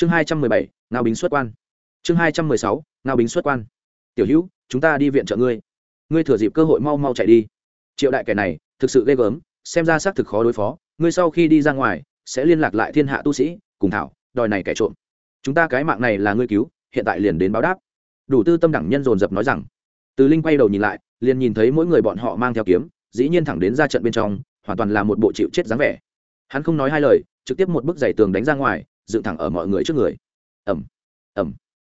chương hai trăm mười bảy, ngao bính xuất quan. Chương hai trăm mười sáu, ngao bính xuất quan. Tiểu hữu, chúng ta đi viện trợ ngươi. Ngươi thừa dịp cơ hội mau mau chạy đi. Triệu đại kẻ này, thực sự ghê gớm, xem ra xác thực khó đối phó. Ngươi sau khi đi ra ngoài, sẽ liên lạc lại thiên hạ tu sĩ, cùng thảo, đòi này kẻ trộm. Chúng ta cái mạng này là ngươi cứu, hiện tại liền đến báo đáp. Đủ tư tâm đẳng nhân dồn dập nói rằng. Từ linh quay đầu nhìn lại, liền nhìn thấy mỗi người bọn họ mang theo kiếm, dĩ nhiên thẳng đến ra trận bên trong, hoàn toàn là một bộ chịu chết dáng vẻ. Hắn không nói hai lời, trực tiếp một bức giày tường đánh ra ngoài dựng thẳng ở mọi người trước người. Ẩm ẩm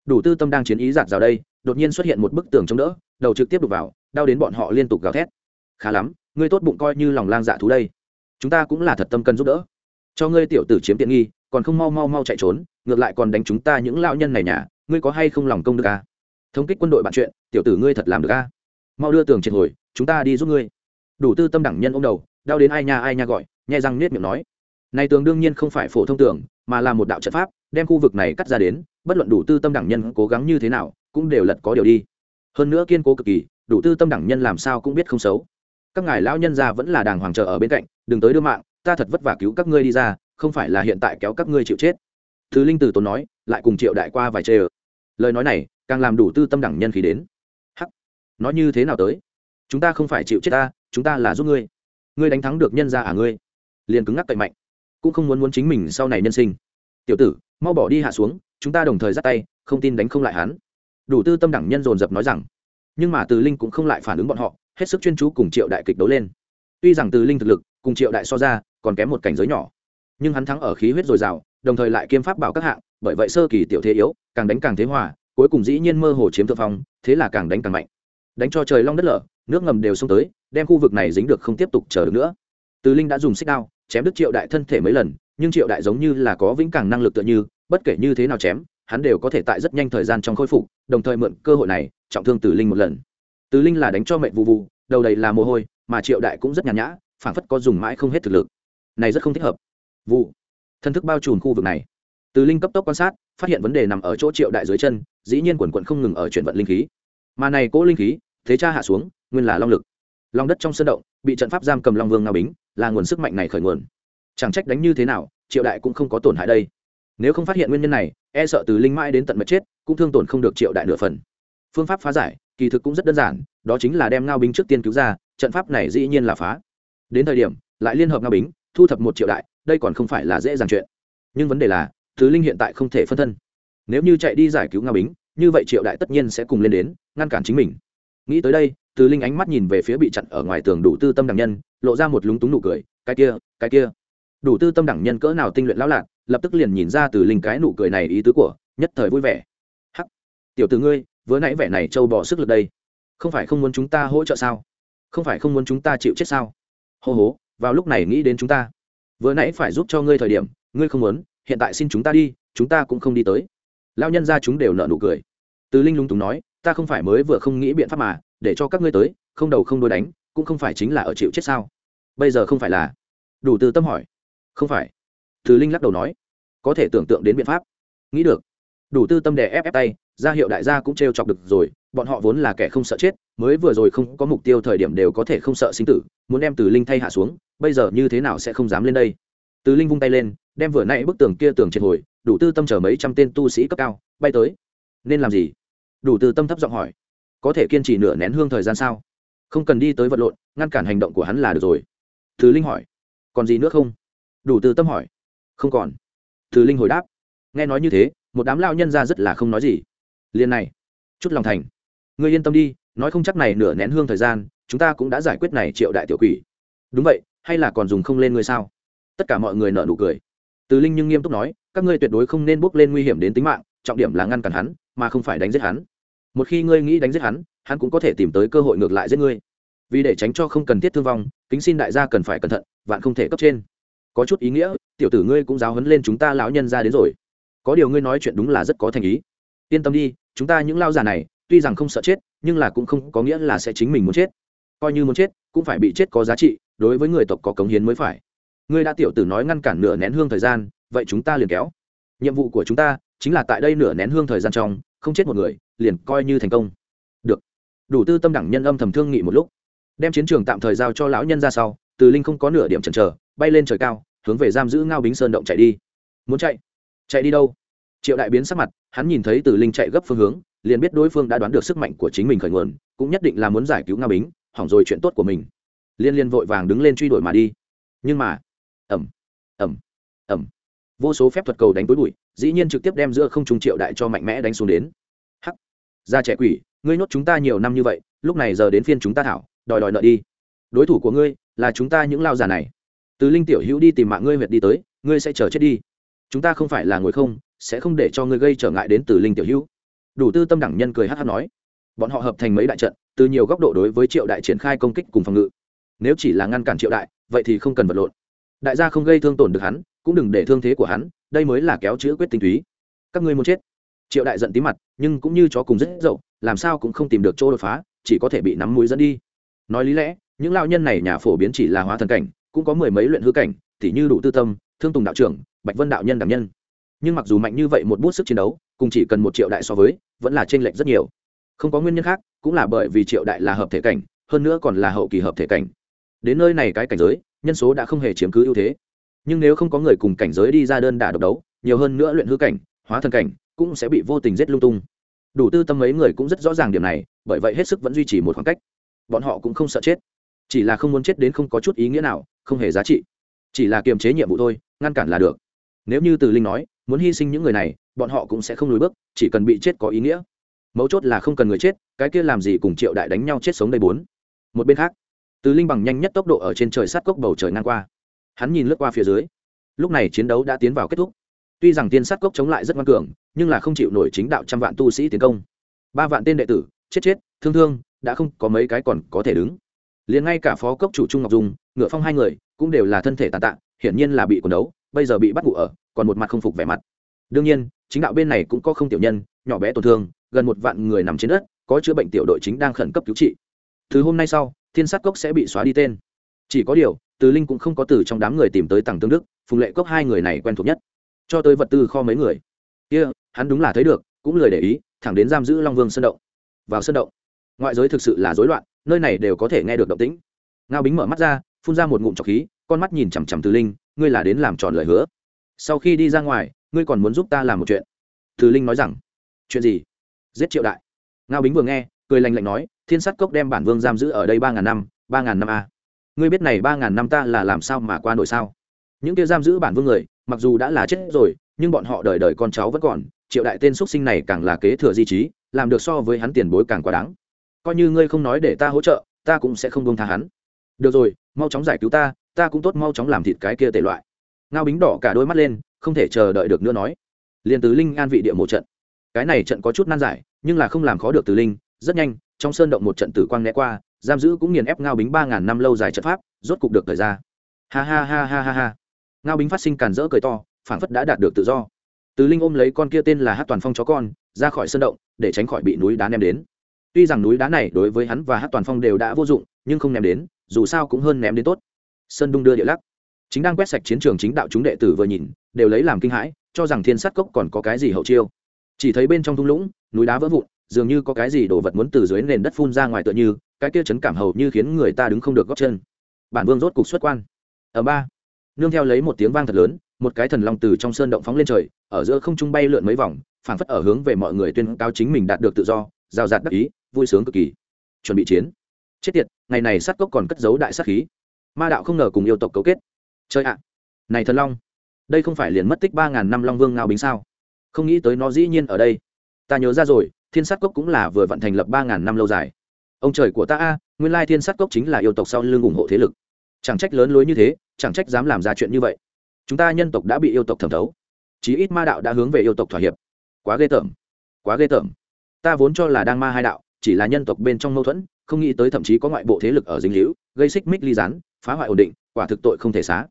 đủ tư tâm đang chiến ý giạt rào đây, đột nhiên xuất hiện một bức tường chống đỡ, đầu trực tiếp đục vào, đau đến bọn họ liên tục gào thét. Khá lắm, ngươi tốt bụng coi như lòng lang dạ thú đây. Chúng ta cũng là thật tâm cần giúp đỡ. Cho ngươi tiểu tử chiếm tiện nghi, còn không mau mau mau chạy trốn, ngược lại còn đánh chúng ta những lão nhân này nhà, ngươi có hay không lòng công được à? thống kích quân đội bạn chuyện, tiểu tử ngươi thật làm được à? mau đưa tường triệt hồi, chúng ta đi giúp ngươi. Đủ tư tâm đẳng nhân ô m đầu, đau đến ai nha ai nha gọi, nhai răng nết miệng nói này tường đương nhiên không phải phổ thông tường, mà là một đạo trận pháp, đem khu vực này cắt ra đến, bất luận đủ tư tâm đẳng nhân cố gắng như thế nào, cũng đều lật có điều đi. Hơn nữa kiên cố cực kỳ, đủ tư tâm đẳng nhân làm sao cũng biết không xấu. Các ngài lão nhân gia vẫn là đàng hoàng chờ ở bên cạnh, đừng tới đưa mạng, ta thật vất vả cứu các ngươi đi ra, không phải là hiện tại kéo các ngươi chịu chết. Thứ linh từ tốn nói, lại cùng triệu đại qua vài chê ờ lời nói này, càng làm đủ tư tâm đẳng nhân khí đến. Hắc, nói như thế nào tới? Chúng ta không phải chịu chết ta, chúng ta là giúp ngươi. Ngươi đánh thắng được nhân gia à ngươi. Liền cứng ngắc cậy mạnh cũng không muốn muốn chính mình sau này nhân sinh. Tiểu tử, mau bỏ đi hạ xuống, chúng ta đồng thời dắt tay, không tin đánh không lại hắn. Đủ tư tâm đẳng nhân dồn dập nói rằng. Nhưng mà từ linh cũng không lại phản ứng bọn họ, hết sức chuyên chú cùng triệu đại kịch đấu lên. Tuy rằng từ linh thực lực cùng triệu đại so ra, còn kém một cảnh giới nhỏ. Nhưng hắn thắng ở khí huyết dồi dào, đồng thời lại kiêm pháp bảo các hạng, bởi vậy sơ kỳ tiểu thế yếu, càng đánh càng thế hòa, cuối cùng dĩ nhiên mơ hồ chiếm thượng phong, thế là càng đánh càng mạnh. Đánh cho trời long đất lở, nước ngầm đều xông tới, đem khu vực này dính được không tiếp tục chờ được nữa. Từ linh đã dùng xích đao chém đứt triệu đại thân thể mấy lần, nhưng triệu đại giống như là có vĩnh càng năng lực tựa như, bất kể như thế nào chém, hắn đều có thể tại rất nhanh thời gian trong khôi phục, đồng thời mượn cơ hội này, trọng thương tử linh một lần. Tử linh là đánh cho mệnh vụ vụ đầu đầy là mồ hôi, mà triệu đại cũng rất nhàn nhã, phảng phất có dùng mãi không hết thực lực. Này rất không thích hợp. Vụ thân thức bao trùm khu vực này. Từ linh cấp tốc quan sát, phát hiện vấn đề nằm ở chỗ triệu đại dưới chân, dĩ nhiên quần quận không ngừng ở chuyển vận linh khí. Mà này cỗ linh khí, thế cha hạ xuống, nguyên là long lực. Long đất trong sân động bị trận pháp giam cầm long vương ngao bính là nguồn sức mạnh này khởi nguồn. Chẳng trách đánh như thế nào triệu đại cũng không có tổn hại đây. Nếu không phát hiện nguyên nhân này e sợ từ linh mãi đến tận mất chết, cũng thương tổn không được triệu đại nửa phần. Phương pháp phá giải, kỳ thực cũng rất đơn giản, đó chính là đem ngao bính trước tiên cứu ra, trận pháp này dĩ nhiên là phá. Đến thời điểm, lại liên hợp ngao bính, thu thập một triệu đại, đây còn không phải là dễ dàng chuyện. Nhưng vấn đề là thứ linh hiện tại không thể phân thân. Nếu như chạy đi giải cứu ngao bính, như vậy triệu đại tất nhiên sẽ cùng lên đến, ngăn cản chính mình. Nghĩ tới đây từ linh ánh mắt nhìn về phía bị chặn ở ngoài tường đủ tư tâm đẳng nhân, lộ ra một lúng túng nụ cười, cái kia cái kia. Đủ tư tâm đẳng nhân cỡ nào tinh luyện lão lạc lập tức liền nhìn ra từ linh cái nụ cười này ý tứ của, nhất thời vui vẻ. Hắc, tiểu từ ngươi, vừa nãy vẻ này trâu bỏ sức lực đây, không phải không muốn chúng ta hỗ trợ sao? Không phải không muốn chúng ta chịu chết sao? Hô hố, vào lúc này nghĩ đến chúng ta. Vừa nãy phải giúp cho ngươi thời điểm, ngươi không muốn, hiện tại xin chúng ta đi, chúng ta cũng không đi tới. Lao nhân ra chúng đều nợ nụ cười. Từ linh lúng túng nói, ta không phải mới vừa không nghĩ biện pháp mà để cho các ngươi tới, không đầu không đôi đánh, cũng không phải chính là ở chịu chết sao? Bây giờ không phải là? Đủ từ tâm hỏi. Không phải. Từ linh lắc đầu nói. Có thể tưởng tượng đến biện pháp. Nghĩ được. Đủ tư tâm đè ép ép tay, ra hiệu đại gia cũng t chọc được rồi, bọn họ vốn là kẻ không sợ chết, mới vừa rồi không có mục tiêu thời điểm đều có thể không sợ sinh tử, muốn đem từ linh thay hạ xuống, bây giờ như thế nào sẽ không dám lên đây? Từ linh vung tay lên, đem vừa nãy bức tường kia tường triệt hồi, đủ tư tâm chở mấy trăm tên tu sĩ cấp cao, bay tới. Nên làm gì? Đủ tư tâm thấp giọng hỏi có thể kiên trì nửa nén hương thời gian sao? Không cần đi tới vật lộn, ngăn cản hành động của hắn là được rồi. Thứ linh hỏi. Còn gì nữa không? Đủ tư tâm hỏi. Không còn. Thứ linh hồi đáp. Nghe nói như thế, một đám lao nhân ra rất là không nói gì. Liền này. Chút lòng thành. Ngươi yên tâm đi, nói không chắc này nửa nén hương thời gian, chúng ta cũng đã giải quyết này triệu đại tiểu quỷ. Đúng vậy, hay là còn dùng không lên ngươi sao? Tất cả mọi người nợ nụ cười. Từ linh nhưng nghiêm túc nói, các ngươi tuyệt đối không nên bước lên nguy hiểm đến tính mạng, trọng điểm là ngăn cản hắn, mà không phải đánh giết hắn một khi ngươi nghĩ đánh giết hắn hắn cũng có thể tìm tới cơ hội ngược lại giết ngươi. Vì để tránh cho không cần thiết thương vong, kính xin đại gia cần phải cẩn thận, vạn không thể cấp trên. Có chút ý nghĩa, tiểu tử ngươi cũng giáo huấn lên chúng ta lão nhân ra đến rồi. Có điều ngươi nói chuyện đúng là rất có thành ý. Yên tâm đi, chúng ta những lao già này, tuy rằng không sợ chết, nhưng là cũng không có nghĩa là sẽ chính mình muốn chết. Coi như muốn chết, cũng phải bị chết có giá trị, đối với người tộc có cống hiến mới phải. Ngươi đã tiểu tử nói ngăn cản nửa nén hương thời gian, vậy chúng ta liền kéo. Nhiệm vụ của chúng ta chính là tại đây nửa nén hương thời gian trong, không chết một người liền coi như thành công. Được. Đủ tư tâm đẳng nhân âm thầm thương nghị một lúc. Đem chiến trường tạm thời giao cho lão nhân ra sau, từ linh không có nửa điểm chần chờ, bay lên trời cao, hướng về giam giữ ngao bính sơn động chạy đi. Muốn chạy? Chạy đi đâu? Triệu đại biến sắc mặt, hắn nhìn thấy từ linh chạy gấp phương hướng, liền biết đối phương đã đoán được sức mạnh của chính mình khởi nguồn, cũng nhất định là muốn giải cứu ngao bính, hỏng rồi chuyện tốt của mình. Liên liên vội vàng đứng lên truy đuổi mà đi. Nhưng mà ẩm ẩm ẩm vô số phép thuật cầu đánh túi bụi, dĩ nhiên trực tiếp đem giữa không trung triệu đại cho mạnh mẽ đánh xuống đến ra trẻ quỷ, ngươi nhốt chúng ta nhiều năm như vậy, lúc này giờ đến phiên chúng ta thảo, đòi đòi nợ đi. Đối thủ của ngươi là chúng ta những lao già này. Từ linh tiểu hữu đi tìm mạng ngươi huyệt đi tới, ngươi sẽ chờ chết đi. Chúng ta không phải là ngồi không, sẽ không để cho ngươi gây trở ngại đến từ linh tiểu hữu. Đủ tư tâm đẳng nhân cười hát hát nói. Bọn họ hợp thành mấy đại trận, từ nhiều góc độ đối với triệu đại triển khai công kích cùng phòng ngự. Nếu chỉ là ngăn cản triệu đại, vậy thì không cần vật lộn. Đại gia không gây thương tổn được hắn, cũng đừng để thương thế của hắn, đây mới là kéo chữa quyết tinh túy. Các ngươi muốn chết triệu đại giận tí mặt, nhưng cũng như chó cùng rất dậu, làm sao cũng không tìm được chỗ đột phá, chỉ có thể bị nắm mũi dẫn đi. Nói lý lẽ, những lao nhân này nhà phổ biến chỉ là hóa thần cảnh, cũng có mười mấy luyện hư cảnh t như đủ tư tâm, thương tùng đạo trưởng, bạch vân đạo nhân đảm nhân. Nhưng mặc dù mạnh như vậy một bút sức chiến đấu, cùng chỉ cần một triệu đại so với, vẫn là t r ê n lệch rất nhiều. Không có nguyên nhân khác, cũng là bởi vì triệu đại là hợp thể cảnh, hơn nữa còn là hậu kỳ hợp thể cảnh. Đến nơi này cái cảnh giới, nhân số đã không hề chiếm cứ ưu thế. Nhưng nếu không có người cùng cảnh giới đi ra đơn đả độc đấu, nhiều hơn nữa luyện hư cảnh, hóa thần cảnh cũng sẽ bị vô tình giết lung tung. Đủ tư tâm mấy người cũng rất rõ ràng điểm này, bởi vậy hết sức vẫn duy trì một khoảng cách. Bọn họ cũng không sợ chết, chỉ là không muốn chết đến không có chút ý nghĩa nào, không hề giá trị. Chỉ là kiềm chế nhiệm vụ thôi, ngăn cản là được. Nếu như từ linh nói, muốn hy sinh những người này, bọn họ cũng sẽ không lùi bước, chỉ cần bị chết có ý nghĩa. Mấu chốt là không cần người chết, cái kia làm gì cùng triệu đại đánh nhau chết sống đây bốn. Một bên khác, từ linh bằng nhanh nhất tốc độ ở trên trời sát cốc bầu trời ngang qua. Hắn nhìn lướt qua phía dưới. Lúc này chiến đấu đã tiến vào kết thúc tuy rằng tiên sát cốc chống lại rất ngoan cường, nhưng là không chịu nổi chính đạo trăm vạn tu sĩ tiến công. Ba vạn tên đệ tử, chết chết, thương thương, đã không có mấy cái còn có thể đứng. Liền ngay cả phó cốc chủ trung ngọc dung, ngựa phong hai người, cũng đều là thân thể tàn tạ, hiển nhiên là bị quần đấu, bây giờ bị bắt ngủ ở, còn một mặt không phục vẻ mặt. Đương nhiên, chính đạo bên này cũng có không tiểu nhân, nhỏ bé tổn thương, gần một vạn người nằm trên đất, có chữa bệnh tiểu đội chính đang khẩn cấp cứu trị. Từ hôm nay sau thiên sát cốc sẽ bị xóa đi tên. Chỉ có điều, từ linh cũng không có từ trong đám người tìm tới tàng tương đức, phùng lệ cốc hai người này quen thuộc nhất cho tới vật tư kho mấy người. Kia、yeah, hắn đúng là thấy được cũng lười để ý thẳng đến giam giữ long vương sơn động. Vào sơn động ngoại giới thực sự là rối loạn nơi này đều có thể nghe được động tĩnh. Ngao bính mở mắt ra phun ra một ngụm trọc khí con mắt nhìn chằm chằm từ linh ngươi là đến làm tròn lời hứa. Sau khi đi ra ngoài ngươi còn muốn giúp ta làm một chuyện. Từ linh nói rằng chuyện gì? Giết triệu đại. Ngao bính vừa nghe cười lành lạnh nói thiên sát cốc đem bản vương giam giữ ở đây ba ngàn năm ba ngàn năm a. Ngươi biết này ba ngàn năm ta là làm sao mà qua nổi sao? Những kia giam giữ bản vương người mặc dù đã là chết rồi, nhưng bọn họ đời đời con cháu vẫn còn, triệu đại tên x sinh này càng là kế thừa di trí, làm được so với hắn tiền bối càng quá đáng. Coi như ngươi không nói để ta hỗ trợ, ta cũng sẽ không buông tha hắn. Được rồi, mau chóng giải cứu ta ta cũng tốt mau chóng làm thịt cái kia tệ loại. Ngao bính đỏ cả đôi mắt lên, không thể chờ đợi được nữa nói. Liền tứ linh an vị địa một trận. Cái này trận có chút nan giải, nhưng là không làm khó được tứ linh. Rất nhanh, trong sơn động một trận tử quang né qua, giam giữ cũng nghiền ép ngao bính ba ngàn năm lâu dài trận pháp, rốt cục được thời ra. Ha ha ha ha ha ha ngao bính phát sinh càn rỡ cười to, phảng phất đã đạt được tự do. Từ linh ôm lấy con kia tên là hát toàn phong chó con, ra khỏi sân động, để tránh khỏi bị núi đá ném đến. Tuy rằng núi đá này đối với hắn và hát toàn phong đều đã vô dụng, nhưng không ném đến, dù sao cũng hơn ném đến tốt. Sơn đung đưa địa lắc. Chính đang quét sạch chiến trường chính đạo chúng đệ tử vừa nhìn, đều lấy làm kinh hãi, cho rằng thiên sát cốc còn có cái gì hậu chiêu. Chỉ thấy bên trong thung lũng, núi đá vỡ vụn, dường như có cái gì đồ vật muốn từ dưới nền đất phun ra ngoài tựa như, cái kia chấn cảm hầu như khiến người ta đứng không được góp chân. Bản vương rốt cục xuất quan. Ở ba nương theo lấy một tiếng vang thật lớn, một cái thần long từ trong sơn động phóng lên trời, ở giữa không trung bay lượn mấy vòng, phảng phất ở hướng về mọi người tuyên cao chính mình đạt được tự do rào rạt đắc ý, vui sướng cực kỳ. Chuẩn bị chiến. Chết tiệt, ngày này sát cốc còn cất giấu đại sát khí. Ma đạo không ngờ cùng yêu tộc cấu kết. Chơi ạ. Này thần long, đây không phải liền mất tích ba ngàn năm long vương ngao bính sao? Không nghĩ tới nó dĩ nhiên ở đây. Ta nhớ ra rồi, thiên sát cốc cũng là vừa vận thành lập ba ngàn năm lâu dài. Ông trời của ta a, nguyên lai thiên sát cốc chính là yêu tộc sau lưng ủng hộ thế lực chẳng trách lớn lối như thế, chẳng trách dám làm ra chuyện như vậy. Chúng ta nhân tộc đã bị yêu tộc thẩm thấu. Chí ít ma đạo đã hướng về yêu tộc thỏa hiệp. Quá ghê tởm. Quá ghê tởm. Ta vốn cho là đang ma hai đạo, chỉ là nhân tộc bên trong mâu thuẫn, không nghĩ tới thậm chí có ngoại bộ thế lực ở dính hữu gây xích mích ly rán phá hoại ổn định, quả thực tội không thể xá.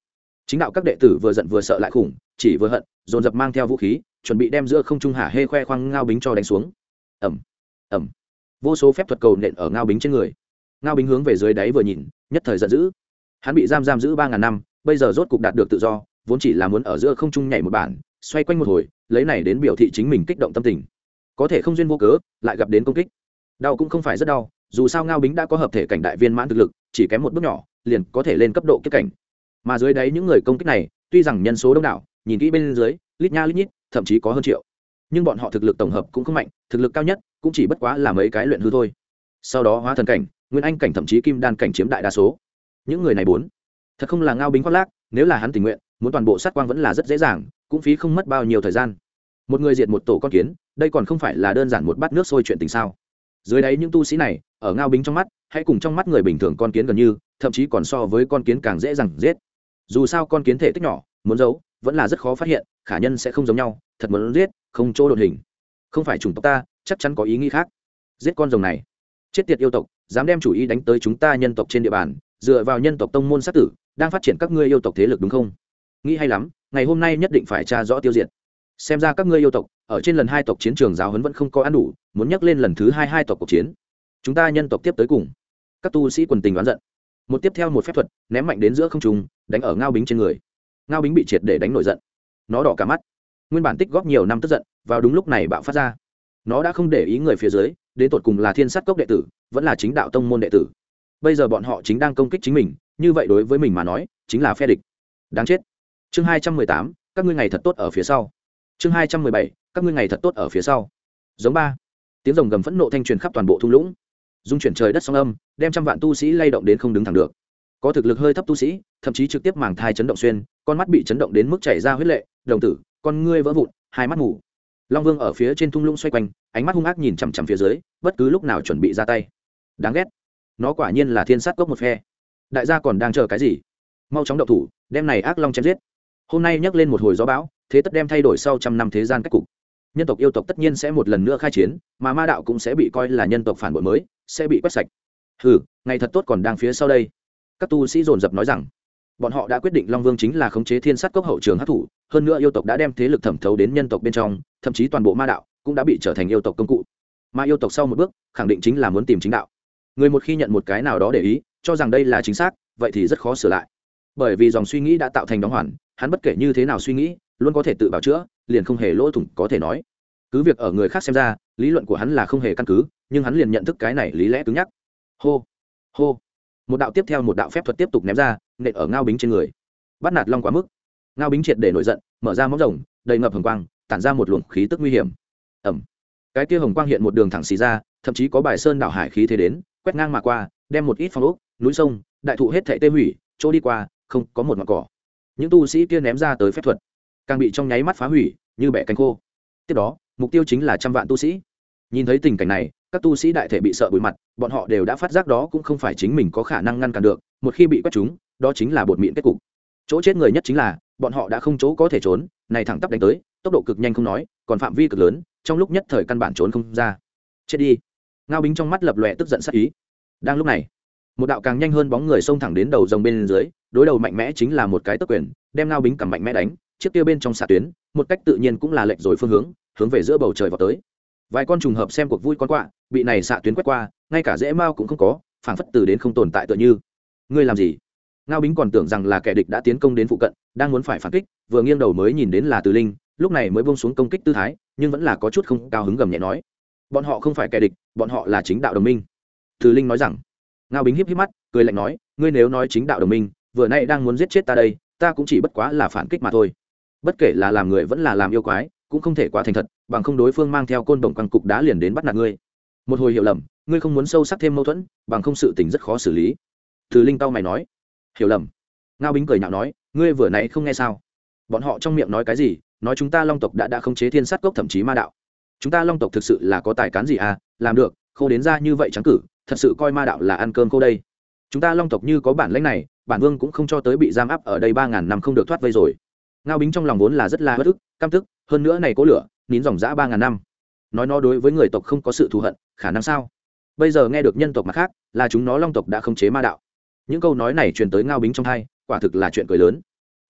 Chính đạo các đệ tử vừa giận vừa sợ lại khủng, chỉ vừa hận, dồn dập mang theo vũ khí, chuẩn bị đem giữa không trung hạ hê khoe khoang ngao bính cho đánh xuống. Ẩm ẩm vô số phép thuật cầu nện ở ngao bính trên người. Ngao bính hướng về dưới đáy vừa nhìn, nhất thời giận dữ hắn bị giam giam giữ ba ngàn năm, bây giờ rốt cục đạt được tự do, vốn chỉ là muốn ở giữa không trung nhảy một bản, xoay quanh một hồi, lấy này đến biểu thị chính mình kích động tâm tình. Có thể không duyên vô cớ, lại gặp đến công kích. Đau cũng không phải rất đau, dù sao ngao bính đã có hợp thể cảnh đại viên mãn thực lực, chỉ kém một bước nhỏ, liền có thể lên cấp độ kết cảnh. Mà dưới đáy những người công kích này, tuy rằng nhân số đông đảo, nhìn kỹ bên dưới, lít nha lít nhít, thậm chí có hơn triệu. Nhưng bọn họ thực lực tổng hợp cũng không mạnh, thực lực cao nhất cũng chỉ bất quá là mấy cái luyện hư thôi. Sau đó hóa thần cảnh, nguyên anh cảnh thậm chí kim đan cảnh chiếm đại đa số những người này bốn. Thật không là ngao bính khoác lác, nếu là hắn tình nguyện, muốn toàn bộ sát quang vẫn là rất dễ dàng, cũng phí không mất bao nhiêu thời gian. Một người diệt một tổ con kiến, đây còn không phải là đơn giản một bát nước sôi chuyện tình sao? Dưới đấy những tu sĩ này, ở ngao bính trong mắt, hãy cùng trong mắt người bình thường con kiến gần như, thậm chí còn so với con kiến càng dễ dàng giết. Dù sao con kiến thể tích nhỏ, muốn giấu, vẫn là rất khó phát hiện, khả nhân sẽ không giống nhau, thật muốn giết, không chỗ đột hình. Không phải chủng tộc ta, chắc chắn có ý nghĩ khác. Giết con rồng này. Chết tiệt yêu tộc, dám đem chủ ý đánh tới chúng ta nhân tộc trên địa bàn dựa vào nhân tộc tông môn sát tử, đang phát triển các ngươi yêu tộc thế lực đúng không? Nghĩ hay lắm, ngày hôm nay nhất định phải tra rõ tiêu diệt. Xem ra các ngươi yêu tộc, ở trên lần hai tộc chiến trường giáo huấn vẫn không có ăn đủ, muốn nhắc lên lần thứ hai hai tộc cuộc chiến. Chúng ta nhân tộc tiếp tới cùng. Các tu sĩ quần tình đoán giận. Một tiếp theo một phép thuật, ném mạnh đến giữa không trung, đánh ở ngao bính trên người. Ngao bính bị triệt để đánh nổi giận. Nó đỏ cả mắt. Nguyên bản tích góp nhiều năm tức giận, vào đúng lúc này bạo phát ra. Nó đã không để ý người phía dưới, đến tột cùng là thiên sát cốc đệ tử, vẫn là chính đạo tông môn đệ tử bây giờ bọn họ chính đang công kích chính mình, như vậy đối với mình mà nói, chính là phe địch. Đáng chết. Chương hai trăm mười tám, các ngươi ngày thật tốt ở phía sau. Chương hai trăm mười bảy, các ngươi ngày thật tốt ở phía sau. Giống ba. Tiếng rồng gầm phẫn nộ thanh truyền khắp toàn bộ thung lũng. Dung chuyển trời đất song âm, đem trăm vạn tu sĩ lay động đến không đứng thẳng được. Có thực lực hơi thấp tu sĩ, thậm chí trực tiếp màng thai chấn động xuyên, con mắt bị chấn động đến mức chảy ra huyết lệ, đồng tử, con ngươi vỡ vụn, hai mắt ngủ long vương ở phía trên thung lũng xoay quanh, ánh mắt hung ác nhìn chằm chằm phía dưới, bất cứ lúc nào chuẩn bị ra tay. Đáng ghét nó quả nhiên là thiên sát cốc một phe. Đại gia còn đang chờ cái gì? Mau chóng đậu thủ, đem này ác long chém giết. Hôm nay nhắc lên một hồi gió bão, thế tất đem thay đổi sau trăm năm thế gian cách cục. Nhân tộc yêu tộc tất nhiên sẽ một lần nữa khai chiến, mà ma đạo cũng sẽ bị coi là nhân tộc phản bội mới, sẽ bị quét sạch. Ừ ngày thật tốt còn đang phía sau đây. Các tu sĩ dồn dập nói rằng, bọn họ đã quyết định long vương chính là khống chế thiên sát cốc hậu trường hát thủ hơn nữa yêu tộc đã đem thế lực thẩm thấu đến nhân tộc bên trong, thậm chí toàn bộ ma đạo cũng đã bị trở thành yêu tộc công cụ. Mà yêu tộc sau một bước, khẳng định chính là muốn tìm chính đạo người một khi nhận một cái nào đó để ý, cho rằng đây là chính xác, vậy thì rất khó sửa lại. Bởi vì dòng suy nghĩ đã tạo thành đóng hoàn, hắn bất kể như thế nào suy nghĩ, luôn có thể tự bảo chữa, liền không hề lỗ thủng có thể nói. Cứ việc ở người khác xem ra, lý luận của hắn là không hề căn cứ, nhưng hắn liền nhận thức cái này lý lẽ cứng nhắc. Hô hô. Một đạo tiếp theo một đạo phép thuật tiếp tục ném ra, nện ở ngao bính trên người. Bắt nạt long quá mức. Ngao bính triệt để nổi giận, mở ra móc rồng, đầy ngập hồng quang, tản ra một luồng khí tức nguy hiểm. Ẩm cái kia hồng quang hiện một đường thẳng xì ra, thậm chí có bài sơn đảo hải khí thế đến quét ngang mà qua, đem một ít phong ốc, núi sông, đại thụ hết thệ tê hủy, chỗ đi qua, không có một mặt cỏ. Những tu sĩ kia ném ra tới phép thuật, càng bị trong nháy mắt phá hủy, như bẻ cánh khô. Tiếp đó, mục tiêu chính là trăm vạn tu sĩ. Nhìn thấy tình cảnh này, các tu sĩ đại thể bị sợ bụi mặt, bọn họ đều đã phát giác đó cũng không phải chính mình có khả năng ngăn cản được, một khi bị quét chúng, đó chính là bột mịn kết cục. Chỗ chết người nhất chính là, bọn họ đã không chỗ có thể trốn, này thẳng tắp đánh tới, tốc độ cực nhanh không nói, còn phạm vi cực lớn, trong lúc nhất thời căn bản trốn không ra. Chết đi ngao bính trong mắt lập lòe tức giận sắc ý. Đang lúc này, một đạo càng nhanh hơn bóng người xông thẳng đến đầu dòng bên dưới, đối đầu mạnh mẽ chính là một cái tốc quyền, đem ngao bính cầm mạnh mẽ đánh, chiếc kia bên trong xạ tuyến, một cách tự nhiên cũng là lệch rồi phương hướng hướng về giữa bầu trời vào tới. Vài con trùng hợp xem cuộc vui con quạ, bị này xạ tuyến quét qua, ngay cả dễ mao cũng không có, phảng phất từ đến không tồn tại tựa như. Ngươi làm gì? Ngao bính còn tưởng rằng là kẻ địch đã tiến công đến phụ cận, đang muốn phải phản kích, vừa nghiêng đầu mới nhìn đến là từ linh, lúc này mới bông xuống công kích tư thái, nhưng vẫn là có chút không cao hứng gầm nhẹ nói bọn họ không phải kẻ địch, bọn họ là chính đạo đồng minh. Từ linh nói rằng. Ngao bính híp híp mắt, cười lạnh nói, ngươi nếu nói chính đạo đồng minh, vừa nay đang muốn giết chết ta đây, ta cũng chỉ bất quá là phản kích mà thôi. Bất kể là làm người vẫn là làm yêu quái, cũng không thể quá thành thật, bằng không đối phương mang theo côn đồng quăng cục đá liền đến bắt nạt ngươi. Một hồi hiểu lầm, ngươi không muốn sâu sắc thêm mâu thuẫn, bằng không sự tình rất khó xử lý. Từ linh tao mày nói. Hiểu lầm. Ngao bính cười nhạo nói, ngươi vừa nãy không nghe sao? Bọn họ trong miệng nói cái gì, nói chúng ta long tộc đã đã khống chế thiên sát cốc thậm chí ma đạo chúng ta long tộc thực sự là có tài cán gì à? Làm được, khô đến ra như vậy trắng cử, thật sự coi ma đạo là ăn cơm khô đây. Chúng ta long tộc như có bản lãnh này, bản vương cũng không cho tới bị giam áp ở đây ba ngàn năm không được thoát vây rồi. Ngao bính trong lòng vốn là rất là bất ức căm tức, hơn nữa này cố lửa, nín dòng dã ba ngàn năm. Nói nó đối với người tộc không có sự thù hận, khả năng sao? Bây giờ nghe được nhân tộc mặt khác, là chúng nó long tộc đã khống chế ma đạo. Những câu nói này truyền tới ngao bính trong hai quả thực là chuyện cười lớn.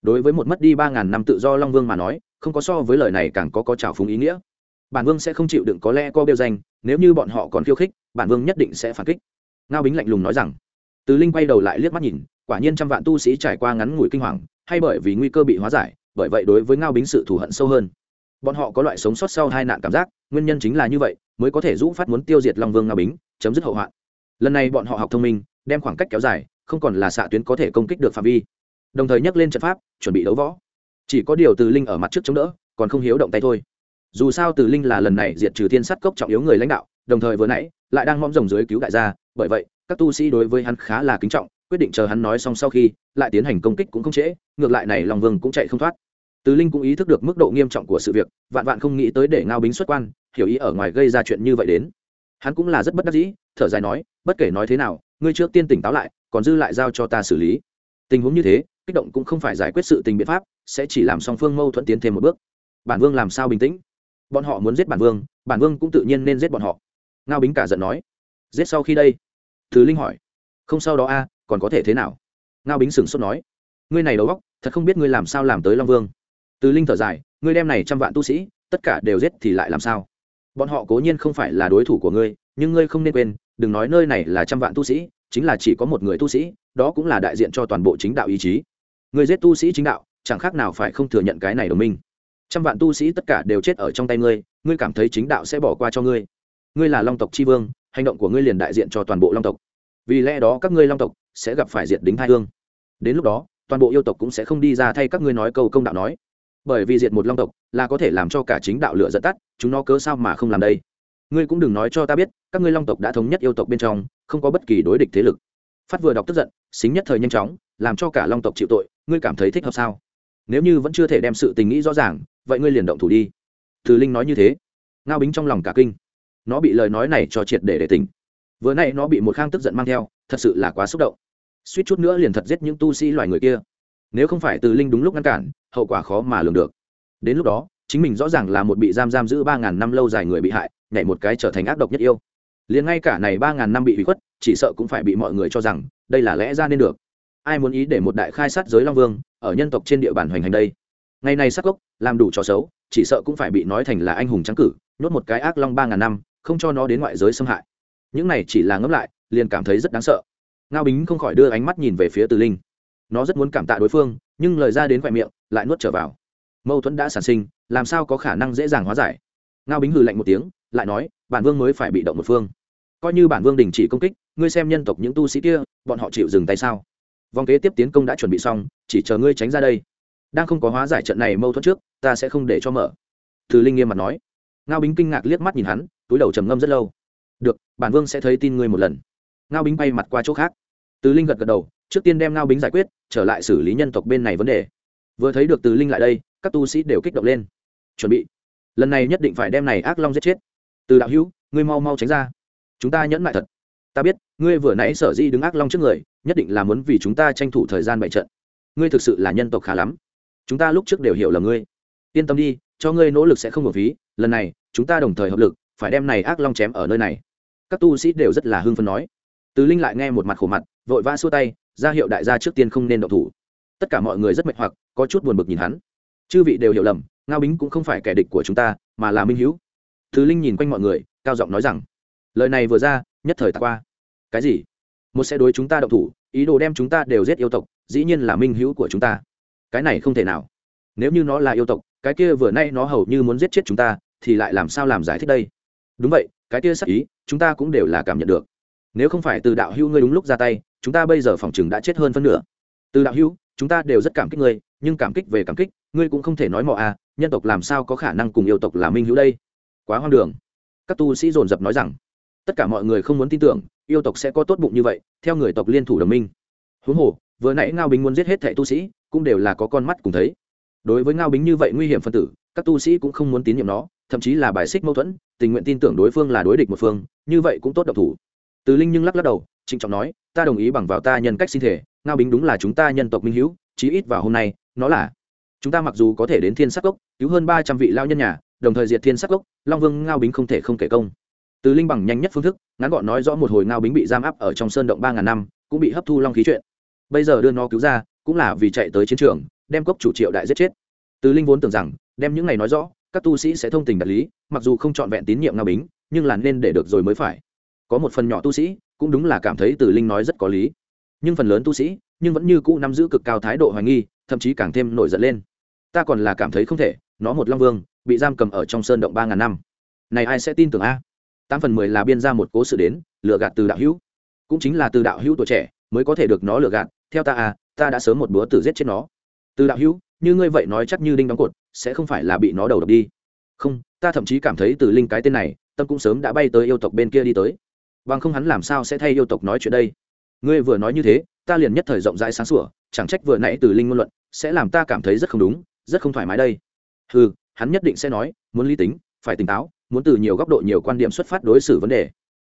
Đối với một mất đi ba ngàn năm tự do long vương mà nói, không có so với lời này càng có có trào phúng ý nghĩa bản vương sẽ không chịu đựng có lẽ có bêu danh, nếu như bọn họ còn khiêu khích, bản vương nhất định sẽ phản kích. Ngao bính lạnh lùng nói rằng. Từ linh quay đầu lại liếc mắt nhìn, quả nhiên trăm vạn tu sĩ trải qua ngắn ngủi kinh hoàng, hay bởi vì nguy cơ bị hóa giải, bởi vậy đối với ngao bính sự thù hận sâu hơn. Bọn họ có loại sống sót sau hai nạn cảm giác, nguyên nhân chính là như vậy, mới có thể dũ phát muốn tiêu diệt long vương ngao bính, chấm dứt hậu hoạn. Lần này bọn họ học thông minh, đem khoảng cách kéo dài, không còn là xạ tuyến có thể công kích được phạm vi. Đồng thời nhắc lên trận pháp, chuẩn bị đấu võ. Chỉ có điều từ linh ở mặt trước chống đỡ, còn không hiếu động tay thôi dù sao từ linh là lần này diệt trừ thiên sát cốc trọng yếu người lãnh đạo, đồng thời vừa nãy lại đang mong rồng dưới cứu đại gia, bởi vậy, các tu sĩ đối với hắn khá là kính trọng, quyết định chờ hắn nói xong sau khi lại tiến hành công kích cũng không trễ, ngược lại này long vương cũng chạy không thoát. Từ linh cũng ý thức được mức độ nghiêm trọng của sự việc, vạn vạn không nghĩ tới để ngao bính xuất quan, hiểu ý ở ngoài gây ra chuyện như vậy đến. Hắn cũng là rất bất đắc dĩ, thở dài nói, bất kể nói thế nào, ngươi trước tiên tỉnh táo lại, còn dư lại giao cho ta xử lý. Tình huống như thế, kích động cũng không phải giải quyết sự tình biện pháp, sẽ chỉ làm song phương mâu thuẫn tiến thêm một bước. Bản vương làm sao bình tĩnh? Bọn họ muốn giết bản vương bản vương cũng tự nhiên nên giết bọn họ. Ngao bính cả giận nói, giết sau khi đây? Thứ linh hỏi. Không sau đó a, còn có thể thế nào? Ngao bính sửng sốt nói, ngươi này đầu góc thật không biết ngươi làm sao làm tới long vương. Từ linh thở dài, ngươi đem này trăm vạn tu sĩ, tất cả đều giết thì lại làm sao? Bọn họ cố nhiên không phải là đối thủ của ngươi, nhưng ngươi không nên quên, đừng nói nơi này là trăm vạn tu sĩ, chính là chỉ có một người tu sĩ, đó cũng là đại diện cho toàn bộ chính đạo ý chí. Ngươi giết tu sĩ chính đạo, chẳng khác nào phải không thừa nhận cái này đồng minh trăm vạn tu sĩ tất cả đều chết ở trong tay ngươi ngươi cảm thấy chính đạo sẽ bỏ qua cho ngươi. Ngươi là long tộc tri vương, hành động của ngươi liền đại diện cho toàn bộ long tộc. Vì lẽ đó các ngươi long tộc sẽ gặp phải diệt đính hai hương. Đến lúc đó, toàn bộ yêu tộc cũng sẽ không đi ra thay các ngươi nói câu công đạo nói. Bởi vì diệt một long tộc là có thể làm cho cả chính đạo lửa dẫn tắt, chúng nó cớ sao mà không làm đây? Ngươi cũng đừng nói cho ta biết, các ngươi long tộc đã thống nhất yêu tộc bên trong, không có bất kỳ đối địch thế lực. Phát vừa đọc tức giận, xính nhất thời nhanh chóng, làm cho cả long tộc chịu tội, ngươi cảm thấy thích hợp sao? Nếu như vẫn chưa thể đem sự tình nghĩ rõ ràng, vậy ngươi liền động thủ đi. Từ linh nói như thế, ngao bính trong lòng cả kinh. Nó bị lời nói này cho triệt để để tỉnh. Vừa nay nó bị một khang tức giận mang theo, thật sự là quá xúc động. Suýt chút nữa liền thật giết những tu sĩ loài người kia. Nếu không phải từ linh đúng lúc ngăn cản, hậu quả khó mà lường được. Đến lúc đó, chính mình rõ ràng là một bị giam giam giữ ba ngàn năm lâu dài người bị hại, nhảy một cái trở thành ác độc nhất yêu. Liền ngay cả này ba ngàn năm bị hủy khuất, chỉ sợ cũng phải bị mọi người cho rằng, đây là lẽ ra nên được. Ai muốn ý để một đại khai sát giới long vương ở nhân tộc trên địa bàn hoành hành đây. Ngày này sắc gốc, làm đủ trò xấu, chỉ sợ cũng phải bị nói thành là anh hùng trắng cử, nhốt một cái ác long ba ngàn năm, không cho nó đến ngoại giới xâm hại. Những này chỉ là ngẫm lại, liền cảm thấy rất đáng sợ. Ngao bính không khỏi đưa ánh mắt nhìn về phía từ linh. Nó rất muốn cảm tạ đối phương, nhưng lời ra đến khoe miệng, lại nuốt trở vào. Mâu thuẫn đã sản sinh, làm sao có khả năng dễ dàng hóa giải? Ngao bính hừ lạnh một tiếng, lại nói, bản vương mới phải bị động một phương. Coi như bản vương đình chỉ công kích, ngươi xem nhân tộc những tu sĩ kia, bọn họ chịu dừng tay sao? Vòng kế tiếp tiến công đã chuẩn bị xong, chỉ chờ ngươi tránh ra đây. Đang không có hóa giải trận này mâu thuẫn trước, ta sẽ không để cho mở. Từ linh nghiêm mặt nói. Ngao bính kinh ngạc liếc mắt nhìn hắn, túi đầu trầm ngâm rất lâu. Được, bản vương sẽ thấy tin ngươi một lần. Ngao bính bay mặt qua chỗ khác. Từ linh gật gật đầu, trước tiên đem ngao bính giải quyết, trở lại xử lý nhân tộc bên này vấn đề. Vừa thấy được từ linh lại đây, các tu sĩ đều kích động lên. Chuẩn bị. Lần này nhất định phải đem này ác long giết chết. Từ đạo hữu, ngươi mau mau tránh ra. Chúng ta nhẫn lại thật. Ta biết ngươi vừa nãy sở di đứng ác long trước người, nhất định là muốn vì chúng ta tranh thủ thời gian bại trận. Ngươi thực sự là nhân tộc khá lắm. Chúng ta lúc trước đều hiểu là ngươi. Yên tâm đi, cho ngươi nỗ lực sẽ không hợp phí. Lần này, chúng ta đồng thời hợp lực, phải đem này ác long chém ở nơi này. Các tu sĩ đều rất là hưng phấn nói. Từ linh lại nghe một mặt khổ mặt, vội vã xua tay, ra hiệu đại gia trước tiên không nên động thủ. Tất cả mọi người rất mệt hoặc, có chút buồn bực nhìn hắn. Chư vị đều hiểu lầm, ngao bính cũng không phải kẻ địch của chúng ta, mà là minh hữu. Từ linh nhìn quanh mọi người, cao giọng nói rằng, lời này vừa ra, nhất thời ta qua cái gì? Một sẽ đối chúng ta động thủ, ý đồ đem chúng ta đều giết yêu tộc, dĩ nhiên là minh hữu của chúng ta. Cái này không thể nào. Nếu như nó là yêu tộc, cái kia vừa nay nó hầu như muốn giết chết chúng ta, thì lại làm sao làm giải thích đây? Đúng vậy, cái kia sắc ý, chúng ta cũng đều là cảm nhận được. Nếu không phải từ đạo hữu ngươi đúng lúc ra tay, chúng ta bây giờ phòng chừng đã chết hơn phân nửa. Từ đạo hữu, chúng ta đều rất cảm kích ngươi, nhưng cảm kích về cảm kích, ngươi cũng không thể nói mò à nhân tộc làm sao có khả năng cùng yêu tộc là minh hữu đây? Quá hoang đường. Các tu sĩ dồn dập nói rằng, tất cả mọi người không muốn tin tưởng yêu tộc sẽ có tốt bụng như vậy, theo người tộc liên thủ đồng minh. Huống hồ, vừa nãy ngao bính muốn giết hết thệ tu sĩ, cũng đều là có con mắt cùng thấy. Đối với ngao bính như vậy nguy hiểm phân tử, các tu sĩ cũng không muốn tín nhiệm nó, thậm chí là bài xích mâu thuẫn, tình nguyện tin tưởng đối phương là đối địch một phương, như vậy cũng tốt độc thủ. Từ linh nhưng lắc lắc đầu, trịnh trọng nói, ta đồng ý bằng vào ta nhân cách sinh thể, ngao bính đúng là chúng ta nhân tộc minh hữu, chí ít vào hôm nay, nó là chúng ta mặc dù có thể đến thiên sắc cốc, cứu hơn ba trăm vị lao nhân nhà, đồng thời diệt thiên sắc cốc, long vương ngao bính không thể không kể công. Từ linh bằng nhanh nhất phương thức ngắn gọn nói rõ một hồi ngao bính bị giam áp ở trong sơn động ba ngàn năm, cũng bị hấp thu long khí chuyện. Bây giờ đưa nó cứu ra, cũng là vì chạy tới chiến trường, đem cốc chủ triệu đại giết chết. Từ linh vốn tưởng rằng, đem những này nói rõ, các tu sĩ sẽ thông tình đạt lý, mặc dù không trọn vẹn tín nhiệm ngao bính, nhưng là nên để được rồi mới phải. Có một phần nhỏ tu sĩ, cũng đúng là cảm thấy từ linh nói rất có lý. Nhưng phần lớn tu sĩ, nhưng vẫn như cũ nắm giữ cực cao thái độ hoài nghi, thậm chí càng thêm nổi giận lên. Ta còn là cảm thấy không thể, nó một long vương, bị giam cầm ở trong sơn động ba ngàn năm. Này ai sẽ tin tưởng a? Tám phần mười là biên ra một cố sự đến, lừa gạt từ đạo hữu. Cũng chính là từ đạo hữu tuổi trẻ mới có thể được nó lừa gạt, theo ta à ta đã sớm một búa tử giết chết nó. Từ đạo hữu, như ngươi vậy nói chắc như đinh đóng cột, sẽ không phải là bị nó đầu độc đi. Không, ta thậm chí cảm thấy từ linh cái tên này, tâm cũng sớm đã bay tới yêu tộc bên kia đi tới. Bằng không hắn làm sao sẽ thay yêu tộc nói chuyện đây? Ngươi vừa nói như thế, ta liền nhất thời rộng rãi sáng sủa, chẳng trách vừa nãy từ linh ngôn luận, sẽ làm ta cảm thấy rất không đúng, rất không thoải mái đây. Ừ hắn nhất định sẽ nói, muốn lý tính, phải tỉnh táo muốn từ nhiều góc độ nhiều quan điểm xuất phát đối xử vấn đề.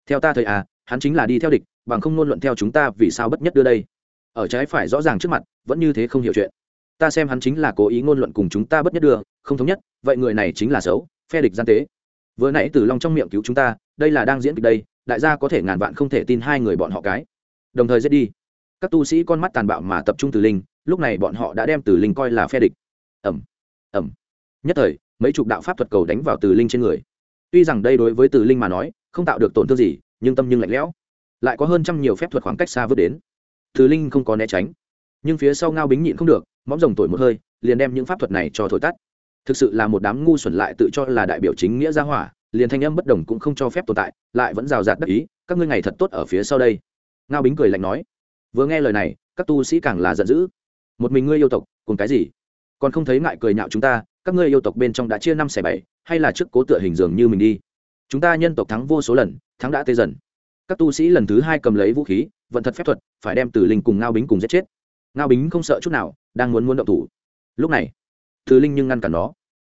Theo ta thời à hắn chính là đi theo địch, bằng không ngôn luận theo chúng ta vì sao bất nhất đưa đây? Ở trái phải rõ ràng trước mặt, vẫn như thế không hiểu chuyện. Ta xem hắn chính là cố ý ngôn luận cùng chúng ta bất nhất đưa, không thống nhất, vậy người này chính là xấu, phe địch gian tế. Vừa nãy từ long trong miệng cứu chúng ta, đây là đang diễn kịch đây, đại gia có thể ngàn vạn không thể tin hai người bọn họ cái. Đồng thời giết đi. Các tu sĩ con mắt tàn bạo mà tập trung từ linh, lúc này bọn họ đã đem từ linh coi là phe địch. Ẩm ẩm nhất thời, mấy chục đạo pháp thuật cầu đánh vào từ linh trên người tuy rằng đây đối với từ linh mà nói, không tạo được tổn thương gì, nhưng tâm nhưng lạnh lẽo. Lại có hơn trăm nhiều phép thuật khoảng cách xa vượt đến. Từ linh không có né tránh. Nhưng phía sau ngao bính nhịn không được móng rồng tuổi một hơi, liền đem những pháp thuật này cho thổi tắt. Thực sự là một đám ngu xuẩn lại tự cho là đại biểu chính nghĩa gia hỏa, liền thanh âm bất đồng cũng không cho phép tồn tại, lại vẫn rào rạt đắc ý, các ngươi ngày thật tốt ở phía sau đây. Ngao bính cười lạnh nói, vừa nghe lời này, các tu sĩ càng là giận dữ. Một mình ngươi yêu tộc, cùng cái gì? Còn không thấy ngại cười nhạo chúng ta các ngươi yêu tộc bên trong đã chia năm xẻ bảy, hay là trước cố tựa hình dường như mình đi? Chúng ta nhân tộc thắng vô số lần, thắng đã tê dần. Các tu sĩ lần thứ hai cầm lấy vũ khí, vận thật phép thuật, phải đem tử linh cùng ngao bính cùng giết chết. Ngao bính không sợ chút nào, đang muốn muốn động thủ. Lúc này thứ linh nhưng ngăn cản nó.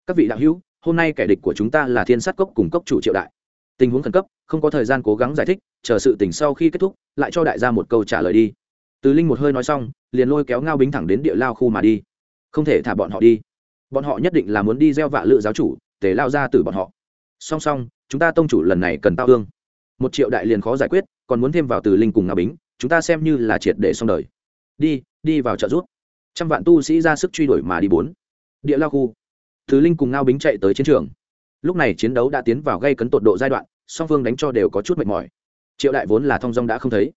Các vị đạo hữu, hôm nay kẻ địch của chúng ta là thiên sát cốc cùng cốc chủ triệu đại. Tình huống khẩn cấp, không có thời gian cố gắng giải thích, chờ sự tình sau khi kết thúc, lại cho đại gia một câu trả lời đi. Từ linh một hơi nói xong, liền lôi kéo ngao bính thẳng đến địa lao khu mà đi. Không thể thả bọn họ đi bọn họ nhất định là muốn đi gieo vạ lự giáo chủ để lao ra từ bọn họ. Song song, chúng ta tông chủ lần này cần tao hương. Một triệu đại liền khó giải quyết, còn muốn thêm vào từ linh cùng ngao bính, chúng ta xem như là triệt để xong đời. Đi đi vào trợ giúp trăm vạn tu sĩ ra sức truy đuổi mà đi bốn. Địa lao khu. Thứ linh cùng ngao bính chạy tới chiến trường. Lúc này chiến đấu đã tiến vào gây cấn tột độ giai đoạn, song phương đánh cho đều có chút mệt mỏi. Triệu đại vốn là thong dong đã không thấy.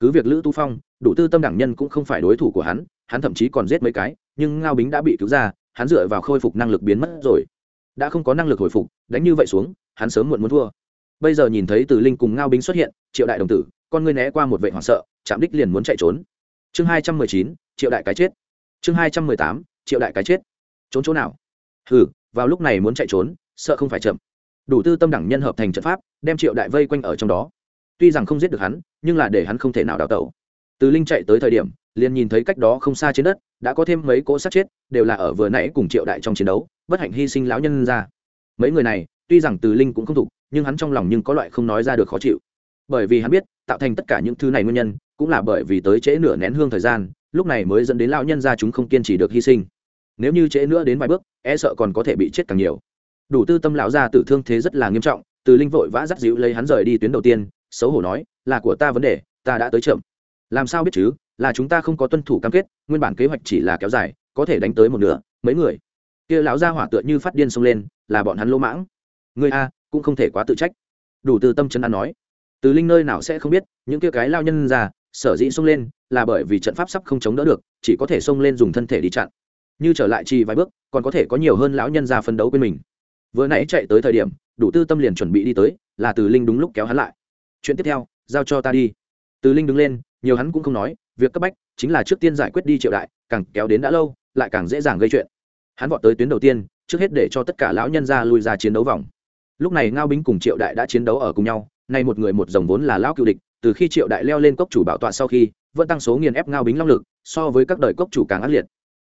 Cứ việc lữ tu phong, đủ tư tâm đẳng nhân cũng không phải đối thủ của hắn hắn thậm chí còn giết mấy cái, nhưng ngao bính đã bị cứu ra hắn dựa vào khôi phục năng lực biến mất rồi. Đã không có năng lực hồi phục, đánh như vậy xuống, hắn sớm muộn muốn thua. Bây giờ nhìn thấy từ linh cùng ngao bính xuất hiện, triệu đại đồng tử, con ngươi né qua một vệ hoảng sợ, chạm đích liền muốn chạy trốn. Chương hai trăm mười chín, triệu đại cái chết. Chương hai trăm mười tám, triệu đại cái chết. Trốn chỗ nào? Hừ, vào lúc này muốn chạy trốn, sợ không phải chậm. Đủ tư tâm đẳng nhân hợp thành trận pháp, đem triệu đại vây quanh ở trong đó. Tuy rằng không giết được hắn, nhưng là để hắn không thể nào đào tẩu. Từ linh chạy tới thời điểm, liền nhìn thấy cách đó không xa trên đất đã có thêm mấy cỗ sát chết, đều là ở vừa nãy cùng triệu đại trong chiến đấu, bất hạnh hy sinh lão nhân ra. Mấy người này, tuy rằng từ linh cũng không thục, nhưng hắn trong lòng nhưng có loại không nói ra được khó chịu. Bởi vì hắn biết, tạo thành tất cả những thứ này nguyên nhân, cũng là bởi vì tới trễ nửa nén hương thời gian, lúc này mới dẫn đến lão nhân ra chúng không kiên trì được hy sinh. Nếu như trễ nữa đến vài bước e sợ còn có thể bị chết càng nhiều. Đủ tư tâm lão gia tử thương thế rất là nghiêm trọng, từ linh vội vã dắt dịu lấy hắn rời đi tuyến đầu tiên, xấu hổ nói, là của ta vấn đề, ta đã tới chậm. Làm sao biết chứ? Là chúng ta không có tuân thủ cam kết, nguyên bản kế hoạch chỉ là kéo dài, có thể đánh tới một nửa, mấy người. Kia lão gia hỏa tựa như phát điên xông lên, là bọn hắn lỗ mãng. Người a, cũng không thể quá tự trách. Đủ từ tâm chân ăn nói. Từ linh nơi nào sẽ không biết, những kia cái lao nhân già sở dĩ xông lên, là bởi vì trận pháp sắp không chống đỡ được, chỉ có thể xông lên dùng thân thể đi chặn. Như trở lại chỉ vài bước, còn có thể có nhiều hơn lão nhân già phân đấu bên mình. Vừa nãy chạy tới thời điểm, đủ tư tâm liền chuẩn bị đi tới, là từ linh đúng lúc kéo hắn lại. Chuyện tiếp theo, giao cho ta đi. Từ linh đứng lên, nhiều hắn cũng không nói việc cấp bách chính là trước tiên giải quyết đi triệu đại, càng kéo đến đã lâu, lại càng dễ dàng gây chuyện. Hắn vọt tới tuyến đầu tiên, trước hết để cho tất cả lão nhân ra lui ra chiến đấu vòng. Lúc này ngao bính cùng triệu đại đã chiến đấu ở cùng nhau, nay một người một dòng vốn là lão cựu địch, từ khi triệu đại leo lên cốc chủ bảo tọa sau khi, vẫn tăng số nghiền ép ngao bính long lực, so với các đời cốc chủ càng ác liệt.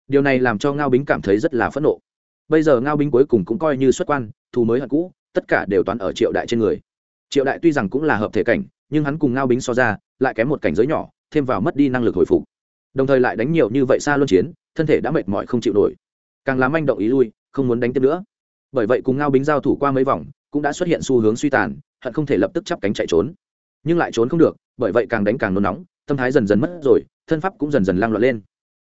Điều này làm cho ngao bính cảm thấy rất là phẫn nộ. Bây giờ ngao bính cuối cùng cũng coi như xuất quan, thù mới hận cũ, tất cả đều toán ở triệu đại trên người. Triệu đại tuy rằng cũng là hợp thể cảnh, nhưng hắn cùng ngao bính so ra, lại kém một cảnh giới nhỏ thêm vào mất đi năng lực hồi phục. Đồng thời lại đánh nhiều như vậy xa luân chiến, thân thể đã mệt mỏi không chịu nổi. Càng làm manh động ý lui, không muốn đánh tiếp nữa. Bởi vậy cùng ngao bính giao thủ qua mấy vòng, cũng đã xuất hiện xu hướng suy tàn, hận không thể lập tức chắp cánh chạy trốn. Nhưng lại trốn không được, bởi vậy càng đánh càng nôn nóng, tâm thái dần dần mất rồi, thân pháp cũng dần dần lang loạn lên.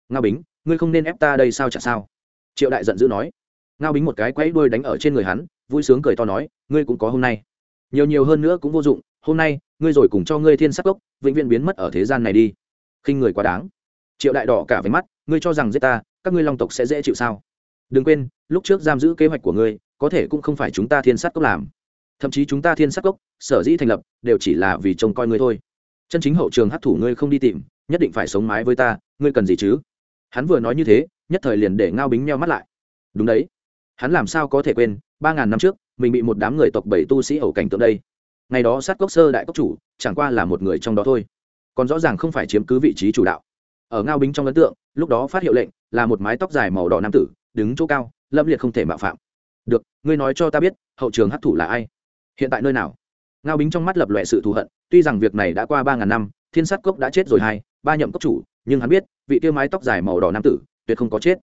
Ngao bính, ngươi không nên ép ta đây sao chả sao? Triệu đại giận dữ nói. Ngao bính một cái quấy đuôi đánh ở trên người hắn, vui sướng cười to nói, ngươi cũng có hôm nay. Nhiều nhiều hơn nữa cũng vô dụng hôm nay, ngươi rồi cùng cho ngươi thiên sắc gốc vĩnh viễn biến mất ở thế gian này đi. Khinh người quá đáng. Triệu đại đỏ cả váy mắt, ngươi cho rằng giết ta, các ngươi long tộc sẽ dễ chịu sao? Đừng quên, lúc trước giam giữ kế hoạch của ngươi, có thể cũng không phải chúng ta thiên sát cốc làm. Thậm chí chúng ta thiên sát cốc, sở dĩ thành lập, đều chỉ là vì trông coi ngươi thôi. Chân chính hậu trường hát thủ ngươi không đi tìm, nhất định phải sống mái với ta, ngươi cần gì chứ? Hắn vừa nói như thế, nhất thời liền để ngao bính meo mắt lại. Đúng đấy. Hắn làm sao có thể quên, ba ngàn năm trước, mình bị một đám người tộc bảy tu sĩ ẩu cảnh tượng đây ngày đó sát cốc sơ đại cốc chủ, chẳng qua là một người trong đó thôi. Còn rõ ràng không phải chiếm cứ vị trí chủ đạo. Ở ngao bính trong ấn tượng, lúc đó phát hiệu lệnh là một mái tóc dài màu đỏ nam tử, đứng chỗ cao, lâm liệt không thể mạo phạm. Được, ngươi nói cho ta biết, hậu trường hấp thủ là ai? Hiện tại nơi nào? Ngao bính trong mắt lập lòe sự thù hận, tuy rằng việc này đã qua ba ngàn năm, thiên sát cốc đã chết rồi hai, ba nhậm cốc chủ, nhưng hắn biết, vị tiêu mái tóc dài màu đỏ nam tử, tuyệt không có chết.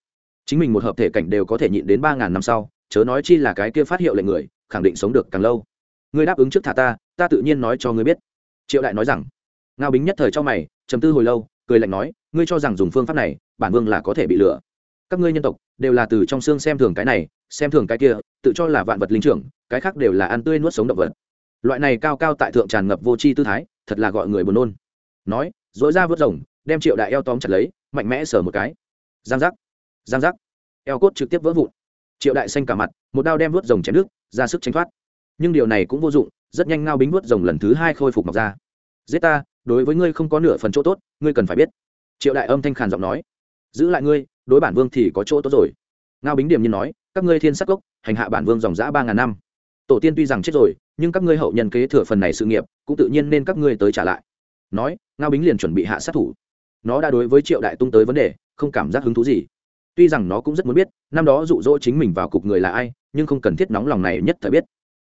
Chính mình một hợp thể cảnh đều có thể nhịn đến ba ngàn năm sau, chớ nói chi là cái kia phát hiệu lệnh người, khẳng định sống được càng lâu ngươi đáp ứng trước thả ta ta tự nhiên nói cho ngươi biết. Triệu đại nói rằng. Ngao bính nhất thời cho mày chấm tư hồi lâu, cười lạnh nói, ngươi cho rằng dùng phương pháp này, bản vương là có thể bị lừa. Các ngươi nhân tộc, đều là từ trong xương xem thường cái này, xem thường cái kia, tự cho là vạn vật linh trưởng, cái khác đều là ăn tươi nuốt sống động vật. Loại này cao cao tại thượng tràn ngập vô tri tư thái, thật là gọi người buồn nôn. Nói dỗi ra vớt rồng, đem triệu đại eo tóm chặt lấy, mạnh mẽ sờ một cái. Giang giác giang giác. Eo cốt trực tiếp vỡ vụn. Triệu đại xanh cả mặt, một đao đem vớt rồng chém nước ra sức tránh thoát nhưng điều này cũng vô dụng, rất nhanh ngao bính vuốt rồng lần thứ hai khôi phục mọc ra. Giết ta, đối với ngươi không có nửa phần chỗ tốt, ngươi cần phải biết. Triệu đại âm thanh khàn giọng nói. Giữ lại ngươi, đối bản vương thì có chỗ tốt rồi. Ngao bính điểm nhiên nói, các ngươi thiên sắc gốc hành hạ bản vương dòng giã ba ngàn năm. Tổ tiên tuy rằng chết rồi, nhưng các ngươi hậu nhân kế thừa phần này sự nghiệp, cũng tự nhiên nên các ngươi tới trả lại. Nói, ngao bính liền chuẩn bị hạ sát thủ. Nó đã đối với triệu đại tung tới vấn đề, không cảm giác hứng thú gì. Tuy rằng nó cũng rất muốn biết, năm đó rụ rỗ chính mình vào cục người là ai, nhưng không cần thiết nóng lòng này nhất thời biết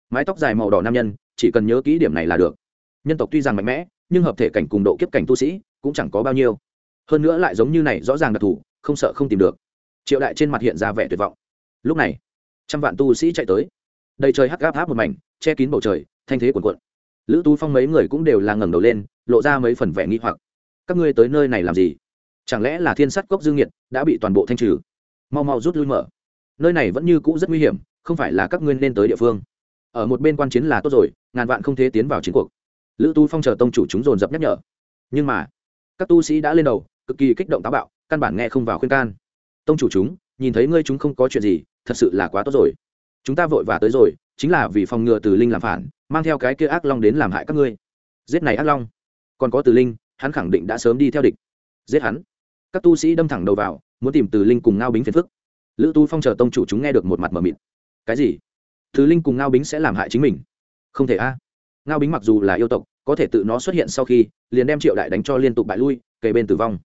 mái tóc dài màu đỏ nam nhân, chỉ cần nhớ kỹ điểm này là được. Nhân tộc tuy rằng mạnh mẽ, nhưng hợp thể cảnh cùng độ kiếp cảnh tu sĩ cũng chẳng có bao nhiêu. Hơn nữa lại giống như này rõ ràng đặc thù, không sợ không tìm được. Triệu đại trên mặt hiện ra vẻ tuyệt vọng. Lúc này, trăm vạn tu sĩ chạy tới. Đầy trời hắc gáp áp một mảnh, che kín bầu trời, thanh thế cuồn cuộn. Lữ tu phong mấy người cũng đều là ngẩng đầu lên, lộ ra mấy phần vẻ nghi hoặc. Các ngươi tới nơi này làm gì? Chẳng lẽ là thiên sắt cốc dương nhiệt đã bị toàn bộ thanh trừ? Mau mau rút lui mở. Nơi này vẫn như cũ rất nguy hiểm, không phải là các ngươi nên tới địa phương ở một bên quan chiến là tốt rồi, ngàn vạn không thế tiến vào chiến cuộc. Lữ tu phong chờ tông chủ chúng dồn dập nhắc nhở. Nhưng mà, các tu sĩ đã lên đầu, cực kỳ kích động táo bạo, căn bản nghe không vào khuyên can. Tông chủ chúng, nhìn thấy ngươi chúng không có chuyện gì, thật sự là quá tốt rồi. Chúng ta vội và tới rồi, chính là vì phòng ngừa từ linh làm phản, mang theo cái kia ác long đến làm hại các ngươi. Giết này ác long. Còn có từ linh, hắn khẳng định đã sớm đi theo địch. Giết hắn. Các tu sĩ đâm thẳng đầu vào, muốn tìm từ linh cùng ngao bính phiền phức. Lữ tu phong chờ tông chủ chúng nghe được một mặt mờ mịt. Cái gì? Thứ linh cùng ngao bính sẽ làm hại chính mình. Không thể a. Ngao bính mặc dù là yêu tộc, có thể tự nó xuất hiện sau khi, liền đem triệu đại đánh cho liên tục bại lui kề bên tử vong.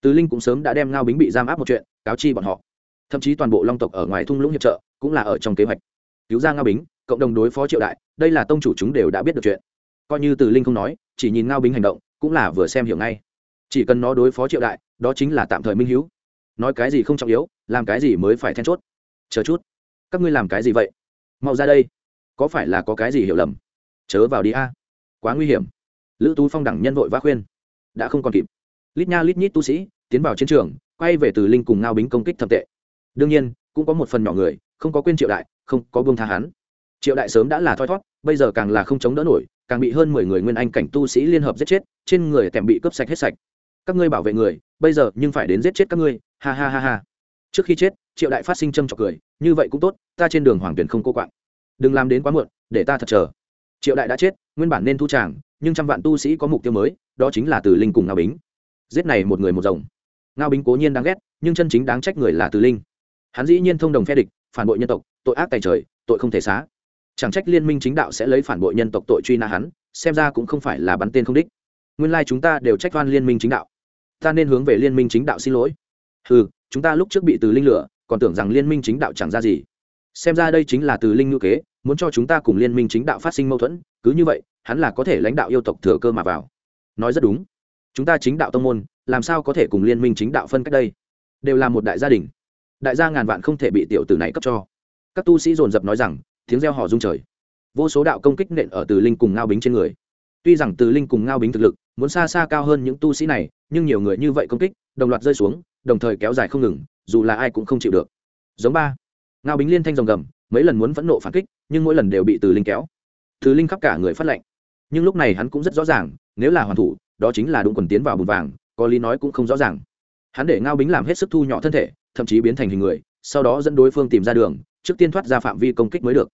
Tứ linh cũng sớm đã đem ngao bính bị giam áp một chuyện, cáo chi bọn họ. Thậm chí toàn bộ long tộc ở ngoài thung lũng hiệp trợ, cũng là ở trong kế hoạch. Cứu ra ngao bính, cộng đồng đối phó triệu đại, đây là tông chủ chúng đều đã biết được chuyện. Coi như từ linh không nói, chỉ nhìn ngao bính hành động, cũng là vừa xem hiểu ngay. Chỉ cần nó đối phó triệu đại, đó chính là tạm thời minh hữu nói cái gì không trọng yếu, làm cái gì mới phải then chốt. Chờ chút. Các ngươi làm cái gì vậy? Mau ra đây. Có phải là có cái gì hiểu lầm? Chớ vào đi a. Quá nguy hiểm. Lữ tú phong đẳng nhân vội vã khuyên. Đã không còn kịp. Lít nha lít nhít tu sĩ tiến vào chiến trường, quay về từ linh cùng ngao bính công kích thập tệ. Đương nhiên, cũng có một phần nhỏ người, không có quên triệu đại, không có buông tha hắn. Triệu đại sớm đã là thoi thót, bây giờ càng là không chống đỡ nổi, càng bị hơn mười người nguyên anh cảnh tu sĩ liên hợp giết chết, trên người tèm bị cướp sạch hết sạch. Các ngươi bảo vệ người, bây giờ nhưng phải đến giết chết các ngươi, ha ha ha ha. Trước khi chết triệu đại phát sinh châm trọc cười, như vậy cũng tốt, ta trên đường hoàng tuyển không cô quạng. Đừng làm đến quá muộn, để ta thật chờ. Triệu đại đã chết, nguyên bản nên thu tràng, nhưng trăm vạn tu sĩ có mục tiêu mới, đó chính là từ linh cùng ngao bính. Giết này một người một rồng. Ngao bính cố nhiên đáng ghét, nhưng chân chính đáng trách người là từ linh. Hắn dĩ nhiên thông đồng phe địch, phản bội nhân tộc, tội ác tài trời, tội không thể xá. Chẳng trách liên minh chính đạo sẽ lấy phản bội nhân tộc tội truy nã hắn, xem ra cũng không phải là bắn tên không đích. Nguyên lai chúng ta đều trách oan liên minh chính đạo. Ta nên hướng về liên minh chính đạo xin lỗi. Ừ chúng ta lúc trước bị từ linh lửa còn tưởng rằng liên minh chính đạo chẳng ra gì. Xem ra đây chính là từ linh ngữ kế, muốn cho chúng ta cùng liên minh chính đạo phát sinh mâu thuẫn, cứ như vậy, hắn là có thể lãnh đạo yêu tộc thừa cơ mà vào. Nói rất đúng. Chúng ta chính đạo tông môn, làm sao có thể cùng liên minh chính đạo phân cách đây? Đều là một đại gia đình. Đại gia ngàn vạn không thể bị tiểu tử này cấp cho. Các tu sĩ dồn dập nói rằng, tiếng reo họ rung trời. Vô số đạo công kích nện ở từ linh cùng ngao bính trên người. Tuy rằng từ linh cùng ngao bính thực lực muốn xa xa cao hơn những tu sĩ này, nhưng nhiều người như vậy công kích, đồng loạt rơi xuống, đồng thời kéo dài không ngừng dù là ai cũng không chịu được. Giống ba. Ngao bính liên thanh rồng gầm, mấy lần muốn phẫn nộ phản kích, nhưng mỗi lần đều bị từ linh kéo. Từ linh khắp cả người phát lệnh. Nhưng lúc này hắn cũng rất rõ ràng, nếu là hoàn thủ, đó chính là đụng quần tiến vào bùn vàng, có lý nói cũng không rõ ràng. Hắn để ngao bính làm hết sức thu nhỏ thân thể, thậm chí biến thành hình người, sau đó dẫn đối phương tìm ra đường, trước tiên thoát ra phạm vi công kích mới được.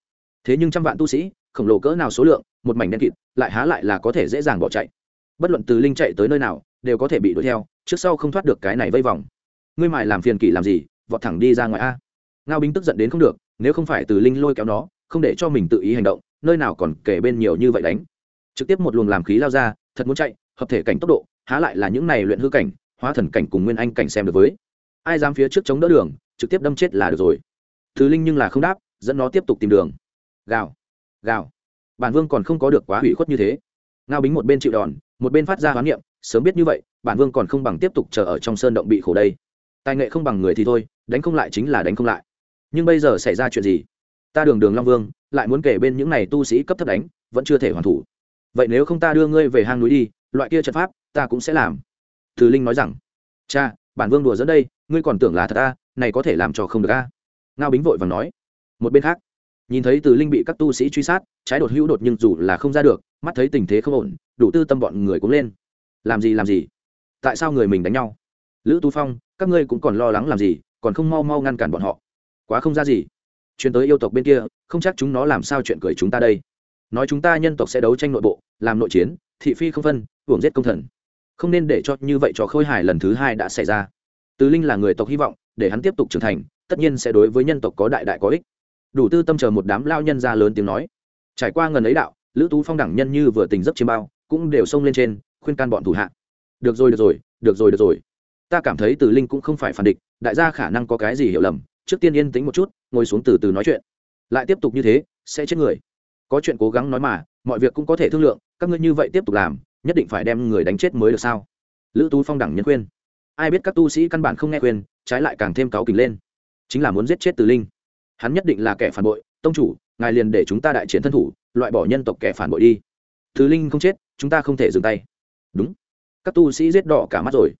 Thế nhưng trăm vạn tu sĩ, khổng lồ cỡ nào số lượng, một mảnh đen kịt, lại há lại là có thể dễ dàng bỏ chạy. Bất luận từ linh chạy tới nơi nào, đều có thể bị đuổi theo, trước sau không thoát được cái này vây vòng ngươi mài làm phiền kỷ làm gì, vọt thẳng đi ra ngoài a. Ngao bính tức giận đến không được, nếu không phải từ linh lôi kéo nó, không để cho mình tự ý hành động, nơi nào còn kể bên nhiều như vậy đánh. Trực tiếp một luồng làm khí lao ra, thật muốn chạy, hợp thể cảnh tốc độ, há lại là những này luyện hư cảnh, hóa thần cảnh cùng nguyên anh cảnh xem được với. Ai dám phía trước chống đỡ đường, trực tiếp đâm chết là được rồi. Thứ linh nhưng là không đáp, dẫn nó tiếp tục tìm đường. Gào gào. Bản vương còn không có được quá hủy khuất như thế. Ngao bính một bên chịu đòn, một bên phát ra hoán niệm, sớm biết như vậy, bản vương còn không bằng tiếp tục chờ ở trong sơn động bị khổ đây tài nghệ không bằng người thì thôi, đánh không lại chính là đánh không lại. Nhưng bây giờ xảy ra chuyện gì? Ta đường đường long vương, lại muốn kể bên những này tu sĩ cấp thấp đánh, vẫn chưa thể hoàn thủ. Vậy nếu không ta đưa ngươi về hang núi đi, loại kia trận pháp, ta cũng sẽ làm. Thứ linh nói rằng, cha, bản vương đùa dẫn đây, ngươi còn tưởng là thật ta này có thể làm cho không được a. Ngao bính vội và nói, một bên khác, nhìn thấy từ linh bị các tu sĩ truy sát, trái đột hữu đột nhưng dù là không ra được, mắt thấy tình thế không ổn, đủ tư tâm bọn người cũng lên. Làm gì làm gì? Tại sao người mình đánh nhau? Lữ tu phong các ngươi cũng còn lo lắng làm gì, còn không mau mau ngăn cản bọn họ. Quá không ra gì. Chuyến tới yêu tộc bên kia, không chắc chúng nó làm sao chuyện cười chúng ta đây. Nói chúng ta nhân tộc sẽ đấu tranh nội bộ, làm nội chiến, thị phi không phân hưởng giết công thần. Không nên để cho như vậy cho khôi hài lần thứ hai đã xảy ra. Tứ linh là người tộc hy vọng, để hắn tiếp tục trưởng thành, tất nhiên sẽ đối với nhân tộc có đại đại có ích. Đủ tư tâm chờ một đám lao nhân ra lớn tiếng nói. Trải qua ngần ấy đạo, lữ tú phong đẳng nhân như vừa tình giấc chiêm bao, cũng đều xông lên trên, khuyên can bọn thủ hạ. Được rồi được rồi được rồi được rồi ta cảm thấy từ linh cũng không phải phản địch, đại gia khả năng có cái gì hiểu lầm, trước tiên yên tĩnh một chút, ngồi xuống từ từ nói chuyện. Lại tiếp tục như thế, sẽ chết người. Có chuyện cố gắng nói mà, mọi việc cũng có thể thương lượng, các ngươi như vậy tiếp tục làm, nhất định phải đem người đánh chết mới được sao? Lữ tú phong đẳng nhân khuyên. Ai biết các tu sĩ căn bản không nghe khuyên, trái lại càng thêm cáu kỉnh lên. Chính là muốn giết chết từ linh. Hắn nhất định là kẻ phản bội, tông chủ, ngài liền để chúng ta đại chiến thân thủ, loại bỏ nhân tộc kẻ phản bội đi. Từ linh không chết, chúng ta không thể dừng tay. Đúng. Các tu sĩ giết đỏ cả mắt rồi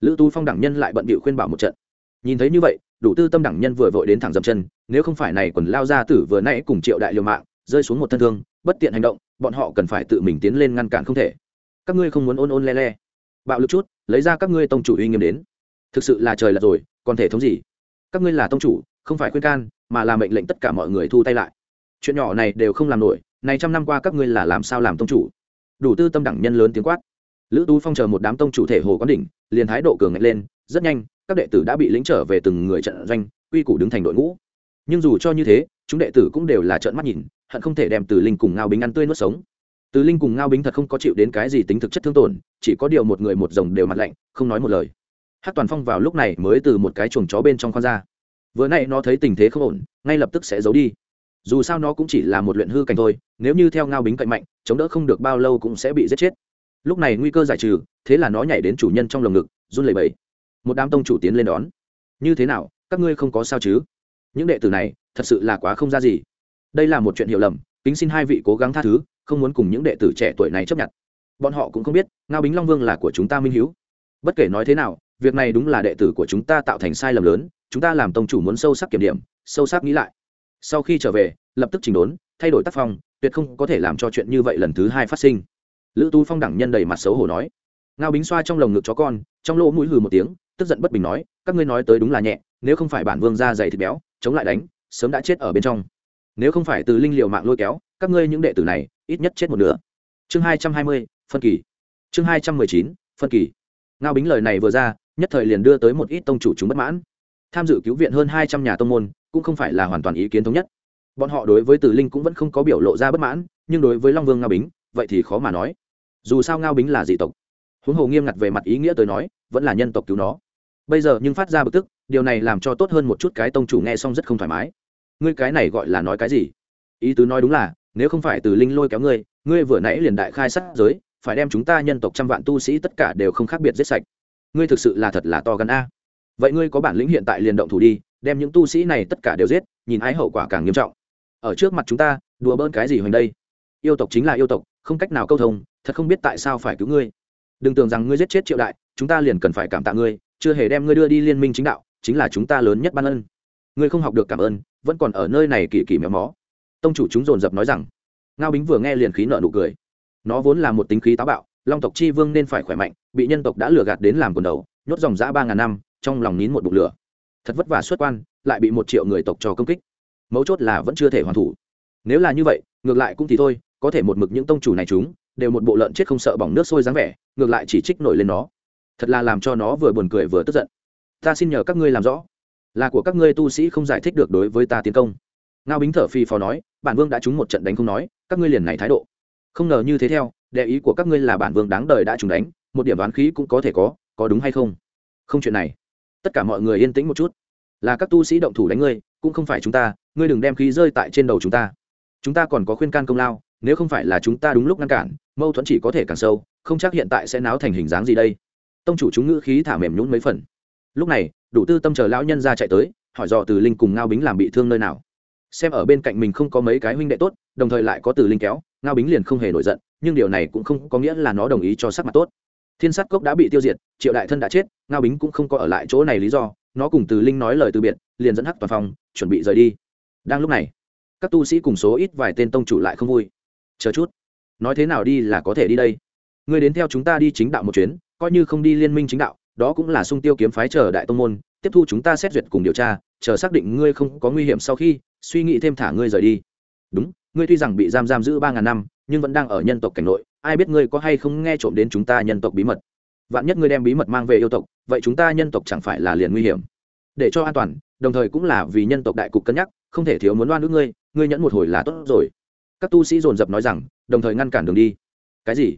lữ tu phong đẳng nhân lại bận bịu khuyên bảo một trận. Nhìn thấy như vậy, đủ tư tâm đẳng nhân vừa vội đến thẳng dầm chân, nếu không phải này quần lao ra tử vừa nãy cùng triệu đại liều mạng, rơi xuống một thân thương, bất tiện hành động, bọn họ cần phải tự mình tiến lên ngăn cản không thể. Các ngươi không muốn ôn ôn le le. Bạo lực chút, lấy ra các ngươi tông chủ uy nghiêm đến. Thực sự là trời lật rồi, còn thể thống gì? Các ngươi là tông chủ, không phải khuyên can, mà là mệnh lệnh tất cả mọi người thu tay lại. Chuyện nhỏ này đều không làm nổi, này trăm năm qua các ngươi là làm sao làm tông chủ? Đủ tư tâm đẳng nhân lớn tiếng quát lữ tú phong chờ một đám tông chủ thể hồ quán đỉnh, liền thái độ cường ngạch lên, rất nhanh, các đệ tử đã bị lính trở về từng người trận doanh, quy củ đứng thành đội ngũ. Nhưng dù cho như thế, chúng đệ tử cũng đều là trợn mắt nhìn, hận không thể đem từ linh cùng ngao bính ăn tươi nuốt sống. Từ linh cùng ngao bính thật không có chịu đến cái gì tính thực chất thương tổn, chỉ có điều một người một rồng đều mặt lạnh, không nói một lời. Hát toàn phong vào lúc này mới từ một cái chuồng chó bên trong khoan ra. Vừa nay nó thấy tình thế không ổn, ngay lập tức sẽ giấu đi. Dù sao nó cũng chỉ là một luyện hư cảnh thôi, nếu như theo ngao bính cạnh mạnh, chống đỡ không được bao lâu cũng sẽ bị giết chết lúc này nguy cơ giải trừ, thế là nó nhảy đến chủ nhân trong lồng ngực, run lẩy bẩy. Một đám tông chủ tiến lên đón. Như thế nào, các ngươi không có sao chứ? Những đệ tử này, thật sự là quá không ra gì. Đây là một chuyện hiểu lầm, kính xin hai vị cố gắng tha thứ, không muốn cùng những đệ tử trẻ tuổi này chấp nhận. Bọn họ cũng không biết, ngao bính long vương là của chúng ta minh hiếu. Bất kể nói thế nào, việc này đúng là đệ tử của chúng ta tạo thành sai lầm lớn, chúng ta làm tông chủ muốn sâu sắc kiểm điểm, sâu sắc nghĩ lại. Sau khi trở về, lập tức chỉnh đốn, thay đổi tác phong, tuyệt không có thể làm cho chuyện như vậy lần thứ hai phát sinh lữ tu phong đẳng nhân đầy mặt xấu hổ nói. Ngao bính xoa trong lồng ngực chó con, trong lỗ mũi hừ một tiếng, tức giận bất bình nói, các ngươi nói tới đúng là nhẹ, nếu không phải bản vương ra dày thịt béo, chống lại đánh, sớm đã chết ở bên trong. Nếu không phải từ linh liệu mạng lôi kéo, các ngươi những đệ tử này, ít nhất chết một nửa. Chương hai trăm hai mươi, phân kỳ. Chương hai trăm mười chín, phân kỳ. Ngao bính lời này vừa ra, nhất thời liền đưa tới một ít tông chủ chúng bất mãn. Tham dự cứu viện hơn hai trăm nhà tông môn, cũng không phải là hoàn toàn ý kiến thống nhất. Bọn họ đối với tử linh cũng vẫn không có biểu lộ ra bất mãn, nhưng đối với long vương ngao bính vậy thì khó mà nói. Dù sao ngao bính là dị tộc. Huống hồ nghiêm ngặt về mặt ý nghĩa tới nói, vẫn là nhân tộc cứu nó. Bây giờ nhưng phát ra bực tức, điều này làm cho tốt hơn một chút cái tông chủ nghe xong rất không thoải mái. Ngươi cái này gọi là nói cái gì? Ý tứ nói đúng là, nếu không phải từ linh lôi kéo ngươi ngươi vừa nãy liền đại khai sát giới, phải đem chúng ta nhân tộc trăm vạn tu sĩ tất cả đều không khác biệt giết sạch. Ngươi thực sự là thật là to gần a. Vậy ngươi có bản lĩnh hiện tại liền động thủ đi, đem những tu sĩ này tất cả đều giết, nhìn ái hậu quả càng nghiêm trọng. Ở trước mặt chúng ta, đùa bỡn cái gì hoành đây? Yêu tộc chính là yêu tộc không cách nào câu thông, thật không biết tại sao phải cứu ngươi. Đừng tưởng rằng ngươi giết chết triệu đại, chúng ta liền cần phải cảm tạ ngươi, chưa hề đem ngươi đưa đi liên minh chính đạo, chính là chúng ta lớn nhất ban ân. Ngươi không học được cảm ơn, vẫn còn ở nơi này kỳ kỳ méo mó. Tông chủ chúng dồn dập nói rằng. Ngao bính vừa nghe liền khí nợ nụ cười. Nó vốn là một tính khí táo bạo, long tộc chi vương nên phải khỏe mạnh, bị nhân tộc đã lừa gạt đến làm quần đầu, nhốt dòng giã ba ngàn năm, trong lòng nín một bụng lửa. Thật vất vả xuất quan, lại bị một triệu người tộc cho công kích. Mấu chốt là vẫn chưa thể hoàn thủ. Nếu là như vậy, ngược lại cũng thì thôi có thể một mực những tông chủ này chúng, đều một bộ lợn chết không sợ bỏng nước sôi dáng vẻ, ngược lại chỉ trích nổi lên nó. Thật là làm cho nó vừa buồn cười vừa tức giận. Ta xin nhờ các ngươi làm rõ. Là của các ngươi tu sĩ không giải thích được đối với ta tiến công. Ngao bính thở phi phò nói, bản vương đã trúng một trận đánh không nói, các ngươi liền này thái độ. Không ngờ như thế theo, đệ ý của các ngươi là bản vương đáng đời đã trúng đánh, một điểm đoán khí cũng có thể có có đúng hay không? Không chuyện này. Tất cả mọi người yên tĩnh một chút. Là các tu sĩ động thủ đánh ngươi, cũng không phải chúng ta, ngươi đừng đem khí rơi tại trên đầu chúng ta. Chúng ta còn có khuyên can công lao nếu không phải là chúng ta đúng lúc ngăn cản, mâu thuẫn chỉ có thể càng sâu, không chắc hiện tại sẽ náo thành hình dáng gì đây. Tông chủ chúng ngữ khí thả mềm nhún mấy phần. Lúc này, đủ tư tâm chờ lão nhân ra chạy tới, hỏi dò từ linh cùng ngao bính làm bị thương nơi nào. Xem ở bên cạnh mình không có mấy cái huynh đệ tốt, đồng thời lại có từ linh kéo, ngao bính liền không hề nổi giận, nhưng điều này cũng không có nghĩa là nó đồng ý cho sắc mặt tốt. Thiên sát cốc đã bị tiêu diệt, triệu đại thân đã chết, ngao bính cũng không có ở lại chỗ này lý do, nó cùng từ linh nói lời từ biệt, liền dẫn hắc toàn phòng chuẩn bị rời đi. Đang lúc này, các tu sĩ cùng số ít vài tên tông chủ lại không vui chờ chút. Nói thế nào đi là có thể đi đây. Ngươi đến theo chúng ta đi chính đạo một chuyến, coi như không đi liên minh chính đạo, đó cũng là sung tiêu kiếm phái chờ đại tông môn, tiếp thu chúng ta xét duyệt cùng điều tra, chờ xác định ngươi không có nguy hiểm sau khi, suy nghĩ thêm thả ngươi rời đi. Đúng, ngươi tuy rằng bị giam giam giữ ba ngàn năm, nhưng vẫn đang ở nhân tộc cảnh nội, ai biết ngươi có hay không nghe trộm đến chúng ta nhân tộc bí mật. Vạn nhất ngươi đem bí mật mang về yêu tộc, vậy chúng ta nhân tộc chẳng phải là liền nguy hiểm. Để cho an toàn, đồng thời cũng là vì nhân tộc đại cục cân nhắc, không thể thiếu muốn oan ước ngươi ngươi nhẫn một hồi là tốt rồi các tu sĩ dồn dập nói rằng, đồng thời ngăn cản đường đi. Cái gì?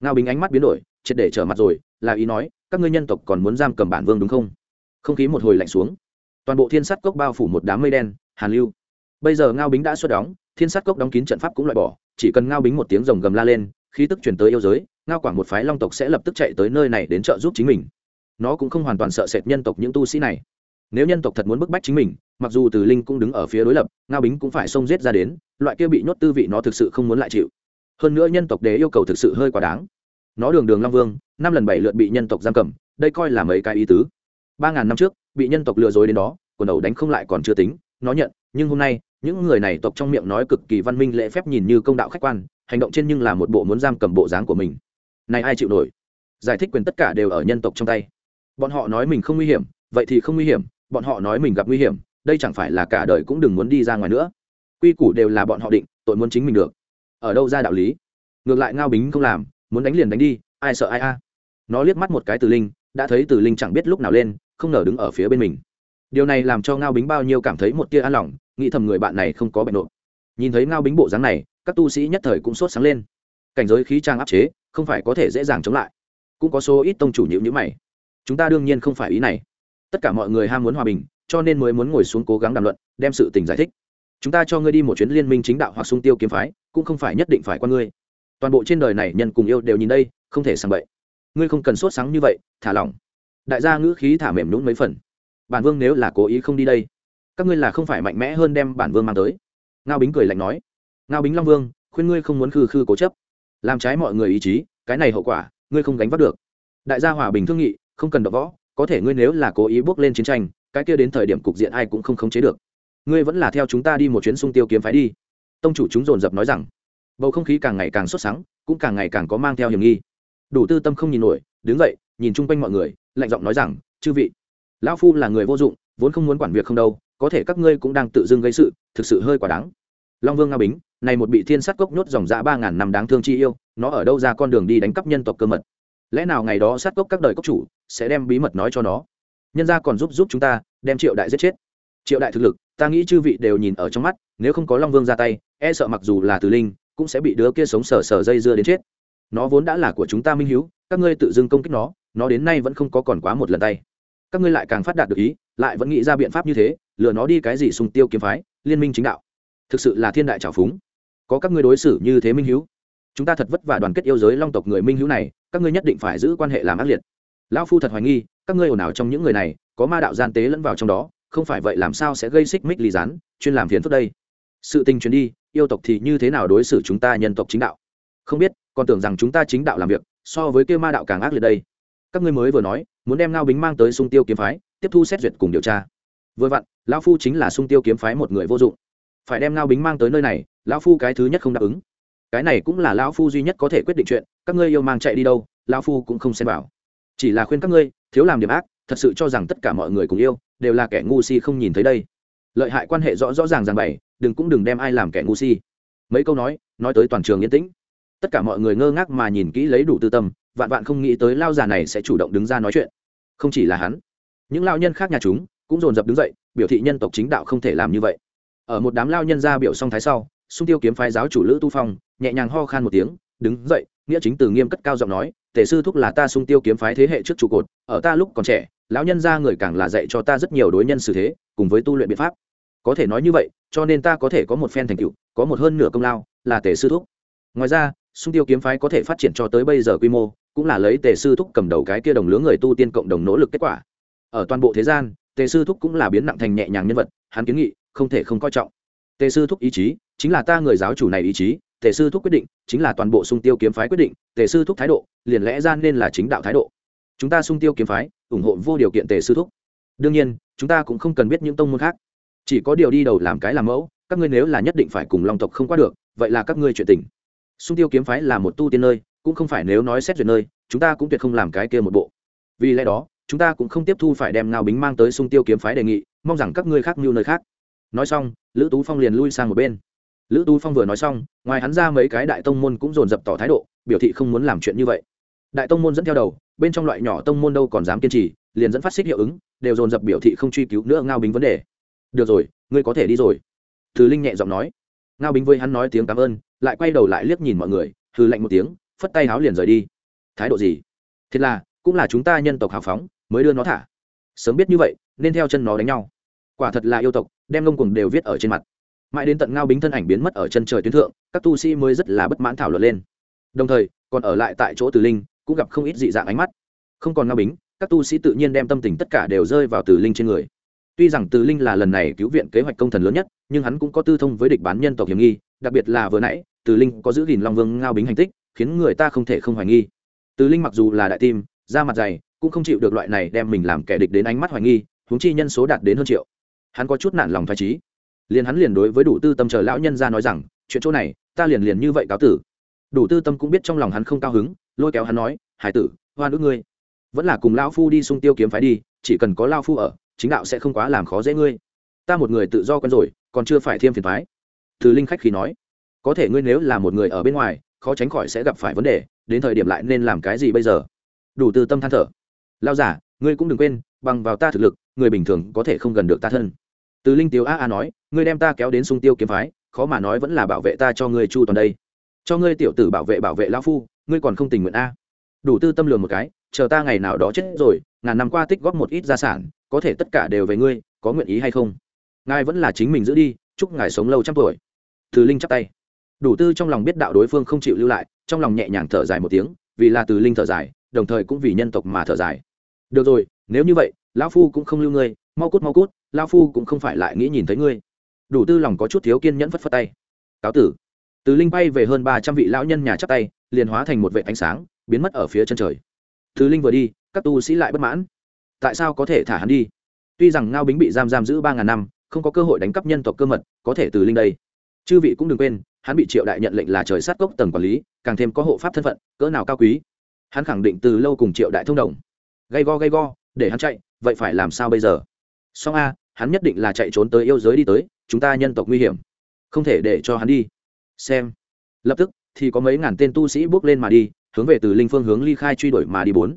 Ngao bình ánh mắt biến đổi, triệt để trở mặt rồi, là ý nói, các ngươi nhân tộc còn muốn giam cầm bản vương đúng không? Không khí một hồi lạnh xuống. Toàn bộ thiên sắt cốc bao phủ một đám mây đen, hàn lưu. Bây giờ ngao bính đã xuất đóng, thiên sắt cốc đóng kín trận pháp cũng loại bỏ, chỉ cần ngao bính một tiếng rồng gầm la lên, khí tức chuyển tới yêu giới, ngao quảng một phái long tộc sẽ lập tức chạy tới nơi này đến trợ giúp chính mình. Nó cũng không hoàn toàn sợ sệt nhân tộc những tu sĩ này. Nếu nhân tộc thật muốn bức bách chính mình, mặc dù từ linh cũng đứng ở phía đối lập, ngao bính cũng phải xông giết ra đến loại kia bị nhốt tư vị nó thực sự không muốn lại chịu. Hơn nữa nhân tộc đế yêu cầu thực sự hơi quá đáng. Nó đường đường long vương, năm lần bảy lượt bị nhân tộc giam cầm, đây coi là mấy cái ý tứ. Ba ngàn năm trước, bị nhân tộc lừa dối đến đó, quần đầu đánh không lại còn chưa tính, nó nhận, nhưng hôm nay, những người này tộc trong miệng nói cực kỳ văn minh lễ phép nhìn như công đạo khách quan, hành động trên nhưng là một bộ muốn giam cầm bộ dáng của mình. Này ai chịu nổi? Giải thích quyền tất cả đều ở nhân tộc trong tay. Bọn họ nói mình không nguy hiểm, vậy thì không nguy hiểm, bọn họ nói mình gặp nguy hiểm, đây chẳng phải là cả đời cũng đừng muốn đi ra ngoài nữa quy củ đều là bọn họ định, tội muốn chính mình được. Ở đâu ra đạo lý? Ngược lại ngao bính không làm, muốn đánh liền đánh đi, ai sợ ai a? Nó liếc mắt một cái từ linh, đã thấy từ linh chẳng biết lúc nào lên, không ngờ đứng ở phía bên mình. Điều này làm cho ngao bính bao nhiêu cảm thấy một tia an lòng, nghĩ thầm người bạn này không có bệnh nộp nhìn thấy ngao bính bộ dáng này, các tu sĩ nhất thời cũng sốt sáng lên. Cảnh giới khí trang áp chế, không phải có thể dễ dàng chống lại. Cũng có số ít tông chủ nhịu nhữ mày. Chúng ta đương nhiên không phải ý này. Tất cả mọi người ham muốn hòa bình, cho nên mới muốn ngồi xuống cố gắng đàm luận, đem sự tình giải thích chúng ta cho ngươi đi một chuyến liên minh chính đạo hoặc sung tiêu kiếm phái, cũng không phải nhất định phải qua ngươi. Toàn bộ trên đời này nhân cùng yêu đều nhìn đây, không thể sang bậy. Ngươi không cần sốt sáng như vậy, thả lỏng. Đại gia ngữ khí thả mềm nhún mấy phần. Bản vương nếu là cố ý không đi đây, các ngươi là không phải mạnh mẽ hơn đem bản vương mang tới. Ngao bính cười lạnh nói. Ngao bính long vương, khuyên ngươi không muốn khư khư cố chấp. Làm trái mọi người ý chí, cái này hậu quả, ngươi không gánh vác được. Đại gia hòa bình thương nghị, không cần đọc võ, có thể ngươi nếu là cố ý bước lên chiến tranh, cái kia đến thời điểm cục diện ai cũng không khống chế được ngươi vẫn là theo chúng ta đi một chuyến sung tiêu kiếm phái đi. Tông chủ chúng dồn dập nói rằng, bầu không khí càng ngày càng xuất sắng, cũng càng ngày càng có mang theo hiểm nghi. Đủ tư tâm không nhìn nổi, đứng dậy, nhìn chung quanh mọi người, lạnh giọng nói rằng, chư vị, lão phu là người vô dụng, vốn không muốn quản việc không đâu, có thể các ngươi cũng đang tự dưng gây sự, thực sự hơi quá đáng. Long vương nga bính, này một bị thiên sát cốc nhốt dòng dã ba ngàn năm đáng thương chi yêu, nó ở đâu ra con đường đi đánh cắp nhân tộc cơ mật? Lẽ nào ngày đó sát cốc các đời cốc chủ sẽ đem bí mật nói cho nó? Nhân ra còn giúp giúp chúng ta, đem triệu đại giết chết. Triệu đại thực lực ta nghĩ chư vị đều nhìn ở trong mắt, nếu không có long vương ra tay e sợ mặc dù là Tử linh, cũng sẽ bị đứa kia sống sờ sờ dây dưa đến chết. Nó vốn đã là của chúng ta minh hiếu, các ngươi tự dưng công kích nó nó đến nay vẫn không có còn quá một lần tay. Các ngươi lại càng phát đạt được ý, lại vẫn nghĩ ra biện pháp như thế, lừa nó đi cái gì sùng tiêu kiếm phái, liên minh chính đạo. Thực sự là thiên đại trào phúng. Có các ngươi đối xử như thế minh hiếu, chúng ta thật vất vả đoàn kết yêu giới long tộc người minh hữu này, các ngươi nhất định phải giữ quan hệ làm ác liệt. Lão phu thật hoài nghi, các ngươi ồn ào trong những người này, có ma đạo gian tế lẫn vào trong đó không phải vậy làm sao sẽ gây xích mích ly rán chuyên làm phiền phức đây. Sự tình truyền đi, yêu tộc thì như thế nào đối xử chúng ta nhân tộc chính đạo? Không biết, còn tưởng rằng chúng ta chính đạo làm việc, so với kêu ma đạo càng ác liệt đây. Các ngươi mới vừa nói, muốn đem ngao bính mang tới sung tiêu kiếm phái, tiếp thu xét duyệt cùng điều tra. Vừa vặn, lão phu chính là sung tiêu kiếm phái một người vô dụng. Phải đem ngao bính mang tới nơi này, lão phu cái thứ nhất không đáp ứng. Cái này cũng là lão phu duy nhất có thể quyết định chuyện, các ngươi yêu mang chạy đi đâu, lão phu cũng không xem vào. Chỉ là khuyên các ngươi, thiếu làm điểm ác, thật sự cho rằng tất cả mọi người cùng yêu đều là kẻ ngu si không nhìn thấy đây. Lợi hại quan hệ rõ rõ ràng ràng bày, đừng cũng đừng đem ai làm kẻ ngu si. Mấy câu nói nói tới toàn trường yên tĩnh. Tất cả mọi người ngơ ngác mà nhìn kỹ lấy đủ tư tâm, vạn vạn không nghĩ tới lao già này sẽ chủ động đứng ra nói chuyện. Không chỉ là hắn, những lao nhân khác nhà chúng cũng dồn dập đứng dậy, biểu thị nhân tộc chính đạo không thể làm như vậy. Ở một đám lao nhân ra biểu song thái sau, sung tiêu kiếm phái giáo chủ lữ tu phong nhẹ nhàng ho khan một tiếng, đứng dậy, nghĩa chính từ nghiêm cất cao giọng nói tể sư thúc là ta sung tiêu kiếm phái thế hệ trước trụ cột, ở ta lúc còn trẻ lão nhân ra người càng là dạy cho ta rất nhiều đối nhân xử thế, cùng với tu luyện biện pháp. Có thể nói như vậy, cho nên ta có thể có một phen thành tựu, có một hơn nửa công lao là Tề sư thúc. Ngoài ra, Sung tiêu kiếm phái có thể phát triển cho tới bây giờ quy mô, cũng là lấy tề sư thúc cầm đầu cái kia đồng lứa người tu tiên cộng đồng nỗ lực kết quả. Ở toàn bộ thế gian, tề sư thúc cũng là biến nặng thành nhẹ nhàng nhân vật, hắn kiến nghị, không thể không coi trọng. Tề sư thúc ý chí, chính là ta người giáo chủ này ý chí, tề sư thúc quyết định, chính là toàn bộ sung tiêu kiếm phái quyết định, tề sư thúc thái độ, liền lẽ ra nên là chính đạo thái độ. Chúng ta sung tiêu kiếm phái ủng hộ vô điều kiện tề sư thúc. Đương nhiên, chúng ta cũng không cần biết những tông môn khác. Chỉ có điều đi đầu làm cái làm mẫu, các ngươi nếu là nhất định phải cùng long tộc không qua được, vậy là các ngươi chuyện tình. Sung tiêu kiếm phái là một tu tiên nơi, cũng không phải nếu nói xét duyệt nơi, chúng ta cũng tuyệt không làm cái kia một bộ. Vì lẽ đó, chúng ta cũng không tiếp thu phải đem ngao bính mang tới sung tiêu kiếm phái đề nghị, mong rằng các ngươi khác mưu nơi khác. Nói xong, lữ tú phong liền lui sang một bên. Lữ tú phong vừa nói xong, ngoài hắn ra mấy cái đại tông môn cũng dồn dập tỏ thái độ, biểu thị không muốn làm chuyện như vậy đại tông môn dẫn theo đầu, bên trong loại nhỏ tông môn đâu còn dám kiên trì, liền dẫn phát xích hiệu ứng, đều dồn dập biểu thị không truy cứu nữa ngao bính vấn đề. Được rồi, ngươi có thể đi rồi. Thứ linh nhẹ giọng nói. Ngao bính với hắn nói tiếng cảm ơn, lại quay đầu lại liếc nhìn mọi người, hừ lạnh một tiếng, phất tay háo liền rời đi. Thái độ gì? Thế là, cũng là chúng ta nhân tộc hào phóng, mới đưa nó thả. Sớm biết như vậy, nên theo chân nó đánh nhau. Quả thật là yêu tộc, đem ngông cuồng đều viết ở trên mặt. Mãi đến tận ngao bính thân ảnh biến mất ở chân trời tuyến thượng, các tu sĩ mới rất là bất mãn thảo luận lên. Đồng thời, còn ở lại tại chỗ từ linh cũng gặp không ít dị dạng ánh mắt. Không còn ngao bính, các tu sĩ tự nhiên đem tâm tình tất cả đều rơi vào từ linh trên người. Tuy rằng từ linh là lần này cứu viện kế hoạch công thần lớn nhất, nhưng hắn cũng có tư thông với địch bán nhân tộc hiểm nghi, đặc biệt là vừa nãy, từ linh có giữ gìn long vương ngao bính hành tích, khiến người ta không thể không hoài nghi. Từ linh mặc dù là đại tim, da mặt dày, cũng không chịu được loại này đem mình làm kẻ địch đến ánh mắt hoài nghi, huống chi nhân số đạt đến hơn triệu. Hắn có chút nản lòng thoải trí. Liền hắn liền đối với đủ tư tâm chờ lão nhân ra nói rằng, chuyện chỗ này, ta liền liền như vậy cáo tử. Đủ tư tâm cũng biết trong lòng hắn không cao hứng lôi kéo hắn nói, hải tử, hoa nữ ngươi, vẫn là cùng lão phu đi sung tiêu kiếm phái đi, chỉ cần có lao phu ở, chính đạo sẽ không quá làm khó dễ ngươi. Ta một người tự do quen rồi, còn chưa phải thêm phiền phái từ linh khách khí nói, có thể ngươi nếu là một người ở bên ngoài, khó tránh khỏi sẽ gặp phải vấn đề, đến thời điểm lại nên làm cái gì bây giờ? Đủ tư tâm than thở lao giả ngươi cũng đừng quên, bằng vào ta thực lực, người bình thường có thể không gần được ta thân. Từ linh tiếu a a nói, ngươi đem ta kéo đến sung tiêu kiếm phái, khó mà nói vẫn là bảo vệ ta cho ngươi chu toàn đây. Cho ngươi tiểu tử bảo vệ bảo vệ lão phu ngươi còn không tình nguyện a. Đủ tư tâm lường một cái, chờ ta ngày nào đó chết rồi, ngàn năm qua tích góp một ít gia sản, có thể tất cả đều về ngươi, có nguyện ý hay không? Ngài vẫn là chính mình giữ đi, chúc ngài sống lâu trăm tuổi. Từ linh chắp tay. Đủ tư trong lòng biết đạo đối phương không chịu lưu lại, trong lòng nhẹ nhàng thở dài một tiếng, vì là từ linh thở dài, đồng thời cũng vì nhân tộc mà thở dài. Được rồi, nếu như vậy, lão phu cũng không lưu ngươi, mau cút mau cút, lão phu cũng không phải lại nghĩ nhìn thấy ngươi. Đủ tư lòng có chút thiếu kiên nhẫn phất phất tay. Cáo tử. Từ linh bay về hơn ba trăm vị lão nhân nhà chắp tay liền hóa thành một vệ ánh sáng, biến mất ở phía chân trời. Thứ linh vừa đi, các tu sĩ lại bất mãn. Tại sao có thể thả hắn đi? Tuy rằng ngao bính bị giam giam giữ ba ngàn năm, không có cơ hội đánh cắp nhân tộc cơ mật, có thể từ linh đây. Chư vị cũng đừng quên, hắn bị triệu đại nhận lệnh là trời sát cốc tầng quản lý, càng thêm có hộ pháp thân phận, cỡ nào cao quý. Hắn khẳng định từ lâu cùng triệu đại thông đồng. Gay go gay go, để hắn chạy, vậy phải làm sao bây giờ? Song a, hắn nhất định là chạy trốn tới yêu giới đi tới, chúng ta nhân tộc nguy hiểm. Không thể để cho hắn đi. Xem. Lập tức thì có mấy ngàn tên tu sĩ bước lên mà đi, hướng về từ linh phương hướng ly khai truy đuổi mà đi bốn.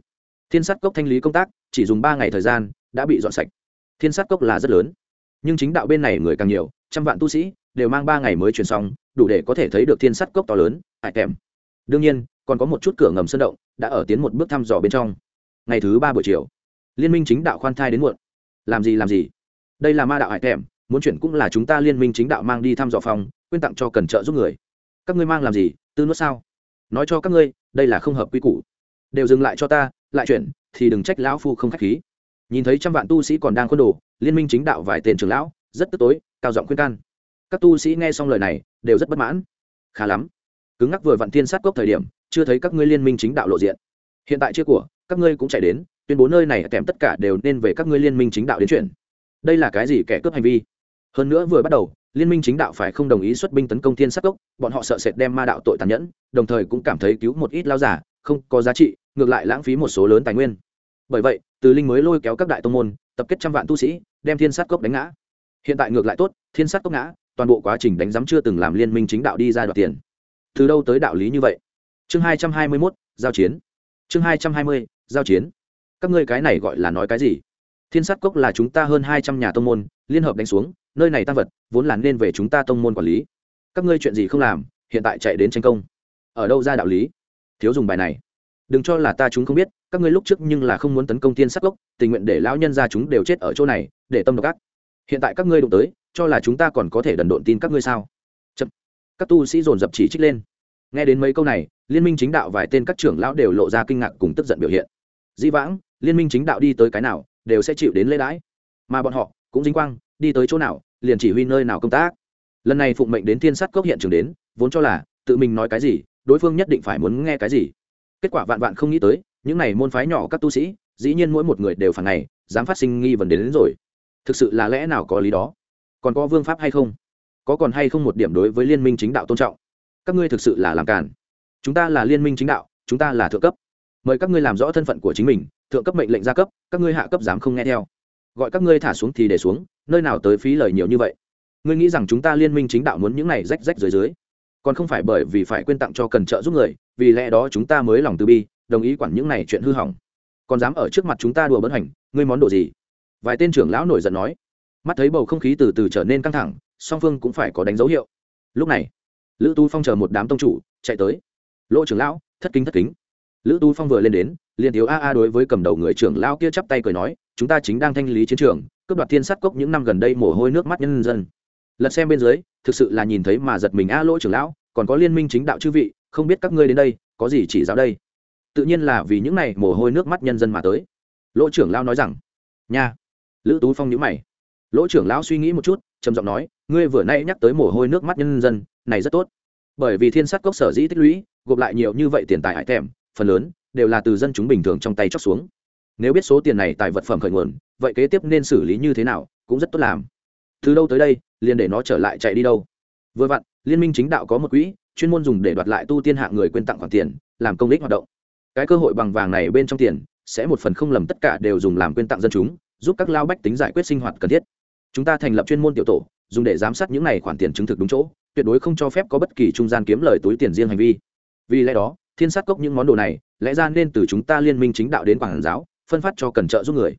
Thiên sát cốc thanh lý công tác, chỉ dùng ba ngày thời gian, đã bị dọn sạch. Thiên sát cốc là rất lớn, nhưng chính đạo bên này người càng nhiều, trăm vạn tu sĩ, đều mang ba ngày mới chuyển xong, đủ để có thể thấy được thiên sát cốc to lớn hại kèm đương nhiên, còn có một chút cửa ngầm sơn động, đã ở tiến một bước thăm dò bên trong. Ngày thứ ba buổi chiều, liên minh chính đạo khoan thai đến muộn. Làm gì làm gì? Đây là ma đạo hại kèm muốn chuyển cũng là chúng ta liên minh chính đạo mang đi thăm dò phòng, quyên tặng cho cần trợ giúp người. Các ngươi mang làm gì? Tư nuốt sao? Nói cho các ngươi, đây là không hợp quy củ. Đều dừng lại cho ta, lại chuyển, thì đừng trách lão phu không khách khí. Nhìn thấy trăm vạn tu sĩ còn đang khuôn đồ, liên minh chính đạo vài tên trưởng lão, rất tức tối, cao giọng khuyên can. Các tu sĩ nghe xong lời này, đều rất bất mãn. Khá lắm. Cứng ngắc vừa vặn thiên sát cốc thời điểm, chưa thấy các ngươi liên minh chính đạo lộ diện. Hiện tại chưa của, các ngươi cũng chạy đến, tuyên bố nơi này kèm tất cả đều nên về các ngươi liên minh chính đạo đến chuyển. Đây là cái gì kẻ cướp hành vi? Hơn nữa vừa bắt đầu liên minh chính đạo phải không đồng ý xuất binh tấn công thiên sắc cốc, bọn họ sợ sệt đem ma đạo tội tàn nhẫn, đồng thời cũng cảm thấy cứu một ít lao giả, không có giá trị, ngược lại lãng phí một số lớn tài nguyên. Bởi vậy, từ linh mới lôi kéo các đại tông môn, tập kết trăm vạn tu sĩ, đem thiên sát cốc đánh ngã. Hiện tại ngược lại tốt, thiên sát cốc ngã, toàn bộ quá trình đánh giám chưa từng làm liên minh chính đạo đi ra đoạt tiền. Từ đâu tới đạo lý như vậy? Chương hai trăm hai mươi mốt, giao chiến. Chương hai trăm hai mươi, giao chiến. Các ngươi cái này gọi là nói cái gì? Thiên sát cốc là chúng ta hơn hai trăm nhà tông môn, liên hợp đánh xuống nơi này tăng vật vốn là nên về chúng ta tông môn quản lý. Các ngươi chuyện gì không làm, hiện tại chạy đến tranh công. Ở đâu ra đạo lý? Thiếu dùng bài này. Đừng cho là ta chúng không biết, các ngươi lúc trước nhưng là không muốn tấn công tiên sắc gốc tình nguyện để lão nhân ra chúng đều chết ở chỗ này, để tâm độc ác. Hiện tại các ngươi đụng tới, cho là chúng ta còn có thể đần độn tin các ngươi sao? Chậm. các tu sĩ dồn dập chỉ trích lên. Nghe đến mấy câu này, liên minh chính đạo vài tên các trưởng lão đều lộ ra kinh ngạc cùng tức giận biểu hiện. Di vãng, liên minh chính đạo đi tới cái nào, đều sẽ chịu đến lễ đãi. Mà bọn họ cũng dính quang đi tới chỗ nào liền chỉ huy nơi nào công tác. Lần này phụng mệnh đến thiên sát cốc hiện trường đến vốn cho là tự mình nói cái gì đối phương nhất định phải muốn nghe cái gì. Kết quả vạn vạn không nghĩ tới những này môn phái nhỏ các tu sĩ dĩ nhiên mỗi một người đều phản này dám phát sinh nghi vấn đến, đến rồi. Thực sự là lẽ nào có lý đó? Còn có vương pháp hay không? Có còn hay không một điểm đối với liên minh chính đạo tôn trọng? Các ngươi thực sự là làm cản chúng ta là liên minh chính đạo chúng ta là thượng cấp. Mời các ngươi làm rõ thân phận của chính mình thượng cấp mệnh lệnh gia cấp các ngươi hạ cấp dám không nghe theo gọi các ngươi thả xuống thì để xuống, nơi nào tới phí lời nhiều như vậy. Ngươi nghĩ rằng chúng ta liên minh chính đạo muốn những này rách rách dưới dưới. Còn không phải bởi vì phải quyên tặng cho cần trợ giúp người, vì lẽ đó chúng ta mới lòng từ bi, đồng ý quản những này chuyện hư hỏng. Còn dám ở trước mặt chúng ta đùa bỡn hành, ngươi món đồ gì? Vài tên trưởng lão nổi giận nói. Mắt thấy bầu không khí từ từ trở nên căng thẳng, song phương cũng phải có đánh dấu hiệu. Lúc này, lữ tu phong chờ một đám tông chủ, chạy tới. Lỗ trưởng lão, thất kính thất kính. Lữ tu phong vừa lên đến, liền thiếu a a đối với cầm đầu người trưởng lão kia chắp tay cười nói chúng ta chính đang thanh lý chiến trường, cướp đoạt thiên sát cốc những năm gần đây mồ hôi nước mắt nhân dân. Lật xem bên dưới, thực sự là nhìn thấy mà giật mình a lỗ trưởng lão, còn có liên minh chính đạo chư vị, không biết các ngươi đến đây, có gì chỉ giáo đây? Tự nhiên là vì những này mồ hôi nước mắt nhân dân mà tới. Lỗ trưởng lão nói rằng, nha. Lữ tú phong nhữ mày. Lỗ trưởng lão suy nghĩ một chút, trầm giọng nói, ngươi vừa nay nhắc tới mồ hôi nước mắt nhân dân, này rất tốt. Bởi vì thiên sát cốc sở dĩ tích lũy, gộp lại nhiều như vậy tiền tài hải thèm, phần lớn đều là từ dân chúng bình thường trong tay chóc xuống nếu biết số tiền này tại vật phẩm khởi nguồn, vậy kế tiếp nên xử lý như thế nào, cũng rất tốt làm. Từ đâu tới đây, liền để nó trở lại chạy đi đâu. Vừa vặn, liên minh chính đạo có một quỹ, chuyên môn dùng để đoạt lại tu tiên hạng người quên tặng khoản tiền, làm công đích hoạt động. Cái cơ hội bằng vàng này bên trong tiền, sẽ một phần không lầm tất cả đều dùng làm quên tặng dân chúng, giúp các lao bách tính giải quyết sinh hoạt cần thiết. Chúng ta thành lập chuyên môn tiểu tổ, dùng để giám sát những này khoản tiền chứng thực đúng chỗ, tuyệt đối không cho phép có bất kỳ trung gian kiếm lời túi tiền riêng hành vi. Vì lẽ đó, thiên sát cốc những món đồ này, lẽ ra nên từ chúng ta liên minh chính đạo đến quảng giáo phân phát cho cần trợ giúp người.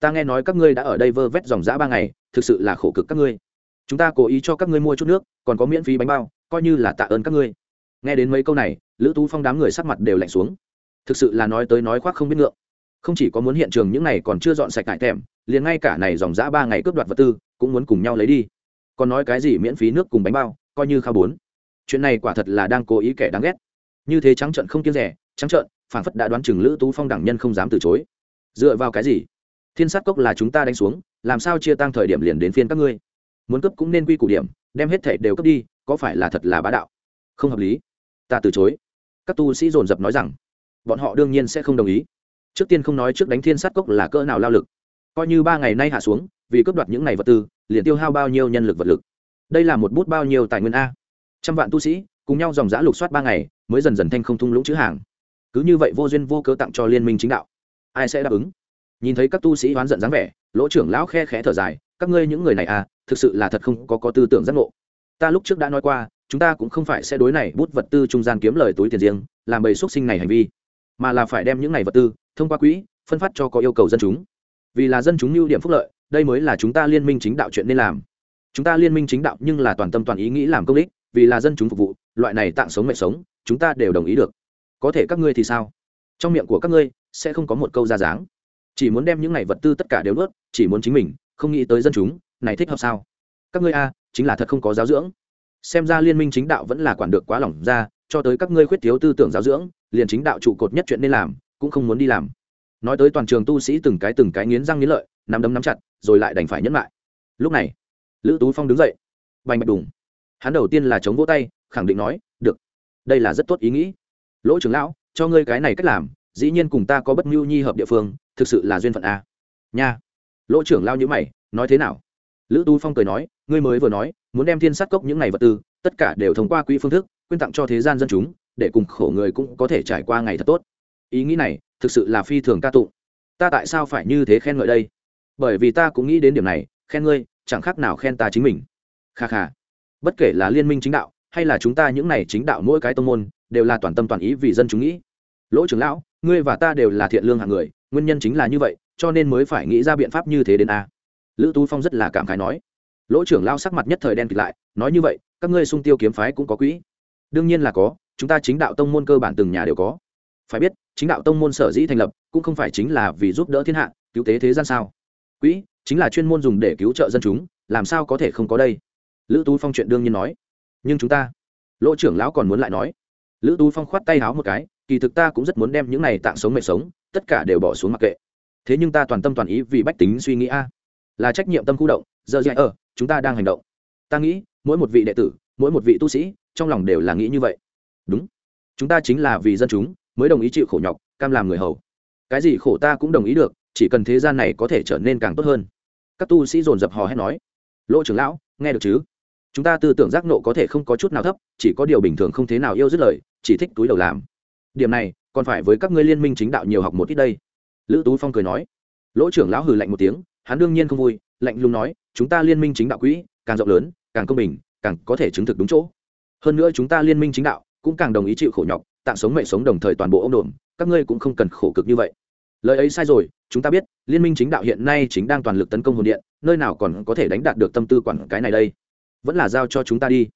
Ta nghe nói các ngươi đã ở đây vơ vét dòng giã ba ngày, thực sự là khổ cực các ngươi. Chúng ta cố ý cho các ngươi mua chút nước, còn có miễn phí bánh bao, coi như là tạ ơn các ngươi. Nghe đến mấy câu này, lữ tú phong đám người sắc mặt đều lạnh xuống. Thực sự là nói tới nói khoác không biết ngượng. Không chỉ có muốn hiện trường những này còn chưa dọn sạch tại thèm, liền ngay cả này dòng giã ba ngày cướp đoạt vật tư, cũng muốn cùng nhau lấy đi. Còn nói cái gì miễn phí nước cùng bánh bao, coi như khao bốn. Chuyện này quả thật là đang cố ý kẻ đáng ghét. Như thế trắng trận không kiêng rẻ, trắng trận phản phất đã đoán chừng lữ tú phong đẳng nhân không dám từ chối dựa vào cái gì? Thiên sát cốc là chúng ta đánh xuống, làm sao chia tăng thời điểm liền đến phiên các ngươi? Muốn cấp cũng nên quy củ điểm, đem hết thể đều cấp đi, có phải là thật là bá đạo? Không hợp lý. Ta từ chối. Các tu sĩ dồn dập nói rằng, bọn họ đương nhiên sẽ không đồng ý. Trước tiên không nói trước đánh thiên sát cốc là cỡ nào lao lực. Coi như ba ngày nay hạ xuống, vì cướp đoạt những ngày vật tư, liền tiêu hao bao nhiêu nhân lực vật lực. Đây là một bút bao nhiêu tài nguyên a? Trăm vạn tu sĩ, cùng nhau dòng giã lục soát ba ngày, mới dần dần thanh không thung lũng chữ hàng. Cứ như vậy vô duyên vô cớ tặng cho liên minh chính đạo ai sẽ đáp ứng? Nhìn thấy các tu sĩ oán giận dáng vẻ, lỗ trưởng lão khe khẽ thở dài, các ngươi những người này à thực sự là thật không có có tư tưởng giác ngộ. Ta lúc trước đã nói qua, chúng ta cũng không phải sẽ đối này bút vật tư trung gian kiếm lời túi tiền riêng, làm bầy xuất sinh này hành vi, mà là phải đem những này vật tư thông qua quỹ phân phát cho có yêu cầu dân chúng. Vì là dân chúng lưu điểm phúc lợi, đây mới là chúng ta liên minh chính đạo chuyện nên làm. Chúng ta liên minh chính đạo nhưng là toàn tâm toàn ý nghĩ làm công đích vì là dân chúng phục vụ, loại này tạng sống mẹ sống, chúng ta đều đồng ý được. Có thể các ngươi thì sao? Trong miệng của các ngươi sẽ không có một câu ra dáng. Chỉ muốn đem những này vật tư tất cả đều nuốt, chỉ muốn chính mình, không nghĩ tới dân chúng, này thích hợp sao? Các ngươi a, chính là thật không có giáo dưỡng. Xem ra liên minh chính đạo vẫn là quản được quá lỏng ra, cho tới các ngươi khuyết thiếu tư tưởng giáo dưỡng, liền chính đạo trụ cột nhất chuyện nên làm, cũng không muốn đi làm. Nói tới toàn trường tu sĩ từng cái từng cái nghiến răng nghiến lợi, nắm đấm nắm chặt, rồi lại đành phải nhẫn lại. Lúc này, lữ tú phong đứng dậy. Bành bạch đùng. Hắn đầu tiên là chống vỗ tay, khẳng định nói, được. Đây là rất tốt ý nghĩ. Lỗ trưởng lão cho ngươi cái này cách làm, dĩ nhiên cùng ta có bất mưu nhi hợp địa phương, thực sự là duyên phận a. Nha. Lỗ trưởng lao nhữ mày, nói thế nào? Lữ tu phong cười nói, ngươi mới vừa nói, muốn đem thiên sát cốc những ngày vật tư, tất cả đều thông qua quỹ phương thức, quyên tặng cho thế gian dân chúng, để cùng khổ người cũng có thể trải qua ngày thật tốt. Ý nghĩ này, thực sự là phi thường ca tụng. Ta tại sao phải như thế khen ngợi đây? Bởi vì ta cũng nghĩ đến điểm này, khen ngươi, chẳng khác nào khen ta chính mình. Kha kha. Bất kể là liên minh chính đạo, hay là chúng ta những này chính đạo mỗi cái tông môn đều là toàn tâm toàn ý vì dân chúng nghĩ. Lỗ trưởng lão, ngươi và ta đều là thiện lương hạng người, nguyên nhân chính là như vậy, cho nên mới phải nghĩ ra biện pháp như thế đến a. Lữ tú phong rất là cảm khái nói. Lỗ trưởng lao sắc mặt nhất thời đen kịt lại, nói như vậy, các ngươi sung tiêu kiếm phái cũng có quỹ. Đương nhiên là có, chúng ta chính đạo tông môn cơ bản từng nhà đều có. Phải biết, chính đạo tông môn sở dĩ thành lập, cũng không phải chính là vì giúp đỡ thiên hạ, cứu tế thế gian sao? Quỹ, chính là chuyên môn dùng để cứu trợ dân chúng, làm sao có thể không có đây? Lữ tú phong chuyện đương nhiên nói. Nhưng chúng ta lỗ trưởng lão còn muốn lại nói lữ tú phong khoát tay háo một cái, kỳ thực ta cũng rất muốn đem những này tạng sống mệnh sống, tất cả đều bỏ xuống mặc kệ. Thế nhưng ta toàn tâm toàn ý vì bách tính suy nghĩ a. Là trách nhiệm tâm khu động, giờ dạy ở, chúng ta đang hành động. Ta nghĩ, mỗi một vị đệ tử, mỗi một vị tu sĩ, trong lòng đều là nghĩ như vậy. Đúng. Chúng ta chính là vì dân chúng, mới đồng ý chịu khổ nhọc, cam làm người hầu. Cái gì khổ ta cũng đồng ý được, chỉ cần thế gian này có thể trở nên càng tốt hơn. Các tu sĩ dồn dập hò hét nói. Lỗ trưởng lão, nghe được chứ? Chúng ta tư tưởng giác nộ có thể không có chút nào thấp, chỉ có điều bình thường không thế nào yêu dứt lời chỉ thích túi đầu làm. Điểm này, còn phải với các ngươi liên minh chính đạo nhiều học một ít đây. Lữ tú phong cười nói. Lỗ trưởng lão hừ lạnh một tiếng, hắn đương nhiên không vui, lạnh lùng nói, chúng ta liên minh chính đạo quỹ, càng rộng lớn, càng công bình, càng có thể chứng thực đúng chỗ. Hơn nữa chúng ta liên minh chính đạo cũng càng đồng ý chịu khổ nhọc, tạng sống mệnh sống đồng thời toàn bộ ông đồn, các ngươi cũng không cần khổ cực như vậy. Lời ấy sai rồi, chúng ta biết, liên minh chính đạo hiện nay chính đang toàn lực tấn công hồn điện, nơi nào còn có thể đánh đạt được tâm tư quản cái này đây? Vẫn là giao cho chúng ta đi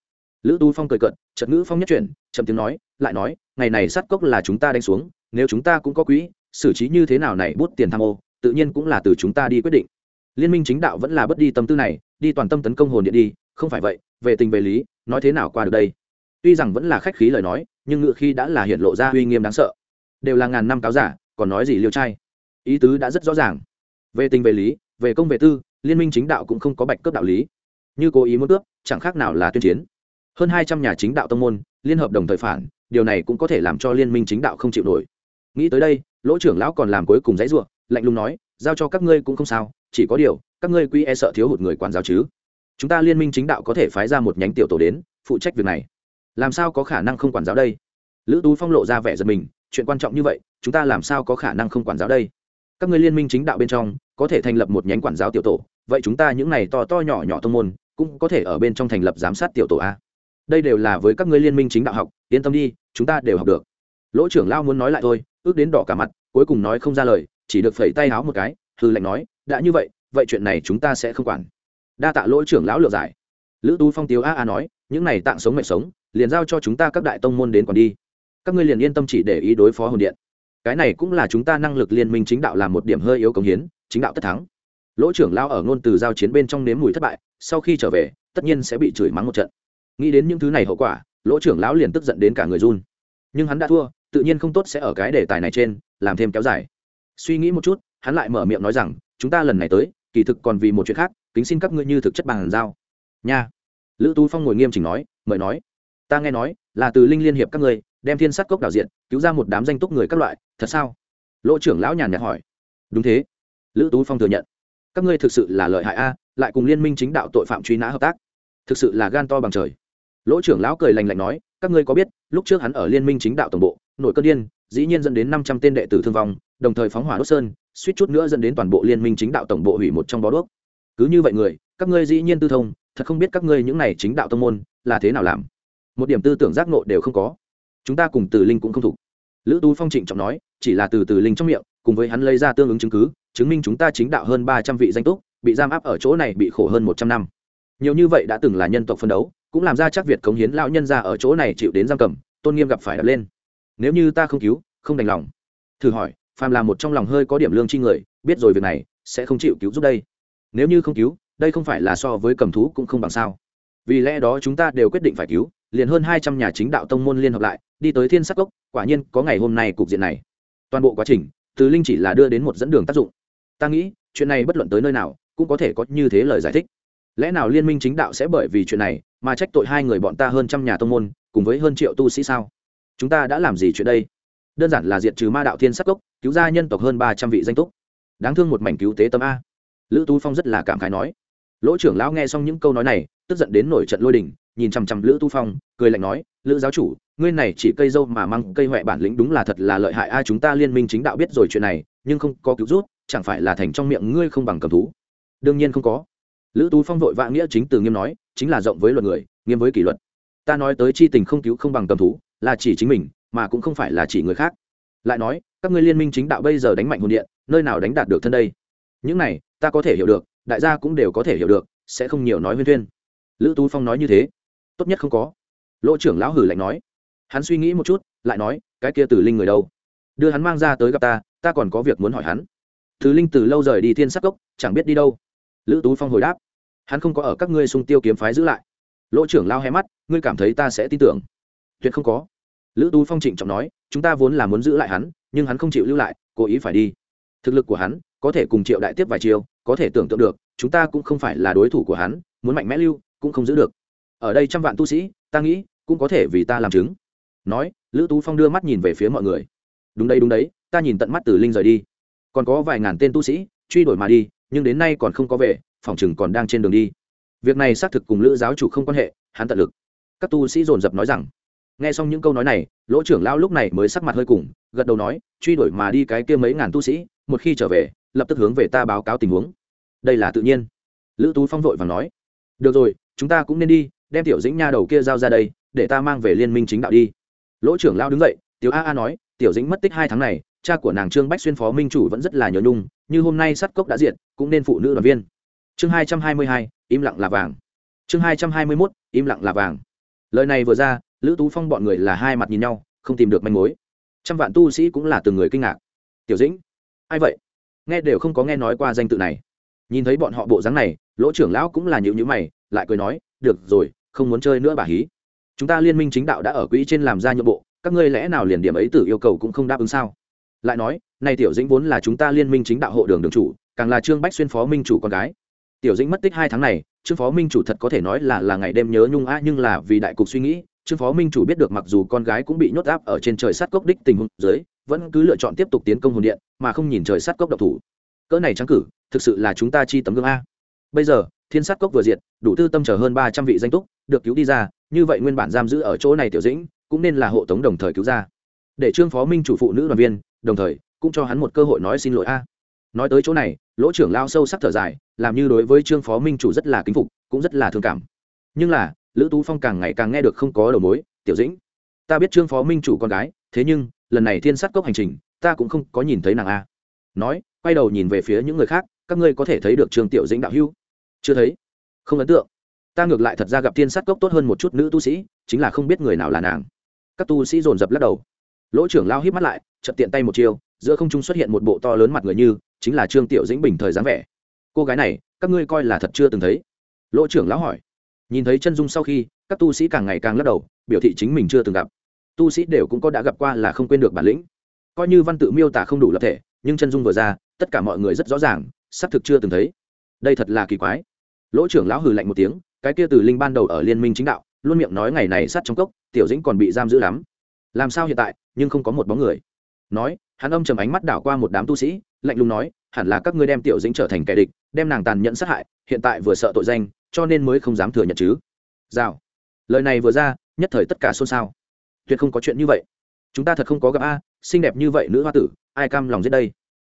lữ tu phong cười cận chật ngữ phong nhất chuyển chậm tiếng nói, lại nói, ngày này sát cốc là chúng ta đánh xuống, nếu chúng ta cũng có quỹ, xử trí như thế nào này bút tiền tham ô, tự nhiên cũng là từ chúng ta đi quyết định. Liên minh chính đạo vẫn là bất đi tâm tư này, đi toàn tâm tấn công hồn điện đi, không phải vậy, về tình về lý, nói thế nào qua được đây? Tuy rằng vẫn là khách khí lời nói, nhưng ngựa khi đã là hiện lộ ra uy nghiêm đáng sợ. Đều là ngàn năm cáo giả, còn nói gì liêu trai? Ý tứ đã rất rõ ràng. Về tình về lý, về công về tư, liên minh chính đạo cũng không có bạch cướp đạo lý. Như cố ý muốn cướp, chẳng khác nào là tuyên chiến hơn hai trăm nhà chính đạo tông môn, liên hợp đồng thời phản, điều này cũng có thể làm cho liên minh chính đạo không chịu nổi. Nghĩ tới đây, lỗ trưởng lão còn làm cuối cùng dãy ruộng, lạnh lùng nói, giao cho các ngươi cũng không sao, chỉ có điều, các ngươi quy e sợ thiếu hụt người quản giáo chứ. Chúng ta liên minh chính đạo có thể phái ra một nhánh tiểu tổ đến, phụ trách việc này. Làm sao có khả năng không quản giáo đây? Lữ tú phong lộ ra vẻ giật mình, chuyện quan trọng như vậy, chúng ta làm sao có khả năng không quản giáo đây? Các ngươi liên minh chính đạo bên trong, có thể thành lập một nhánh quản giáo tiểu tổ, vậy chúng ta những này to to nhỏ nhỏ thông môn, cũng có thể ở bên trong thành lập giám sát tiểu tổ a đây đều là với các ngươi liên minh chính đạo học, yên tâm đi, chúng ta đều học được. Lỗ trưởng lao muốn nói lại thôi, ước đến đỏ cả mặt, cuối cùng nói không ra lời, chỉ được phẩy tay háo một cái, hư lệnh nói, đã như vậy vậy chuyện này chúng ta sẽ không quản. Đa tạ lỗ trưởng lão lựa giải. Lữ tu phong tiếu a a nói, những này tạng sống mệnh sống, liền giao cho chúng ta các đại tông môn đến còn đi. Các ngươi liền yên tâm chỉ để ý đối phó hồn điện. Cái này cũng là chúng ta năng lực liên minh chính đạo làm một điểm hơi yếu cống hiến, chính đạo tất thắng. Lỗ trưởng lao ở ngôn từ giao chiến bên trong nếm mùi thất bại, sau khi trở về, tất nhiên sẽ bị chửi mắng một trận nghĩ đến những thứ này hậu quả, lỗ trưởng lão liền tức giận đến cả người run. Nhưng hắn đã thua, tự nhiên không tốt sẽ ở cái đề tài này trên, làm thêm kéo dài. Suy nghĩ một chút, hắn lại mở miệng nói rằng, chúng ta lần này tới, kỳ thực còn vì một chuyện khác, kính xin các ngươi như thực chất bằng giao. Nha. Lữ tú phong ngồi nghiêm chỉnh nói, mời nói. Ta nghe nói, là từ linh liên hiệp các ngươi, đem thiên sát cốc đạo diện cứu ra một đám danh túc người các loại, thật sao? Lỗ trưởng lão nhàn nhạt hỏi. Đúng thế. Lữ tú phong thừa nhận. Các ngươi thực sự là lợi hại a, lại cùng liên minh chính đạo tội phạm truy nã hợp tác, thực sự là gan to bằng trời lỗ trưởng lão cười lành lạnh nói, các ngươi có biết, lúc trước hắn ở liên minh chính đạo tổng bộ nội cơn điên, dĩ nhiên dẫn đến năm trăm tên đệ tử thương vong, đồng thời phóng hỏa đốt sơn, suýt chút nữa dẫn đến toàn bộ liên minh chính đạo tổng bộ hủy một trong bó đuốc. Cứ như vậy người, các ngươi dĩ nhiên tư thông, thật không biết các ngươi những này chính đạo tông môn, là thế nào làm. Một điểm tư tưởng giác nộ đều không có. Chúng ta cùng từ linh cũng không thủ. lữ tú phong trịnh trọng nói, chỉ là từ từ linh trong miệng, cùng với hắn lấy ra tương ứng chứng cứ, chứng minh chúng ta chính đạo hơn ba trăm vị danh túc, bị giam áp ở chỗ này bị khổ hơn một trăm năm. Nhiều như vậy đã từng là nhân tộc phân đấu cũng làm ra chắc việt cống hiến lão nhân ra ở chỗ này chịu đến giam cầm, tôn nghiêm gặp phải đập lên. Nếu như ta không cứu, không đành lòng. Thử hỏi, phàm là một trong lòng hơi có điểm lương chi người, biết rồi việc này, sẽ không chịu cứu giúp đây. Nếu như không cứu, đây không phải là so với cầm thú cũng không bằng sao. Vì lẽ đó chúng ta đều quyết định phải cứu, liền hơn hai trăm nhà chính đạo tông môn liên hợp lại, đi tới thiên sắc cốc, quả nhiên có ngày hôm nay cục diện này. Toàn bộ quá trình, từ linh chỉ là đưa đến một dẫn đường tác dụng. Ta nghĩ, chuyện này bất luận tới nơi nào, cũng có thể có như thế lời giải thích. Lẽ nào liên minh chính đạo sẽ bởi vì chuyện này mà trách tội hai người bọn ta hơn trăm nhà tông môn, cùng với hơn triệu tu sĩ sao? Chúng ta đã làm gì chuyện đây? Đơn giản là diệt trừ ma đạo thiên sắc cốc, cứu ra nhân tộc hơn ba trăm vị danh túc. Đáng thương một mảnh cứu tế tâm a. Lữ tu phong rất là cảm khái nói. Lỗ trưởng lão nghe xong những câu nói này, tức giận đến nổi trận lôi đình, nhìn chằm chằm lữ tu phong, cười lạnh nói, lữ giáo chủ, ngươi này chỉ cây dâu mà mang cây huệ bản lĩnh đúng là thật là lợi hại a, chúng ta liên minh chính đạo biết rồi chuyện này, nhưng không có cứu rút chẳng phải là thành trong miệng ngươi không bằng cầm thú? Đương nhiên không có lữ tú phong vội vã nghĩa chính từ nghiêm nói, chính là rộng với luật người, nghiêm với kỷ luật. Ta nói tới chi tình không cứu không bằng cầm thú, là chỉ chính mình, mà cũng không phải là chỉ người khác. Lại nói, các ngươi liên minh chính đạo bây giờ đánh mạnh hồn điện, nơi nào đánh đạt được thân đây? Những này, ta có thể hiểu được, đại gia cũng đều có thể hiểu được, sẽ không nhiều nói huyên thuyên. Lữ tú phong nói như thế. Tốt nhất không có. Lỗ trưởng lão hử lạnh nói. Hắn suy nghĩ một chút, lại nói, cái kia tử linh người đâu? Đưa hắn mang ra tới gặp ta ta còn có việc muốn hỏi hắn. Thứ linh từ lâu rời đi thiên sắc cốc, chẳng biết đi đâu. Lữ tú phong hồi đáp hắn không có ở các ngươi sung tiêu kiếm phái giữ lại. Lỗ trưởng lao hé mắt, ngươi cảm thấy ta sẽ tin tưởng? Tuyệt không có. Lữ tú phong trịnh trọng nói, chúng ta vốn là muốn giữ lại hắn, nhưng hắn không chịu lưu lại, cố ý phải đi. Thực lực của hắn, có thể cùng triệu đại tiếp vài chiều có thể tưởng tượng được, chúng ta cũng không phải là đối thủ của hắn, muốn mạnh mẽ lưu, cũng không giữ được. Ở đây trăm vạn tu sĩ, ta nghĩ, cũng có thể vì ta làm chứng. Nói, lữ tú phong đưa mắt nhìn về phía mọi người. Đúng đấy đúng đấy, ta nhìn tận mắt từ linh rời đi. Còn có vài ngàn tên tu sĩ, truy đuổi mà đi, nhưng đến nay còn không có về phòng chừng còn đang trên đường đi. Việc này xác thực cùng lữ giáo chủ không quan hệ hắn tận lực. Các tu sĩ dồn dập nói rằng nghe xong những câu nói này lỗ trưởng lao lúc này mới sắc mặt hơi cùng gật đầu nói truy đuổi mà đi cái kia mấy ngàn tu sĩ một khi trở về lập tức hướng về ta báo cáo tình huống. Đây là tự nhiên. Lữ tú phong vội và nói được rồi chúng ta cũng nên đi đem tiểu dĩnh nha đầu kia giao ra đây để ta mang về liên minh chính đạo đi. Lỗ trưởng lao đứng dậy tiểu a a nói tiểu dĩnh mất tích hai tháng này cha của nàng trương bách xuyên phó minh chủ vẫn rất là nhớ nhung như hôm nay sắt cốc đã diệt, cũng nên phụ nữ đoàn viên chương hai trăm hai mươi hai, im lặng là vàng. Chương hai trăm hai mươi mốt, im lặng là vàng. Lời này vừa ra, lữ tú phong bọn người là hai mặt nhìn nhau, không tìm được manh mối. Trăm vạn tu sĩ cũng là từng người kinh ngạc. Tiểu dĩnh, ai vậy? Nghe đều không có nghe nói qua danh tự này. Nhìn thấy bọn họ bộ dáng này, lỗ trưởng lão cũng là nhịu nhữ mày, lại cười nói, được rồi, không muốn chơi nữa bà hí. Chúng ta liên minh chính đạo đã ở quỹ trên làm ra nhượng bộ, các ngươi lẽ nào liền điểm ấy tử yêu cầu cũng không đáp ứng sao? Lại nói, này tiểu dĩnh vốn là chúng ta liên minh chính đạo hộ đường đường chủ, càng là trương bách xuyên phó minh chủ con gái tiểu dĩnh mất tích hai tháng này, trương phó minh chủ thật có thể nói là là ngày đêm nhớ nhung a nhưng là vì đại cục suy nghĩ, trương phó minh chủ biết được mặc dù con gái cũng bị nhốt áp ở trên trời sắt cốc đích tình huống dưới, vẫn cứ lựa chọn tiếp tục tiến công hồn điện, mà không nhìn trời sắt cốc độc thủ. Cỡ này trắng cử, thực sự là chúng ta chi tấm gương a. Bây giờ, thiên sát cốc vừa diệt, đủ tư tâm chờ hơn ba trăm vị danh túc, được cứu đi ra, như vậy nguyên bản giam giữ ở chỗ này tiểu dĩnh, cũng nên là hộ tống đồng thời cứu ra. Để trương phó minh chủ phụ nữ đoàn viên, đồng thời, cũng cho hắn một cơ hội nói xin lỗi a nói tới chỗ này, lỗ trưởng lao sâu sắc thở dài, làm như đối với trương phó minh chủ rất là kính phục, cũng rất là thương cảm. Nhưng là, lữ tú phong càng ngày càng nghe được không có đầu mối, tiểu dĩnh, ta biết trương phó minh chủ con gái, thế nhưng, lần này thiên sát cốc hành trình, ta cũng không có nhìn thấy nàng a. Nói, quay đầu nhìn về phía những người khác, các ngươi có thể thấy được trương tiểu dĩnh đạo hưu chưa thấy. Không ấn tượng. Ta ngược lại thật ra gặp thiên sát cốc tốt hơn một chút nữ tu sĩ, chính là không biết người nào là nàng. Các tu sĩ dồn dập lắc đầu. Lỗ trưởng lao hít mắt lại, chợt tiện tay một chiêu, giữa không trung xuất hiện một bộ to lớn mặt người như chính là trương tiểu dĩnh bình thời dáng vẻ. Cô gái này, các ngươi coi là thật chưa từng thấy. Lỗ trưởng lão hỏi. Nhìn thấy chân dung sau khi, các tu sĩ càng ngày càng lắc đầu, biểu thị chính mình chưa từng gặp. Tu sĩ đều cũng có đã gặp qua là không quên được bản lĩnh. Coi như văn tự miêu tả không đủ lập thể, nhưng chân dung vừa ra, tất cả mọi người rất rõ ràng, xác thực chưa từng thấy. Đây thật là kỳ quái. Lỗ trưởng lão hừ lạnh một tiếng, cái kia từ linh ban đầu ở liên minh chính đạo, luôn miệng nói ngày này sát trong cốc, tiểu dĩnh còn bị giam giữ lắm. Làm sao hiện tại, nhưng không có một bóng người. Nói, hắn âm trầm ánh mắt đảo qua một đám tu sĩ lạnh lùng nói, hẳn là các ngươi đem tiểu dĩnh trở thành kẻ địch, đem nàng tàn nhẫn sát hại, hiện tại vừa sợ tội danh, cho nên mới không dám thừa nhận chứ. Rào. Lời này vừa ra, nhất thời tất cả xôn xao. Tuyệt không có chuyện như vậy. Chúng ta thật không có gặp a, xinh đẹp như vậy nữ hoa tử, ai cam lòng giết đây?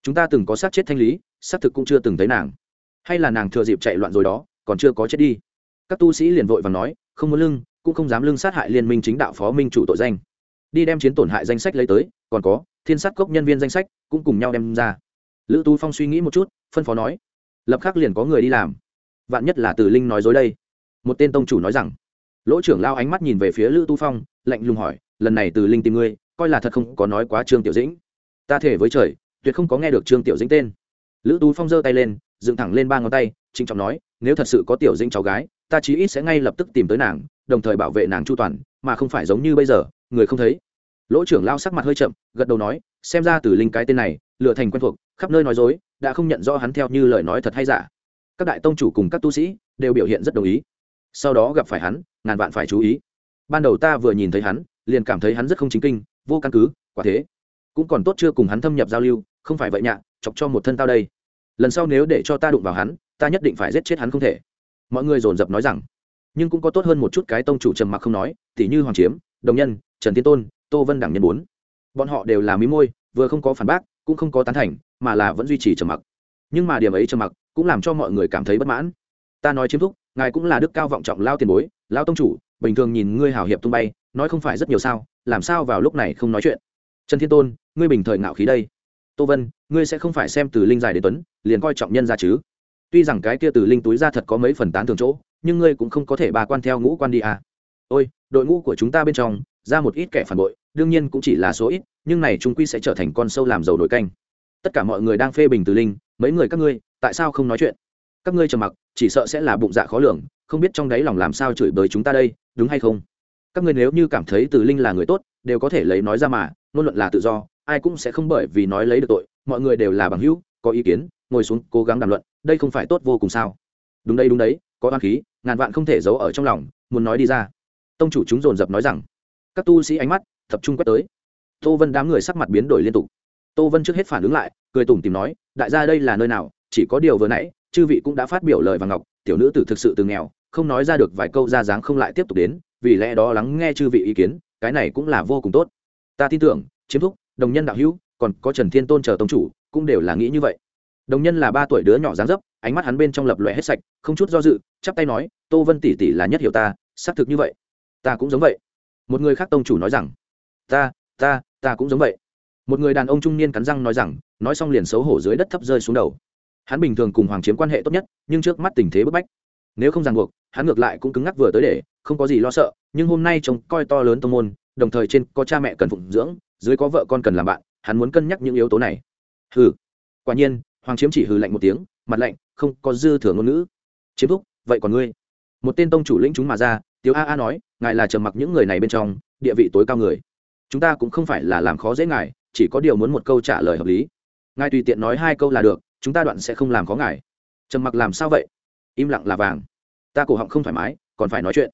Chúng ta từng có sát chết thanh lý, xác thực cũng chưa từng thấy nàng. Hay là nàng thừa dịp chạy loạn rồi đó, còn chưa có chết đi. Các tu sĩ liền vội và nói, không muốn lưng, cũng không dám lưng sát hại liên minh chính đạo phó minh chủ tội danh. Đi đem chiến tổn hại danh sách lấy tới, còn có, thiên sát cốc nhân viên danh sách, cũng cùng nhau đem ra lữ tu phong suy nghĩ một chút, phân phó nói, lập khắc liền có người đi làm. Vạn nhất là từ linh nói dối đây. Một tên tông chủ nói rằng. Lỗ trưởng lao ánh mắt nhìn về phía lữ tu phong, lạnh lùng hỏi, lần này từ linh tìm ngươi, coi là thật không có nói quá trương tiểu dĩnh? Ta thể với trời, tuyệt không có nghe được trương tiểu dĩnh tên. Lữ tu phong giơ tay lên, dựng thẳng lên ba ngón tay, trịnh trọng nói, nếu thật sự có tiểu dĩnh cháu gái, ta chí ít sẽ ngay lập tức tìm tới nàng, đồng thời bảo vệ nàng chu toàn, mà không phải giống như bây giờ, người không thấy. Lỗ trưởng lao sắc mặt hơi chậm, gật đầu nói, xem ra từ linh cái tên này lựa thành quen thuộc, khắp nơi nói dối, đã không nhận rõ hắn theo như lời nói thật hay giả. Các đại tông chủ cùng các tu sĩ đều biểu hiện rất đồng ý. Sau đó gặp phải hắn, ngàn vạn phải chú ý. Ban đầu ta vừa nhìn thấy hắn, liền cảm thấy hắn rất không chính kinh, vô căn cứ, quả thế. Cũng còn tốt chưa cùng hắn thâm nhập giao lưu, không phải vậy nhạ, chọc cho một thân tao đây. Lần sau nếu để cho ta đụng vào hắn, ta nhất định phải giết chết hắn không thể. Mọi người dồn dập nói rằng. Nhưng cũng có tốt hơn một chút cái tông chủ trầm mặc không nói, tỉ như hoàng chiếm, đồng nhân, trần tiên tôn, tô vân đẳng nhân bốn. Bọn họ đều là mí môi, vừa không có phản bác cũng không có tán thành, mà là vẫn duy trì trầm mặc. Nhưng mà điểm ấy trầm mặc cũng làm cho mọi người cảm thấy bất mãn. Ta nói chiếm thúc, ngài cũng là đức cao vọng trọng lao tiền bối, lao tông chủ, bình thường nhìn ngươi hào hiệp tung bay, nói không phải rất nhiều sao, làm sao vào lúc này không nói chuyện? Trần thiên tôn, ngươi bình thời ngạo khí đây. Tô vân, ngươi sẽ không phải xem từ linh dài đến tuấn, liền coi trọng nhân ra chứ. Tuy rằng cái kia từ linh túi ra thật có mấy phần tán thường chỗ, nhưng ngươi cũng không có thể bà quan theo ngũ quan đi à. ôi, đội ngũ của chúng ta bên trong, ra một ít kẻ phản bội, đương nhiên cũng chỉ là số ít nhưng này chúng quy sẽ trở thành con sâu làm dầu nổi canh. Tất cả mọi người đang phê bình từ linh, mấy người các ngươi, tại sao không nói chuyện? Các ngươi trầm mặc, chỉ sợ sẽ là bụng dạ khó lường, không biết trong đáy lòng làm sao chửi bới chúng ta đây, đúng hay không? Các ngươi nếu như cảm thấy từ linh là người tốt, đều có thể lấy nói ra mà, ngôn luận là tự do, ai cũng sẽ không bởi vì nói lấy được tội, mọi người đều là bằng hữu, có ý kiến, ngồi xuống, cố gắng đàm luận, đây không phải tốt vô cùng sao? Đúng đây, đúng đấy, có oan khí, ngàn vạn không thể giấu ở trong lòng, muốn nói đi ra. Tông chủ chúng dồn dập nói rằng, các tu sĩ ánh mắt tập trung quét tới tô vân đám người sắc mặt biến đổi liên tục. Tô vân trước hết phản ứng lại, cười tủm tìm nói, đại gia đây là nơi nào? Chỉ có điều vừa nãy, chư vị cũng đã phát biểu lời và ngọc, tiểu nữ tử thực sự từ nghèo, không nói ra được vài câu ra dáng không lại tiếp tục đến, vì lẽ đó lắng nghe chư vị ý kiến, cái này cũng là vô cùng tốt. Ta tin tưởng, chiếm thúc, đồng nhân đạo hữu, còn có trần thiên tôn chờ tông chủ, cũng đều là nghĩ như vậy. Đồng nhân là ba tuổi đứa nhỏ dáng dấp, ánh mắt hắn bên trong lập lòe hết sạch, không chút do dự, chắp tay nói, tô vân tỷ tỷ là nhất hiểu ta, xác thực như vậy. Ta cũng giống vậy. Một người khác tông chủ nói rằng, ta ta ta cũng giống vậy. Một người đàn ông trung niên cắn răng nói rằng, nói xong liền xấu hổ dưới đất thấp rơi xuống đầu. Hắn bình thường cùng hoàng chiếm quan hệ tốt nhất, nhưng trước mắt tình thế bức bách. Nếu không ràng buộc, hắn ngược lại cũng cứng ngắc vừa tới để, không có gì lo sợ, nhưng hôm nay chồng coi to lớn tông môn, đồng thời trên có cha mẹ cần phụng dưỡng, dưới có vợ con cần làm bạn, hắn muốn cân nhắc những yếu tố này. Hừ. Quả nhiên, hoàng chiếm chỉ hừ lạnh một tiếng, mặt lạnh, không có dư thừa ngôn ngữ. Chiếm thúc, vậy còn ngươi? Một tên tông chủ lĩnh chúng mà ra, tiếu a a nói, ngài là trầm mặc những người này bên trong, địa vị tối cao người chúng ta cũng không phải là làm khó dễ ngài, chỉ có điều muốn một câu trả lời hợp lý. Ngài tùy tiện nói hai câu là được, chúng ta đoạn sẽ không làm khó ngài. Trầm mặc làm sao vậy? Im lặng là vàng. Ta cổ họng không thoải mái, còn phải nói chuyện.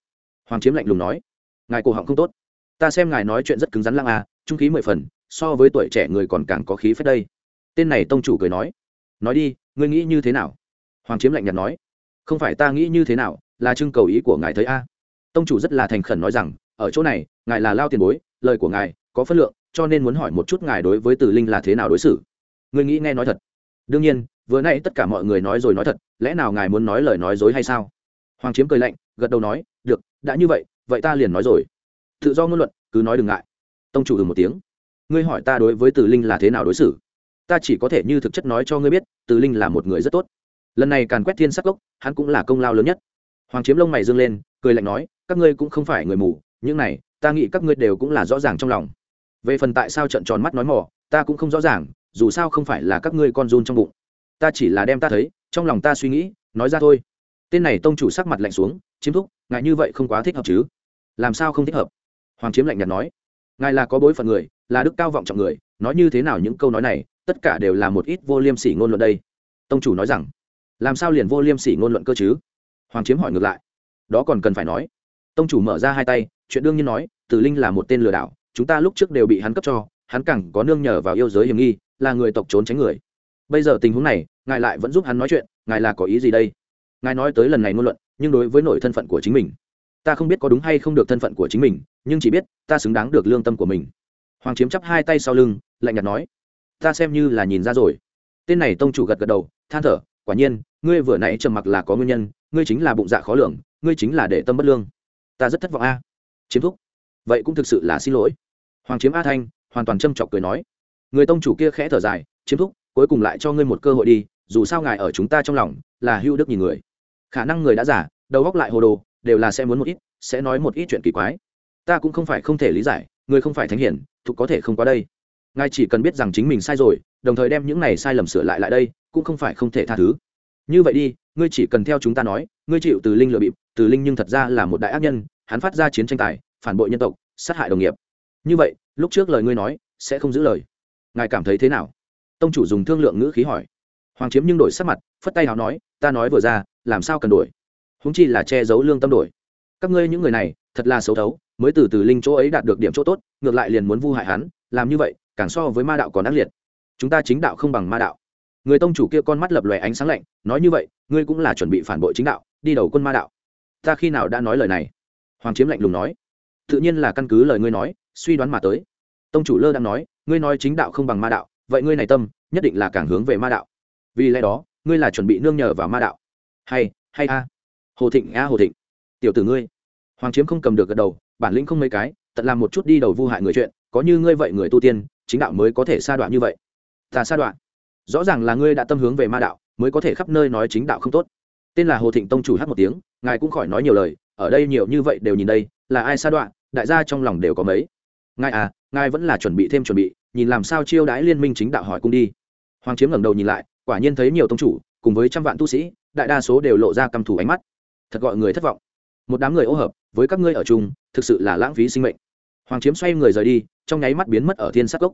Hoàng chiếm lạnh lùng nói. Ngài cổ họng không tốt. Ta xem ngài nói chuyện rất cứng rắn lăng à trung khí mười phần, so với tuổi trẻ người còn càng có khí phép đây. Tên này tông chủ cười nói. Nói đi, ngươi nghĩ như thế nào? Hoàng chiếm lạnh nhạt nói. Không phải ta nghĩ như thế nào, là trưng cầu ý của ngài thấy a. Tông chủ rất là thành khẩn nói rằng, ở chỗ này, ngài là lao tiền bối lời của ngài có phân lượng, cho nên muốn hỏi một chút ngài đối với tử linh là thế nào đối xử. Ngươi nghĩ nghe nói thật. Đương nhiên, vừa nãy tất cả mọi người nói rồi nói thật, lẽ nào ngài muốn nói lời nói dối hay sao? Hoàng chiếm cười lạnh, gật đầu nói, được, đã như vậy vậy ta liền nói rồi. Tự do ngôn luận, cứ nói đừng ngại. Tông chủ ừ một tiếng. Ngươi hỏi ta đối với tử linh là thế nào đối xử? Ta chỉ có thể như thực chất nói cho ngươi biết tử linh là một người rất tốt. Lần này càn quét thiên sắc gốc hắn cũng là công lao lớn nhất. Hoàng chiếm lông mày dương lên, cười lạnh nói, các ngươi cũng không phải người mù, những này ta nghĩ các ngươi đều cũng là rõ ràng trong lòng. Về phần tại sao trận tròn mắt nói mỏ ta cũng không rõ ràng, dù sao không phải là các ngươi con run trong bụng. Ta chỉ là đem ta thấy, trong lòng ta suy nghĩ, nói ra thôi. Tên này tông chủ sắc mặt lạnh xuống chiếm thúc ngại như vậy không quá thích hợp chứ? Làm sao không thích hợp? Hoàng chiếm lạnh nhạt nói. Ngài là có bối phận người, là đức cao vọng trọng người, nói như thế nào những câu nói này, tất cả đều là một ít vô liêm sỉ ngôn luận đây. Tông chủ nói rằng. Làm sao liền vô liêm sỉ ngôn luận cơ chứ? Hoàng chiếm hỏi ngược lại. Đó còn cần phải nói tông chủ mở ra hai tay, chuyện đương nhiên nói tử linh là một tên lừa đảo, chúng ta lúc trước đều bị hắn cấp cho, hắn cẳng có nương nhờ vào yêu giới hiểm nghi, là người tộc trốn tránh người. Bây giờ tình huống này, ngài lại vẫn giúp hắn nói chuyện, ngài là có ý gì đây? Ngài nói tới lần này ngôn luận, nhưng đối với nội thân phận của chính mình. Ta không biết có đúng hay không được thân phận của chính mình, nhưng chỉ biết, ta xứng đáng được lương tâm của mình. Hoàng chiếm chắp hai tay sau lưng, lạnh nhạt nói, ta xem như là nhìn ra rồi. Tên này tông chủ gật gật đầu, than thở, quả nhiên, ngươi vừa nãy trầm mặc là có nguyên nhân, ngươi chính là bụng dạ khó lường, ngươi chính là để tâm bất lương ta rất thất vọng a. Chiếm thúc. Vậy cũng thực sự là xin lỗi. Hoàng chiếm a thanh hoàn toàn châm chọc cười nói. Người tông chủ kia khẽ thở dài, chiếm thúc, cuối cùng lại cho ngươi một cơ hội đi, dù sao ngài ở chúng ta trong lòng là hưu đức nhìn người. Khả năng người đã giả đầu góc lại hồ đồ, đều là sẽ muốn một ít, sẽ nói một ít chuyện kỳ quái. Ta cũng không phải không thể lý giải, người không phải thánh hiển, thục có thể không qua đây. Ngài chỉ cần biết rằng chính mình sai rồi, đồng thời đem những này sai lầm sửa lại lại đây, cũng không phải không thể tha thứ. Như vậy đi, ngươi chỉ cần theo chúng ta nói, ngươi chịu từ linh lựa bịp từ linh nhưng thật ra là một đại ác nhân, hắn phát ra chiến tranh tài, phản bội nhân tộc, sát hại đồng nghiệp. Như vậy, lúc trước lời ngươi nói, sẽ không giữ lời. Ngài cảm thấy thế nào? Tông chủ dùng thương lượng ngữ khí hỏi. Hoàng chiếm nhưng đổi sắc mặt, phất tay nào nói, ta nói vừa ra, làm sao cần đổi? Húng chi là che giấu lương tâm đổi. Các ngươi những người này, thật là xấu thấu, mới từ từ linh chỗ ấy đạt được điểm chỗ tốt, ngược lại liền muốn vu hại hắn, làm như vậy, càng so với ma đạo còn ác liệt. Chúng ta chính đạo không bằng ma đạo. Người tông chủ kia con mắt lập lòe ánh sáng lạnh, nói như vậy, ngươi cũng là chuẩn bị phản bội chính đạo, đi đầu quân ma đạo ta khi nào đã nói lời này? Hoàng chiếm lạnh lùng nói. Tự nhiên là căn cứ lời ngươi nói, suy đoán mà tới. Tông chủ lơ đang nói, ngươi nói chính đạo không bằng ma đạo, vậy ngươi này tâm, nhất định là càng hướng về ma đạo. Vì lẽ đó, ngươi là chuẩn bị nương nhờ vào ma đạo. Hay hay a. Hồ thịnh a hồ thịnh. Tiểu tử ngươi. Hoàng chiếm không cầm được gật đầu, bản lĩnh không mấy cái, tận làm một chút đi đầu vu hại người chuyện, có như ngươi vậy người tu tiên, chính đạo mới có thể sa đoạn như vậy. Ta sa đoạn rõ ràng là ngươi đã tâm hướng về ma đạo, mới có thể khắp nơi nói chính đạo không tốt. Tên là hồ thịnh tông chủ hát một tiếng ngài cũng khỏi nói nhiều lời, ở đây nhiều như vậy đều nhìn đây, là ai xa đoạn đại gia trong lòng đều có mấy. Ngài à ngài vẫn là chuẩn bị thêm chuẩn bị, nhìn làm sao chiêu đãi liên minh chính đạo hỏi cung đi. Hoàng chiếm ngẩng đầu nhìn lại, quả nhiên thấy nhiều tông chủ, cùng với trăm vạn tu sĩ, đại đa số đều lộ ra căm thủ ánh mắt. Thật gọi người thất vọng. Một đám người ô hợp, với các ngươi ở chung, thực sự là lãng phí sinh mệnh. Hoàng chiếm xoay người rời đi, trong nháy mắt biến mất ở thiên sắc gốc.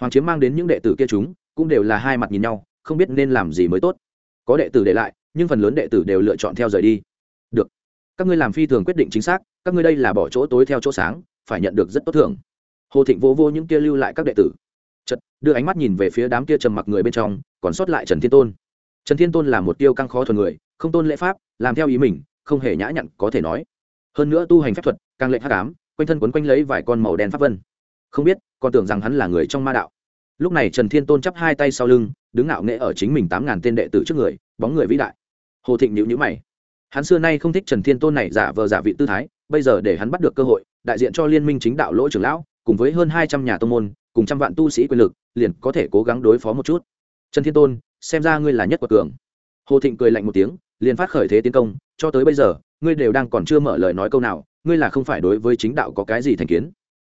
Hoàng chiếm mang đến những đệ tử kia chúng, cũng đều là hai mặt nhìn nhau, không biết nên làm gì mới tốt. Có đệ tử để lại, nhưng phần lớn đệ tử đều lựa chọn theo rời đi các ngươi làm phi thường quyết định chính xác, các ngươi đây là bỏ chỗ tối theo chỗ sáng, phải nhận được rất tốt thưởng. Hồ thịnh vô vô những kia lưu lại các đệ tử. Chật đưa ánh mắt nhìn về phía đám kia trầm mặc người bên trong, còn sót lại trần thiên tôn. Trần thiên tôn là một tiêu căng khó thuần người, không tôn lễ pháp, làm theo ý mình, không hề nhã nhặn có thể nói. Hơn nữa tu hành phép thuật, càng lệnh hắc ám, quanh thân quấn quanh lấy vài con màu đen pháp vân. Không biết, còn tưởng rằng hắn là người trong ma đạo. Lúc này trần thiên tôn chắp hai tay sau lưng, đứng ngạo nghệ ở chính mình tám ngàn tên đệ tử trước người, bóng người vĩ đại. Hồ thịnh nhữ nhữ mày hắn xưa nay không thích trần thiên tôn này giả vờ giả vị tư thái, bây giờ để hắn bắt được cơ hội, đại diện cho liên minh chính đạo lỗ trưởng lão, cùng với hơn hai trăm nhà tô môn, cùng trăm vạn tu sĩ quyền lực, liền có thể cố gắng đối phó một chút. Trần thiên tôn, xem ra ngươi là nhất quật cường. Hồ thịnh cười lạnh một tiếng, liền phát khởi thế tiến công, cho tới bây giờ, ngươi đều đang còn chưa mở lời nói câu nào, ngươi là không phải đối với chính đạo có cái gì thành kiến.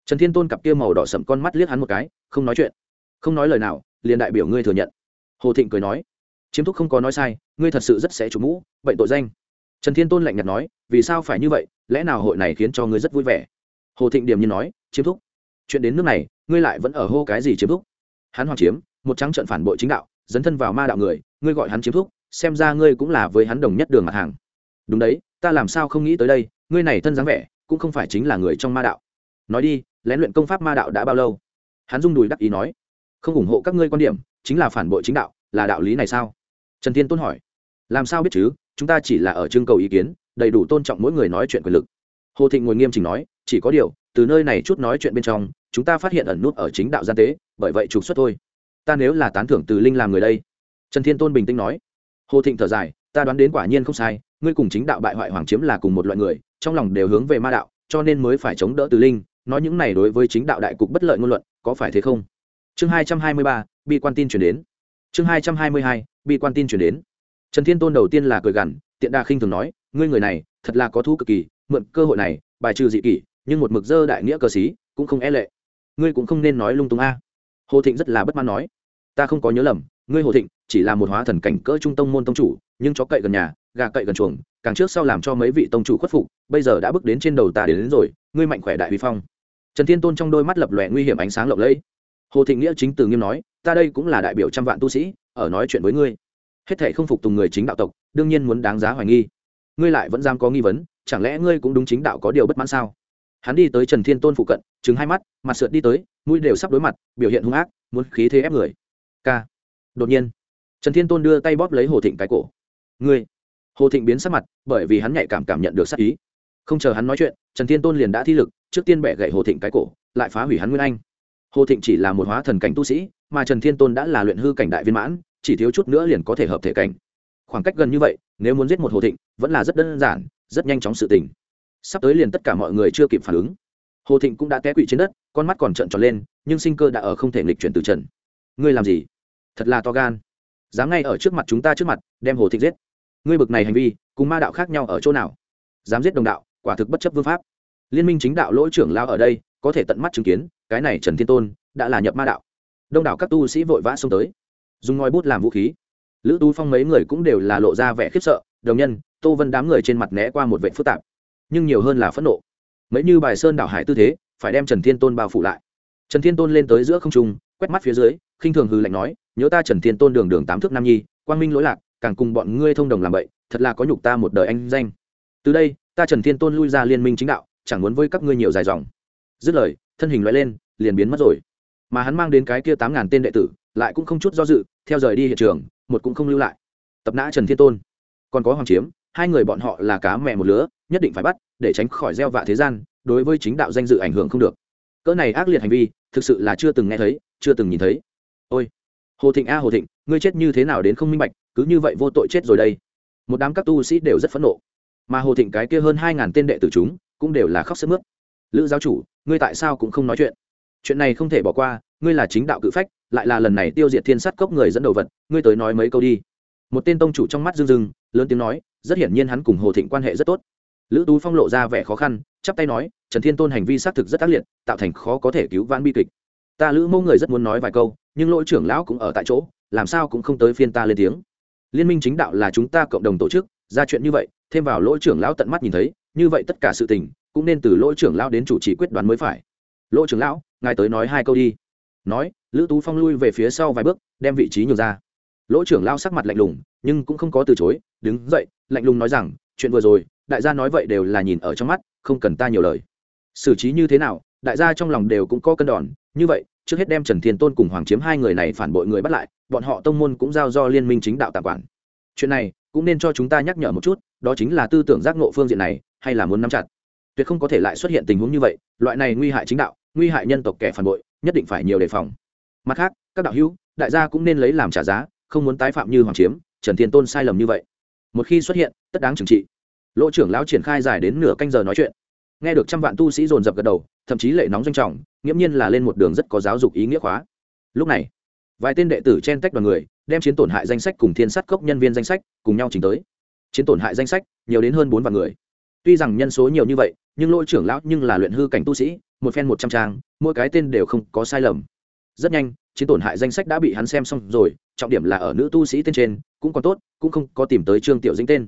Trần thiên tôn cặp kia màu đỏ sậm con mắt liếc hắn một cái, không nói chuyện. Không nói lời nào, liền đại biểu ngươi thừa nhận. Hồ thịnh cười nói, chiếm thúc không có nói sai, ngươi thật sự rất sẽ chủ mũ, bệnh tội danh trần thiên tôn lạnh nhạt nói, vì sao phải như vậy? Lẽ nào hội này khiến cho ngươi rất vui vẻ? Hồ thịnh điềm như nói, chiếm thúc. Chuyện đến nước này, ngươi lại vẫn ở hô cái gì chiếm thúc? Hắn hoàng chiếm, một trắng trận phản bội chính đạo, dấn thân vào ma đạo người, ngươi gọi hắn chiếm thúc, xem ra ngươi cũng là với hắn đồng nhất đường mặt hàng. Đúng đấy, ta làm sao không nghĩ tới đây, ngươi này thân dáng vẻ, cũng không phải chính là người trong ma đạo. Nói đi, lén luyện công pháp ma đạo đã bao lâu? Hắn rung đùi đắc ý nói, không ủng hộ các ngươi quan điểm, chính là phản bội chính đạo, là đạo lý này sao? Trần thiên tôn hỏi, làm sao biết chứ? Chúng ta chỉ là ở trưng cầu ý kiến, đầy đủ tôn trọng mỗi người nói chuyện quyền lực. Hồ thịnh ngồi nghiêm chỉnh nói, chỉ có điều, từ nơi này chút nói chuyện bên trong, chúng ta phát hiện ẩn nút ở chính đạo gian tế, bởi vậy trục xuất thôi. Ta nếu là tán thưởng từ linh làm người đây. Trần thiên tôn bình tĩnh nói. Hồ thịnh thở dài, ta đoán đến quả nhiên không sai, ngươi cùng chính đạo bại hoại hoàng chiếm là cùng một loại người, trong lòng đều hướng về ma đạo, cho nên mới phải chống đỡ từ linh, nói những này đối với chính đạo đại cục bất lợi ngôn luận, có phải thế không? Chương hai trăm hai mươi ba, bi quan tin chuyển đến. Chương hai trăm hai mươi hai, bi quan tin chuyển đến trần thiên tôn đầu tiên là cười gằn tiện đa khinh thường nói ngươi người này thật là có thu cực kỳ mượn cơ hội này bài trừ dị kỷ nhưng một mực dơ đại nghĩa cờ xí cũng không e lệ. Ngươi cũng không nên nói lung tung a. Hồ thịnh rất là bất mãn nói ta không có nhớ lầm ngươi hồ thịnh chỉ là một hóa thần cảnh cỡ trung tông môn tông chủ nhưng chó cậy gần nhà gà cậy gần chuồng càng trước sau làm cho mấy vị tông chủ khuất phục bây giờ đã bước đến trên đầu ta đến, đến rồi ngươi mạnh khỏe đại huy phong. Trần thiên tôn trong đôi mắt lập lòe nguy hiểm ánh sáng lộng lẫy. Hồ thịnh nghĩa chính từ nghiêm nói ta đây cũng là đại biểu trăm vạn tu sĩ ở nói chuyện với ngươi hết thể không phục tùng người chính đạo tộc, đương nhiên muốn đáng giá hoài nghi. Ngươi lại vẫn dám có nghi vấn, chẳng lẽ ngươi cũng đúng chính đạo có điều bất mãn sao? Hắn đi tới trần thiên tôn phụ cận chứng hai mắt, mặt sượt đi tới, mũi đều sắp đối mặt, biểu hiện hung ác, muốn khí thế ép người. K đột nhiên, trần thiên tôn đưa tay bóp lấy hồ thịnh cái cổ. Ngươi. Hồ thịnh biến sắc mặt, bởi vì hắn nhạy cảm cảm nhận được sắc ý. Không chờ hắn nói chuyện, trần thiên tôn liền đã thi lực, trước tiên bẻ gậy hồ thịnh cái cổ, lại phá hủy hắn nguyên anh. Hồ thịnh chỉ là một hóa thần cảnh tu sĩ, mà trần thiên tôn đã là luyện hư cảnh đại viên mãn chỉ thiếu chút nữa liền có thể hợp thể cảnh. Khoảng cách gần như vậy, nếu muốn giết một hồ thịnh, vẫn là rất đơn giản, rất nhanh chóng sự tình. Sắp tới liền tất cả mọi người chưa kịp phản ứng. Hồ thịnh cũng đã té quỵ trên đất, con mắt còn trợn tròn lên, nhưng sinh cơ đã ở không thể nghịch chuyển từ trần. Ngươi làm gì? Thật là to gan. Dám ngay ở trước mặt chúng ta trước mặt, đem hồ thịnh giết. Ngươi bực này hành vi, cùng ma đạo khác nhau ở chỗ nào? Dám giết đồng đạo, quả thực bất chấp vương pháp. Liên minh chính đạo lỗ trưởng lao ở đây, có thể tận mắt chứng kiến, cái này trần thiên tôn, đã là nhập ma đạo. Đông đảo các tu sĩ vội vã xông tới dùng ngòi bút làm vũ khí. Lữ tú phong mấy người cũng đều là lộ ra vẻ khiếp sợ, đồng nhân, tô vân đám người trên mặt né qua một vệ phức tạp, nhưng nhiều hơn là phẫn nộ. Mấy như bài sơn đảo hải tư thế, phải đem trần thiên tôn bao phủ lại. Trần thiên tôn lên tới giữa không trung, quét mắt phía dưới, khinh thường hư lạnh nói, nhớ ta trần thiên tôn đường đường tám thước nam nhi, quang minh lỗi lạc, càng cùng bọn ngươi thông đồng làm vậy thật là có nhục ta một đời anh danh. Từ đây, ta trần thiên tôn lui ra liên minh chính đạo, chẳng muốn với các ngươi nhiều dài dòng. Dứt lời, thân hình loại lên, liền biến mất rồi. Mà hắn mang đến cái kia tám ngàn tên đệ tử lại cũng không chút do dự, theo rời đi hiện trường, một cũng không lưu lại. Tập nã trần thiên tôn. Còn có hoàng chiếm, hai người bọn họ là cá mẹ một lứa, nhất định phải bắt, để tránh khỏi gieo vạ thế gian, đối với chính đạo danh dự ảnh hưởng không được. Cỡ này ác liệt hành vi, thực sự là chưa từng nghe thấy, chưa từng nhìn thấy. Ôi, hồ thịnh a, hồ thịnh, ngươi chết như thế nào đến không minh bạch, cứ như vậy vô tội chết rồi đây. Một đám các tu sĩ đều rất phẫn nộ. Mà hồ thịnh cái kia hơn hai ngàn tên đệ tử chúng, cũng đều là khóc sức mướt. Lữ giáo chủ, ngươi tại sao cũng không nói chuyện? Chuyện này không thể bỏ qua, ngươi là chính đạo cự phách lại là lần này tiêu diệt thiên sát cốc người dẫn đầu vật, ngươi tới nói mấy câu đi. Một tên tông chủ trong mắt rưng rưng, lớn tiếng nói, rất hiển nhiên hắn cùng hồ thịnh quan hệ rất tốt. Lữ tú phong lộ ra vẻ khó khăn, chắp tay nói, trần thiên tôn hành vi xác thực rất ác liệt, tạo thành khó có thể cứu vãn bi kịch. Ta lữ mẫu người rất muốn nói vài câu, nhưng lỗi trưởng lão cũng ở tại chỗ, làm sao cũng không tới phiên ta lên tiếng. Liên minh chính đạo là chúng ta cộng đồng tổ chức, ra chuyện như vậy, thêm vào lỗi trưởng lão tận mắt nhìn thấy, như vậy tất cả sự tình, cũng nên từ lỗi trưởng lão đến chủ trì quyết đoán mới phải. Lỗi trưởng lão, ngài tới nói hai câu đi. Nói lữ tú phong lui về phía sau vài bước, đem vị trí nhường ra. Lỗ trưởng lao sắc mặt lạnh lùng, nhưng cũng không có từ chối, đứng dậy, lạnh lùng nói rằng, chuyện vừa rồi, đại gia nói vậy đều là nhìn ở trong mắt, không cần ta nhiều lời. Xử trí như thế nào, đại gia trong lòng đều cũng có cân đòn. Như vậy, trước hết đem trần thiên tôn cùng hoàng chiếm hai người này phản bội người bắt lại, bọn họ tông môn cũng giao do liên minh chính đạo tạm quản. Chuyện này, cũng nên cho chúng ta nhắc nhở một chút, đó chính là tư tưởng giác ngộ phương diện này, hay là muốn nắm chặt? Tuyệt không có thể lại xuất hiện tình huống như vậy, loại này nguy hại chính đạo, nguy hại nhân tộc kẻ phản bội, nhất định phải nhiều đề phòng mặt khác, các đạo hữu, đại gia cũng nên lấy làm trả giá, không muốn tái phạm như hoàng chiếm, trần thiên tôn sai lầm như vậy. Một khi xuất hiện, tất đáng trừng trị. Lỗ trưởng lão triển khai dài đến nửa canh giờ nói chuyện. Nghe được trăm vạn tu sĩ dồn dập gật đầu, thậm chí lệ nóng doanh trọng, nghiễm nhiên là lên một đường rất có giáo dục ý nghĩa khóa. Lúc này, vài tên đệ tử chen tách đoàn người, đem chiến tổn hại danh sách cùng thiên sắt cốc nhân viên danh sách cùng nhau trình tới. Chiến tổn hại danh sách, nhiều đến hơn bốn vạn người. Tuy rằng nhân số nhiều như vậy, nhưng lỗ trưởng lão nhưng là luyện hư cảnh tu sĩ, một phen một trăm trang, mỗi cái tên đều không có sai lầm rất nhanh, chiến tổn hại danh sách đã bị hắn xem xong rồi, trọng điểm là ở nữ tu sĩ tên trên, cũng còn tốt, cũng không có tìm tới trương tiểu dĩnh tên.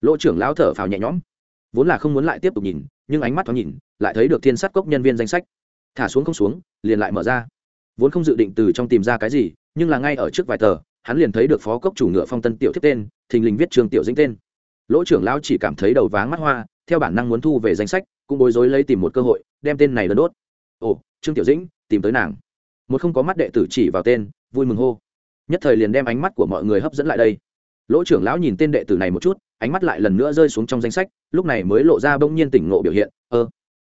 Lỗ trưởng lão thở phào nhẹ nhõm. Vốn là không muốn lại tiếp tục nhìn, nhưng ánh mắt thoáng nhìn, lại thấy được thiên sát cốc nhân viên danh sách. Thả xuống không xuống, liền lại mở ra. Vốn không dự định từ trong tìm ra cái gì, nhưng là ngay ở trước vài tờ, hắn liền thấy được phó cốc chủ ngựa phong tân tiểu thiết tên, thình lình viết trương tiểu dĩnh tên. Lỗ trưởng lão chỉ cảm thấy đầu váng mắt hoa, theo bản năng muốn thu về danh sách, cũng bối rối lấy tìm một cơ hội, đem tên này đơn đốt. Ồ, trương tiểu dĩnh, tìm tới nàng một không có mắt đệ tử chỉ vào tên, vui mừng hô. Nhất thời liền đem ánh mắt của mọi người hấp dẫn lại đây. Lỗ trưởng lão nhìn tên đệ tử này một chút, ánh mắt lại lần nữa rơi xuống trong danh sách, lúc này mới lộ ra bỗng nhiên tỉnh ngộ biểu hiện, ơ,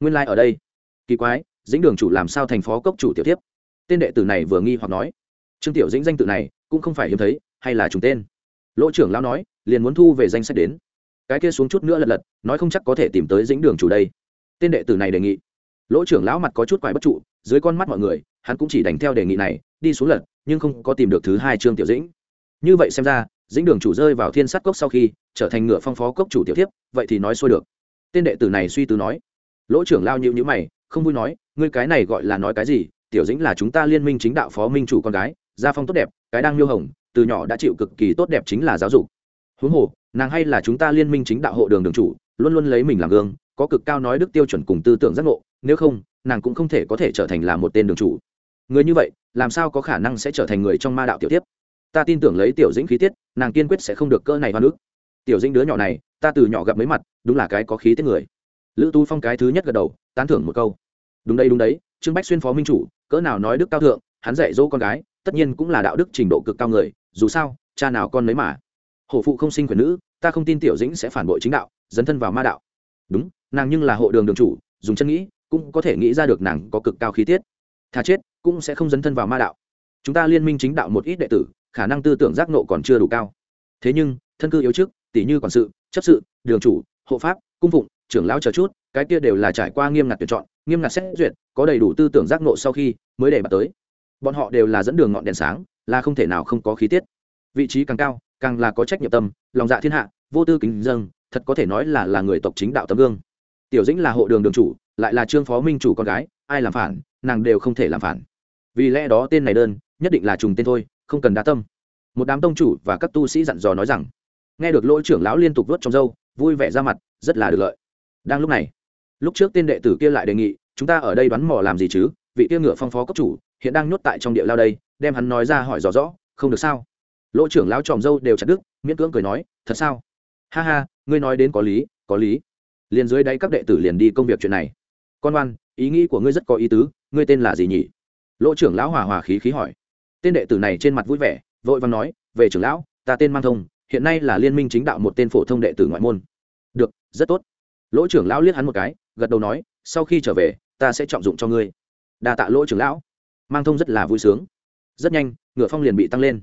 nguyên lai、like、ở đây. Kỳ quái, dĩnh đường chủ làm sao thành phó cốc chủ tiểu tiếp tên đệ tử này vừa nghi hoặc nói. Trương tiểu dĩnh danh tự này, cũng không phải hiếm thấy, hay là trùng tên. Lỗ trưởng lão nói, liền muốn thu về danh sách đến. Cái kia xuống chút nữa lật lật, nói không chắc có thể tìm tới dĩnh đường chủ đây. Tên đệ tử này đề nghị. Lỗ trưởng lão mặt có chút quái bất trụ, dưới con mắt mọi người hắn cũng chỉ đánh theo đề nghị này đi xuống lật nhưng không có tìm được thứ hai trương tiểu dĩnh. Như vậy xem ra dĩnh đường chủ rơi vào thiên sát cốc sau khi trở thành ngựa phong phó cốc chủ tiểu thiếp, vậy thì nói xuôi được. Tên đệ tử này suy tư nói. Lỗ trưởng lao nhịu nhữ mày không vui nói ngươi cái này gọi là nói cái gì tiểu dĩnh là chúng ta liên minh chính đạo phó minh chủ con gái gia phong tốt đẹp cái đang miêu hồng từ nhỏ đã chịu cực kỳ tốt đẹp chính là giáo dục. Huống hồ nàng hay là chúng ta liên minh chính đạo hộ đường đường chủ luôn luôn lấy mình làm gương có cực cao nói đức tiêu chuẩn cùng tư tưởng giác ngộ nếu không nàng cũng không thể có thể trở thành là một tên đường chủ người như vậy, làm sao có khả năng sẽ trở thành người trong ma đạo tiểu tiếp? Ta tin tưởng lấy tiểu dĩnh khí tiết, nàng kiên quyết sẽ không được cỡ này hoa nước tiểu dĩnh đứa nhỏ này, ta từ nhỏ gặp mấy mặt, đúng là cái có khí tiết người. Lữ tu phong cái thứ nhất gật đầu, tán thưởng một câu. Đúng đây đúng đấy, trương bách xuyên phó minh chủ, cỡ nào nói đức cao thượng, hắn dạy dỗ con gái, tất nhiên cũng là đạo đức trình độ cực cao người, dù sao, cha nào con lấy mà. Hổ phụ không sinh quyền nữ, ta không tin tiểu dĩnh sẽ phản bội chính đạo, dấn thân vào ma đạo. Đúng, nàng nhưng là hộ đường đường chủ, dùng chân nghĩ, cũng có thể nghĩ ra được nàng có cực cao khí tiết. Thà chết cũng sẽ không dấn thân vào ma đạo. Chúng ta liên minh chính đạo một ít đệ tử, khả năng tư tưởng giác nộ còn chưa đủ cao. Thế nhưng, thân cư yếu chức tỷ như quản sự, chấp sự, đường chủ, hộ pháp, cung phụng, trưởng lão chờ chút, cái kia đều là trải qua nghiêm ngặt tuyển chọn, nghiêm ngặt xét duyệt, có đầy đủ tư tưởng giác nộ sau khi mới để bạt tới. Bọn họ đều là dẫn đường ngọn đèn sáng, là không thể nào không có khí tiết. Vị trí càng cao, càng là có trách nhiệm tâm, lòng dạ thiên hạ, vô tư kính dâng thật có thể nói là là người tộc chính đạo tấm gương. Tiểu dĩnh là hộ đường đường chủ, lại là trương phó minh chủ con gái, ai làm phản, nàng đều không thể làm phản vì lẽ đó tên này đơn, nhất định là trùng tên thôi, không cần đa tâm. Một đám tông chủ và các tu sĩ dặn dò nói rằng, nghe được lỗi trưởng lão liên tục vớt trong dâu vui vẻ ra mặt, rất là được lợi. Đang lúc này, lúc trước tên đệ tử kia lại đề nghị, chúng ta ở đây đoán mò làm gì chứ? Vị kia ngựa phong phó cấp chủ, hiện đang nhốt tại trong địa lao đây, đem hắn nói ra hỏi rõ rõ, không được sao? Lỗ trưởng lão tròm dâu đều chặt đứt, miễn cưỡng cười nói, thật sao? Ha ha, ngươi nói đến có lý có lý. Liền dưới đáy các đệ tử liền đi công việc chuyện này. Con oan, ý nghĩ của ngươi rất có ý tứ, ngươi tên là gì nhỉ? Lỗ trưởng lão hòa hòa khí khí hỏi. Tên đệ tử này trên mặt vui vẻ, vội vàng nói, về trưởng lão, ta tên mang thông, hiện nay là liên minh chính đạo một tên phổ thông đệ tử ngoại môn. Được, rất tốt. Lỗ trưởng lão liếc hắn một cái, gật đầu nói, sau khi trở về, ta sẽ trọng dụng cho ngươi. Đa tạ lỗ trưởng lão. Mang thông rất là vui sướng. Rất nhanh, ngựa phong liền bị tăng lên.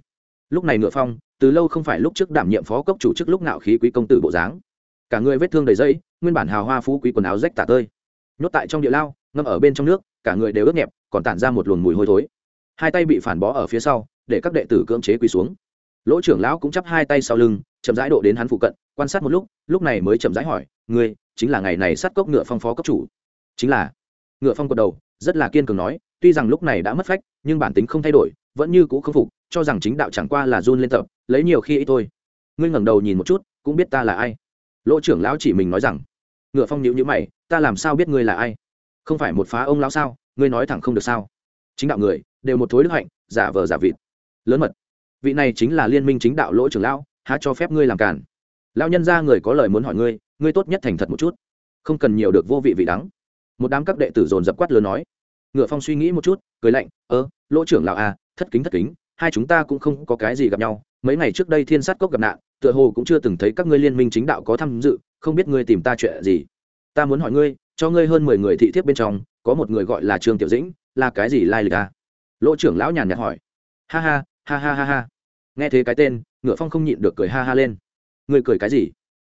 Lúc này ngựa phong, từ lâu không phải lúc trước đảm nhiệm phó cốc chủ chức lúc nạo khí quý công tử bộ dáng. Cả người vết thương đầy dẫy nguyên bản hào hoa phú quý quần áo rách tả tơi. Nhốt tại trong địa lao, ngâm ở bên trong nước cả người đều ướt nhẹp, còn tản ra một luồng mùi hôi thối. Hai tay bị phản bó ở phía sau, để các đệ tử cưỡng chế quỳ xuống. Lỗ trưởng lão cũng chắp hai tay sau lưng, chậm rãi độ đến hắn phụ cận, quan sát một lúc lúc này mới chậm rãi hỏi, ngươi, chính là ngày này sát cốc ngựa phong phó cấp chủ? Chính là. Ngựa phong cột đầu, rất là kiên cường nói, tuy rằng lúc này đã mất phách, nhưng bản tính không thay đổi, vẫn như cũ không phục, cho rằng chính đạo chẳng qua là run lên tập, lấy nhiều khi ít thôi. Ngươi ngẩng đầu nhìn một chút, cũng biết ta là ai. Lỗ trưởng lão chỉ mình nói rằng, ngựa phong nhíu nhữ mày, ta làm sao biết ngươi là ai? Không phải một phá ông lão sao? Ngươi nói thẳng không được sao? Chính đạo người, đều một thối đức hạnh, giả vờ giả vịt. Lớn mật. Vị này chính là liên minh chính đạo lỗ trưởng lão, há cho phép ngươi làm cản lão nhân ra người có lời muốn hỏi ngươi ngươi tốt nhất thành thật một chút. Không cần nhiều được vô vị vị đắng. Một đám các đệ tử dồn dập quát lớn nói. Ngựa phong suy nghĩ một chút, cười lạnh, ơ, lỗ trưởng lão à thất kính thất kính, hai chúng ta cũng không có cái gì gặp nhau. Mấy ngày trước đây thiên sát cốc gặp nạn, tựa hồ cũng chưa từng thấy các ngươi liên minh chính đạo có tham dự, không biết ngươi tìm ta chuyện gì. Ta muốn hỏi ngươi cho ngươi hơn mười người thị thiếp bên trong, có một người gọi là trương tiểu dĩnh, là cái gì lai lịch à? lỗ trưởng lão nhàn nhạt hỏi. Ha ha ha ha ha ha. Nghe thấy cái tên, ngựa phong không nhịn được cười ha ha lên. Ngươi cười cái gì?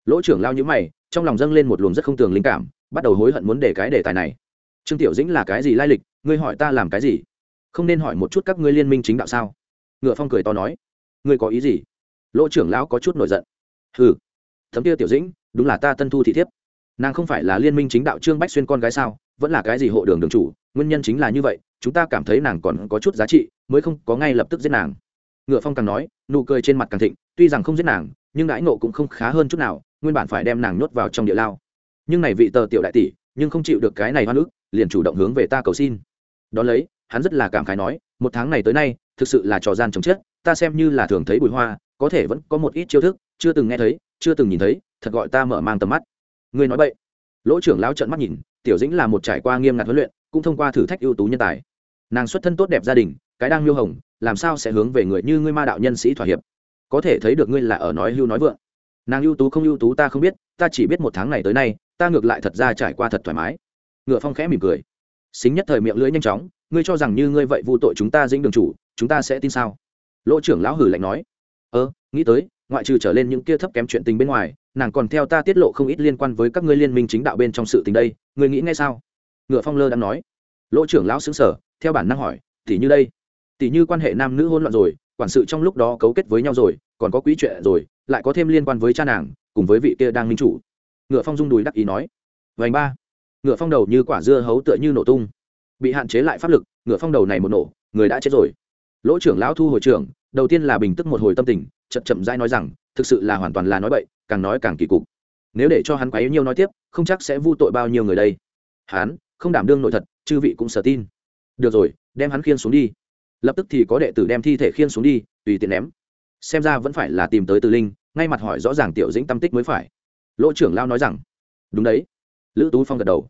Lỗ trưởng lao nhữ mày, trong lòng dâng lên một luồng rất không tường linh cảm, bắt đầu hối hận muốn để cái đề tài này. Trương tiểu dĩnh là cái gì lai lịch? Ngươi hỏi ta làm cái gì? Không nên hỏi một chút các ngươi liên minh chính đạo sao? Ngựa phong cười to nói. Ngươi có ý gì? Lỗ trưởng lão có chút nổi giận. Hừ. Thấm kia tiểu dĩnh, đúng là ta tân thu thị thiếp nàng không phải là liên minh chính đạo trương bách xuyên con gái sao, vẫn là cái gì hộ đường đường chủ, nguyên nhân chính là như vậy, chúng ta cảm thấy nàng còn có chút giá trị, mới không có ngay lập tức giết nàng. Ngựa phong càng nói, nụ cười trên mặt càng thịnh, tuy rằng không giết nàng, nhưng đãi nộ cũng không khá hơn chút nào, nguyên bản phải đem nàng nhốt vào trong địa lao. Nhưng này vị tờ tiểu đại tỷ, nhưng không chịu được cái này hoa nước liền chủ động hướng về ta cầu xin. Đón lấy, hắn rất là cảm khái nói, một tháng này tới nay, thực sự là trò gian chống chết, ta xem như là thường thấy bùi hoa, có thể vẫn có một ít chiêu thức, chưa từng nghe thấy, chưa từng nhìn thấy, thật gọi ta mở mang tầm mắt ngươi nói vậy. Lỗ trưởng lao trận mắt nhìn, tiểu dĩnh là một trải qua nghiêm ngặt huấn luyện, cũng thông qua thử thách ưu tú nhân tài. Nàng xuất thân tốt đẹp gia đình, cái đang miêu hồng, làm sao sẽ hướng về người như ngươi ma đạo nhân sĩ thỏa hiệp? Có thể thấy được ngươi là ở nói hưu nói vượng. Nàng ưu tú không ưu tú ta không biết, ta chỉ biết một tháng này tới nay, ta ngược lại thật ra trải qua thật thoải mái. Ngựa phong khẽ mỉm cười. Xính nhất thời miệng lưỡi nhanh chóng, ngươi cho rằng như ngươi vậy vu tội chúng ta dĩnh đường chủ, chúng ta sẽ tin sao? Lỗ trưởng lão hử lạnh nói. Ơ, nghĩ tới, ngoại trừ trở lên những kia thấp kém chuyện tình bên ngoài nàng còn theo ta tiết lộ không ít liên quan với các ngươi liên minh chính đạo bên trong sự tình đây, ngươi nghĩ ngay sao? Ngựa phong lơ đang nói. Lỗ trưởng lão xứng sở theo bản năng hỏi, tỷ như đây? Tỷ như quan hệ nam nữ hôn loạn rồi, quản sự trong lúc đó cấu kết với nhau rồi, còn có quý chuyện rồi, lại có thêm liên quan với cha nàng, cùng với vị kia đang minh chủ. Ngựa phong rung đùi đắc ý nói. Vành ba. Ngựa phong đầu như quả dưa hấu tựa như nổ tung. Bị hạn chế lại pháp lực, ngựa phong đầu này một nổ, người đã chết rồi. Lỗ trưởng lão thu hồi trưởng, đầu tiên là bình tức một hồi tâm tình, chậm chậm dai nói rằng, thực sự là hoàn toàn là nói bậy càng nói càng kỳ cục. Nếu để cho hắn quấy nhiêu nói tiếp, không chắc sẽ vu tội bao nhiêu người đây. Hắn, không đảm đương nội thật, chư vị cũng sở tin. Được rồi, đem hắn khiên xuống đi. Lập tức thì có đệ tử đem thi thể khiên xuống đi, tùy tiện ném. Xem ra vẫn phải là tìm tới từ linh, ngay mặt hỏi rõ ràng tiểu dĩnh tâm tích mới phải. Lỗ trưởng lao nói rằng, đúng đấy. Lữ tú phong gật đầu.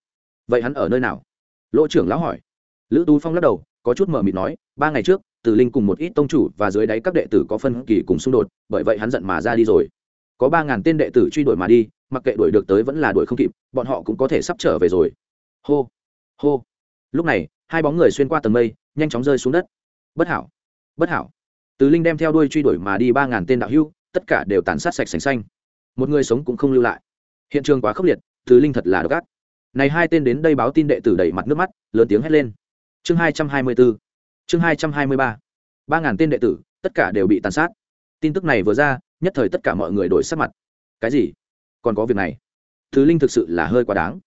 Vậy hắn ở nơi nào? Lỗ trưởng lão hỏi. Lữ tú phong lắc đầu, có chút mờ mịt nói, ba ngày trước, từ linh cùng một ít tông chủ và dưới đáy các đệ tử có phân kỳ cùng xung đột, bởi vậy hắn giận mà ra đi rồi có ba ngàn tên đệ tử truy đuổi mà đi, mặc kệ đuổi được tới vẫn là đuổi không kịp, bọn họ cũng có thể sắp trở về rồi. Hô hô. Lúc này, hai bóng người xuyên qua tầng mây, nhanh chóng rơi xuống đất. Bất hảo bất hảo. Từ linh đem theo đuôi truy đuổi mà đi ba ngàn tên đạo hưu tất cả đều tàn sát sạch sành xanh. Một người sống cũng không lưu lại. Hiện trường quá khốc liệt, từ linh thật là độc ác. Này hai tên đến đây báo tin đệ tử đẩy mặt nước mắt, lớn tiếng hét lên. Chương hai trăm hai mươi bốn, chương hai trăm hai mươi ba. Ba ngàn tên đệ tử, tất cả đều bị tàn sát. Tin tức này vừa ra nhất thời tất cả mọi người đổi sắc mặt. Cái gì? Còn có việc này? Thứ linh thực sự là hơi quá đáng.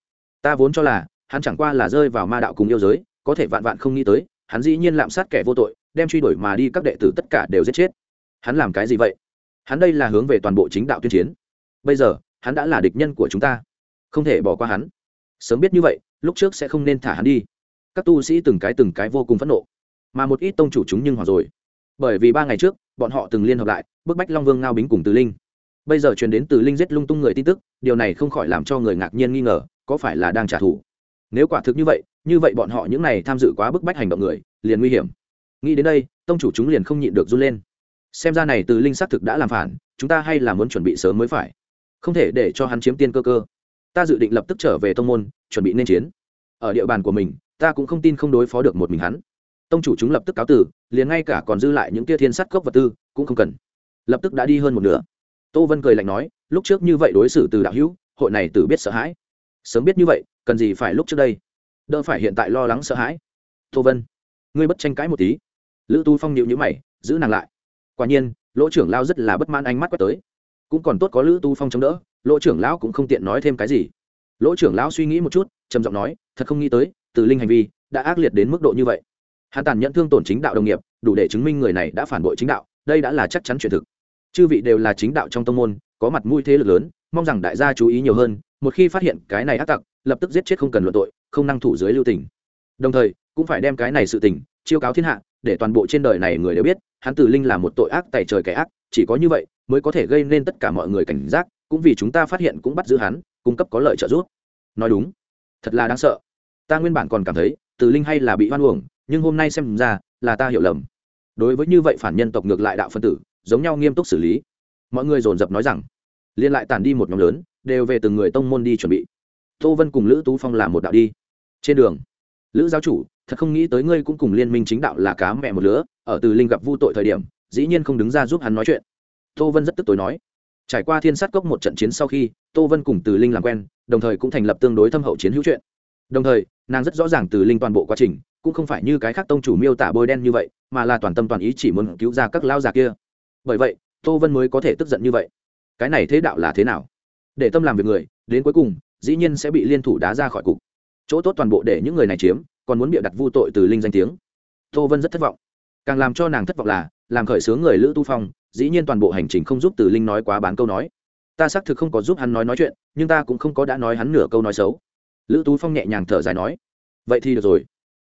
Ta vốn cho là, hắn chẳng qua là rơi vào ma đạo cùng yêu giới, có thể vạn vạn không nghĩ tới, hắn dĩ nhiên lạm sát kẻ vô tội, đem truy đuổi mà đi các đệ tử tất cả đều giết chết. Hắn làm cái gì vậy? Hắn đây là hướng về toàn bộ chính đạo tuyên chiến. Bây giờ, hắn đã là địch nhân của chúng ta. Không thể bỏ qua hắn. Sớm biết như vậy, lúc trước sẽ không nên thả hắn đi. Các tu sĩ từng cái từng cái vô cùng phẫn nộ. Mà một ít tông chủ chúng nhưng hòa rồi bởi vì ba ngày trước, bọn họ từng liên hợp lại, bức bách long vương ngao bính cùng từ linh. Bây giờ truyền đến từ linh giết lung tung người tin tức, điều này không khỏi làm cho người ngạc nhiên nghi ngờ, có phải là đang trả thù? Nếu quả thực như vậy như vậy bọn họ những này tham dự quá bức bách hành động người, liền nguy hiểm. Nghĩ đến đây, tông chủ chúng liền không nhịn được run lên. Xem ra này từ linh xác thực đã làm phản, chúng ta hay là muốn chuẩn bị sớm mới phải. Không thể để cho hắn chiếm tiên cơ cơ. Ta dự định lập tức trở về tông môn, chuẩn bị nên chiến. Ở địa bàn của mình, ta cũng không tin không đối phó được một mình hắn tông chủ chúng lập tức cáo tử liền ngay cả còn dư lại những tia thiên sắt cốc vật tư cũng không cần. Lập tức đã đi hơn một nửa. Tô vân cười lạnh nói, lúc trước như vậy đối xử từ đạo hữu, hội này tử biết sợ hãi. Sớm biết như vậy, cần gì phải lúc trước đây? Đỡ phải hiện tại lo lắng sợ hãi. Tô vân, ngươi bất tranh cãi một tí. Lữ tu phong nhịu nhữ mày, giữ nàng lại. Quả nhiên, lỗ trưởng lao rất là bất mãn ánh mắt quét tới. Cũng còn tốt có lữ tu phong chống đỡ, lỗ trưởng lão cũng không tiện nói thêm cái gì. Lỗ trưởng lão suy nghĩ một chút, trầm giọng nói, thật không nghĩ tới từ linh hành vi đã ác liệt đến mức độ như vậy hắn tàn nhẫn thương tổn chính đạo đồng nghiệp, đủ để chứng minh người này đã phản bội chính đạo, đây đã là chắc chắn chuyện thực. Chư vị đều là chính đạo trong tông môn, có mặt mũi thế lực lớn, mong rằng đại gia chú ý nhiều hơn, một khi phát hiện cái này ác tặc, lập tức giết chết không cần luận tội, không năng thủ dưới lưu tình. Đồng thời, cũng phải đem cái này sự tình, chiêu cáo thiên hạ, để toàn bộ trên đời này người đều biết, hắn tử linh là một tội ác tại trời kẻ ác, chỉ có như vậy, mới có thể gây nên tất cả mọi người cảnh giác, cũng vì chúng ta phát hiện cũng bắt giữ hắn, cung cấp có lợi trợ giúp. Nói đúng. Thật là đáng sợ. Ta nguyên bản còn cảm thấy, tử linh hay là bị hoan uổng nhưng hôm nay xem ra là ta hiểu lầm. Đối với như vậy phản nhân tộc ngược lại đạo phân tử, giống nhau nghiêm túc xử lý. Mọi người dồn dập nói rằng, liên lại tản đi một nhóm lớn, đều về từng người tông môn đi chuẩn bị. Tô vân cùng lữ tú phong làm một đạo đi. Trên đường, lữ giáo chủ, thật không nghĩ tới ngươi cũng cùng liên minh chính đạo là cá mẹ một lứa, ở từ linh gặp vu tội thời điểm, dĩ nhiên không đứng ra giúp hắn nói chuyện. Tô vân rất tức tối nói, trải qua thiên sát cốc một trận chiến sau khi, tô vân cùng từ linh làm quen, đồng thời cũng thành lập tương đối thâm hậu chiến hữu chuyện. Đồng thời, nàng rất rõ ràng từ linh toàn bộ quá trình cũng không phải như cái khác tông chủ miêu tả bôi đen như vậy, mà là toàn tâm toàn ý chỉ muốn cứu ra các lao già kia. Bởi vậy, tô vân mới có thể tức giận như vậy. Cái này thế đạo là thế nào? Để tâm làm việc người, đến cuối cùng, dĩ nhiên sẽ bị liên thủ đá ra khỏi cục. Chỗ tốt toàn bộ để những người này chiếm, còn muốn bịa đặt vu tội từ linh danh tiếng. Tô vân rất thất vọng. Càng làm cho nàng thất vọng là, làm khởi xướng người lữ tu phong, dĩ nhiên toàn bộ hành trình không giúp từ linh nói quá bán câu nói. Ta xác thực không có giúp hắn nói nói chuyện, nhưng ta cũng không có đã nói hắn nửa câu nói xấu. Lữ tú phong nhẹ nhàng thở dài nói, vậy thì được rồi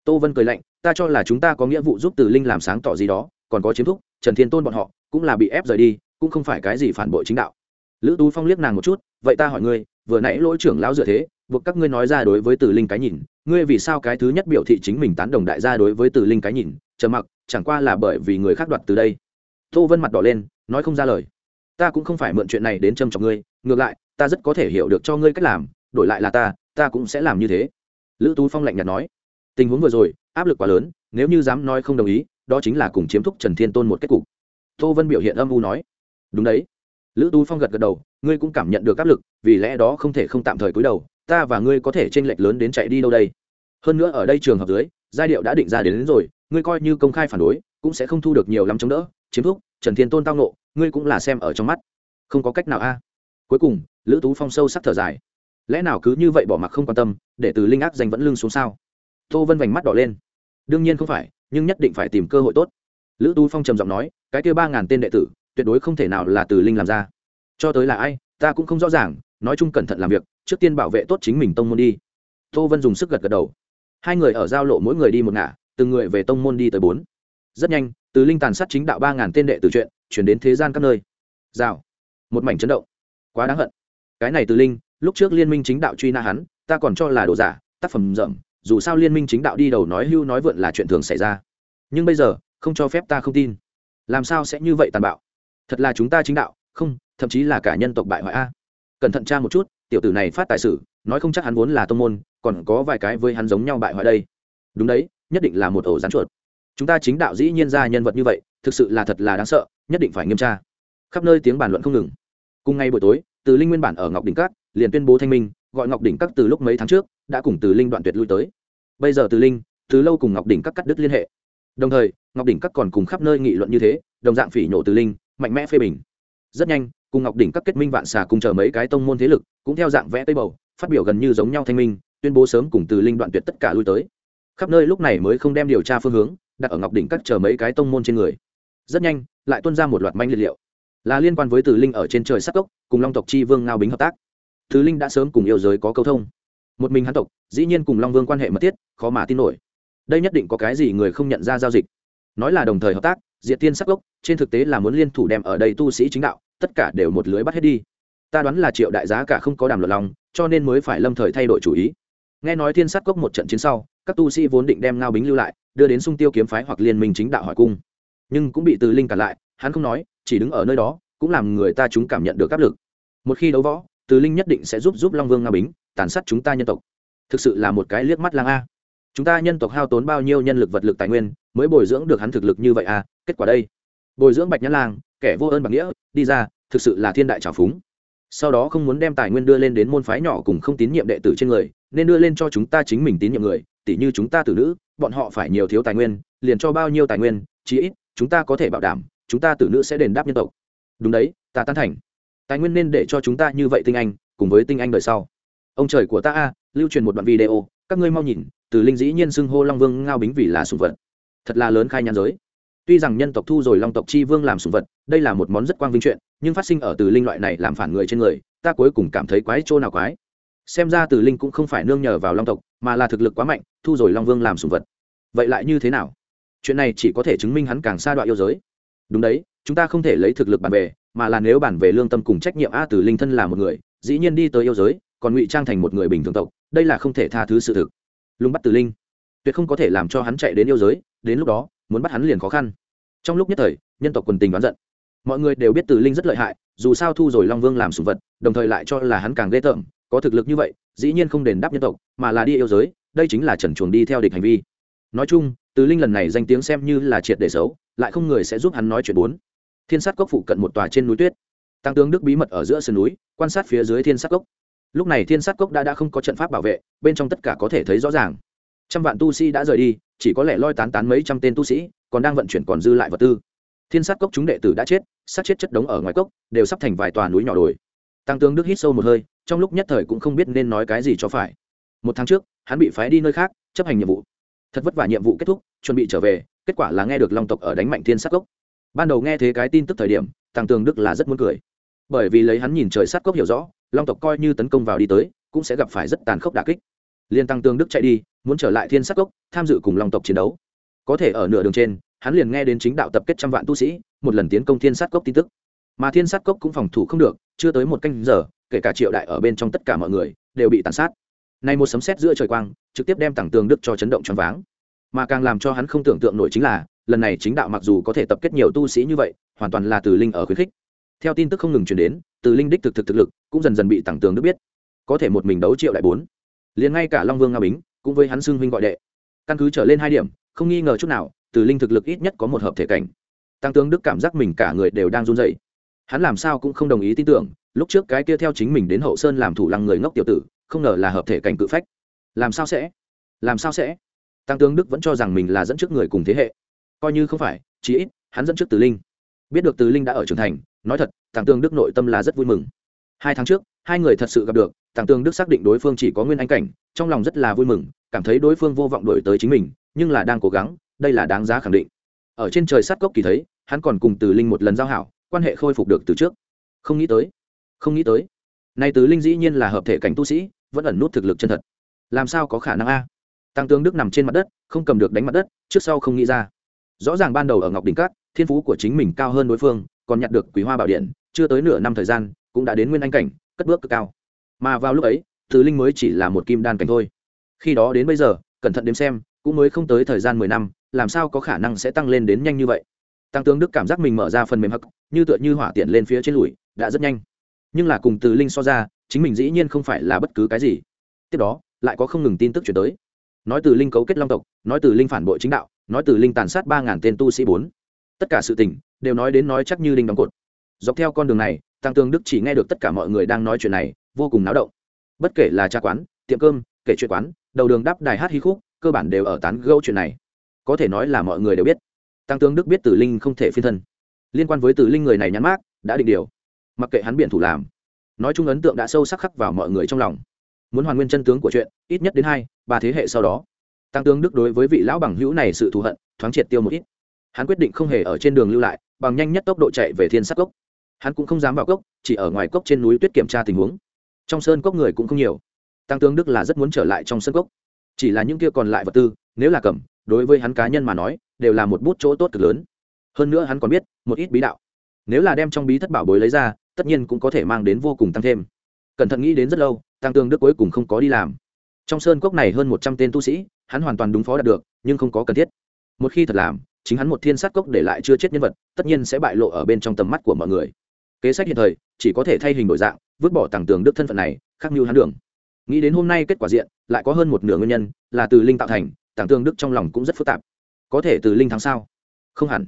tô vân cười lạnh, ta cho là chúng ta có nghĩa vụ giúp từ linh làm sáng tỏ gì đó, còn có chiếm thúc, trần thiên tôn bọn họ, cũng là bị ép rời đi, cũng không phải cái gì phản bội chính đạo. Lữ tú phong liếc nàng một chút, vậy ta hỏi ngươi, vừa nãy lỗi trưởng lão dựa thế, buộc các ngươi nói ra đối với từ linh cái nhìn, ngươi vì sao cái thứ nhất biểu thị chính mình tán đồng đại gia đối với từ linh cái nhìn, trầm mặc, chẳng qua là bởi vì người khác đoạt từ đây. Tô vân mặt đỏ lên, nói không ra lời. Ta cũng không phải mượn chuyện này đến châm trọng ngươi, ngược lại, ta rất có thể hiểu được cho ngươi cách làm, đổi lại là ta ta cũng sẽ làm như thế. Lữ tú phong lạnh nhạt nói tình huống vừa rồi áp lực quá lớn nếu như dám nói không đồng ý đó chính là cùng chiếm thúc trần thiên tôn một kết cục. Tô vân biểu hiện âm u nói. Đúng đấy. Lữ tú phong gật gật đầu ngươi cũng cảm nhận được áp lực vì lẽ đó không thể không tạm thời cúi đầu ta và ngươi có thể t r ê n lệch lớn đến chạy đi đâu đây? Hơn nữa ở đây trường hợp dưới giai điệu đã định ra đến, đến rồi ngươi coi như công khai phản đối cũng sẽ không thu được nhiều lắm chống đỡ chiếm thúc trần thiên tôn tao nộ ngươi cũng là xem ở trong mắt. Không có cách nào a. Cuối cùng lữ tú phong sâu sắc thở dài. Lẽ nào cứ như vậy bỏ mặc không quan tâm để từ linh ác danh vẫn lưng xuống sao? Tô vân vành mắt đỏ lên. Đương nhiên không phải, nhưng nhất định phải tìm cơ hội tốt. Lữ Tu phong trầm giọng nói, cái kia ba ngàn tên đệ tử, tuyệt đối không thể nào là từ linh làm ra. Cho tới là ai, ta cũng không rõ ràng, nói chung cẩn thận làm việc, trước tiên bảo vệ tốt chính mình tông môn đi. Tô vân dùng sức gật gật đầu. Hai người ở giao lộ mỗi người đi một ngả, từng người về tông môn đi tới bốn. Rất nhanh, từ linh tàn sát chính đạo ba ngàn tên đệ tử chuyện, chuyển đến thế gian các nơi. Rào. Một mảnh chấn động. Quá đáng hận. Cái này từ linh, lúc trước liên minh chính đạo truy na hắn, ta còn cho là đồ giả, tác phẩm rậm dù sao liên minh chính đạo đi đầu nói hưu nói vượn là chuyện thường xảy ra. Nhưng bây giờ, không cho phép ta không tin. Làm sao sẽ như vậy tàn bạo? Thật là chúng ta chính đạo, không, thậm chí là cả nhân tộc bại hoại a. Cẩn thận tra một chút, tiểu tử này phát tài sử nói không chắc hắn vốn là tông môn, còn có vài cái với hắn giống nhau bại hoại đây. Đúng đấy, nhất định là một ổ rán chuột. Chúng ta chính đạo dĩ nhiên ra nhân vật như vậy, thực sự là thật là đáng sợ, nhất định phải nghiêm tra. Khắp nơi tiếng bàn luận không ngừng. Cùng ngày buổi tối, từ linh nguyên bản ở ngọc đỉnh các, liền tuyên bố thanh minh, gọi ngọc đỉnh các từ lúc mấy tháng trước đã cùng từ linh đoạn tuyệt lui tới. Bây giờ từ linh, từ lâu cùng ngọc đỉnh các cắt đứt liên hệ. Đồng thời, ngọc đỉnh các còn cùng khắp nơi nghị luận như thế, đồng dạng phỉ nhổ từ linh, mạnh mẽ phê bình. Rất nhanh, cùng ngọc đỉnh các kết minh vạn xà cùng chờ mấy cái tông môn thế lực, cũng theo dạng vẽ tây bầu, phát biểu gần như giống nhau thanh minh, tuyên bố sớm cùng từ linh đoạn tuyệt tất cả lui tới. Khắp nơi lúc này mới không đem điều tra phương hướng, đặt ở ngọc đỉnh các chờ mấy cái tông môn trên người. Rất nhanh, lại tuân ra một loạt manh liệt liệu. Là liên quan với từ linh ở trên trời sắc cốc, cùng long tộc chi vương ngao bính hợp tác. Từ linh đã sớm cùng yêu giới có câu thông một mình hắn tộc, dĩ nhiên cùng long vương quan hệ mật thiết, khó mà tin nổi. Đây nhất định có cái gì người không nhận ra giao dịch. Nói là đồng thời hợp tác, diệt tiên sắc gốc, trên thực tế là muốn liên thủ đem ở đây tu sĩ chính đạo, tất cả đều một lưới bắt hết đi. Ta đoán là triệu đại giá cả không có đàm luận lòng, cho nên mới phải lâm thời thay đổi chủ ý. Nghe nói thiên sát cốc một trận chiến sau, các tu sĩ vốn định đem ngao bính lưu lại, đưa đến sung tiêu kiếm phái hoặc liên minh chính đạo hỏi cung. Nhưng cũng bị từ linh cản lại, hắn không nói, chỉ đứng ở nơi đó, cũng làm người ta chúng cảm nhận được áp lực. Một khi đấu võ, từ linh nhất định sẽ giúp giúp long vương ngao bính tàn sát chúng ta nhân tộc. Thực sự là một cái liếc mắt lang a. Chúng ta nhân tộc hao tốn bao nhiêu nhân lực vật lực tài nguyên mới bồi dưỡng được hắn thực lực như vậy a? Kết quả đây. Bồi dưỡng bạch nhã lang, kẻ vô ơn bằng nghĩa, đi ra, thực sự là thiên đại trào phúng. Sau đó không muốn đem tài nguyên đưa lên đến môn phái nhỏ cùng không tín nhiệm đệ tử trên người, nên đưa lên cho chúng ta chính mình tín nhiệm người tỷ như chúng ta tử nữ, bọn họ phải nhiều thiếu tài nguyên, liền cho bao nhiêu tài nguyên, chí ít, chúng ta có thể bảo đảm, chúng ta tử nữ sẽ đền đáp nhân tộc. Đúng đấy, ta tán thành. Tài nguyên nên để cho chúng ta như vậy tinh anh, cùng với tinh anh đời sau ông trời của ta a, lưu truyền một đoạn video, các ngươi mau nhìn, từ linh dĩ nhiên xưng hô long vương ngao bính vì là sùng vật. Thật là lớn khai nhãn giới. Tuy rằng nhân tộc thu rồi long tộc chi vương làm sùng vật, đây là một món rất quang vinh chuyện, nhưng phát sinh ở từ linh loại này làm phản người trên người, ta cuối cùng cảm thấy quái chỗ nào quái. Xem ra từ linh cũng không phải nương nhờ vào long tộc, mà là thực lực quá mạnh, thu rồi long vương làm sùng vật. Vậy lại như thế nào? Chuyện này chỉ có thể chứng minh hắn càng xa đoạn yêu giới. Đúng đấy, chúng ta không thể lấy thực lực bàn về mà là nếu bản về lương tâm cùng trách nhiệm a từ linh thân là một người, dĩ nhiên đi tới yêu giới còn ngụy trang thành một người bình thường tộc, đây là không thể tha thứ sự thực. Lùng bắt từ linh. Tuyệt không có thể làm cho hắn chạy đến yêu giới, đến lúc đó, muốn bắt hắn liền khó khăn. Trong lúc nhất thời, nhân tộc quần tình đoán giận. Mọi người đều biết từ linh rất lợi hại, dù sao thu rồi long vương làm sùng vật, đồng thời lại cho là hắn càng ghê tởm, có thực lực như vậy, dĩ nhiên không đền đáp nhân tộc, mà là đi yêu giới, đây chính là trần chuồng đi theo địch hành vi. Nói chung từ linh lần này danh tiếng xem như là triệt để xấu, lại không người sẽ giúp hắn nói chuyện bốn. Thiên sát cốc phụ cận một tòa trên núi tuyết. Tăng tướng đức bí mật ở giữa sườn núi, quan sát phía dưới thiên sát cốc lúc này thiên sát cốc đã đã không có trận pháp bảo vệ, bên trong tất cả có thể thấy rõ ràng. Trăm vạn tu sĩ đã rời đi, chỉ có lẽ loi tán tán mấy trăm tên tu sĩ, còn đang vận chuyển còn dư lại vật tư. Thiên sát cốc chúng đệ tử đã chết, sát chết chất đống ở ngoài cốc, đều sắp thành vài tòa núi nhỏ đồi. Tăng tướng đức hít sâu một hơi, trong lúc nhất thời cũng không biết nên nói cái gì cho phải. Một tháng trước, hắn bị phái đi nơi khác, chấp hành nhiệm vụ. Thật vất vả nhiệm vụ kết thúc, chuẩn bị trở về, kết quả là nghe được long tộc ở đánh mạnh thiên sát cốc. Ban đầu nghe thế cái tin tức thời điểm, tăng tướng đức là rất muốn cười. Bởi vì lấy hắn nhìn trời sát cốc hiểu rõ long tộc coi như tấn công vào đi tới, cũng sẽ gặp phải rất tàn khốc đà kích. Liên tăng tương đức chạy đi, muốn trở lại thiên sát cốc, tham dự cùng long tộc chiến đấu. Có thể ở nửa đường trên, hắn liền nghe đến chính đạo tập kết trăm vạn tu sĩ, một lần tiến công thiên sát cốc tin tức. Mà thiên sát cốc cũng phòng thủ không được, chưa tới một canh giờ, kể cả triệu đại ở bên trong tất cả mọi người, đều bị tàn sát. Nay một sấm sét giữa trời quang, trực tiếp đem tặng tường đức cho chấn động choáng váng. Mà càng làm cho hắn không tưởng tượng nổi chính là, lần này chính đạo mặc dù có thể tập kết nhiều tu sĩ như vậy, hoàn toàn là từ linh ở khuyến khích. Theo tin tức không ngừng truyền đến từ linh đích thực thực thực lực cũng dần dần bị tặng tường đức biết. Có thể một mình đấu triệu đại bốn. Liền ngay cả long vương nga bính cũng với hắn xưng huynh gọi đệ. Căn cứ trở lên hai điểm, không nghi ngờ chút nào, từ linh thực lực ít nhất có một hợp thể cảnh. Tăng tướng đức cảm giác mình cả người đều đang run dậy hắn làm sao cũng không đồng ý tin tưởng, lúc trước cái kia theo chính mình đến hậu sơn làm thủ lăng người ngốc tiểu tử, không ngờ là hợp thể cảnh cự phách. Làm sao sẽ? Làm sao sẽ? Tăng tướng đức vẫn cho rằng mình là dẫn trước người cùng thế hệ. Coi như không phải, chí ít, hắn dẫn trước từ linh. Biết được từ linh đã ở trưởng thành nói thật tăng tương đức nội tâm là rất vui mừng. Hai tháng trước, hai người thật sự gặp được tăng tương đức xác định đối phương chỉ có nguyên anh cảnh, trong lòng rất là vui mừng, cảm thấy đối phương vô vọng đổi tới chính mình, nhưng là đang cố gắng, đây là đáng giá khẳng định. Ở trên trời sát cốc kỳ thấy, hắn còn cùng từ linh một lần giao hảo, quan hệ khôi phục được từ trước. Không nghĩ tới, không nghĩ tới. Nay từ linh dĩ nhiên là hợp thể cảnh tu sĩ, vẫn ẩn nút thực lực chân thật. Làm sao có khả năng a? Tăng tướng đức nằm trên mặt đất, không cầm được đánh mặt đất, trước sau không nghĩ ra. Rõ ràng ban đầu ở ngọc đỉnh cát, thiên phú của chính mình cao hơn đối phương còn nhặt được quý hoa bảo điện, chưa tới nửa năm thời gian, cũng đã đến nguyên anh cảnh, cất bước cực cao. Mà vào lúc ấy, từ linh mới chỉ là một kim đan cảnh thôi. Khi đó đến bây giờ, cẩn thận đếm xem, cũng mới không tới thời gian mười năm, làm sao có khả năng sẽ tăng lên đến nhanh như vậy? Tăng tướng đức cảm giác mình mở ra phần mềm hắc, như tựa như hỏa tiện lên phía trên lùi, đã rất nhanh. Nhưng là cùng từ linh so ra, chính mình dĩ nhiên không phải là bất cứ cái gì. Tiếp đó, lại có không ngừng tin tức chuyển tới. Nói từ linh cấu kết long tộc, nói từ linh phản bội chính đạo, nói từ linh tàn sát ba ngàn tên tu sĩ bốn. Tất cả sự tình đều nói đến nói chắc như đinh đóng cột. Dọc theo con đường này, tăng tương đức chỉ nghe được tất cả mọi người đang nói chuyện này, vô cùng náo động. Bất kể là trà quán, tiệm cơm, kể chuyện quán, đầu đường đáp đài hát hí khúc, cơ bản đều ở tán gẫu chuyện này. Có thể nói là mọi người đều biết. Tăng tướng đức biết tử linh không thể phiên thân. Liên quan với tử linh người này nhắn mát đã định điều. Mặc kệ hắn biện thủ làm. Nói chung ấn tượng đã sâu sắc khắc vào mọi người trong lòng. Muốn hoàn nguyên chân tướng của chuyện, ít nhất đến hai, ba thế hệ sau đó. Tăng tướng đức đối với vị lão bằng hữu này sự thù hận, thoáng triệt tiêu một ít. Hắn quyết định không hề ở trên đường lưu lại bằng nhanh nhất tốc độ chạy về thiên sắc cốc. Hắn cũng không dám vào cốc, chỉ ở ngoài cốc trên núi tuyết kiểm tra tình huống. Trong sơn cốc người cũng không nhiều. Tăng tướng đức là rất muốn trở lại trong sơn cốc. Chỉ là những kia còn lại vật tư, nếu là cầm, đối với hắn cá nhân mà nói, đều là một bút chỗ tốt cực lớn. Hơn nữa hắn còn biết, một ít bí đạo. Nếu là đem trong bí thất bảo bối lấy ra, tất nhiên cũng có thể mang đến vô cùng tăng thêm. Cẩn thận nghĩ đến rất lâu, tăng tương đức cuối cùng không có đi làm. Trong sơn cốc này hơn một trăm tên tu sĩ, hắn hoàn toàn đúng phó đạt được, nhưng không có cần thiết. Một khi thật làm chính hắn một thiên sát cốc để lại chưa chết nhân vật, tất nhiên sẽ bại lộ ở bên trong tầm mắt của mọi người. Kế sách hiện thời, chỉ có thể thay hình đổi dạng, vứt bỏ tàng tường đức thân phận này, khác như hắn đường. Nghĩ đến hôm nay kết quả diện, lại có hơn một nửa nguyên nhân, là từ linh tạo thành, tàng tường đức trong lòng cũng rất phức tạp. Có thể từ linh thắng sao? Không hẳn.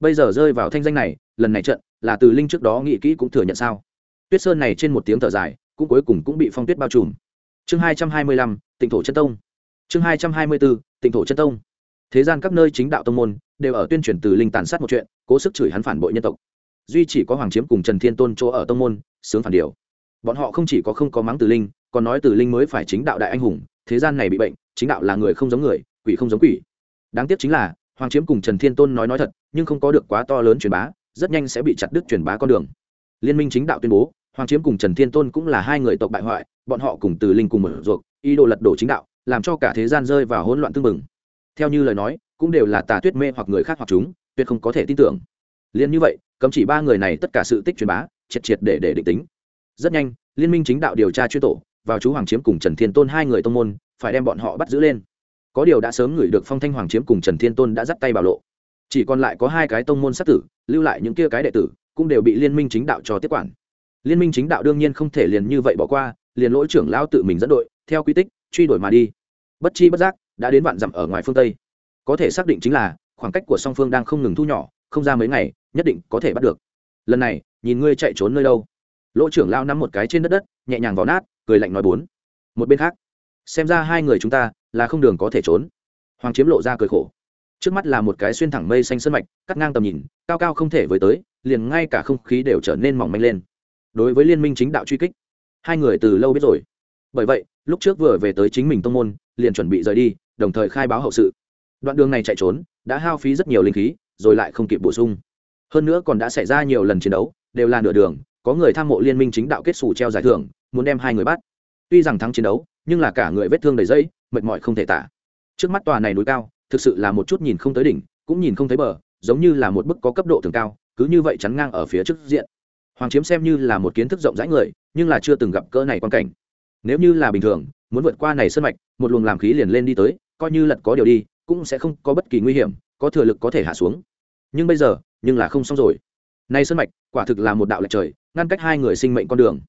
Bây giờ rơi vào thanh danh này, lần này trận, là từ linh trước đó nghĩ kỹ cũng thừa nhận sao? Tuyết sơn này trên một tiếng thở dài, cũng cuối cùng cũng bị phong tuyết bao trùm. Chương hai trăm hai mươi lăm tỉnh thổ chân tông. Chương hai trăm hai mươi bốn tỉnh thổ chân tông. Thế gian các nơi chính đạo tông môn đều ở tuyên truyền từ linh tàn sát một chuyện, cố sức chửi hắn phản bội nhân tộc. Duy chỉ có hoàng chiếm cùng trần thiên tôn chỗ ở tông môn, sướng phản điều. Bọn họ không chỉ có không có mắng từ linh, còn nói từ linh mới phải chính đạo đại anh hùng, thế gian này bị bệnh, chính đạo là người không giống người, quỷ không giống quỷ. Đáng tiếc chính là, hoàng chiếm cùng trần thiên tôn nói nói thật, nhưng không có được quá to lớn truyền bá, rất nhanh sẽ bị chặt đứt truyền bá con đường. Liên minh chính đạo tuyên bố, hoàng chiếm cùng trần thiên tôn cũng là hai người tộc bại hoại, bọn họ cùng từ linh cùng mở ruột ý đồ lật đổ chính đạo, làm cho cả thế gian rơi vào hỗn loạn tương mừng theo như lời nói cũng đều là tà tuyết mê hoặc người khác hoặc chúng, tuyệt không có thể tin tưởng. Liên như vậy, cấm chỉ ba người này tất cả sự tích truyền bá, triệt triệt để để định tính. Rất nhanh, liên minh chính đạo điều tra chuyên tổ, vào chú hoàng chiếm cùng trần thiên tôn hai người tông môn, phải đem bọn họ bắt giữ lên. Có điều đã sớm gửi được phong thanh hoàng chiếm cùng trần thiên tôn đã dắt tay bảo lộ. Chỉ còn lại có hai cái tông môn sát tử, lưu lại những kia cái đệ tử, cũng đều bị liên minh chính đạo cho tiếp quản. Liên minh chính đạo đương nhiên không thể liền như vậy bỏ qua, liền lỗi trưởng lao tự mình dẫn đội, theo quy tích, truy đuổi mà đi. Bất chi bất giác, đã đến vạn dặm ở ngoài phương tây có thể xác định chính là, khoảng cách của song phương đang không ngừng thu nhỏ, không ra mấy ngày, nhất định có thể bắt được. Lần này, nhìn ngươi chạy trốn nơi đâu. Lỗ trưởng lao nắm một cái trên đất đất, nhẹ nhàng vào nát, cười lạnh nói bốn. Một bên khác, xem ra hai người chúng ta là không đường có thể trốn. Hoàng chiếm lộ ra cười khổ. Trước mắt là một cái xuyên thẳng mây xanh sân mạch, cắt ngang tầm nhìn, cao cao không thể với tới, liền ngay cả không khí đều trở nên mỏng manh lên. Đối với liên minh chính đạo truy kích, hai người từ lâu biết rồi. Bởi vậy, lúc trước vừa về tới chính mình tông môn, liền chuẩn bị rời đi, đồng thời khai báo hậu sự đoạn đường này chạy trốn, đã hao phí rất nhiều linh khí, rồi lại không kịp bổ sung. Hơn nữa còn đã xảy ra nhiều lần chiến đấu, đều là nửa đường, có người tham mộ liên minh chính đạo kết xù treo giải thưởng, muốn đem hai người bắt. Tuy rằng thắng chiến đấu, nhưng là cả người vết thương đầy dây, mệt mỏi không thể tả. Trước mắt tòa này núi cao, thực sự là một chút nhìn không tới đỉnh, cũng nhìn không thấy bờ, giống như là một bức có cấp độ thường cao, cứ như vậy chắn ngang ở phía trước diện. Hoàng chiếm xem như là một kiến thức rộng rãi người, nhưng là chưa từng gặp cỡ này quan cảnh. Nếu như là bình thường, muốn vượt qua này sân mạch, một luồng làm khí liền lên đi tới, coi như lật có điều đi cũng sẽ không có bất kỳ nguy hiểm, có thừa lực có thể hạ xuống. Nhưng bây giờ, nhưng là không xong rồi. Này sân mạch, quả thực là một đạo lệch trời, ngăn cách hai người sinh mệnh con đường.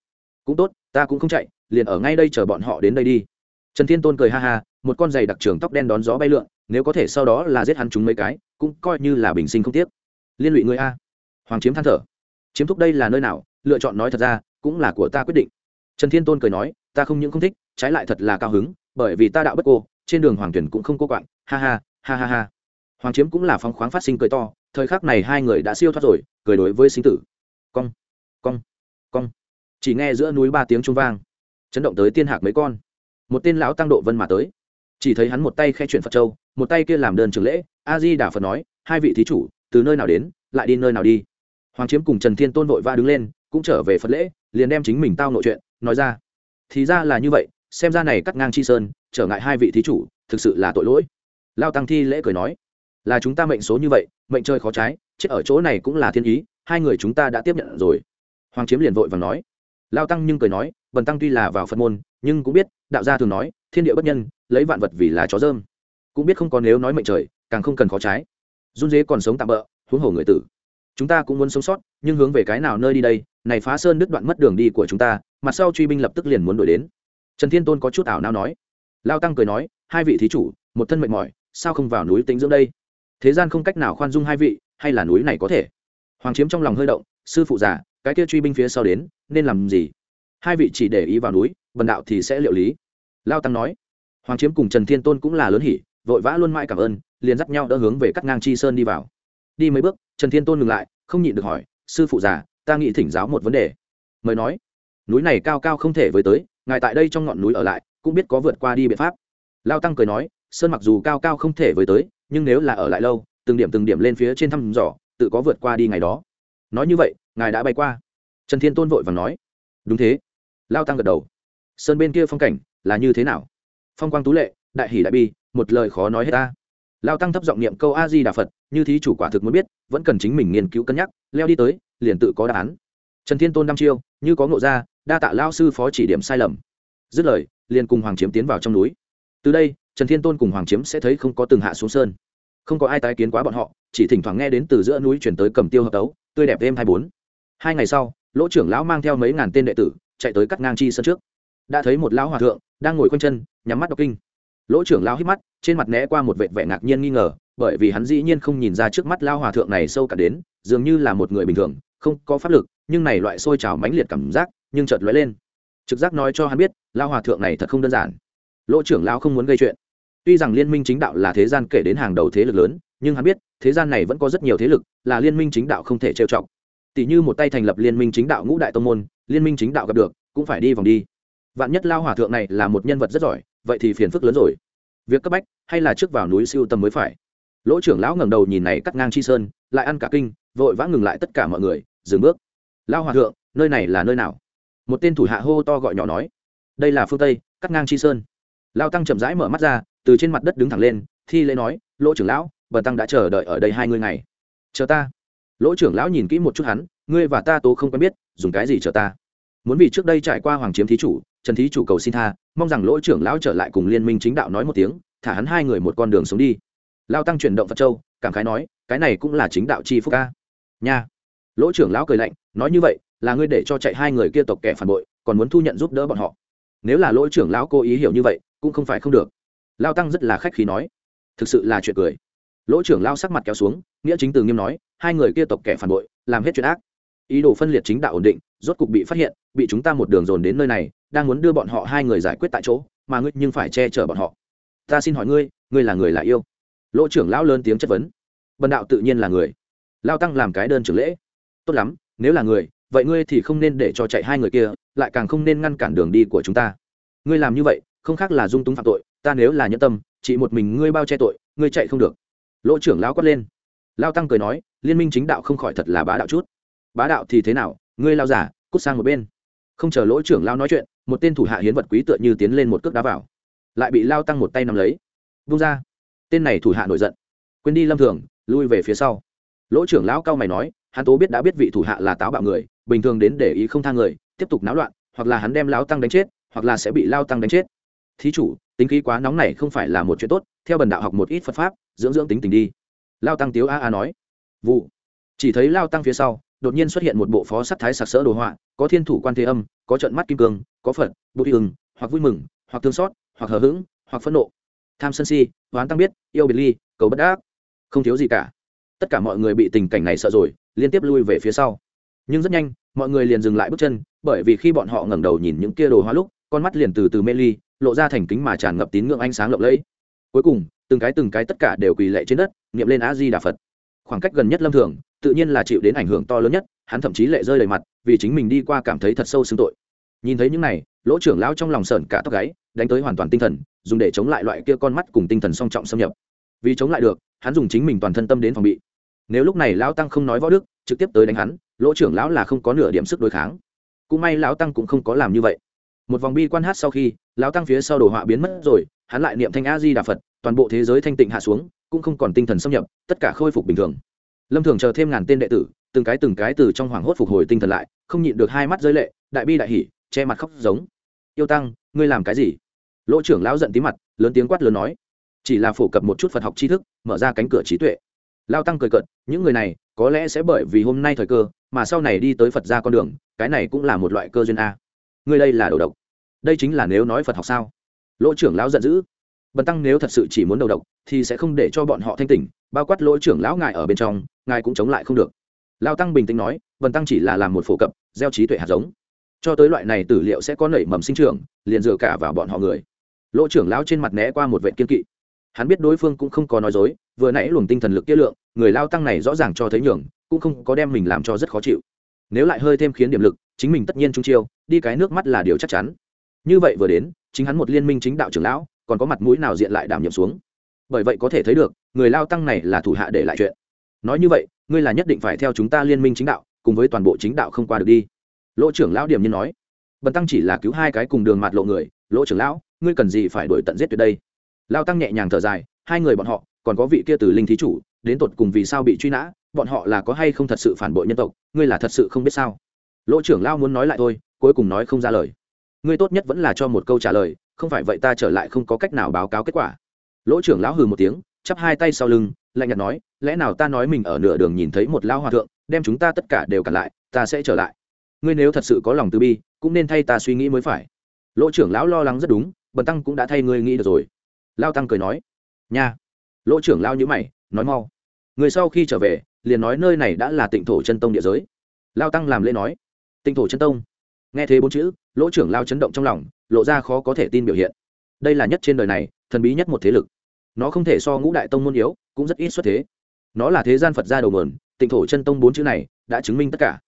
Cũng tốt, ta cũng không chạy, liền ở ngay đây chờ bọn họ đến đây đi. Trần thiên tôn cười ha ha, một con giày đặc trường tóc đen đón gió bay lượn, nếu có thể sau đó là giết hắn chúng mấy cái, cũng coi như là bình sinh không tiếc. Liên lụy người a. Hoàng chiếm than thở. Chiếm thúc đây là nơi nào, lựa chọn nói thật ra, cũng là của ta quyết định. Trần thiên tôn cười nói, ta không những không thích, trái lại thật là cao hứng, bởi vì ta đạo bất cô trên đường hoàng tuyển cũng không cô quạng, ha ha ha ha ha. Hoàng chiếm cũng là phóng khoáng phát sinh cười to, thời khắc này hai người đã siêu thoát rồi, cười đối với sinh tử. Cong cong cong. Chỉ nghe giữa núi ba tiếng trung vang, chấn động tới tiên hạc mấy con. Một tên lão tăng độ vân mà tới. Chỉ thấy hắn một tay khe chuyển phật châu, một tay kia làm đơn trường lễ a di đà phật nói, hai vị thí chủ, từ nơi nào đến, lại đi nơi nào đi? Hoàng chiếm cùng trần thiên tôn vội va đứng lên, cũng trở về phật lễ, liền đem chính mình tao nội chuyện, nói ra. Thì ra là như vậy xem ra này cắt ngang chi sơn, trở ngại hai vị thí chủ, thực sự là tội lỗi. Lao tăng thi lễ cười nói, là chúng ta mệnh số như vậy, mệnh chơi khó trái, chết ở chỗ này cũng là thiên ý, hai người chúng ta đã tiếp nhận rồi. Hoàng chiếm liền vội và nói. Lao tăng nhưng cười nói, bần tăng tuy là vào phật môn, nhưng cũng biết, đạo gia thường nói, thiên địa bất nhân, lấy vạn vật vì là chó dơm. Cũng biết không có nếu nói mệnh trời, càng không cần khó trái. Run dế còn sống tạm bỡ huống hồ người tử. Chúng ta cũng muốn sống sót, nhưng hướng về cái nào nơi đi đây, này phá sơn đứt đoạn mất đường đi của chúng ta, mặt sau truy binh lập tức liền muốn đuổi đến trần thiên tôn có chút ảo nào nói. Lao tăng cười nói, hai vị thí chủ, một thân mệt mỏi, sao không vào núi tính dưỡng đây? Thế gian không cách nào khoan dung hai vị, hay là núi này có thể? Hoàng chiếm trong lòng hơi động, sư phụ già, cái kia truy binh phía sau đến, nên làm gì? Hai vị chỉ để ý vào núi vần đạo thì sẽ liệu lý. Lao tăng nói. Hoàng chiếm cùng trần thiên tôn cũng là lớn hỉ, vội vã luôn mãi cảm ơn, liền dắt nhau đỡ hướng về cắt ngang chi sơn đi vào. Đi mấy bước, trần thiên tôn ngừng lại, không nhịn được hỏi, sư phụ già, ta nghĩ thỉnh giáo một vấn đề. Mời nói núi này cao cao không thể với tới, ngài tại đây trong ngọn núi ở lại, cũng biết có vượt qua đi biện pháp. Lao tăng cười nói, sơn mặc dù cao cao không thể với tới, nhưng nếu là ở lại lâu, từng điểm từng điểm lên phía trên thăm dò, tự có vượt qua đi ngày đó. Nói như vậy, ngài đã bay qua. Trần thiên tôn vội và nói, đúng thế. Lao tăng gật đầu. Sơn bên kia phong cảnh là như thế nào? Phong quang tú lệ, đại hỷ đại bi, một lời khó nói hết ta. Lao tăng thấp giọng niệm câu a di đà phật, như thí chủ quả thực muốn biết, vẫn cần chính mình nghiên cứu cân nhắc, leo đi tới, liền tự có đáp án. Trần thiên tôn đăm chiêu, như có ngộ ra đa tạ lao sư phó chỉ điểm sai lầm. Dứt lời, liền cùng hoàng chiếm tiến vào trong núi. Từ đây, trần thiên tôn cùng hoàng chiếm sẽ thấy không có từng hạ xuống sơn. Không có ai tái kiến quá bọn họ, chỉ thỉnh thoảng nghe đến từ giữa núi chuyển tới cầm tiêu hợp tấu, tươi đẹp thêm hai bốn. Hai ngày sau, lỗ trưởng lão mang theo mấy ngàn tên đệ tử, chạy tới cắt ngang chi sân trước. Đã thấy một lão hòa thượng, đang ngồi quanh chân, nhắm mắt đọc kinh. Lỗ trưởng lão hít mắt, trên mặt né qua một vệ vẻ ngạc nhiên nghi ngờ, bởi vì hắn dĩ nhiên không nhìn ra trước mắt lao hòa thượng này sâu cả đến, dường như là một người bình thường, không có pháp lực, nhưng này loại sôi trào mãnh liệt cảm giác nhưng chợt lóe lên. Trực giác nói cho hắn biết lao hòa thượng này thật không đơn giản. Lỗ trưởng lao không muốn gây chuyện. Tuy rằng liên minh chính đạo là thế gian kể đến hàng đầu thế lực lớn, nhưng hắn biết, thế gian này vẫn có rất nhiều thế lực là liên minh chính đạo không thể trêu chọc. Tỷ như một tay thành lập liên minh chính đạo ngũ đại tông môn, liên minh chính đạo gặp được, cũng phải đi vòng đi. Vạn nhất lao hòa thượng này là một nhân vật rất giỏi, vậy thì phiền phức lớn rồi. Việc cấp bách, hay là trước vào núi siêu tầm mới phải. Lỗ trưởng lão ngẩng đầu nhìn này cắt ngang chi sơn, lại ăn cả kinh, vội vã ngừng lại tất cả mọi người, dừng bước. Lao hòa thượng, nơi này là nơi nào? Một tên thủ hạ hô to gọi nhỏ nói, đây là phương tây, cắt ngang chi sơn. Lao tăng chậm rãi mở mắt ra, từ trên mặt đất đứng thẳng lên, thi lễ nói, lỗ trưởng lão, bần tăng đã chờ đợi ở đây hai mươi ngày. Chờ ta. Lỗ trưởng lão nhìn kỹ một chút hắn, ngươi và ta tố không quen biết, dùng cái gì chờ ta? Muốn vì trước đây trải qua hoàng chiếm thí chủ, trần thí chủ cầu xin tha, mong rằng lỗ trưởng lão trở lại cùng liên minh chính đạo nói một tiếng, thả hắn hai người một con đường sống đi. Lao tăng chuyển động phật châu, cảm khái nói, cái này cũng là chính đạo chi phúc ca nha. Lỗ trưởng lão cười lạnh, nói như vậy là ngươi để cho chạy hai người kia tộc kẻ phản bội, còn muốn thu nhận giúp đỡ bọn họ. Nếu là lỗ trưởng lão cố ý hiểu như vậy, cũng không phải không được. Lao tăng rất là khách khí nói. Thực sự là chuyện cười. Lỗ trưởng lao sắc mặt kéo xuống, nghĩa chính từ nghiêm nói, hai người kia tộc kẻ phản bội, làm hết chuyện ác. Ý đồ phân liệt chính đạo ổn định, rốt cục bị phát hiện, bị chúng ta một đường dồn đến nơi này, đang muốn đưa bọn họ hai người giải quyết tại chỗ, mà ngươi nhưng phải che chở bọn họ. Ta xin hỏi ngươi ngươi là người là yêu? Lỗ trưởng lão lớn tiếng chất vấn. Bần đạo tự nhiên là người. Lao tăng làm cái đơn trưởng lễ. Tốt lắm, nếu là người vậy ngươi thì không nên để cho chạy hai người kia, lại càng không nên ngăn cản đường đi của chúng ta. Ngươi làm như vậy, không khác là dung túng phạm tội, ta nếu là nhẫn tâm, chỉ một mình ngươi bao che tội, ngươi chạy không được. Lỗ trưởng lão quát lên. Lao tăng cười nói, liên minh chính đạo không khỏi thật là bá đạo chút. Bá đạo thì thế nào, ngươi lao giả, cút sang một bên. Không chờ lỗ trưởng lao nói chuyện, một tên thủ hạ hiến vật quý tựa như tiến lên một cước đá vào. Lại bị lao tăng một tay nắm lấy. Vung ra. Tên này thủ hạ nổi giận. Quên đi lâm thường, lui về phía sau. Lỗ trưởng lão cao mày nói, hắn tố biết đã biết vị thủ hạ là táo bạo người bình thường đến để ý không thang người, tiếp tục náo loạn, hoặc là hắn đem lao tăng đánh chết, hoặc là sẽ bị lao tăng đánh chết. Thí chủ, tính khí quá nóng này không phải là một chuyện tốt, theo bần đạo học một ít phật pháp, dưỡng dưỡng tính tình đi. Lao tăng tiếu a a nói. Vụ. Chỉ thấy lao tăng phía sau, đột nhiên xuất hiện một bộ phó sắc thái sặc sỡ đồ họa, có thiên thủ quan thế âm, có trận mắt kim cương, có phật bụt ưng, hoặc vui mừng, hoặc thương xót, hoặc hờ hững, hoặc phẫn nộ. Tham sân si hoán tăng biết, yêu biệt ly, cầu bất đắc. Không thiếu gì cả. Tất cả mọi người bị tình cảnh này sợ rồi, liên tiếp lui về phía sau. Nhưng rất nhanh mọi người liền dừng lại bước chân, bởi vì khi bọn họ ngẩng đầu nhìn những kia đồ hóa lúc, con mắt liền từ từ mê ly, lộ ra thành kính mà tràn ngập tín ngưỡng ánh sáng lộng lẫy. Cuối cùng, từng cái từng cái tất cả đều quỳ lệ trên đất, niệm lên a di đà phật. Khoảng cách gần nhất lâm thường, tự nhiên là chịu đến ảnh hưởng to lớn nhất, hắn thậm chí lệ rơi đầy mặt, vì chính mình đi qua cảm thấy thật sâu xương tội. Nhìn thấy những này, lỗ trưởng lão trong lòng sởn cả tóc gáy, đánh tới hoàn toàn tinh thần, dùng để chống lại loại kia con mắt cùng tinh thần song trọng xâm nhập. Vì chống lại được, hắn dùng chính mình toàn thân tâm đến phòng bị. Nếu lúc này lão tăng không nói võ đức, trực tiếp tới đánh hắn lỗ trưởng lão là không có nửa điểm sức đối kháng. Cũng may lão tăng cũng không có làm như vậy. Một vòng bi quan hát sau khi lão tăng phía sau đồ họa biến mất rồi hắn lại niệm thanh a di đà phật toàn bộ thế giới thanh tịnh hạ xuống cũng không còn tinh thần xâm nhập tất cả khôi phục bình thường. Lâm thường chờ thêm ngàn tên đệ tử từng cái từng cái từ trong hoảng hốt phục hồi tinh thần lại không nhịn được hai mắt giới lệ đại bi đại hỉ che mặt khóc giống. Yêu tăng ngươi làm cái gì? Lỗ trưởng lão giận tí mặt lớn tiếng quát lớn nói. Chỉ là phổ cập một chút phật học tri thức mở ra cánh cửa trí tuệ. Lao tăng cười cợt, những người này có lẽ sẽ bởi vì hôm nay thời cơ mà sau này đi tới phật ra con đường, cái này cũng là một loại cơ duyên a. Ngươi đây là đầu độc. Đây chính là nếu nói phật học sao? Lỗ trưởng lão giận dữ. Bần tăng nếu thật sự chỉ muốn đầu độc, thì sẽ không để cho bọn họ thanh tỉnh, bao quát lỗ trưởng lão ngài ở bên trong, ngài cũng chống lại không được. Lao tăng bình tĩnh nói, bần tăng chỉ là làm một phổ cập, gieo trí tuệ hạt giống. Cho tới loại này tử liệu sẽ có nảy mầm sinh trưởng, liền dựa cả vào bọn họ người. Lỗ trưởng lão trên mặt né qua một vệ kiên kỵ. Hắn biết đối phương cũng không có nói dối, vừa nãy luồng tinh thần lực kia lượng người lao tăng này rõ ràng cho thấy nhường, cũng không có đem mình làm cho rất khó chịu. Nếu lại hơi thêm khiến điểm lực, chính mình tất nhiên trung chiêu, đi cái nước mắt là điều chắc chắn. Như vậy vừa đến, chính hắn một liên minh chính đạo trưởng lão, còn có mặt mũi nào diện lại đảm nhiệm xuống? Bởi vậy có thể thấy được, người lao tăng này là thủ hạ để lại chuyện. Nói như vậy, ngươi là nhất định phải theo chúng ta liên minh chính đạo, cùng với toàn bộ chính đạo không qua được đi. Lỗ trưởng lão điểm như nói. Bần tăng chỉ là cứu hai cái cùng đường mặt lộ người, lỗ trưởng lão, ngươi cần gì phải đổi tận giết tuyệt đây? Lao tăng nhẹ nhàng thở dài, hai người bọn họ, còn có vị kia từ linh thí chủ đến tột cùng vì sao bị truy nã, bọn họ là có hay không thật sự phản bội nhân tộc, ngươi là thật sự không biết sao? Lỗ trưởng lao muốn nói lại thôi, cuối cùng nói không ra lời. Ngươi tốt nhất vẫn là cho một câu trả lời, không phải vậy ta trở lại không có cách nào báo cáo kết quả. Lỗ trưởng lão hừ một tiếng, chắp hai tay sau lưng, lạnh nhạt nói, lẽ nào ta nói mình ở nửa đường nhìn thấy một lao hòa thượng, đem chúng ta tất cả đều cản lại, ta sẽ trở lại. Ngươi nếu thật sự có lòng từ bi, cũng nên thay ta suy nghĩ mới phải. Lỗ trưởng lão lo lắng rất đúng, bần tăng cũng đã thay ngươi nghĩ được rồi. Lao tăng cười nói, nha. Lỗ trưởng lao nhữ mày nói mau. Người sau khi trở về, liền nói nơi này đã là tịnh thổ chân tông địa giới. Lao tăng làm lễ nói, tịnh thổ chân tông. Nghe thế bốn chữ, lỗ trưởng lao chấn động trong lòng, lộ ra khó có thể tin biểu hiện. Đây là nhất trên đời này, thần bí nhất một thế lực. Nó không thể so ngũ đại tông môn yếu, cũng rất ít xuất thế. Nó là thế gian phật gia đầu mườn tịnh thổ chân tông bốn chữ này đã chứng minh tất cả.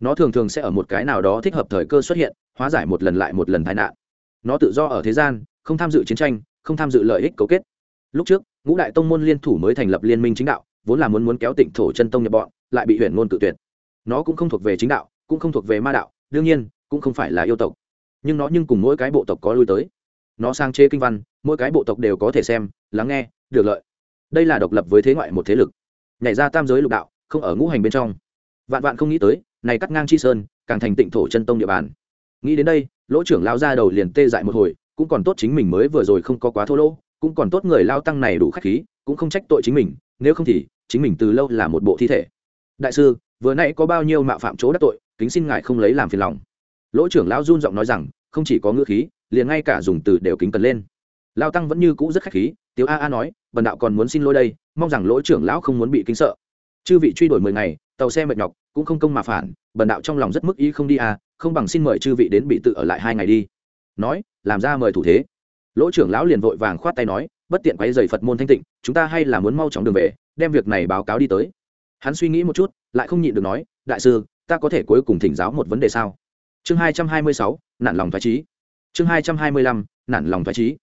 Nó thường thường sẽ ở một cái nào đó thích hợp thời cơ xuất hiện, hóa giải một lần lại một lần tai nạn. Nó tự do ở thế gian, không tham dự chiến tranh, không tham dự lợi ích cấu kết. Lúc trước ngũ đại tông môn liên thủ mới thành lập liên minh chính đạo, vốn là muốn muốn kéo tịnh thổ chân tông nhập bọn, lại bị huyền ngôn tự tuyệt. Nó cũng không thuộc về chính đạo, cũng không thuộc về ma đạo, đương nhiên, cũng không phải là yêu tộc. Nhưng nó nhưng cùng mỗi cái bộ tộc có lui tới. Nó sang chế kinh văn, mỗi cái bộ tộc đều có thể xem, lắng nghe, được lợi. Đây là độc lập với thế ngoại một thế lực. Nhảy ra tam giới lục đạo, không ở ngũ hành bên trong. Vạn vạn không nghĩ tới, này cắt ngang chi sơn, càng thành tịnh thổ chân tông địa bàn. Nghĩ đến đây, lỗ trưởng lao ra đầu liền tê dại một hồi, cũng còn tốt chính mình mới vừa rồi không có quá thô lỗ cũng còn tốt người lao tăng này đủ khách khí, cũng không trách tội chính mình, nếu không thì chính mình từ lâu là một bộ thi thể. Đại sư, vừa nãy có bao nhiêu mạo phạm chỗ đắc tội, kính xin ngài không lấy làm phiền lòng. Lỗ trưởng lão run giọng nói rằng, không chỉ có ngữ khí, liền ngay cả dùng từ đều kính cần lên. Lao tăng vẫn như cũ rất khách khí, tiếu a a nói, bần đạo còn muốn xin lỗi đây, mong rằng lỗ trưởng lão không muốn bị kính sợ. Chư vị truy đuổi mười ngày, tàu xe mệt nhọc, cũng không công mà phản, bần đạo trong lòng rất mức ý không đi à không bằng xin mời chư vị đến bị tự ở lại hai ngày đi. Nói, làm ra mời thủ thế lỗ trưởng lão liền vội vàng khoát tay nói, bất tiện quay dày phật môn thanh tịnh, chúng ta hay là muốn mau chóng đường về, đem việc này báo cáo đi tới. Hắn suy nghĩ một chút, lại không nhịn được nói, đại sư, ta có thể cuối cùng thỉnh giáo một vấn đề sao? Chương hai trăm hai mươi sáu, nản lòng thoái trí. Chương hai trăm hai mươi lăm, nản lòng thoái trí.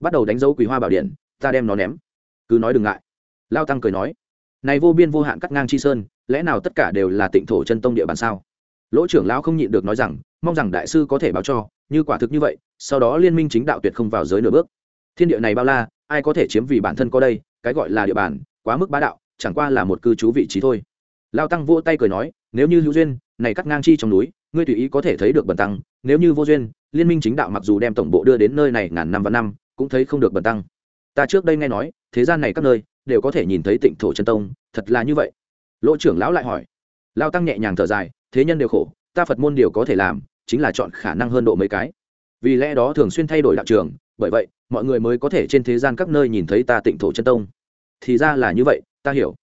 Bắt đầu đánh dấu quý hoa bảo điện, ta đem nó ném. Cứ nói đừng ngại. Lao tăng cười nói, này vô biên vô hạn cắt ngang chi sơn, lẽ nào tất cả đều là tịnh thổ chân tông địa bàn sao? Lỗ trưởng lão không nhịn được nói rằng, mong rằng đại sư có thể báo cho, như quả thực như vậy, sau đó liên minh chính đạo tuyệt không vào giới nửa bước. Thiên địa này bao la, ai có thể chiếm vì bản thân có đây, cái gọi là địa bàn, quá mức bá đạo, chẳng qua là một cư trú vị trí thôi. Lao tăng vỗ tay cười nói, nếu như hữu duyên, này cắt ngang chi trong núi, ngươi tùy ý có thể thấy được bần tăng, nếu như vô duyên, liên minh chính đạo mặc dù đem tổng bộ đưa đến nơi này ngàn năm và năm, cũng thấy không được bần tăng. Ta trước đây nghe nói, thế gian này các nơi, đều có thể nhìn thấy tịnh thổ chân tông, thật là như vậy. Lỗ trưởng lão lại hỏi. Lao tăng nhẹ nhàng thở dài thế nhân đều khổ, ta phật môn điều có thể làm, chính là chọn khả năng hơn độ mấy cái. Vì lẽ đó thường xuyên thay đổi đạo trường, bởi vậy, mọi người mới có thể trên thế gian các nơi nhìn thấy ta tịnh thổ chân tông. Thì ra là như vậy, ta hiểu.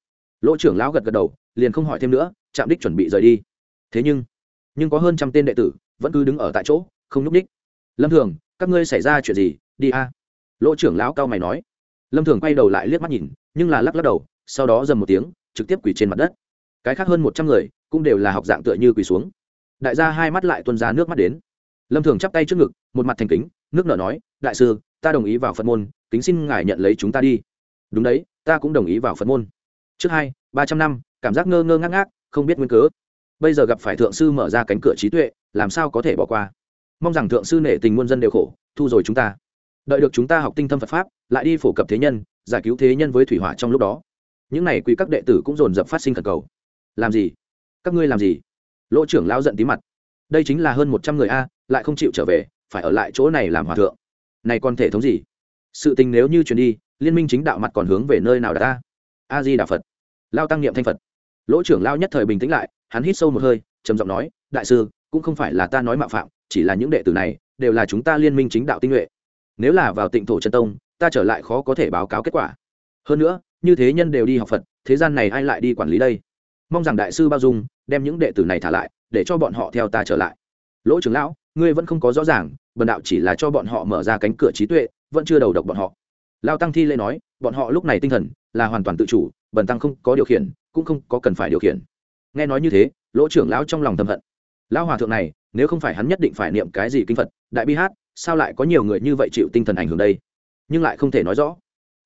Lỗ trưởng lão gật gật đầu, liền không hỏi thêm nữa, chạm đích chuẩn bị rời đi. Thế nhưng nhưng có hơn trăm tên đệ tử, vẫn cứ đứng ở tại chỗ, không nhúc đích lâm thường, các ngươi xảy ra chuyện gì? Đi a. Lỗ trưởng lão cao mày nói. Lâm thường quay đầu lại liếc mắt nhìn, nhưng là lắc lắc đầu, sau đó dầm một tiếng, trực tiếp quỳ trên mặt đất cái khác hơn một trăm người cũng đều là học dạng tựa như quỳ xuống. Đại gia hai mắt lại tuân ra nước mắt đến. Lâm thường chắp tay trước ngực, một mặt thành kính, nước nở nói, đại sư, ta đồng ý vào phật môn, kính xin ngài nhận lấy chúng ta đi. Đúng đấy, ta cũng đồng ý vào phật môn. Trước hai, ba trăm năm, cảm giác ngơ ngơ ngác ngác, không biết nguyên cớ. Bây giờ gặp phải thượng sư mở ra cánh cửa trí tuệ, làm sao có thể bỏ qua? Mong rằng thượng sư nể tình muôn dân đều khổ, thu rồi chúng ta. Đợi được chúng ta học tinh thâm phật pháp, lại đi phổ cập thế nhân, giải cứu thế nhân với thủy hỏa trong lúc đó. Những này quý các đệ tử cũng dồn dập phát sinh khẩn cầu làm gì? Các ngươi làm gì? Lỗ trưởng lao giận tí mặt. Đây chính là hơn một trăm người a, lại không chịu trở về, phải ở lại chỗ này làm hòa thượng. Này còn thể thống gì? Sự tình nếu như chuyển đi, liên minh chính đạo mặt còn hướng về nơi nào đã? Ta a di đà phật. Lao tăng niệm thanh phật. Lỗ trưởng lao nhất thời bình tĩnh lại, hắn hít sâu một hơi, trầm giọng nói, đại sư, cũng không phải là ta nói mạo phạm, chỉ là những đệ tử này, đều là chúng ta liên minh chính đạo tinh nhuệ. Nếu là vào tịnh thổ chân tông, ta trở lại khó có thể báo cáo kết quả. Hơn nữa, như thế nhân đều đi học phật, thế gian này ai lại đi quản lý đây? Mong rằng đại sư bao dung, đem những đệ tử này thả lại, để cho bọn họ theo ta trở lại. Lỗ trưởng lão, ngươi vẫn không có rõ ràng, bần đạo chỉ là cho bọn họ mở ra cánh cửa trí tuệ, vẫn chưa đầu độc bọn họ. Lao tăng thi lễ nói, bọn họ lúc này tinh thần là hoàn toàn tự chủ, bần tăng không có điều khiển, cũng không có cần phải điều khiển. Nghe nói như thế, lỗ trưởng lão trong lòng thầm hận. Lão hòa thượng này, nếu không phải hắn nhất định phải niệm cái gì kinh phật, đại bi hát, sao lại có nhiều người như vậy chịu tinh thần ảnh hưởng đây? Nhưng lại không thể nói rõ.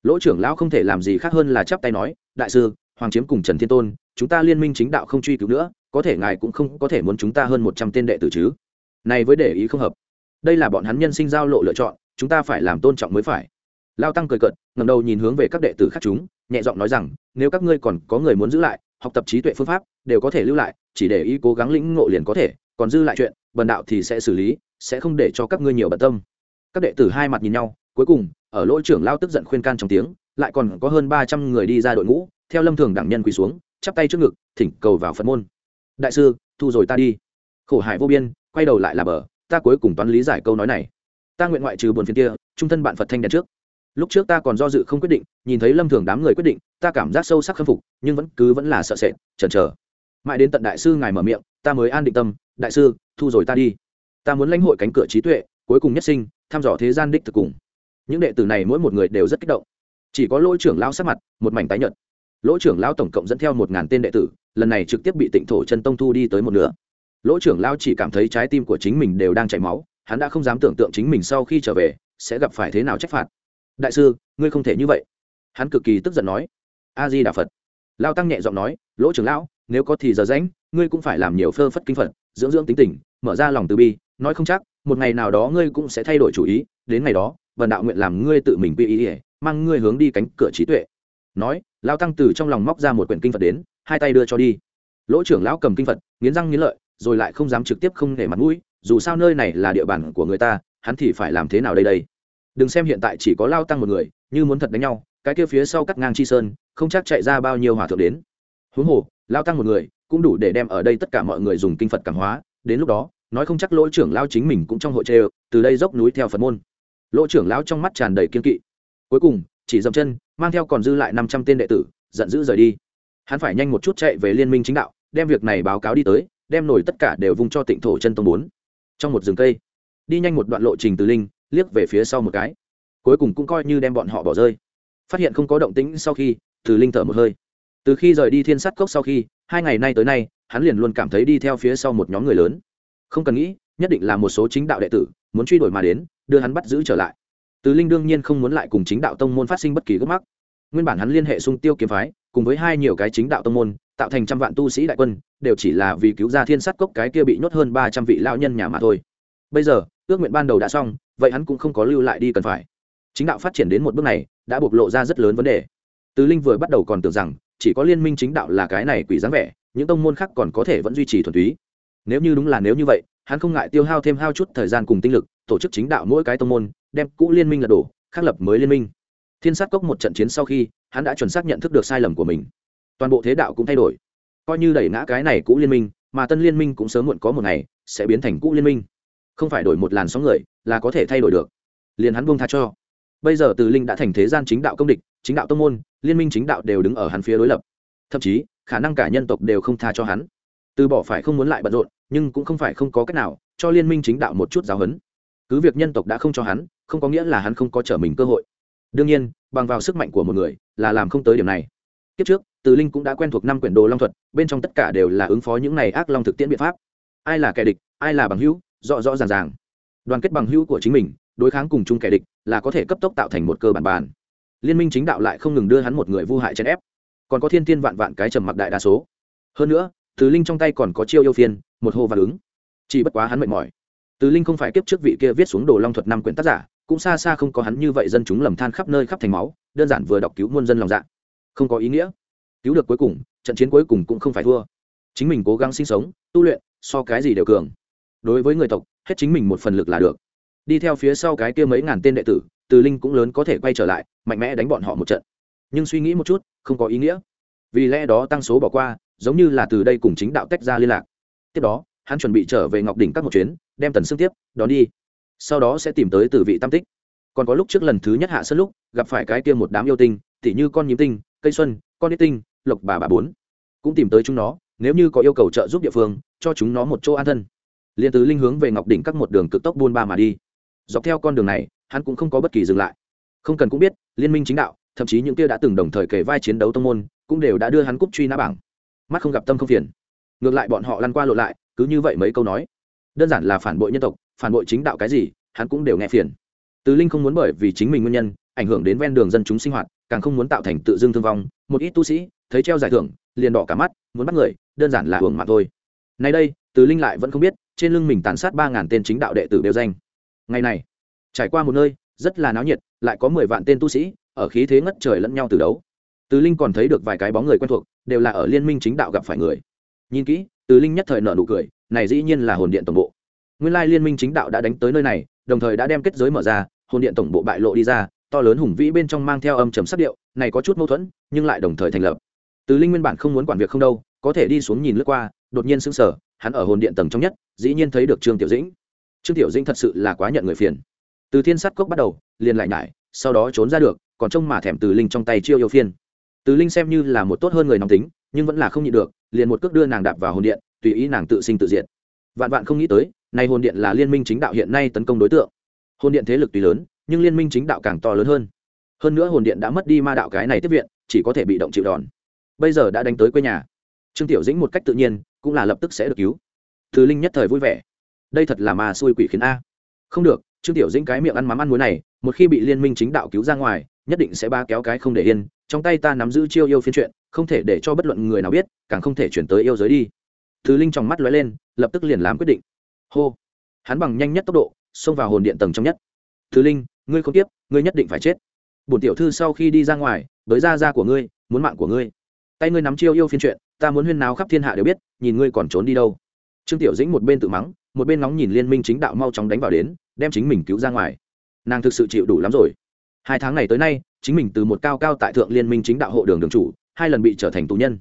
Lỗ trưởng lão không thể làm gì khác hơn là chắp tay nói, đại sư, hoàng chiếm cùng trần thiên tôn chúng ta liên minh chính đạo không truy cứu nữa, có thể ngài cũng không có thể muốn chúng ta hơn một trăm tên đệ tử chứ? Này với để ý không hợp. Đây là bọn hắn nhân sinh giao lộ lựa chọn, chúng ta phải làm tôn trọng mới phải. Lao tăng cười cợt ngầm đầu nhìn hướng về các đệ tử khác chúng, nhẹ giọng nói rằng, nếu các ngươi còn có người muốn giữ lại, học tập trí tuệ phương pháp, đều có thể lưu lại, chỉ để ý cố gắng lĩnh ngộ liền có thể, còn dư lại chuyện, bần đạo thì sẽ xử lý, sẽ không để cho các ngươi nhiều bận tâm. Các đệ tử hai mặt nhìn nhau, cuối cùng, ở lỗ trưởng lao tức giận khuyên can trong tiếng, lại còn có hơn ba trăm người đi ra đội ngũ, theo lâm thường đảng nhân quỳ xuống chắp tay trước ngực, thỉnh cầu vào phật môn. Đại sư, thu rồi ta đi. Khổ hải vô biên, quay đầu lại là bờ, ta cuối cùng toán lý giải câu nói này. Ta nguyện ngoại trừ buồn phiền kia, trung thân bạn phật thanh đèn trước. Lúc trước ta còn do dự không quyết định, nhìn thấy lâm thường đám người quyết định, ta cảm giác sâu sắc khâm phục, nhưng vẫn cứ vẫn là sợ sệt, chần chờ. Mãi đến tận đại sư ngài mở miệng, ta mới an định tâm, đại sư, thu rồi ta đi. Ta muốn lãnh hội cánh cửa trí tuệ, cuối cùng nhất sinh, thăm dò thế gian đích thực cùng. Những đệ tử này mỗi một người đều rất kích động. Chỉ có lỗi trưởng lao sắc mặt, một mảnh tái nhợt lỗ trưởng lao tổng cộng dẫn theo một ngàn tên đệ tử, lần này trực tiếp bị tịnh thổ chân tông thu đi tới một nửa. Lỗ trưởng lao chỉ cảm thấy trái tim của chính mình đều đang chảy máu, hắn đã không dám tưởng tượng chính mình sau khi trở về, sẽ gặp phải thế nào trách phạt. Đại sư, ngươi không thể như vậy. Hắn cực kỳ tức giận nói. A di đà phật. Lao tăng nhẹ giọng nói, lỗ trưởng lão, nếu có thì giờ rãnh ngươi cũng phải làm nhiều phơ phất kinh phật, dưỡng dưỡng tính tình, mở ra lòng từ bi, nói không chắc, một ngày nào đó ngươi cũng sẽ thay đổi chủ ý, đến ngày đó vần đạo nguyện làm ngươi tự mình quy ý ỉa mang ngươi hướng đi cánh cửa trí tuệ nói lao tăng từ trong lòng móc ra một quyển kinh phật đến hai tay đưa cho đi. Lỗ trưởng lão cầm kinh phật nghiến răng nghiến lợi rồi lại không dám trực tiếp không để mặt mũi dù sao nơi này là địa bàn của người ta hắn thì phải làm thế nào đây đây? Đừng xem hiện tại chỉ có lao tăng một người như muốn thật đánh nhau cái kia phía sau cắt ngang chi sơn không chắc chạy ra bao nhiêu hòa thượng đến. Huống hồ lao tăng một người cũng đủ để đem ở đây tất cả mọi người dùng kinh phật cảm hóa đến lúc đó nói không chắc lỗ trưởng lao chính mình cũng trong hội trêu, từ đây dốc núi theo phật môn. Lỗ trưởng lão trong mắt tràn đầy kiên kỵ. Cuối cùng chỉ dậm chân mang theo còn dư lại năm trăm tên đệ tử, giận dữ rời đi. Hắn phải nhanh một chút chạy về liên minh chính đạo, đem việc này báo cáo đi tới, đem nổi tất cả đều vung cho tịnh thổ chân tông bốn. Trong một rừng cây, đi nhanh một đoạn lộ trình từ linh, liếc về phía sau một cái. Cuối cùng cũng coi như đem bọn họ bỏ rơi. Phát hiện không có động tĩnh sau khi, từ linh thở một hơi. Từ khi rời đi thiên sát cốc sau khi, hai ngày nay tới nay, hắn liền luôn cảm thấy đi theo phía sau một nhóm người lớn. Không cần nghĩ, nhất định là một số chính đạo đệ tử, muốn truy đuổi mà đến, đưa hắn bắt giữ trở lại từ linh đương nhiên không muốn lại cùng chính đạo tông môn phát sinh bất kỳ gốc mắc. Nguyên bản hắn liên hệ sung tiêu kiếm phái, cùng với hai nhiều cái chính đạo tông môn, tạo thành trăm vạn tu sĩ đại quân, đều chỉ là vì cứu ra thiên sát cốc cái kia bị nhốt hơn ba trăm vị lao nhân nhà mà thôi. Bây giờ, ước nguyện ban đầu đã xong, vậy hắn cũng không có lưu lại đi cần phải. Chính đạo phát triển đến một bước này, đã bộc lộ ra rất lớn vấn đề. Từ linh vừa bắt đầu còn tưởng rằng, chỉ có liên minh chính đạo là cái này quỷ dáng vẻ, những tông môn khác còn có thể vẫn duy trì thuần túy. Nếu như đúng là nếu như vậy, hắn không ngại tiêu hao thêm hao chút thời gian cùng tinh lực, tổ chức chính đạo mỗi cái tông môn đem cũ liên minh lật đổ, khắc lập mới liên minh. Thiên sát cốc một trận chiến sau khi, hắn đã chuẩn xác nhận thức được sai lầm của mình. Toàn bộ thế đạo cũng thay đổi. Coi như đẩy ngã cái này cũ liên minh, mà tân liên minh cũng sớm muộn có một ngày, sẽ biến thành cũ liên minh. Không phải đổi một làn sóng người, là có thể thay đổi được. Liền hắn buông tha cho. Bây giờ từ linh đã thành thế gian chính đạo công địch, chính đạo tông môn, liên minh chính đạo đều đứng ở hắn phía đối lập. Thậm chí, khả năng cả nhân tộc đều không tha cho hắn. Từ bỏ phải không muốn lại bận rộn, nhưng cũng không phải không có cách nào, cho liên minh chính đạo một chút giáo huấn. Cứ việc nhân tộc đã không cho hắn không có nghĩa là hắn không có trở mình cơ hội. Đương nhiên, bằng vào sức mạnh của một người, là làm không tới điểm này. Kiếp trước, từ linh cũng đã quen thuộc năm quyển đồ long thuật, bên trong tất cả đều là ứng phó những này ác long thực tiễn biện pháp. Ai là kẻ địch, ai là bằng hữu, rõ rõ ràng ràng. Đoàn kết bằng hữu của chính mình, đối kháng cùng chung kẻ địch, là có thể cấp tốc tạo thành một cơ bản bàn. Liên minh chính đạo lại không ngừng đưa hắn một người vu hại chèn ép. Còn có thiên thiên vạn vạn cái trầm mặc đại đa số. Hơn nữa, từ linh trong tay còn có chiêu yêu phiên, một hô và ứng. Chỉ bất quá hắn mệt mỏi từ linh không phải kiếp trước vị kia viết xuống đồ long thuật năm quyển tác giả, cũng xa xa không có hắn như vậy dân chúng lầm than khắp nơi khắp thành máu, đơn giản vừa đọc cứu muôn dân lòng dạ. Không có ý nghĩa. Cứu được cuối cùng, trận chiến cuối cùng cũng không phải thua. Chính mình cố gắng sinh sống, tu luyện, so cái gì đều cường. Đối với người tộc, hết chính mình một phần lực là được. Đi theo phía sau cái kia mấy ngàn tên đệ tử, từ linh cũng lớn có thể quay trở lại, mạnh mẽ đánh bọn họ một trận. Nhưng suy nghĩ một chút, không có ý nghĩa. Vì lẽ đó tăng số bỏ qua, giống như là từ đây cùng chính đạo tách ra liên lạc. Tiếp đó, hắn chuẩn bị trở về ngọc đỉnh các một chuyến đem tần xương tiếp, đón đi. Sau đó sẽ tìm tới từ vị tam tích. Còn có lúc trước lần thứ nhất hạ sân lúc, gặp phải cái kia một đám yêu tinh, tỉ như con nhím tinh, cây xuân, con đít tinh, lộc bà bà bốn. Cũng tìm tới chúng nó, nếu như có yêu cầu trợ giúp địa phương, cho chúng nó một chỗ an thân. Liên tứ linh hướng về ngọc đỉnh các một đường cực tốc buôn ba mà đi. Dọc theo con đường này, hắn cũng không có bất kỳ dừng lại. Không cần cũng biết, liên minh chính đạo, thậm chí những kia đã từng đồng thời kể vai chiến đấu tông môn, cũng đều đã đưa hắn cúp truy nã bảng. Mắt không gặp tâm không phiền. Ngược lại bọn họ lăn qua lộ lại, cứ như vậy mấy câu nói đơn giản là phản bội nhân tộc, phản bội chính đạo cái gì, hắn cũng đều nghe phiền. Tứ linh không muốn bởi vì chính mình nguyên nhân, ảnh hưởng đến ven đường dân chúng sinh hoạt, càng không muốn tạo thành tự dưng thương vong. Một ít tu sĩ, thấy treo giải thưởng, liền đỏ cả mắt, muốn bắt người, đơn giản là hưởng mà thôi. Nay đây tứ linh lại vẫn không biết, trên lưng mình tàn sát ba ngàn tên chính đạo đệ tử đều danh. Ngày này, trải qua một nơi, rất là náo nhiệt, lại có mười vạn tên tu sĩ, ở khí thế ngất trời lẫn nhau từ đấu. Từ linh còn thấy được vài cái bóng người quen thuộc, đều là ở liên minh chính đạo gặp phải người. Nhìn kỹ, từ linh nhất thời nở nụ cười này dĩ nhiên là hồn điện tổng bộ. Nguyên lai liên minh chính đạo đã đánh tới nơi này, đồng thời đã đem kết giới mở ra, hồn điện tổng bộ bại lộ đi ra, to lớn hùng vĩ bên trong mang theo âm trầm sắc điệu, này có chút mâu thuẫn, nhưng lại đồng thời thành lập. Từ linh nguyên bản không muốn quản việc không đâu, có thể đi xuống nhìn lướt qua, đột nhiên sững sờ, hắn ở hồn điện tầng trong nhất, dĩ nhiên thấy được trương tiểu dĩnh. Trương tiểu dĩnh thật sự là quá nhận người phiền. Từ thiên sắt cốc bắt đầu, liền lại nhải, sau đó trốn ra được, còn trông mà thèm từ linh trong tay chiêu yêu phiên. Từ linh xem như là một tốt hơn người nóng tính, nhưng vẫn là không nhịn được, liền một cước đưa nàng đạp vào hồn điện tùy ý nàng tự sinh tự diệt. Vạn vạn không nghĩ tới, nay hồn điện là liên minh chính đạo hiện nay tấn công đối tượng. Hồn điện thế lực tuy lớn, nhưng liên minh chính đạo càng to lớn hơn. Hơn nữa hồn điện đã mất đi ma đạo cái này tiếp viện, chỉ có thể bị động chịu đòn. Bây giờ đã đánh tới quê nhà. Trương tiểu dĩnh một cách tự nhiên, cũng là lập tức sẽ được cứu. Thứ linh nhất thời vui vẻ. Đây thật là ma xui quỷ khiến a. Không được, trương tiểu dĩnh cái miệng ăn mắm ăn muối này, một khi bị liên minh chính đạo cứu ra ngoài, nhất định sẽ ba kéo cái không để yên. Trong tay ta nắm giữ chiêu yêu phiên chuyện, không thể để cho bất luận người nào biết, càng không thể chuyển tới yêu giới đi thứ linh trong mắt lóe lên, lập tức liền làm quyết định. Hô. Hắn bằng nhanh nhất tốc độ, xông vào hồn điện tầng trong nhất. Thứ linh, ngươi không tiếp, ngươi nhất định phải chết. Bổn tiểu thư sau khi đi ra ngoài, với da da của ngươi, muốn mạng của ngươi. Tay ngươi nắm chiêu yêu phiên chuyện, ta muốn huyên náo khắp thiên hạ đều biết, nhìn ngươi còn trốn đi đâu. Trương tiểu dĩnh một bên tự mắng, một bên nóng nhìn liên minh chính đạo mau chóng đánh vào đến, đem chính mình cứu ra ngoài. Nàng thực sự chịu đủ lắm rồi. Hai tháng này tới nay, chính mình từ một cao cao tại thượng liên minh chính đạo hộ đường đường chủ, hai lần bị trở thành tù nhân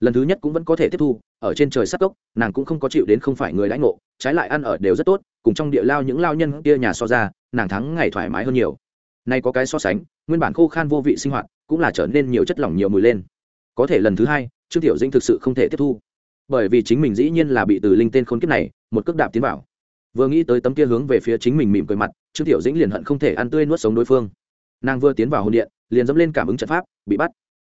lần thứ nhất cũng vẫn có thể tiếp thu, ở trên trời sắc cốc nàng cũng không có chịu đến không phải người lãnh ngộ, trái lại ăn ở đều rất tốt, cùng trong địa lao những lao nhân kia nhà so ra, nàng thắng ngày thoải mái hơn nhiều. Nay có cái so sánh, nguyên bản khô khan vô vị sinh hoạt, cũng là trở nên nhiều chất lỏng nhiều mùi lên. Có thể lần thứ hai, trương tiểu dinh thực sự không thể tiếp thu. Bởi vì chính mình dĩ nhiên là bị từ linh tên khốn kiếp này, một cước đạp tiến vào. Vừa nghĩ tới tấm kia hướng về phía chính mình mỉm cười mặt, trương tiểu dĩnh liền hận không thể ăn tươi nuốt sống đối phương. Nàng vừa tiến vào hồn điện, liền dẫm lên cảm ứng trận pháp, bị bắt.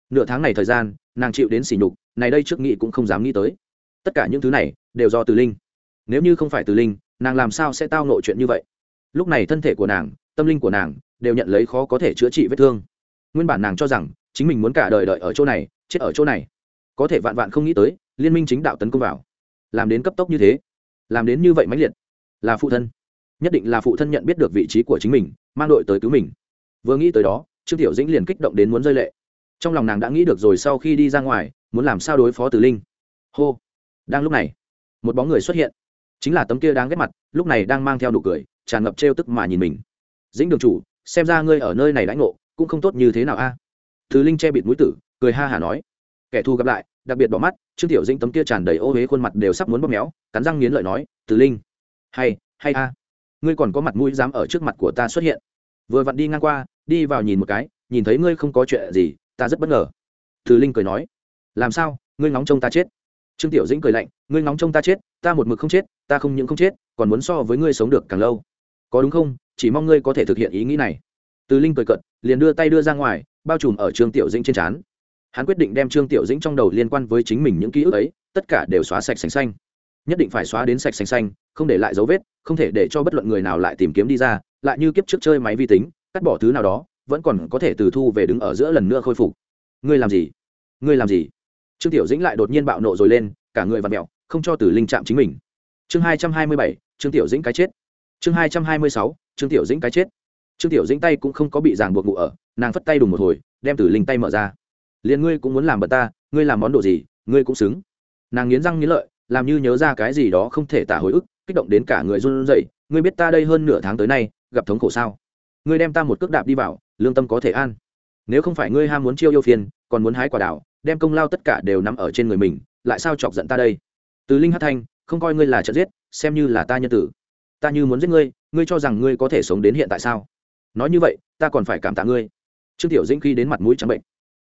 Nửa tháng này thời gian, nàng chịu đến sỉ nhục này đây trước nghĩ cũng không dám nghĩ tới. Tất cả những thứ này đều do từ linh. Nếu như không phải từ linh, nàng làm sao sẽ tao nội chuyện như vậy? Lúc này thân thể của nàng, tâm linh của nàng đều nhận lấy khó có thể chữa trị vết thương. Nguyên bản nàng cho rằng chính mình muốn cả đời đợi ở chỗ này, chết ở chỗ này. Có thể vạn vạn không nghĩ tới, liên minh chính đạo tấn công vào. Làm đến cấp tốc như thế, làm đến như vậy mãnh liệt, là phụ thân. Nhất định là phụ thân nhận biết được vị trí của chính mình, mang đội tới cứu mình. Vừa nghĩ tới đó, trương tiểu dĩnh liền kích động đến muốn rơi lệ. Trong lòng nàng đã nghĩ được rồi sau khi đi ra ngoài muốn làm sao đối phó tử linh hô đang lúc này một bóng người xuất hiện chính là tấm kia đang ghét mặt lúc này đang mang theo nụ cười tràn ngập trêu tức mà nhìn mình dĩnh đường chủ xem ra ngươi ở nơi này lãnh ngộ cũng không tốt như thế nào a à? thứ linh che bịt mũi tử cười ha hả nói kẻ thù gặp lại đặc biệt bỏ mắt trương tiểu dĩnh tấm kia tràn đầy ô huế khuôn mặt đều sắp muốn bóp méo cắn răng nghiến lợi nói từ linh hay hay a ngươi còn có mặt mũi dám ở trước mặt của ta xuất hiện vừa vặn đi ngang qua đi vào nhìn một cái nhìn thấy ngươi không có chuyện gì ta rất bất ngờ từ linh cười nói làm sao? Ngươi ngóng trông ta chết. Trương tiểu dĩnh cười lạnh, ngươi ngóng trông ta chết, ta một mực không chết, ta không những không chết, còn muốn so với ngươi sống được càng lâu. Có đúng không? Chỉ mong ngươi có thể thực hiện ý nghĩ này. Từ linh cười cận liền đưa tay đưa ra ngoài, bao trùm ở trương tiểu dĩnh trên trán. Hắn quyết định đem trương tiểu dĩnh trong đầu liên quan với chính mình những ký ức ấy, tất cả đều xóa sạch sành xanh. Nhất định phải xóa đến sạch sành xanh, không để lại dấu vết, không thể để cho bất luận người nào lại tìm kiếm đi ra, lại như kiếp trước chơi máy vi tính, cắt bỏ thứ nào đó, vẫn còn có thể từ thu về đứng ở giữa lần nữa khôi phục. Ngươi làm gì? Ngươi làm gì? Trương tiểu dĩnh lại đột nhiên bạo nộ rồi lên, cả người vặn mẹo không cho tử linh chạm chính mình. Chương hai trăm hai mươi bảy, trương tiểu dĩnh cái chết. Chương hai trăm hai mươi sáu, trương tiểu dĩnh cái chết. Trương tiểu dĩnh tay cũng không có bị ràng buộc ngụ ở, nàng phất tay đùng một hồi, đem tử linh tay mở ra. Liền ngươi cũng muốn làm bật ta, ngươi làm món đồ gì, ngươi cũng xứng. Nàng nghiến răng nghiến lợi, làm như nhớ ra cái gì đó không thể tả hồi ức, kích động đến cả người run rẩy. Ngươi biết ta đây hơn nửa tháng tới nay, gặp thống khổ sao? Ngươi đem ta một cước đạp đi vào, lương tâm có thể an. Nếu không phải ngươi ham muốn chiêu yêu phiền, còn muốn hái quả đảo đem công lao tất cả đều nằm ở trên người mình, lại sao chọc giận ta đây? Từ linh hát thanh, không coi ngươi là trận giết, xem như là ta nhân tử. Ta như muốn giết ngươi ngươi cho rằng ngươi có thể sống đến hiện tại sao? Nói như vậy, ta còn phải cảm tạ ngươi. Trương tiểu dĩnh khi đến mặt mũi trắng bệnh.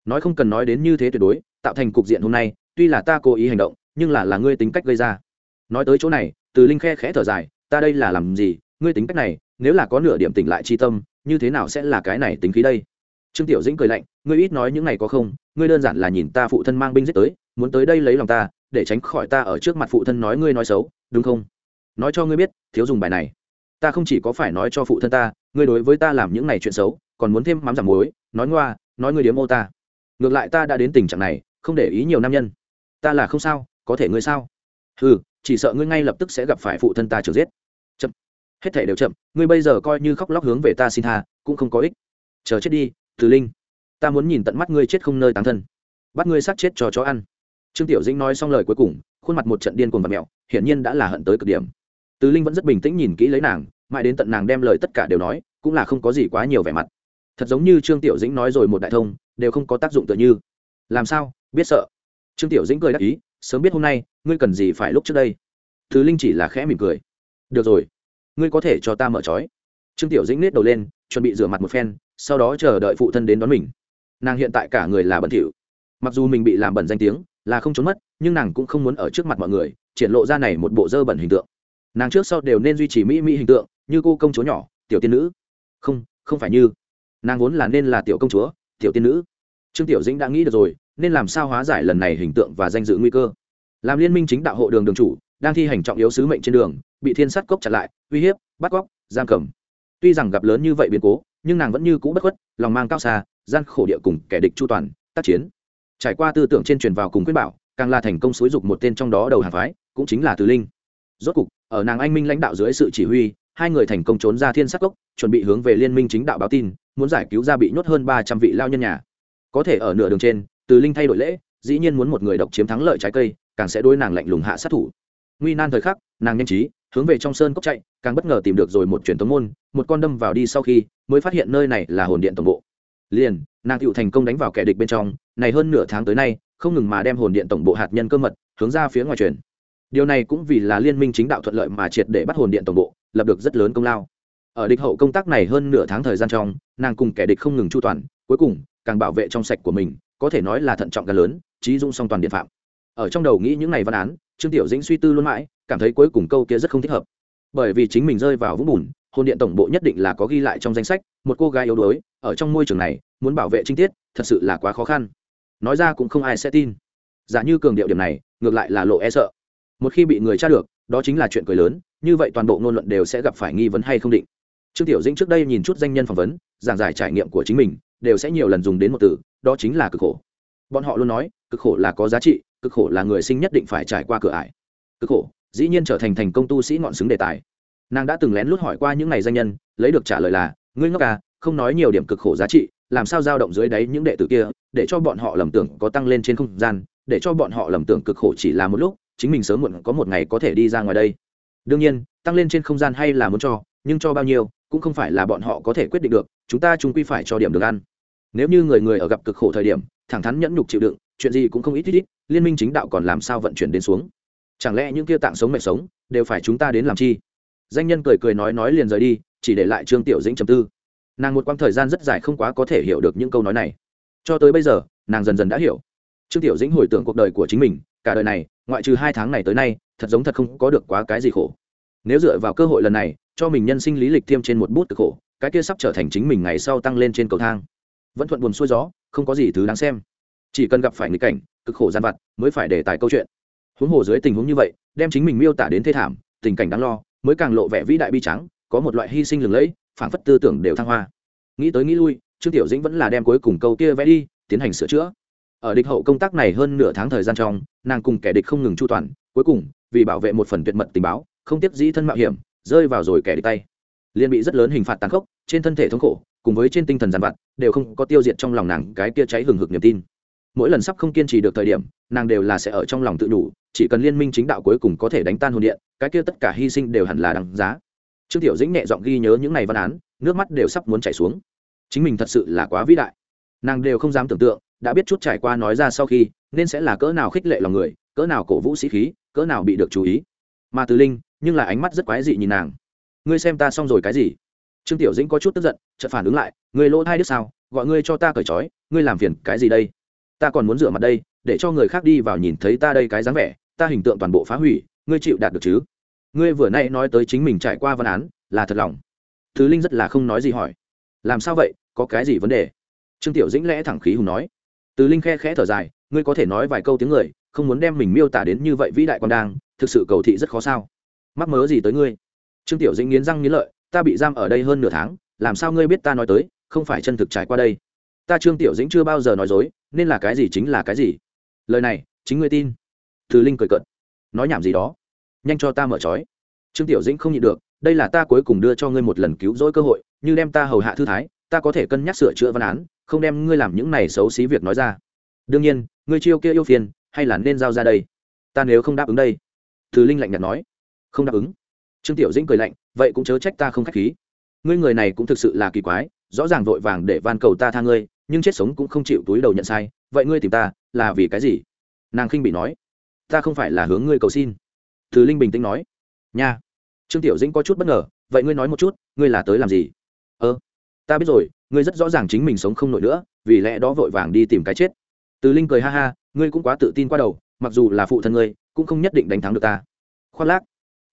Nói không cần nói đến như thế tuyệt đối, tạo thành cục diện hôm nay, tuy là ta cố ý hành động, nhưng là là ngươi tính cách gây ra. Nói tới chỗ này, từ linh khe khẽ thở dài, ta đây là làm gì? Ngươi tính cách này, nếu là có nửa điểm tỉnh lại chi tâm, như thế nào sẽ là cái này tính khí đây? Trương tiểu dĩnh cười lạnh, ngươi ít nói những này có không, ngươi đơn giản là nhìn ta phụ thân mang binh giết tới, muốn tới đây lấy lòng ta, để tránh khỏi ta ở trước mặt phụ thân nói ngươi nói xấu, đúng không? Nói cho ngươi biết, thiếu dùng bài này. Ta không chỉ có phải nói cho phụ thân ta, ngươi đối với ta làm những này chuyện xấu, còn muốn thêm mắm giảm muối, nói ngoa, nói ngươi điếm ô ta. Ngược lại ta đã đến tình trạng này, không để ý nhiều nam nhân. Ta là không sao, có thể ngươi sao? Ừ chỉ sợ ngươi ngay lập tức sẽ gặp phải phụ thân ta trừ giết. Chậm, hết thể đều chậm, ngươi bây giờ coi như khóc lóc hướng về ta xin tha, cũng không có ích. Chờ chết đi từ linh, ta muốn nhìn tận mắt ngươi chết không nơi tán thân, bắt ngươi sát chết cho chó ăn. Trương tiểu dĩnh nói xong lời cuối cùng, khuôn mặt một trận điên cuồng và mẹo, hiển nhiên đã là hận tới cực điểm. Từ linh vẫn rất bình tĩnh nhìn kỹ lấy nàng, mãi đến tận nàng đem lời tất cả đều nói, cũng là không có gì quá nhiều vẻ mặt. Thật giống như trương tiểu dĩnh nói rồi một đại thông, đều không có tác dụng tựa như. Làm sao? Biết sợ. Trương tiểu dĩnh cười đáp ý, sớm biết hôm nay, ngươi cần gì phải lúc trước đây? Thứ linh chỉ là khẽ mỉm cười. Được rồi. Ngươi có thể cho ta mở trói. Trương tiểu dĩnh nết đầu lên, chuẩn bị rửa mặt một phen sau đó chờ đợi phụ thân đến đón mình. Nàng hiện tại cả người là bẩn thỉu. Mặc dù mình bị làm bẩn danh tiếng, là không trốn mất, nhưng nàng cũng không muốn ở trước mặt mọi người, triển lộ ra này một bộ dơ bẩn hình tượng. Nàng trước sau đều nên duy trì mỹ mỹ hình tượng, như cô công chúa nhỏ, tiểu tiên nữ. Không không phải như. Nàng vốn là nên là tiểu công chúa, tiểu tiên nữ. Trương tiểu dĩnh đã nghĩ được rồi, nên làm sao hóa giải lần này hình tượng và danh dự nguy cơ. Làm liên minh chính đạo hộ đường đường chủ, đang thi hành trọng yếu sứ mệnh trên đường, bị thiên sắt cốc chặn lại, uy hiếp, bắt cóc, giam cầm. Tuy rằng gặp lớn như vậy biến cố nhưng nàng vẫn như cũ bất khuất, lòng mang cao xa, gian khổ địa cùng kẻ địch chu toàn, tác chiến. Trải qua tư tưởng trên truyền vào cùng quyết bảo, càng là thành công xúi dục một tên trong đó đầu hàng phái, cũng chính là từ linh. Rốt cục, ở nàng anh minh lãnh đạo dưới sự chỉ huy, hai người thành công trốn ra thiên sắc cốc, chuẩn bị hướng về liên minh chính đạo báo tin, muốn giải cứu ra bị nhốt hơn ba trăm vị lao nhân nhà. Có thể ở nửa đường trên, từ linh thay đổi lễ, dĩ nhiên muốn một người độc chiếm thắng lợi trái cây, càng sẽ đối nàng lạnh lùng hạ sát thủ. Nguy nan thời khắc, nàng nhanh trí hướng về trong sơn cốc chạy, càng bất ngờ tìm được rồi một truyền thống môn, một con đâm vào đi sau khi mới phát hiện nơi này là hồn điện tổng bộ. Liền, nàng tựu thành công đánh vào kẻ địch bên trong, này hơn nửa tháng tới nay, không ngừng mà đem hồn điện tổng bộ hạt nhân cơ mật, hướng ra phía ngoài truyền. Điều này cũng vì là liên minh chính đạo thuận lợi mà triệt để bắt hồn điện tổng bộ, lập được rất lớn công lao. Ở địch hậu công tác này hơn nửa tháng thời gian trong, nàng cùng kẻ địch không ngừng chu toàn, cuối cùng, càng bảo vệ trong sạch của mình, có thể nói là thận trọng gan lớn trí dung song toàn điện phạm. Ở trong đầu nghĩ những ngày văn án, trương tiểu dĩnh suy tư luôn mãi cảm thấy cuối cùng câu kia rất không thích hợp. Bởi vì chính mình rơi vào vũng bùn, hồn điện tổng bộ nhất định là có ghi lại trong danh sách, một cô gái yếu đuối, ở trong môi trường này, muốn bảo vệ trinh tiết, thật sự là quá khó khăn. Nói ra cũng không ai sẽ tin. Giả như cường điệu điểm này, ngược lại là lộ e sợ. Một khi bị người tra được, đó chính là chuyện cười lớn, như vậy toàn bộ ngôn luận đều sẽ gặp phải nghi vấn hay không định. Trương tiểu dĩnh trước đây nhìn chút danh nhân phỏng vấn, giảng giải trải nghiệm của chính mình, đều sẽ nhiều lần dùng đến một từ, đó chính là cực khổ. Bọn họ luôn nói, cực khổ là có giá trị, cực khổ là người sinh nhất định phải trải qua cửa ải. Cực khổ dĩ nhiên trở thành thành công tu sĩ ngọn xứng đề tài. Nàng đã từng lén lút hỏi qua những ngày danh nhân, lấy được trả lời là, ngươi ngốc à không nói nhiều điểm cực khổ giá trị, làm sao dao động dưới đáy những đệ tử kia, để cho bọn họ lầm tưởng có tăng lên trên không gian, để cho bọn họ lầm tưởng cực khổ chỉ là một lúc, chính mình sớm muộn có một ngày có thể đi ra ngoài đây. Đương nhiên, tăng lên trên không gian hay là muốn cho, nhưng cho bao nhiêu, cũng không phải là bọn họ có thể quyết định được, chúng ta chung quy phải cho điểm được ăn. Nếu như người người ở gặp cực khổ thời điểm, thẳng thắn nhẫn nhục chịu đựng, chuyện gì cũng không ít ít ít, liên minh chính đạo còn làm sao vận chuyển đến xuống chẳng lẽ những kia tạng sống mệnh sống đều phải chúng ta đến làm chi? Danh nhân cười cười nói nói liền rời đi, chỉ để lại trương tiểu dĩnh trầm tư. Nàng một quãng thời gian rất dài không quá có thể hiểu được những câu nói này. Cho tới bây giờ, nàng dần dần đã hiểu. Trương tiểu dĩnh hồi tưởng cuộc đời của chính mình, cả đời này, ngoại trừ hai tháng này tới nay, thật giống thật không có được quá cái gì khổ. Nếu dựa vào cơ hội lần này, cho mình nhân sinh lý lịch tiêm trên một bút cực khổ, cái kia sắp trở thành chính mình ngày sau tăng lên trên cầu thang. Vẫn thuận buồn xuôi gió, không có gì thứ đáng xem. Chỉ cần gặp phải nghịch cảnh, cực khổ gian vặt, mới phải để tài câu chuyện huống hồ dưới tình huống như vậy, đem chính mình miêu tả đến thê thảm, tình cảnh đáng lo, mới càng lộ vẻ vĩ đại bi trắng có một loại hy sinh lừng lẫy phản phất tư tưởng đều thăng hoa. Nghĩ tới nghĩ lui, trương tiểu dĩnh vẫn là đem cuối cùng câu kia vẽ đi, tiến hành sửa chữa. Ở địch hậu công tác này hơn nửa tháng thời gian trong, nàng cùng kẻ địch không ngừng chu toàn, cuối cùng, vì bảo vệ một phần tuyệt mật tình báo, không tiếp dĩ thân mạo hiểm, rơi vào rồi kẻ địch tay. Liền bị rất lớn hình phạt tàn khốc, trên thân thể thống khổ, cùng với trên tinh thần giàn vặt, đều không có tiêu diệt trong lòng nàng cái kia cháy hừng hực niềm tin mỗi lần sắp không kiên trì được thời điểm, nàng đều là sẽ ở trong lòng tự đủ chỉ cần liên minh chính đạo cuối cùng có thể đánh tan hồn điện, cái kia tất cả hy sinh đều hẳn là đằng giá. Trương tiểu dĩnh nhẹ giọng ghi nhớ những ngày văn án, nước mắt đều sắp muốn chảy xuống. Chính mình thật sự là quá vĩ đại. Nàng đều không dám tưởng tượng, đã biết chút trải qua nói ra sau khi, nên sẽ là cỡ nào khích lệ lòng người, cỡ nào cổ vũ sĩ khí, cỡ nào bị được chú ý. Mà từ linh, nhưng là ánh mắt rất quái dị nhìn nàng. Ngươi xem ta xong rồi cái gì? Trương tiểu dĩnh có chút tức giận, chợt phản ứng lại, ngươi lỗ thai đứt sao? Gọi ngươi cho ta cởi trói, ngươi làm phiền cái gì đây? Ta còn muốn rửa mặt đây, để cho người khác đi vào nhìn thấy ta đây cái dáng vẻ, ta hình tượng toàn bộ phá hủy, ngươi chịu đạt được chứ? Ngươi vừa nay nói tới chính mình trải qua văn án, là thật lòng. Thứ linh rất là không nói gì hỏi. Làm sao vậy? Có cái gì vấn đề? Trương tiểu dĩnh lẽ thẳng khí hùng nói. Từ linh khe khẽ thở dài, ngươi có thể nói vài câu tiếng người, không muốn đem mình miêu tả đến như vậy vĩ đại còn đang, thực sự cầu thị rất khó sao? Mắc mớ gì tới ngươi? Trương tiểu dĩnh nghiến răng nghiến lợi, ta bị giam ở đây hơn nửa tháng, làm sao ngươi biết ta nói tới, không phải chân thực trải qua đây? Ta trương tiểu dĩnh chưa bao giờ nói dối, nên là cái gì chính là cái gì. Lời này, chính ngươi tin. Thứ linh cười cợt. Nói nhảm gì đó. Nhanh cho ta mở trói. Trương tiểu dĩnh không nhịn được, đây là ta cuối cùng đưa cho ngươi một lần cứu rỗi cơ hội, như đem ta hầu hạ thư thái, ta có thể cân nhắc sửa chữa văn án, không đem ngươi làm những này xấu xí việc nói ra. Đương nhiên, ngươi chiêu kia yêu phiền, hay là nên giao ra đây? Ta nếu không đáp ứng đây. Thứ linh lạnh nhạt nói. Không đáp ứng. Trương tiểu dĩnh cười lạnh, vậy cũng chớ trách ta không k h á c h khí. Ngươi người này cũng thực sự là kỳ quái rõ ràng vội vàng để van cầu ta tha ngươi, nhưng chết sống cũng không chịu túi đầu nhận sai, vậy ngươi tìm ta, là vì cái gì? Nàng khinh bị nói. Ta không phải là hướng ngươi cầu xin. Thứ linh bình tĩnh nói. Nha. Trương tiểu dĩnh có chút bất ngờ, vậy ngươi nói một chút, ngươi là tới làm gì? Ơ, ta biết rồi, ngươi rất rõ ràng chính mình sống không nổi nữa, vì lẽ đó vội vàng đi tìm cái chết. Từ linh cười ha ha, ngươi cũng quá tự tin qua đầu, mặc dù là phụ thân ngươi, cũng không nhất định đánh thắng được ta. Khoác lác.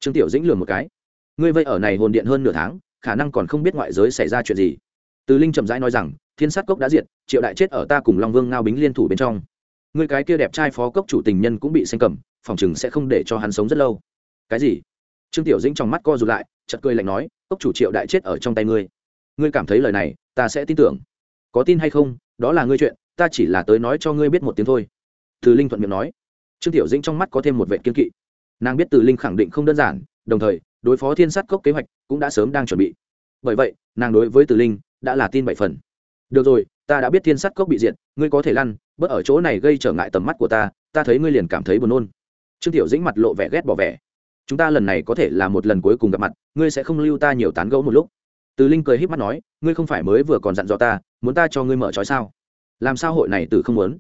Trương tiểu dĩnh lừa một cái. Ngươi vây ở này hồn điện hơn nửa tháng, khả năng còn không biết ngoại giới xảy ra chuyện gì từ linh chậm rãi nói rằng, thiên sát cốc đã diệt, triệu đại chết ở ta cùng long vương ngao bính liên thủ bên trong. Người cái kia đẹp trai phó cốc chủ tình nhân cũng bị xanh cầm, phòng chừng sẽ không để cho hắn sống rất lâu. Cái gì? Trương tiểu dĩnh trong mắt co rụt lại chật cười lạnh nói, cốc chủ triệu đại chết ở trong tay ngươi. Ngươi cảm thấy lời này, ta sẽ tin tưởng. Có tin hay không, đó là ngươi chuyện, ta chỉ là tới nói cho ngươi biết một tiếng thôi. Từ linh thuận miệng nói. Trương tiểu dĩnh trong mắt có thêm một vệ kiên kỵ. Nàng biết từ linh khẳng định không đơn giản, đồng thời, đối phó thiên sát cốc kế hoạch cũng đã sớm đang chuẩn bị. Bởi vậy, nàng đối với từ linh đã là tin bảy phần. Được rồi, ta đã biết thiên sắt cốc bị diệt, ngươi có thể lăn, bớt ở chỗ này gây trở ngại tầm mắt của ta ta thấy ngươi liền cảm thấy buồn nôn. Trương tiểu dĩnh mặt lộ vẻ ghét bỏ vẻ. Chúng ta lần này có thể là một lần cuối cùng gặp mặt, ngươi sẽ không lưu ta nhiều tán gẫu một lúc. Từ linh cười híp mắt nói, ngươi không phải mới vừa còn dặn dò ta, muốn ta cho ngươi mở trói sao? Làm sao hội này từ không muốn?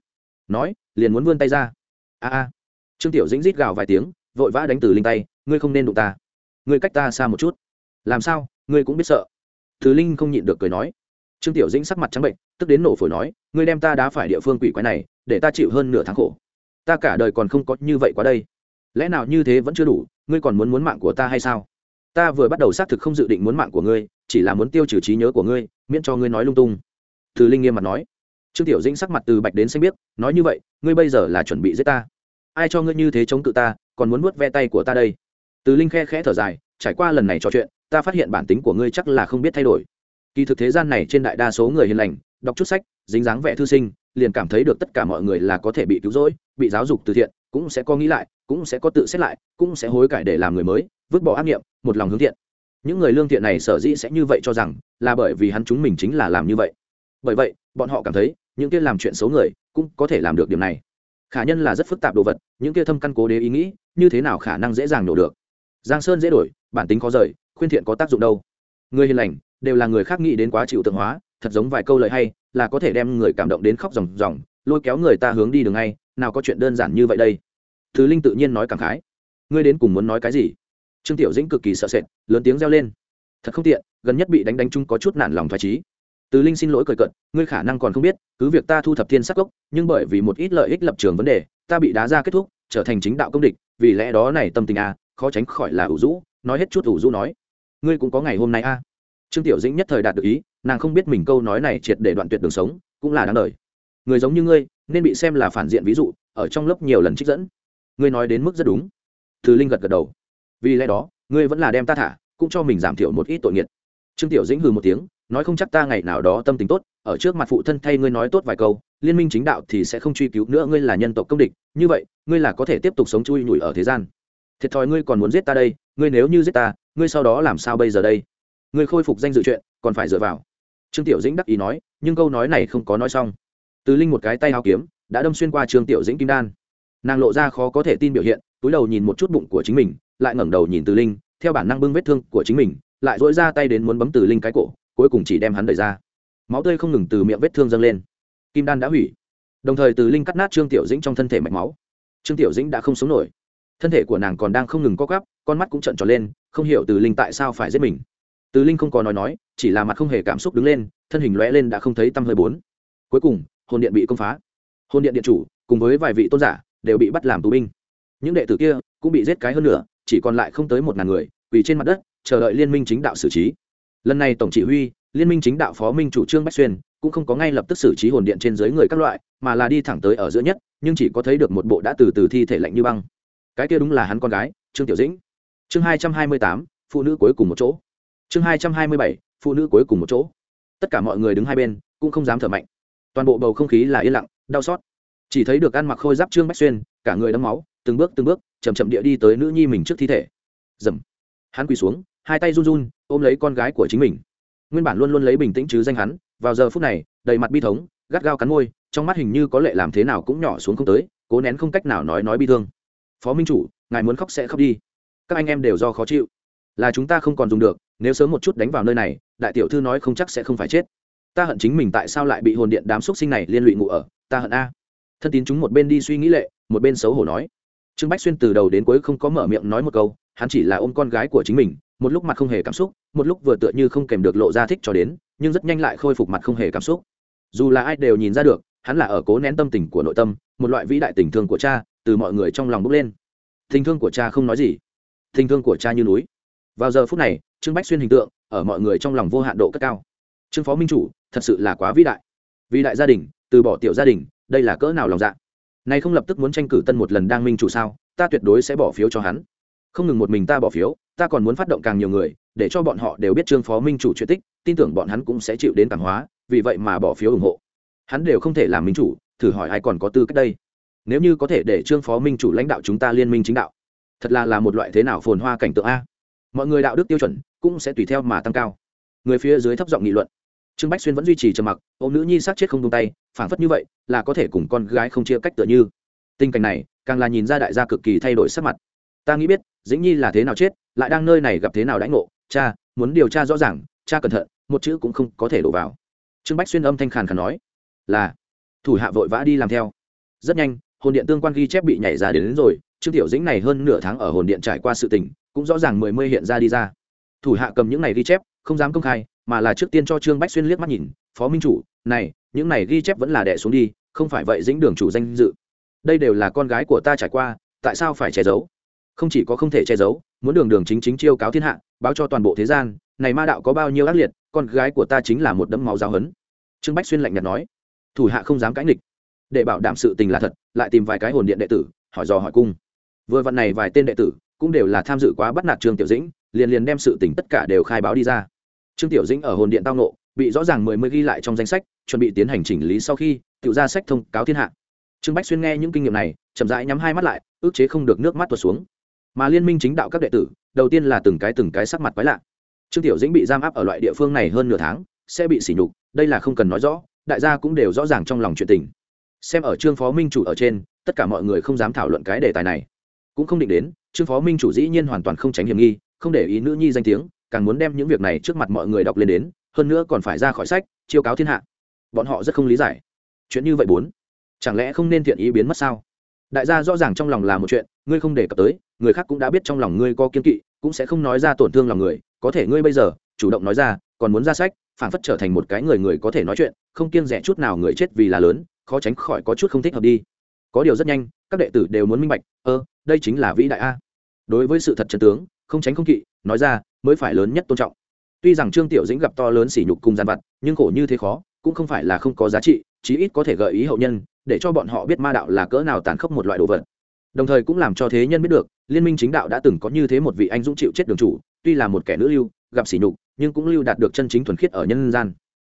Nói, liền muốn vươn tay ra. A a. Trương tiểu dĩnh rít gào vài tiếng, vội vã đánh từ linh tay, ngươi không nên đụng ta. Ngươi cách ta xa một chút. Làm sao, ngươi cũng biết sợ thứ linh không nhịn được cười nói. Trương tiểu dĩnh sắc mặt trắng bệnh, tức đến nổ phổi nói, ngươi đem ta đá phải địa phương quỷ quái này, để ta chịu hơn nửa tháng khổ. Ta cả đời còn không có như vậy quá đây. Lẽ nào như thế vẫn chưa đủ, ngươi còn muốn muốn mạng của ta hay sao? Ta vừa bắt đầu xác thực không dự định muốn mạng của ngươi, chỉ là muốn tiêu trừ trí nhớ của ngươi, miễn cho ngươi nói lung tung. Từ linh nghiêm mặt nói. Trương tiểu dĩnh sắc mặt từ bạch đến xanh biết nói như vậy, ngươi bây giờ là chuẩn bị giết ta. Ai cho ngươi như thế chống cự ta, còn muốn nuốt ve tay của ta đây? Từ linh khe khẽ thở dài trải qua lần này trò chuyện, ta phát hiện bản tính của ngươi chắc là không biết thay đổi. Kỳ thực thế gian này trên đại đa số người hiền lành, đọc chút sách, dính dáng vẻ thư sinh, liền cảm thấy được tất cả mọi người là có thể bị cứu rỗi, bị giáo dục từ thiện, cũng sẽ có nghĩ lại, cũng sẽ có tự xét lại, cũng sẽ hối cải để làm người mới, vứt bỏ ác nghiệm, một lòng hướng thiện. Những người lương thiện này sở dĩ sẽ như vậy cho rằng là bởi vì hắn chúng mình chính là làm như vậy. Bởi vậy, bọn họ cảm thấy, những kia làm chuyện xấu người cũng có thể làm được điểm này. Khả nhân là rất phức tạp đồ vật, những kia thâm căn cố đế ý nghĩ, như thế nào khả năng dễ dàng nổ được? Giang sơn dễ đổi bản tính khó rời khuyên thiện có tác dụng đâu. Người hiền lành đều là người khác nghĩ đến quá chịu tượng hóa thật giống vài câu lời hay là có thể đem người cảm động đến khóc ròng ròng lôi kéo người ta hướng đi đường ngay nào có chuyện đơn giản như vậy đây. Thứ linh tự nhiên nói cảm khái. Ngươi đến cùng muốn nói cái gì? Trương tiểu dĩnh cực kỳ sợ sệt lớn tiếng reo lên. Thật không tiện gần nhất bị đánh đánh chung có chút nản lòng thoải trí từ linh xin lỗi cười cận ngươi khả năng còn không biết cứ việc ta thu thập thiên sắc gốc nhưng bởi vì một ít lợi ích lập trường vấn đề ta bị đá ra kết thúc trở thành chính đạo công địch vì lẽ đó này tâm tình à, khó tránh khỏi là ủ rũ, nói hết chút ủ rũ nói. Ngươi cũng có ngày hôm nay a. À. trương tiểu dĩnh nhất thời đạt được ý, nàng không biết mình câu nói này triệt để đoạn tuyệt đường sống, cũng là đáng đời. Người giống như ngươi, nên bị xem là phản diện ví dụ, ở trong lớp nhiều lần trích dẫn. Ngươi nói đến mức rất đúng. Thứ linh gật gật đầu. Vì lẽ đó, ngươi vẫn là đem ta thả, cũng cho mình giảm thiểu một ít tội nghiệt. Trương tiểu dĩnh hừ một tiếng, nói không chắc ta ngày nào đó tâm tình tốt, ở trước mặt phụ thân thay ngươi nói tốt vài câu, liên minh chính đạo thì sẽ không truy cứu nữa, ngươi là nhân tộc công địch, như vậy, ngươi là có thể tiếp tục sống chui nhủi ở thế gian thiệt thòi ngươi còn muốn giết ta đây, ngươi nếu như giết ta, ngươi sau đó làm sao bây giờ đây? Ngươi khôi phục danh dự chuyện, còn phải dựa vào. Trương tiểu dĩnh đắc ý nói, nhưng câu nói này không có nói xong. Từ linh một cái tay hao kiếm, đã đâm xuyên qua trương tiểu dĩnh kim đan. Nàng lộ ra khó có thể tin biểu hiện, túi đầu nhìn một chút bụng của chính mình, lại ngẩng đầu nhìn từ linh, theo bản năng bưng vết thương của chính mình, lại dỗi ra tay đến muốn bấm từ linh cái cổ, cuối cùng chỉ đem hắn đẩy ra. Máu tươi không ngừng từ miệng vết thương dâng lên. Kim đan đã hủy. Đồng thời từ linh cắt nát trương tiểu dĩnh trong thân thể mạch máu. Trương tiểu dĩnh đã không sống nổi thân thể của nàng còn đang không ngừng co cắp con mắt cũng trợn tròn lên, không hiểu từ linh tại sao phải giết mình. Từ linh không có nói nói, chỉ là mặt không hề cảm xúc đứng lên, thân hình lõe lên đã không thấy tăm hơi bốn. Cuối cùng, hồn điện bị công phá. Hồn điện điện chủ, cùng với vài vị tôn giả, đều bị bắt làm tù binh. Những đệ tử kia cũng bị giết cái hơn nữa chỉ còn lại không tới một ngàn người vì trên mặt đất, chờ đợi liên minh chính đạo xử trí. Lần này tổng chỉ huy, liên minh chính đạo phó minh chủ trương bách xuyên, cũng không có ngay lập tức xử trí hồn điện trên dưới người các loại, mà là đi thẳng tới ở giữa nhất, nhưng chỉ có thấy được một bộ đã từ từ thi thể lạnh như băng cái kia đúng là hắn con gái, trương tiểu dĩnh. Chương hai trăm hai mươi tám, phụ nữ cuối cùng một chỗ. Chương hai trăm hai mươi bảy, phụ nữ cuối cùng một chỗ. Tất cả mọi người đứng hai bên, cũng không dám thở mạnh. Toàn bộ bầu không khí là yên lặng, đau xót. Chỉ thấy được ăn mặc khôi giáp trương bách xuyên, cả người đấm máu, từng bước từng bước chầm chậm địa đi tới nữ nhi mình trước thi thể. Dầm. Hắn quỳ xuống, hai tay run run, ôm lấy con gái của chính mình. Nguyên bản luôn luôn lấy bình tĩnh chứ danh hắn, vào giờ phút này, đầy mặt bi thống, gắt gao cắn môi, trong mắt hình như có lệ làm thế nào cũng nhỏ xuống không tới, cố nén không cách nào nói nói bi thương phó minh chủ, ngài muốn khóc sẽ khóc đi. Các anh em đều do khó chịu. Là chúng ta không còn dùng được, nếu sớm một chút đánh vào nơi này, đại tiểu thư nói không chắc sẽ không phải chết. Ta hận chính mình tại sao lại bị hồn điện đám xúc sinh này liên lụy ngụ ở, ta hận a. Thân tín chúng một bên đi suy nghĩ lệ, một bên xấu hổ nói. Trương bách xuyên từ đầu đến cuối không có mở miệng nói một câu, hắn chỉ là ôm con gái của chính mình, một lúc mặt không hề cảm xúc, một lúc vừa tựa như không kèm được lộ ra thích cho đến, nhưng rất nhanh lại khôi phục mặt không hề cảm xúc. Dù là ai đều nhìn ra được, hắn là ở cố nén tâm tình của nội tâm, một loại vĩ đại tình thương của cha từ mọi người trong lòng bốc lên. Tình thương của cha không nói gì. Tình thương của cha như núi. Vào giờ phút này, trương bách xuyên hình tượng ở mọi người trong lòng vô hạn độ cất cao. Trương phó minh chủ, thật sự là quá vĩ đại. Vì đại gia đình, từ bỏ tiểu gia đình, đây là cỡ nào lòng dạ. Nay không lập tức muốn tranh cử tân một lần đang minh chủ sao, ta tuyệt đối sẽ bỏ phiếu cho hắn. Không ngừng một mình ta bỏ phiếu, ta còn muốn phát động càng nhiều người, để cho bọn họ đều biết trương phó minh chủ chuyện tích, tin tưởng bọn hắn cũng sẽ chịu đến cảm hóa, vì vậy mà bỏ phiếu ủng hộ. Hắn đều không thể làm minh chủ, thử hỏi ai còn có tư cách đây? Nếu như có thể để trương phó minh chủ lãnh đạo chúng ta liên minh chính đạo, thật là là một loại thế nào phồn hoa cảnh tượng a. Mọi người đạo đức tiêu chuẩn cũng sẽ tùy theo mà tăng cao. Người phía dưới thấp giọng nghị luận. Trương bách xuyên vẫn duy trì trầm mặc ô nữ nhi sát chết không tung tay, phảng phất như vậy, là có thể cùng con gái không chia cách tựa như. Tình cảnh này, càng là nhìn ra đại gia cực kỳ thay đổi sắc mặt. Ta nghĩ biết, dĩnh nhi là thế nào chết, lại đang nơi này gặp thế nào đãi ngộ, cha, muốn điều tra rõ ràng, cha cẩn thận, một chữ cũng không có thể đổ vào. Trương bách xuyên âm thanh khàn khàn nói, là, thủ hạ vội vã đi làm theo. Rất nhanh hồn điện tương quan ghi chép bị nhảy ra đến, đến rồi trương tiểu dĩnh này hơn nửa tháng ở hồn điện trải qua sự tình cũng rõ ràng mười mươi hiện ra đi ra. Thủ hạ cầm những này ghi chép không dám công khai mà là trước tiên cho trương bách xuyên liếc mắt nhìn phó minh chủ này những này ghi chép vẫn là đẻ xuống đi không phải vậy dĩnh đường chủ danh dự. Đây đều là con gái của ta trải qua tại sao phải che giấu? Không chỉ có không thể che giấu muốn đường đường chính chính chiêu cáo thiên hạ báo cho toàn bộ thế gian này ma đạo có bao nhiêu ác liệt con gái của ta chính là một đấm máu giáo hấn trương bách xuyên lạnh nhạt nói. Thủ hạ không dám cãi nghịch để bảo đảm sự tình là thật, lại tìm vài cái hồn điện đệ tử, hỏi dò hỏi cung. Vừa vặn này vài tên đệ tử cũng đều là tham dự quá bắt nạt trương tiểu dĩnh, liền liền đem sự tình tất cả đều khai báo đi ra. Trương tiểu dĩnh ở hồn điện tao nộ bị rõ ràng mười mươi ghi lại trong danh sách, chuẩn bị tiến hành chỉnh lý sau khi tự ra sách thông cáo thiên hạ. Trương bách xuyên nghe những kinh nghiệm này, chậm rãi nhắm hai mắt lại, ước chế không được nước mắt tuột xuống. Mà liên minh chính đạo các đệ tử, đầu tiên là từng cái từng cái sắc mặt quái lạ. Trương tiểu dĩnh bị giam áp ở loại địa phương này hơn nửa tháng, sẽ bị sỉ nhục, đây là không cần nói rõ, đại gia cũng đều rõ ràng trong lòng chuyện tình xem ở trương phó minh chủ ở trên, tất cả mọi người không dám thảo luận cái đề tài này. Cũng không định đến, trương phó minh chủ dĩ nhiên hoàn toàn không tránh hiểm nghi, không để ý nữ nhi danh tiếng, càng muốn đem những việc này trước mặt mọi người đọc lên đến, hơn nữa còn phải ra khỏi sách, chiêu cáo thiên hạ. Bọn họ rất không lý giải. Chuyện như vậy bốn, chẳng lẽ không nên thiện ý biến mất sao? Đại gia rõ ràng trong lòng là một chuyện, ngươi không đề cập tới, người khác cũng đã biết trong lòng ngươi có kiên kỵ, cũng sẽ không nói ra tổn thương lòng người, có thể ngươi bây giờ, chủ động nói ra, còn muốn ra sách phản phất trở thành một cái người người có thể nói chuyện, không kiêng rẻ chút nào người chết vì là lớn khó tránh khỏi có chút không thích hợp đi. Có điều rất nhanh, các đệ tử đều muốn minh bạch, ơ, đây chính là vĩ đại a. Đối với sự thật chân tướng, không tránh không kỵ, nói ra, mới phải lớn nhất tôn trọng. Tuy rằng trương tiểu dĩnh gặp to lớn sỉ nhục cùng gian vặt, nhưng khổ như thế khó, cũng không phải là không có giá trị, chí ít có thể gợi ý hậu nhân, để cho bọn họ biết ma đạo là cỡ nào tàn khốc một loại đồ vật. Đồng thời cũng làm cho thế nhân biết được, liên minh chính đạo đã từng có như thế một vị anh dũng chịu chết đường chủ, tuy là một kẻ nữ lưu, gặp sỉ nhục, nhưng cũng lưu đạt được chân chính thuần khiết ở nhân gian.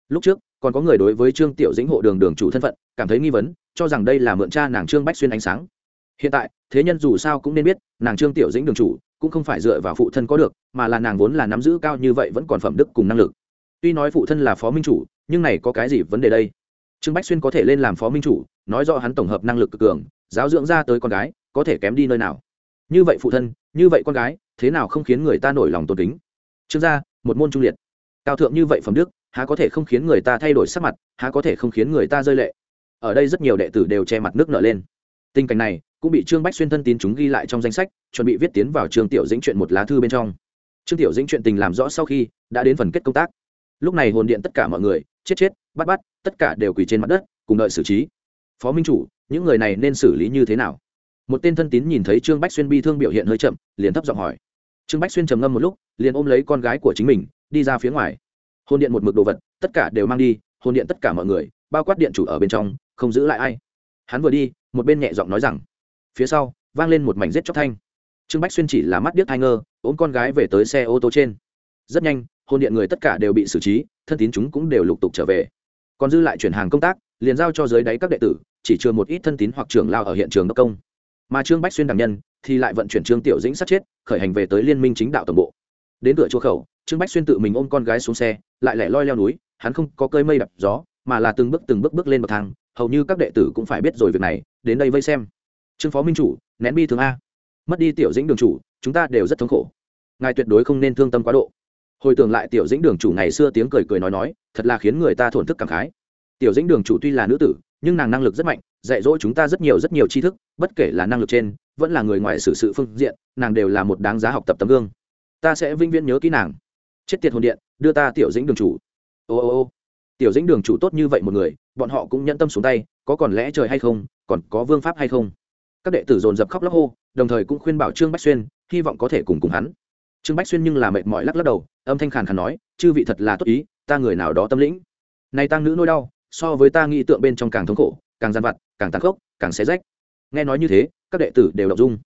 Lúc trước còn có người đối với trương tiểu dĩnh hộ đường đường chủ thân phận, cảm thấy nghi vấn, cho rằng đây là mượn cha nàng trương bách xuyên ánh sáng. Hiện tại, thế nhân dù sao cũng nên biết, nàng trương tiểu dĩnh đường chủ, cũng không phải dựa vào phụ thân có được, mà là nàng vốn là nắm giữ cao như vậy vẫn còn phẩm đức cùng năng lực. Tuy nói phụ thân là phó minh chủ, nhưng này có cái gì vấn đề đây? Trương bách xuyên có thể lên làm phó minh chủ, nói rõ hắn tổng hợp năng lực cực cường, giáo dưỡng ra tới con gái, có thể kém đi nơi nào. Như vậy phụ thân, như vậy con gái, thế nào không khiến người ta nổi lòng tôn kính? Trương gia, một môn trung liệt. Cao thượng như vậy phẩm đức há có thể không khiến người ta thay đổi sắc mặt, há có thể không khiến người ta rơi lệ. Ở đây rất nhiều đệ tử đều che mặt nước nở lên. Tình cảnh này cũng bị trương bách xuyên thân tín chúng ghi lại trong danh sách, chuẩn bị viết tiến vào trương tiểu dĩnh chuyện một lá thư bên trong. Trương tiểu dĩnh chuyện tình làm rõ sau khi đã đến phần kết công tác. Lúc này hồn điện tất cả mọi người, chết chết, bắt bắt, tất cả đều quỳ trên mặt đất, cùng đợi xử trí. Phó minh chủ, những người này nên xử lý như thế nào? Một tên thân tín nhìn thấy trương bách xuyên bi thương biểu hiện hơi chậm, liền thấp giọng hỏi. Trương bách xuyên trầm ngâm một lúc, liền ôm lấy con gái của chính mình, đi ra phía ngoài hồn điện một mực đồ vật, tất cả đều mang đi hồn điện tất cả mọi người, bao quát điện chủ ở bên trong, không giữ lại ai. Hắn vừa đi, một bên nhẹ giọng nói rằng, phía sau, vang lên một mảnh rết chóc thanh. Trương bách xuyên chỉ là mắt điếc thai ngơ, ôm con gái về tới xe ô tô trên. Rất nhanh hồn điện người tất cả đều bị xử trí, thân tín chúng cũng đều lục tục trở về. Còn dư lại chuyển hàng công tác, liền giao cho dưới đáy các đệ tử, chỉ chưa một ít thân tín hoặc trưởng lao ở hiện trường đốc công. Mà trương bách xuyên đằng nhân, thì lại vận chuyển trương tiểu dĩnh sát chết, khởi hành về tới liên minh chính đạo tổng bộ. Đến cửa chỗ khẩu, trương bách xuyên tự mình ôm con gái xuống xe lại lẻ loi leo núi, hắn không có cơi mây đập gió, mà là từng bước từng bước bước lên bậc thang, hầu như các đệ tử cũng phải biết rồi việc này, đến đây vây xem. Trương phó minh chủ, nén bi thường a. Mất đi tiểu dĩnh đường chủ, chúng ta đều rất thống khổ. Ngài tuyệt đối không nên thương tâm quá độ. Hồi tưởng lại tiểu dĩnh đường chủ ngày xưa tiếng cười cười nói nói, thật là khiến người ta thổn thức cảm khái. Tiểu dĩnh đường chủ tuy là nữ tử, nhưng nàng năng lực rất mạnh, dạy dỗ chúng ta rất nhiều rất nhiều tri thức, bất kể là năng lực trên, vẫn là người ngoài xử sự phương diện, nàng đều là một đáng giá học tập tấm gương. Ta sẽ vinh viễn nhớ kỹ nàng. Chết tiệt hồn điện đưa ta tiểu dĩnh đường chủ. Ô ô ô. Tiểu dĩnh đường chủ tốt như vậy một người, bọn họ cũng nhẫn tâm xuống tay, có còn lẽ trời hay không, còn có vương pháp hay không? Các đệ tử dồn dập khóc lóc hô, đồng thời cũng khuyên bảo trương bách xuyên, hy vọng có thể cùng cùng hắn. Trương bách xuyên nhưng là mệt mỏi lắc lắc đầu, âm thanh khàn khàn nói, chư vị thật là tốt ý, ta người nào đó tâm lĩnh. Nay tăng nữ nỗi đau, so với ta nghĩ tượng bên trong càng thống khổ, càng gian vặt, càng tàn khốc, càng xé rách. Nghe nói như thế, các đệ tử đều đọc dung.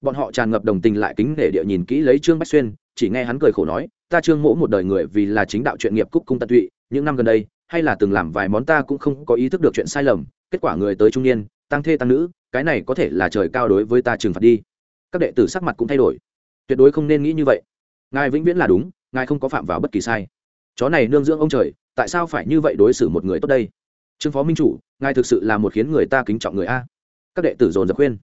Bọn họ tràn ngập đồng tình lại kính để địa nhìn kỹ lấy trương bách xuyên, chỉ nghe hắn cười khổ nói ta trương mỗ một đời người vì là chính đạo chuyện nghiệp cúc cung tận tụy, những năm gần đây, hay là từng làm vài món ta cũng không có ý thức được chuyện sai lầm, kết quả người tới trung niên, tăng thê tăng nữ, cái này có thể là trời cao đối với ta trừng phạt đi. Các đệ tử sắc mặt cũng thay đổi. Tuyệt đối không nên nghĩ như vậy. Ngài vĩnh viễn là đúng, ngài không có phạm vào bất kỳ sai. Chó này nương dưỡng ông trời, tại sao phải như vậy đối xử một người tốt đây? Trương phó minh chủ, ngài thực sự là một khiến người ta kính trọng người a. Các đệ tử dồn dập khuyên.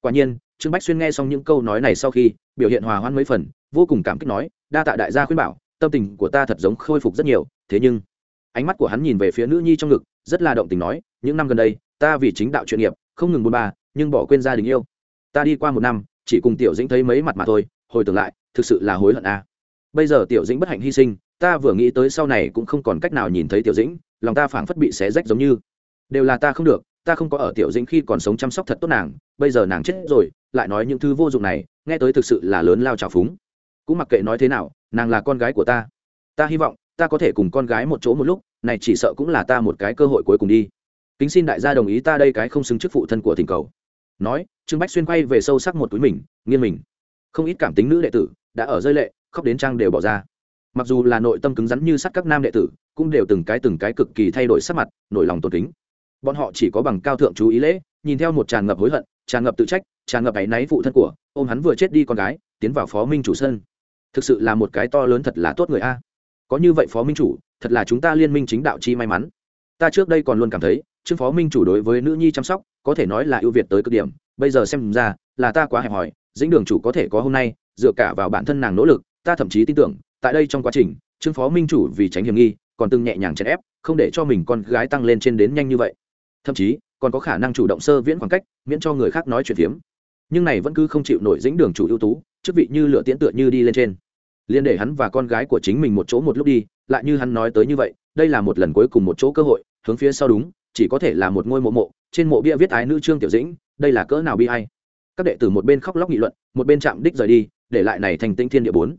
Quả nhiên, trương bách xuyên nghe xong những câu nói này sau khi, biểu hiện hòa hoan mấy phần, vô cùng cảm kích nói đa tạ đại gia khuyên bảo, tâm tình của ta thật giống khôi phục rất nhiều, thế nhưng, ánh mắt của hắn nhìn về phía nữ nhi trong ngực, rất là động tình nói, những năm gần đây, ta vì chính đạo chuyên nghiệp, không ngừng buôn ba, nhưng bỏ quên gia đình yêu. Ta đi qua một năm, chỉ cùng tiểu dĩnh thấy mấy mặt mà thôi, hồi tưởng lại, thực sự là hối hận a bây giờ tiểu dĩnh bất hạnh hy sinh, ta vừa nghĩ tới sau này cũng không còn cách nào nhìn thấy tiểu dĩnh, lòng ta phảng phất bị xé rách giống như. Đều là ta không được, ta không có ở tiểu dĩnh khi còn sống chăm sóc thật tốt nàng, bây giờ nàng chết rồi, lại nói những thứ vô dụng này, nghe tới thực sự là lớn lao trào phúng cũng mặc kệ nói thế nào, nàng là con gái của ta. Ta hy vọng, ta có thể cùng con gái một chỗ một lúc, này chỉ sợ cũng là ta một cái cơ hội cuối cùng đi. Kính xin đại gia đồng ý ta đây cái không xứng chức phụ thân của thỉnh cầu. Nói, trương bách xuyên quay về sâu sắc một túi mình, nghiêng mình. Không ít cảm tính nữ đệ tử, đã ở rơi lệ, khóc đến trang đều bỏ ra. Mặc dù là nội tâm cứng rắn như sắt các nam đệ tử, cũng đều từng cái từng cái cực kỳ thay đổi sắc mặt, nổi lòng tôn kính. Bọn họ chỉ có bằng cao thượng chú ý lễ, nhìn theo một tràn ngập hối hận, tràn ngập tự trách, tràn ngập áy náy phụ thân của, ôm hắn vừa chết đi con gái, tiến vào phó minh chủ sân thực sự là một cái to lớn thật là tốt người a. Có như vậy phó minh chủ, thật là chúng ta liên minh chính đạo chi may mắn. Ta trước đây còn luôn cảm thấy, trương phó minh chủ đối với nữ nhi chăm sóc, có thể nói là ưu việt tới cực điểm. Bây giờ xem ra, là ta quá hẹp hòi, dĩnh đường chủ có thể có hôm nay, dựa cả vào bản thân nàng nỗ lực, ta thậm chí tin tưởng, tại đây trong quá trình, trương phó minh chủ vì tránh hiểm nghi, còn từng nhẹ nhàng chèn ép, không để cho mình con gái tăng lên trên đến nhanh như vậy. Thậm chí, còn có khả năng chủ động sơ viễn khoảng cách, miễn cho người khác nói chuyện phiếm. Nhưng này vẫn cứ không chịu nổi dĩnh đường chủ ưu tú, chức vị như lựa tiễn tựa như đi lên trên liên để hắn và con gái của chính mình một chỗ một lúc đi, lại như hắn nói tới như vậy, đây là một lần cuối cùng một chỗ cơ hội, hướng phía sau đúng, chỉ có thể là một ngôi mộ mộ, trên mộ bia viết ái nữ trương tiểu dĩnh, đây là cỡ nào bi hay các đệ tử một bên khóc lóc nghị luận, một bên chạm đích rời đi, để lại này thành tinh thiên địa bốn.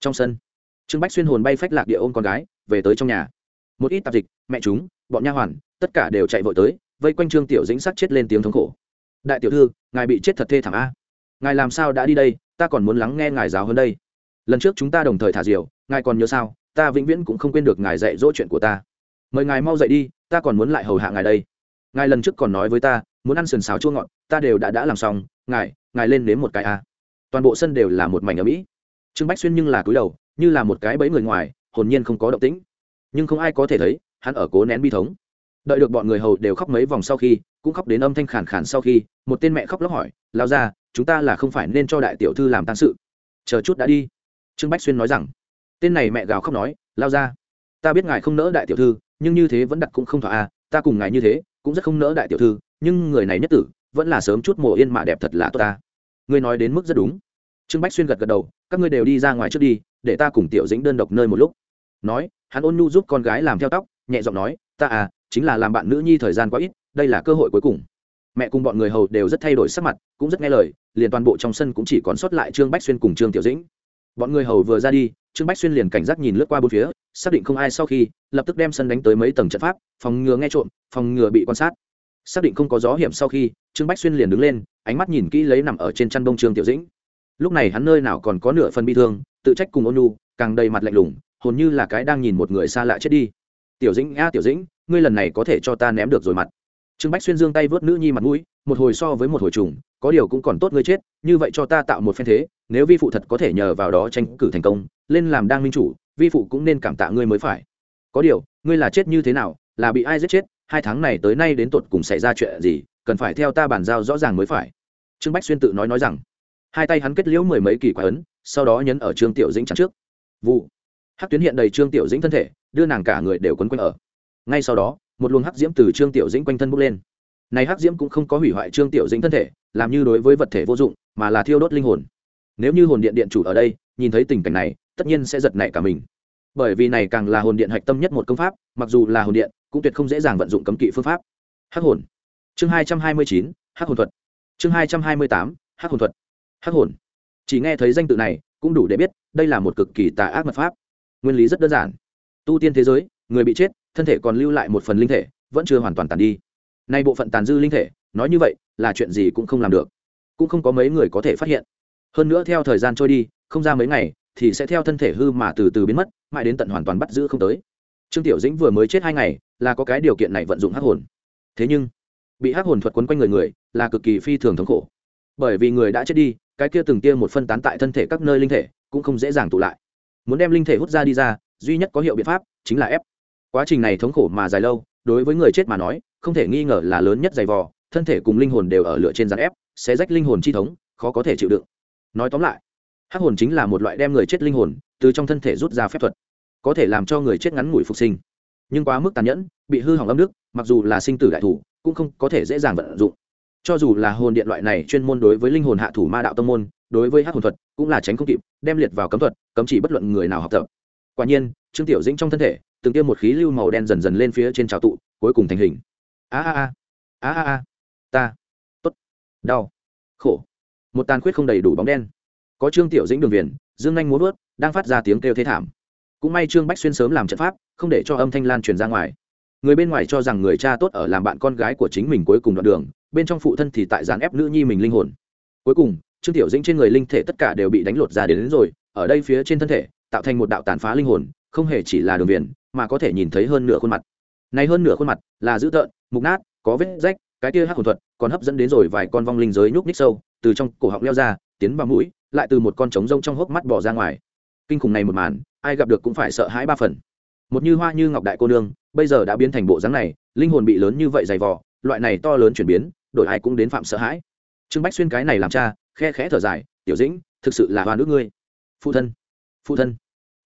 Trong sân, trương bách xuyên hồn bay phách lạc địa ôm con gái, về tới trong nhà. Một ít tạp dịch, mẹ chúng, bọn nha hoàn, tất cả đều chạy vội tới, vây quanh trương tiểu dĩnh sắc chết lên tiếng thống khổ. Đại tiểu thư, ngài bị chết thật thê thảm a. Ngài làm sao đã đi đây, ta còn muốn lắng nghe ngài giáo hơn đây lần trước chúng ta đồng thời thả diều, ngài còn nhớ sao? Ta vĩnh viễn cũng không quên được ngài dạy dỗ chuyện của ta. Mời ngài mau dậy đi, ta còn muốn lại hầu hạ ngài đây. Ngài lần trước còn nói với ta, muốn ăn sườn xào chua ngọt, ta đều đã đã làm xong, ngài ngài lên nếm một cái a. Toàn bộ sân đều là một mảnh ở mỹ trương bách xuyên nhưng là cúi đầu, như là một cái bẫy người ngoài, hồn nhiên không có động tĩnh. Nhưng không ai có thể thấy, hắn ở cố nén bi thống. Đợi được bọn người hầu đều khóc mấy vòng sau khi, cũng khóc đến âm thanh khản khản sau khi, một tên mẹ khóc lóc hỏi lao ra chúng ta là không phải nên cho đại tiểu thư làm tang sự. Chờ chút đã đi trương bách xuyên nói rằng, tên này mẹ gào khóc nói, lao ra. Ta biết ngài không nỡ đại tiểu thư, nhưng như thế vẫn đặt cũng không thỏa a ta cùng ngài như thế, cũng rất không nỡ đại tiểu thư, nhưng người này nhất tử, vẫn là sớm chút mùa yên mà đẹp thật là tốt ta. Ngươi nói đến mức rất đúng. Trương bách xuyên gật gật đầu, các ngươi đều đi ra ngoài trước đi, để ta cùng tiểu dĩnh đơn độc nơi một lúc. Nói, hắn ôn nhu giúp con gái làm theo tóc, nhẹ giọng nói, ta à chính là làm bạn nữ nhi thời gian quá ít, đây là cơ hội cuối cùng. Mẹ cùng bọn người hầu đều rất thay đổi sắc mặt, cũng rất nghe lời, liền toàn bộ trong sân cũng chỉ còn sót lại trương bách xuyên cùng trương tiểu dĩnh bọn người hầu vừa ra đi, trương bách xuyên liền cảnh giác nhìn lướt qua bốn phía, xác định không ai sau khi, lập tức đem sân đánh tới mấy tầng trận pháp, phòng ngừa nghe trộm, phòng ngừa bị quan sát. Xác định không có gió hiểm sau khi, trương bách xuyên liền đứng lên, ánh mắt nhìn kỹ lấy nằm ở trên chăn đông trương tiểu dĩnh. Lúc này hắn nơi nào còn có nửa phần bi thương, tự trách cùng ôn nhu, càng đầy mặt lạnh lùng, hồn như là cái đang nhìn một người xa lạ chết đi. Tiểu dĩnh, a tiểu dĩnh, ngươi lần này có thể cho ta ném được rồi mặt trương bách xuyên giương tay vớt nữ nhi mặt mũi, một hồi so với một hồi trùng, có điều cũng còn tốt ngươi chết, như vậy cho ta tạo một phen thế, nếu vi phụ thật có thể nhờ vào đó tranh cử thành công, lên làm đang minh chủ, vi phụ cũng nên cảm tạ ngươi mới phải. Có điều, ngươi là chết như thế nào, là bị ai giết chết, hai tháng này tới nay đến tột cùng xảy ra chuyện gì, cần phải theo ta bàn giao rõ ràng mới phải. Trương bách xuyên tự nói nói rằng. Hai tay hắn kết liễu mười mấy kỳ quái ấn, sau đó nhấn ở trương tiểu dĩnh chắn trước. Vụ. Hắc tuyến hiện đầy trương tiểu dĩnh thân thể, đưa nàng cả người đều quấn quanh ở ngay sau đó, một luồng hắc diễm từ trương tiểu dĩnh quanh thân bốc lên. Này hắc diễm cũng không có hủy hoại trương tiểu dĩnh thân thể, làm như đối với vật thể vô dụng, mà là thiêu đốt linh hồn. Nếu như hồn điện điện chủ ở đây, nhìn thấy tình cảnh này, tất nhiên sẽ giật nảy cả mình. Bởi vì này càng là hồn điện hạch tâm nhất một công pháp, mặc dù là hồn điện, cũng tuyệt không dễ dàng vận dụng cấm kỵ phương pháp. Hắc hồn. Chương hai trăm hai mươi chín, hắc hồn thuật. Chương hai trăm hai mươi tám, hắc hồn thuật. Hắc hồn. Chỉ nghe thấy danh tự này, cũng đủ để biết, đây là một cực kỳ tà ác mật pháp. Nguyên lý rất đơn giản. Tu tiên thế giới, người bị chết thân thể còn lưu lại một phần linh thể, vẫn chưa hoàn toàn tàn đi. Nay bộ phận tàn dư linh thể, nói như vậy, là chuyện gì cũng không làm được. Cũng không có mấy người có thể phát hiện. Hơn nữa theo thời gian trôi đi, không ra mấy ngày, thì sẽ theo thân thể hư mà từ từ biến mất, mãi đến tận hoàn toàn bắt giữ không tới. Trương tiểu dĩnh vừa mới chết hai ngày, là có cái điều kiện này vận dụng hắc hồn. Thế nhưng, bị hắc hồn thuật quấn quanh người người, là cực kỳ phi thường thống khổ. Bởi vì người đã chết đi, cái kia từng kia một phân tán tại thân thể các nơi linh thể, cũng không dễ dàng tụ lại. Muốn đem linh thể hút ra đi ra, duy nhất có hiệu biện pháp, chính là ép quá trình này thống khổ mà dài lâu, đối với người chết mà nói, không thể nghi ngờ là lớn nhất dày vò, thân thể cùng linh hồn đều ở lựa trên rắn ép sẽ rách linh hồn chi thống, khó có thể chịu đựng. Nói tóm lại, hắc hồn chính là một loại đem người chết linh hồn từ trong thân thể rút ra phép thuật, có thể làm cho người chết ngắn ngủi phục sinh. Nhưng quá mức tàn nhẫn, bị hư hỏng âm đức mặc dù là sinh tử đại thủ, cũng không có thể dễ dàng vận dụng. Cho dù là hồn điện loại này chuyên môn đối với linh hồn hạ thủ ma đạo tông môn, đối với hắc hồn thuật cũng là tránh không kịp, đem liệt vào cấm thuật, cấm chỉ bất luận người nào học tập quả nhiên trương tiểu dĩnh trong thân thể từng tiêm một khí lưu màu đen dần dần lên phía trên trào tụ cuối cùng thành hình. A a a a a a ta tốt đau khổ. Một tàn khuyết không đầy đủ bóng đen. Có trương tiểu dĩnh đường viền dương anh muốn vớt đang phát ra tiếng kêu thế thảm. Cũng may trương bách xuyên sớm làm trận pháp không để cho âm thanh lan truyền ra ngoài. Người bên ngoài cho rằng người cha tốt ở làm bạn con gái của chính mình cuối cùng đoạn đường bên trong phụ thân thì tại dàn ép nữ nhi mình linh hồn. Cuối cùng trương tiểu dĩnh trên người linh thể tất cả đều bị đánh lột ra đến, đến rồi ở đây phía trên thân thể tạo thành một đạo tàn phá linh hồn, không hề chỉ là đường viền, mà có thể nhìn thấy hơn nửa khuôn mặt. Này hơn nửa khuôn mặt là dữ tợn, mục nát, có vết rách, cái kia hắc hồn thuật còn hấp dẫn đến rồi vài con vong linh giới nhúc ních sâu, từ trong cổ họng leo ra, tiến vào mũi, lại từ một con trống rông trong hốc mắt bỏ ra ngoài. Kinh khủng này một màn, ai gặp được cũng phải sợ hãi ba phần. Một như hoa như ngọc đại cô nương, bây giờ đã biến thành bộ dáng này, linh hồn bị lớn như vậy dày vò, loại này to lớn chuyển biến, đổi ai cũng đến phạm sợ hãi. Trương bách xuyên cái này làm cha, khe khẽ thở dài, tiểu dĩnh, thực sự là hoa nước ngươi. Phụ thân phụ thân,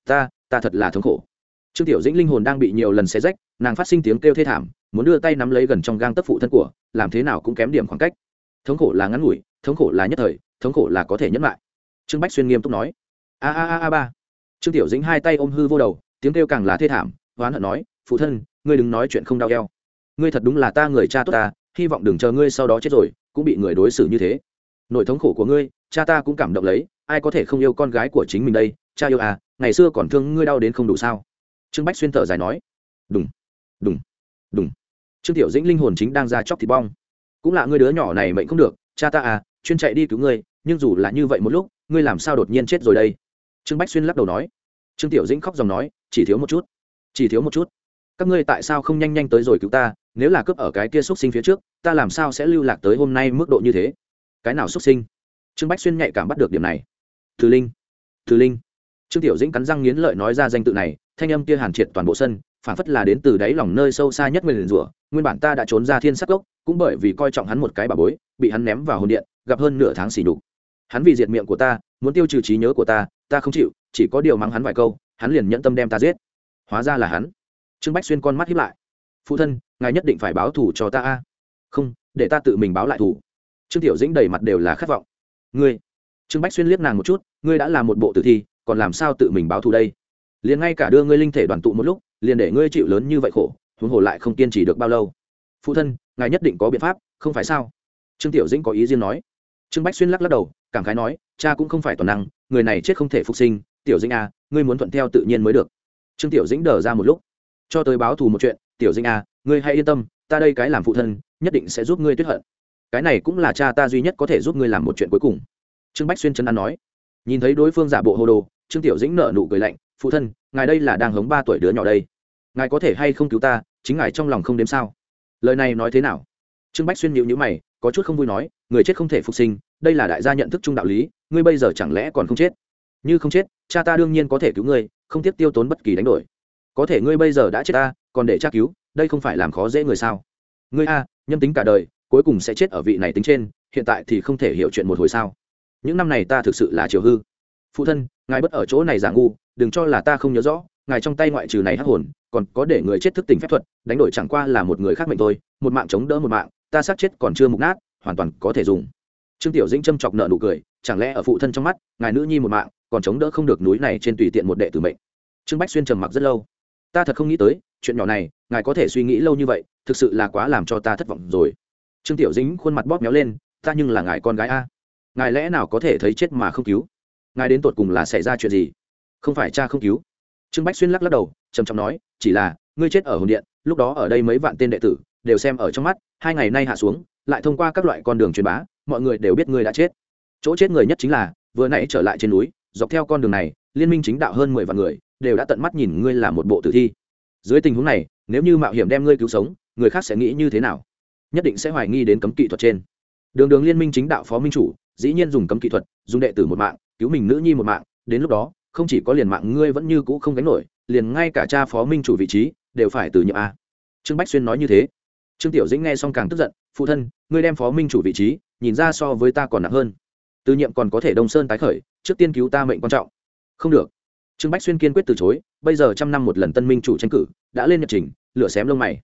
ta ta thật là thống khổ. Trương tiểu dĩnh linh hồn đang bị nhiều lần xé rách, nàng phát sinh tiếng kêu thê thảm, muốn đưa tay nắm lấy gần trong gang tấc phụ thân của, làm thế nào cũng kém điểm khoảng cách. Thống khổ là ngắn ngủi, thống khổ là nhất thời, thống khổ là có thể nhẫn lại. Trương bách xuyên nghiêm túc nói. A a a a ba. Trương tiểu dĩnh hai tay ôm hư vô đầu, tiếng kêu càng là thê thảm, hoán hận nói, phụ thân, ngươi đừng nói chuyện không đau eo. Ngươi thật đúng là ta người cha tốt ta, hy vọng đừng chờ ngươi sau đó chết rồi, cũng bị người đối xử như thế. Nội thống khổ của ngươi, cha ta cũng cảm động lấy ai có thể không yêu con gái của chính mình đây, cha yêu à ngày xưa còn thương ngươi đau đến không đủ sao? Trương bách xuyên thở dài nói. Đúng đúng đúng trương tiểu dĩnh linh hồn chính đang ra chóc thịt bong. Cũng là ngươi đứa nhỏ này mệnh không được, cha ta à chuyên chạy đi cứu ngươi, nhưng dù là như vậy một lúc, ngươi làm sao đột nhiên chết rồi đây? Trương bách xuyên lắc đầu nói. Trương tiểu dĩnh khóc dòng nói, chỉ thiếu một chút, chỉ thiếu một chút. Các ngươi tại sao không nhanh nhanh tới rồi cứu ta, nếu là cướp ở cái kia x u ấ t sinh phía trước, ta làm sao sẽ lưu lạc tới hôm nay mức độ như thế? Cái nào x u ấ t sinh? Trương bách xuyên nhạy cảm bắt được điểm này từ linh từ linh. Trương tiểu dĩnh cắn răng nghiến lợi nói ra danh tự này, thanh âm kia hàn triệt toàn bộ sân, phản phất là đến từ đáy lòng nơi sâu xa nhất nguyên rủa, nguyên bản ta đã trốn ra thiên sắc gốc cũng bởi vì coi trọng hắn một cái bà bối, bị hắn ném vào hồn điện, gặp hơn nửa tháng xỉ đục hắn vì diệt miệng của ta, muốn tiêu trừ trí nhớ của ta ta không chịu, chỉ có điều mắng hắn vài câu, hắn liền nhẫn tâm đem ta giết. Hóa ra là hắn. Trương bách xuyên con mắt hiếp lại. Phụ thân, ngài nhất định phải báo thù cho ta a. Không, để ta tự mình báo lại thù. Trương tiểu dĩnh đầy mặt đều là khát vọng. Ngươi trương bách xuyên liếc nàng một chút, ngươi đã là một bộ tử thi, còn làm sao tự mình báo thù đây? Liền ngay cả đưa ngươi linh thể đoàn tụ một lúc, liền để ngươi chịu lớn như vậy khổ, huống hồ lại không kiên trì được bao lâu. Phụ thân, ngài nhất định có biện pháp, không phải sao? Trương tiểu dĩnh có ý riêng nói. Trương bách xuyên lắc lắc đầu, cảm khái nói, cha cũng không phải toàn năng, người này chết không thể phục sinh, tiểu dĩnh a ngươi muốn thuận theo tự nhiên mới được. Trương tiểu dĩnh đờ ra một lúc. Cho tới báo thù một chuyện, tiểu dĩnh a ngươi hãy yên tâm, ta đây cái làm phụ thân, nhất định sẽ giúp ngươi tuyết hận. Cái này cũng là cha ta duy nhất có thể giúp ngươi làm một chuyện cuối cùng trương bách xuyên chân ăn nói, nhìn thấy đối phương giả bộ hồ đồ, trương tiểu dĩnh nợ nụ cười lạnh, phụ thân, ngài đây là đang hống ba tuổi đứa nhỏ đây. Ngài có thể hay không cứu ta, chính ngài trong lòng không đếm sao? Lời này nói thế nào? Trương bách xuyên nhịu nhữ mày, có chút không vui nói, người chết không thể phục sinh, đây là đại gia nhận thức chung đạo lý, ngươi bây giờ chẳng lẽ còn không chết? Như không chết, cha ta đương nhiên có thể cứu ngươi, không tiếp tiêu tốn bất kỳ đánh đổi. Có thể ngươi bây giờ đã chết ta, còn để cha cứu, đây không phải làm khó dễ người sao? Ngươi a nhân tính cả đời, cuối cùng sẽ chết ở vị này tính trên, hiện tại thì không thể hiểu chuyện một hồi sao? Những năm này ta thực sự là chiều hư. Phụ thân, ngài bất ở chỗ này giả ngu, đừng cho là ta không nhớ rõ, ngài trong tay ngoại trừ này hắc hồn, còn có để người chết thức tỉnh phép thuật, đánh đổi chẳng qua là một người khác mệnh thôi, một mạng chống đỡ một mạng, ta sát chết còn chưa mục nát, hoàn toàn có thể dùng. Trương tiểu dĩnh châm chọc nợ nụ cười, chẳng lẽ ở phụ thân trong mắt, ngài nữ nhi một mạng, còn chống đỡ không được núi này trên tùy tiện một đệ tử mệnh? Trương bách xuyên trầm mặc rất lâu. Ta thật không nghĩ tới, chuyện nhỏ này, ngài có thể suy nghĩ lâu như vậy, thực sự là quá làm cho ta thất vọng rồi. Trương tiểu dĩnh khuôn mặt bóp méo lên, ta nhưng là ngài con gái a ngài lẽ nào có thể thấy chết mà không cứu? Ngài đến tột cùng là xảy ra chuyện gì? Không phải cha không cứu. Trương bách xuyên lắc lắc đầu, trầm trọng nói, chỉ là, ngươi chết ở hồn điện, lúc đó ở đây mấy vạn tên đệ tử, đều xem ở trong mắt, hai ngày nay hạ xuống, lại thông qua các loại con đường truyền bá, mọi người đều biết ngươi đã chết. Chỗ chết người nhất chính là, vừa nãy trở lại trên núi, dọc theo con đường này, liên minh chính đạo hơn mười vạn người, đều đã tận mắt nhìn ngươi là một bộ tử thi. Dưới tình huống này, nếu như mạo hiểm đem ngươi cứu sống, người khác sẽ nghĩ như thế nào? Nhất định sẽ hoài nghi đến cấm kỵ thuật trên. Đường đường liên minh chính đạo phó minh chủ dĩ nhiên dùng cấm kỹ thuật, dùng đệ tử một mạng, cứu mình nữ nhi một mạng, đến lúc đó, không chỉ có liền mạng ngươi vẫn như cũ không gánh nổi, liền ngay cả cha phó minh chủ vị trí đều phải từ nhiệm a. Trương bách xuyên nói như thế. Trương tiểu dĩnh nghe xong càng tức giận, phụ thân, ngươi đem phó minh chủ vị trí nhìn ra so với ta còn nặng hơn. Từ nhiệm còn có thể đông sơn tái khởi, trước tiên cứu ta mệnh quan trọng. Không được. Trương bách xuyên kiên quyết từ chối, bây giờ trăm năm một lần tân minh chủ tranh cử, đã lên nhật trình, lửa xém lông mày.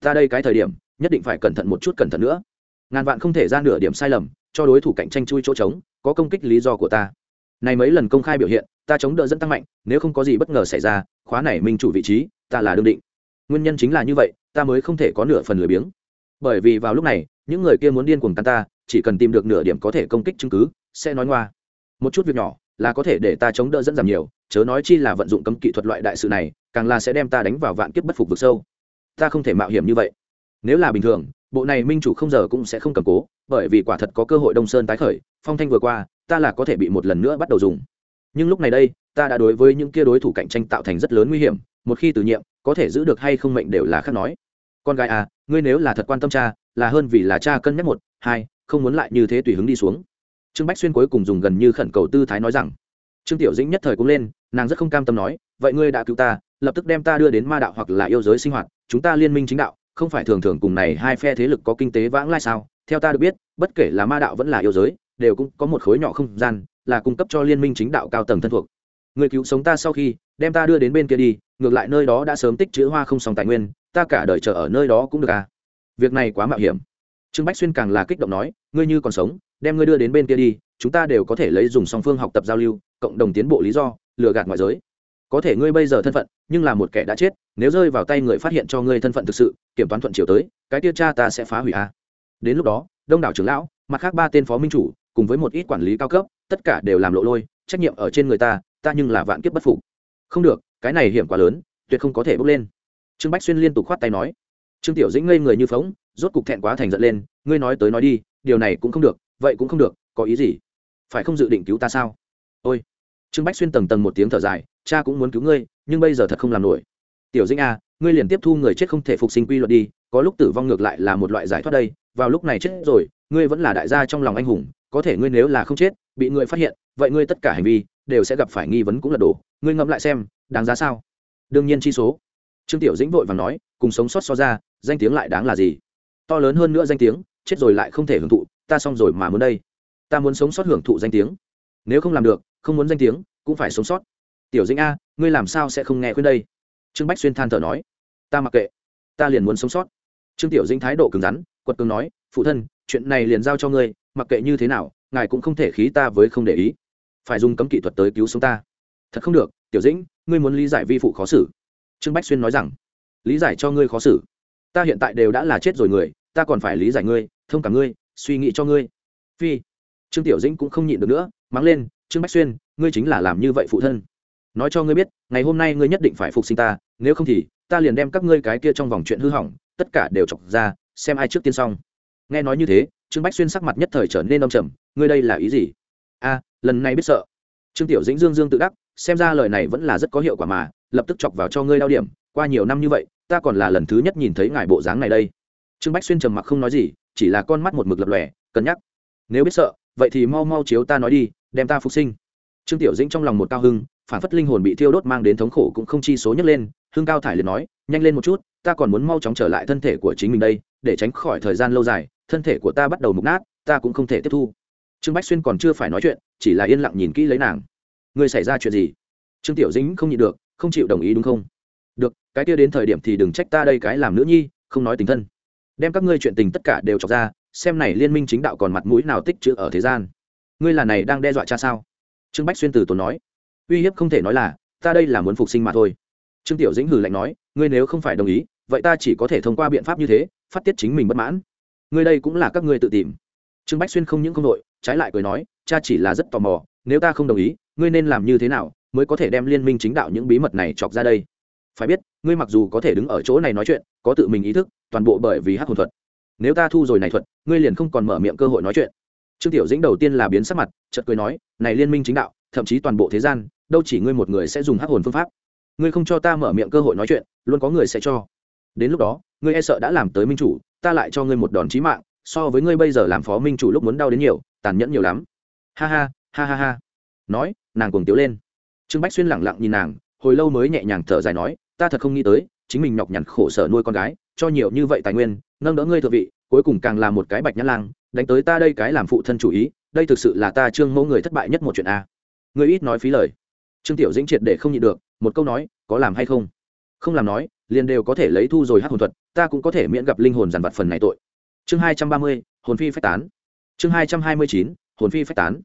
Ta đây cái thời điểm, nhất định phải cẩn thận một chút cẩn thận nữa. Ngàn vạn không thể ra nửa điểm sai lầm cho đối thủ cạnh tranh chui chỗ trống, có công kích lý do của ta. Này mấy lần công khai biểu hiện, ta chống đỡ dẫn tăng mạnh, nếu không có gì bất ngờ xảy ra, khóa này minh chủ vị trí, ta là đương định. Nguyên nhân chính là như vậy, ta mới không thể có nửa phần lười biếng. Bởi vì vào lúc này, những người kia muốn điên cuồng tan ta, chỉ cần tìm được nửa điểm có thể công kích chứng cứ, sẽ nói ngoa. Một chút việc nhỏ, là có thể để ta chống đỡ dẫn giảm nhiều, chớ nói chi là vận dụng cấm kỹ thuật loại đại sự này, càng là sẽ đem ta đánh vào vạn kiếp bất phục vực sâu. Ta không thể mạo hiểm như vậy. Nếu là bình thường bộ này minh chủ không giờ cũng sẽ không cầm cố, bởi vì quả thật có cơ hội đông sơn tái khởi, phong thanh vừa qua, ta là có thể bị một lần nữa bắt đầu dùng. Nhưng lúc này đây, ta đã đối với những kia đối thủ cạnh tranh tạo thành rất lớn nguy hiểm, một khi từ nhiệm, có thể giữ được hay không mệnh đều là khác nói. Con gái à ngươi nếu là thật quan tâm cha, là hơn vì là cha cân nhắc một, hai, không muốn lại như thế tùy hứng đi xuống. Trương bách xuyên cuối cùng dùng gần như khẩn cầu tư thái nói rằng, trương tiểu dĩnh nhất thời cũng lên, nàng rất không cam tâm nói, vậy ngươi đã cứu ta, lập tức đem ta đưa đến ma đạo hoặc là yêu giới sinh hoạt, chúng ta liên minh chính đạo không phải thường thường cùng này hai phe thế lực có kinh tế vãng lai sao? Theo ta được biết, bất kể là ma đạo vẫn là yêu giới, đều cũng có một khối nhỏ không gian, là cung cấp cho liên minh chính đạo cao tầng thân thuộc. Người cứu sống ta sau khi, đem ta đưa đến bên kia đi, ngược lại nơi đó đã sớm tích chữ hoa không song tài nguyên, ta cả đời chờ ở nơi đó cũng được à? Việc này quá mạo hiểm. Trương bách xuyên càng là kích động nói, ngươi như còn sống, đem ngươi đưa đến bên kia đi, chúng ta đều có thể lấy dùng song phương học tập giao lưu, cộng đồng tiến bộ lý do, lừa gạt ngoại giới có thể ngươi bây giờ thân phận, nhưng là một kẻ đã chết, nếu rơi vào tay người phát hiện cho ngươi thân phận thực sự, kiểm toán thuận chiều tới, cái tiêu cha ta sẽ phá hủy a. Đến lúc đó, đông đảo trưởng lão, mặt khác ba tên phó minh chủ, cùng với một ít quản lý cao cấp, tất cả đều làm lộ lôi, trách nhiệm ở trên người ta ta nhưng là vạn kiếp bất phục. Không được, cái này hiểm quá lớn, tuyệt không có thể bước lên. Trương bách xuyên liên tục khoát tay nói. Trương tiểu dĩnh ngây người như phóng, rốt cục thẹn quá thành giận lên, ngươi nói tới nói đi, điều này cũng không được, vậy cũng không được, có ý gì? Phải không dự định cứu ta sao? Ôi! Trương bách xuyên tầng tầng một tiếng thở dài cha cũng muốn cứu ngươi, nhưng bây giờ thật không làm nổi. Tiểu dĩnh a ngươi liền tiếp thu người chết không thể phục sinh quy luật đi, có lúc tử vong ngược lại là một loại giải thoát đây, vào lúc này chết rồi, ngươi vẫn là đại gia trong lòng anh hùng, có thể ngươi nếu là không chết, bị người phát hiện, vậy ngươi tất cả hành vi đều sẽ gặp phải nghi vấn cũng là đổ ngươi ngẫm lại xem, đáng giá sao? Đương nhiên chi số. Trương tiểu dĩnh vội và nói, cùng sống sót so ra, danh tiếng lại đáng là gì? To lớn hơn nữa danh tiếng, chết rồi lại không thể hưởng thụ, ta xong rồi mà muốn đây. Ta muốn sống sót hưởng thụ danh tiếng. Nếu không làm được, không muốn danh tiếng, cũng phải sống sót tiểu dĩnh a, ngươi làm sao sẽ không nghe khuyên đây? Trương bách xuyên than thở nói. Ta mặc kệ, ta liền muốn sống sót. Trương tiểu dĩnh thái độ cứng rắn, quật cường nói, phụ thân, chuyện này liền giao cho ngươi, mặc kệ như thế nào, ngài cũng không thể khí ta với không để ý. Phải dùng cấm kỹ thuật tới cứu sống ta. Thật không được, tiểu dĩnh, ngươi muốn lý giải vi phụ khó xử. Trương bách xuyên nói rằng, lý giải cho ngươi khó xử. Ta hiện tại đều đã là chết rồi người, ta còn phải lý giải ngươi, thông cảm ngươi, suy nghĩ cho ngươi. Phi. Trương tiểu dĩnh cũng không nhịn được nữa, mắng lên, trương bách xuyên, ngươi chính là làm như vậy phụ thân nói cho ngươi biết, ngày hôm nay ngươi nhất định phải phục sinh ta, nếu không thì, ta liền đem các ngươi cái kia trong vòng chuyện hư hỏng, tất cả đều chọc ra, xem ai trước tiên xong. Nghe nói như thế, trương bách xuyên sắc mặt nhất thời trở nên đông trầm, ngươi đây là ý gì? A, lần này biết sợ. Trương tiểu dĩnh dương dương tự đắc, xem ra lời này vẫn là rất có hiệu quả mà, lập tức chọc vào cho ngươi đau điểm, qua nhiều năm như vậy, ta còn là lần thứ nhất nhìn thấy ngài bộ dáng này đây. Trương bách xuyên trầm mặc không nói gì, chỉ là con mắt một mực lập lòe, cân nhắc. Nếu biết sợ, vậy thì mau mau chiếu ta nói đi, đem ta phục sinh. Trương tiểu dĩnh trong lòng một cao hưng phản phất linh hồn bị thiêu đốt mang đến thống khổ cũng không chi số nhấc lên hương cao thải liền nói, nhanh lên một chút, ta còn muốn mau chóng trở lại thân thể của chính mình đây, để tránh khỏi thời gian lâu dài, thân thể của ta bắt đầu mục nát, ta cũng không thể tiếp thu. Trương bách xuyên còn chưa phải nói chuyện, chỉ là yên lặng nhìn kỹ lấy nàng. Người xảy ra chuyện gì? Trương tiểu dĩnh không nhịn được, không chịu đồng ý đúng không? Được, cái kia đến thời điểm thì đừng trách ta đây cái làm nữ nhi, không nói tình thân. Đem các ngươi chuyện tình tất cả đều chọc ra, xem này liên minh chính đạo còn mặt mũi nào tích chữ ở thế gian. Ngươi là này đang đe dọa cha sao? Trương bách xuyên từ tốn nói uy hiếp không thể nói là, ta đây là muốn phục sinh mà thôi. Trương tiểu dĩnh hử lạnh nói, ngươi nếu không phải đồng ý, vậy ta chỉ có thể thông qua biện pháp như thế, phát tiết chính mình bất mãn. Ngươi đây cũng là các ngươi tự tìm. Trương bách xuyên không những không đội, trái lại cười nói, cha chỉ là rất tò mò, nếu ta không đồng ý, ngươi nên làm như thế nào mới có thể đem liên minh chính đạo những bí mật này chọc ra đây? Phải biết, ngươi mặc dù có thể đứng ở chỗ này nói chuyện, có tự mình ý thức, toàn bộ bởi vì hắc hồn thuật. Nếu ta thu rồi này thuật, ngươi liền không còn mở miệng cơ hội nói chuyện. Trương tiểu dĩnh đầu tiên là biến sắc mặt, chợt cười nói, này liên minh chính đạo, thậm chí toàn bộ thế gian đâu chỉ ngươi một người sẽ dùng hắc hồn phương pháp. Ngươi không cho ta mở miệng cơ hội nói chuyện, luôn có người sẽ cho. Đến lúc đó, ngươi e sợ đã làm tới minh chủ, ta lại cho ngươi một đòn chí mạng, so với ngươi bây giờ làm phó minh chủ lúc muốn đau đến nhiều, tàn nhẫn nhiều lắm. Ha ha ha ha ha. Nói, nàng cuồng tiếu lên. Trương bách xuyên lẳng lặng nhìn nàng, hồi lâu mới nhẹ nhàng thở dài nói, ta thật không nghĩ tới, chính mình nhọc nhằn khổ sở nuôi con gái, cho nhiều như vậy tài nguyên, nâng đỡ ngươi thượng vị, cuối cùng càng là một cái bạch nhãn lang, đánh tới ta đây cái làm phụ thân chủ ý, đây thực sự là ta trương mẫu người thất bại nhất một chuyện a. Ngươi ít nói phí lời trương tiểu dĩnh triệt để không nhịn được, một câu nói, có làm hay không? Không làm nói, liền đều có thể lấy thu rồi hát hồn thuật, ta cũng có thể miễn gặp linh hồn dàn vặt phần này tội. Chương hai trăm ba mươi, hồn phi phách tán. Chương hai trăm hai mươi chín, hồn phi phách tán.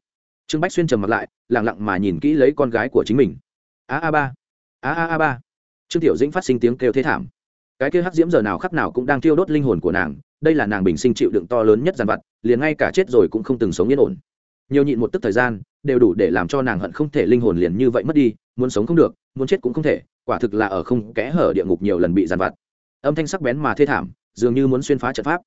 Trương bách xuyên trầm mặt lại lẳng lặng mà nhìn kỹ lấy con gái của chính mình. A a, ba. A a a, ba. Trương tiểu dĩnh phát sinh tiếng kêu thế thảm. Cái kia hắc diễm giờ nào khắc nào cũng đang tiêu đốt linh hồn của nàng, đây là nàng bình sinh chịu đựng to lớn nhất dàn vặt, liền ngay cả chết rồi cũng không từng sống yên ổn. Nhiều nhịn một tức thời gian đều đủ để làm cho nàng hận không thể linh hồn liền như vậy mất đi, muốn sống không được, muốn chết cũng không thể, quả thực là ở không kẽ hở địa ngục nhiều lần bị giàn vặt. Âm thanh sắc bén mà thê thảm, dường như muốn xuyên phá trận pháp.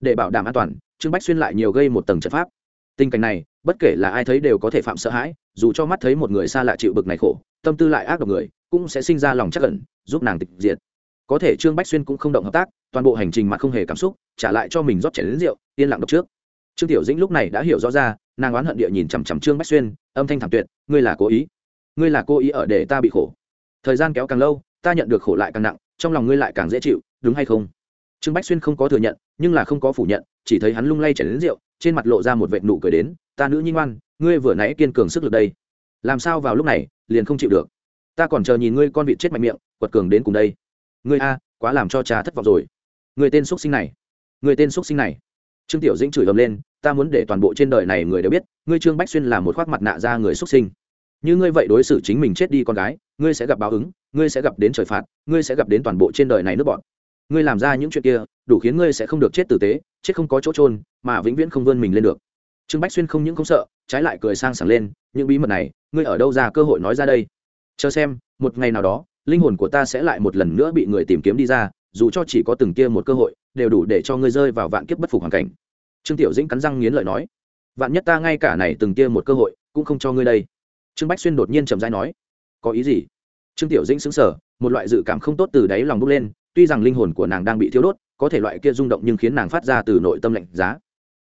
Để bảo đảm an toàn, trương bách xuyên lại nhiều gây một tầng trận pháp. Tình cảnh này, bất kể là ai thấy đều có thể phạm sợ hãi, dù cho mắt thấy một người xa lạ chịu bực này khổ, tâm tư lại ác độc người, cũng sẽ sinh ra lòng chắc ẩn, giúp nàng tịch diệt. Có thể trương bách xuyên cũng không động hợp tác, toàn bộ hành trình mặt không hề cảm xúc, trả lại cho mình rót chảy đến rượu, yên lặng độc trước. Trương tiểu dĩnh lúc này đã hiểu rõ ra nàng oán hận địa nhìn chằm chằm trương bách xuyên, âm thanh thảm tuyệt, ngươi là cố ý. Ngươi là cố ý ở để ta bị khổ. Thời gian kéo càng lâu, ta nhận được khổ lại càng nặng, trong lòng ngươi lại càng dễ chịu, đúng hay không? Trương bách xuyên không có thừa nhận, nhưng là không có phủ nhận, chỉ thấy hắn lung lay chảy đến rượu, trên mặt lộ ra một vệt nụ cười đến, ta nữ nhi ngoan, ngươi vừa nãy kiên cường sức lực đây. Làm sao vào lúc này, liền không chịu được? Ta còn chờ nhìn ngươi con vịt chết mạnh miệng, quật cường đến cùng đây. Ngươi a, quá làm cho cha thất vọng rồi. Người tên x sinh này. Người tên x sinh này trương tiểu dĩnh chửi ầm lên, ta muốn để toàn bộ trên đời này người đều biết, ngươi trương bách xuyên là một khoác mặt nạ ra người xuất sinh. Như ngươi vậy đối xử chính mình chết đi con gái, ngươi sẽ gặp báo ứng, ngươi sẽ gặp đến trời phạt, ngươi sẽ gặp đến toàn bộ trên đời này nước bọn. Ngươi làm ra những chuyện kia, đủ khiến ngươi sẽ không được chết tử tế, chết không có chỗ trôn mà vĩnh viễn không vươn mình lên được. Trương bách xuyên không những không sợ, trái lại cười sang sảng lên, những bí mật này, ngươi ở đâu ra cơ hội nói ra đây? Chờ xem, một ngày nào đó, linh hồn của ta sẽ lại một lần nữa bị người tìm kiếm đi ra dù cho chỉ có từng kia một cơ hội, đều đủ để cho ngươi rơi vào vạn kiếp bất phục hoàn cảnh. Trương tiểu dĩnh cắn răng nghiến lợi nói, vạn nhất ta ngay cả này từng kia một cơ hội, cũng không cho ngươi đây. Trương bách xuyên đột nhiên trầm dai nói, có ý gì? Trương tiểu dĩnh xứng sở một loại dự cảm không tốt từ đáy lòng bốc lên, tuy rằng linh hồn của nàng đang bị thiếu đốt, có thể loại kia rung động nhưng khiến nàng phát ra từ nội tâm lạnh giá.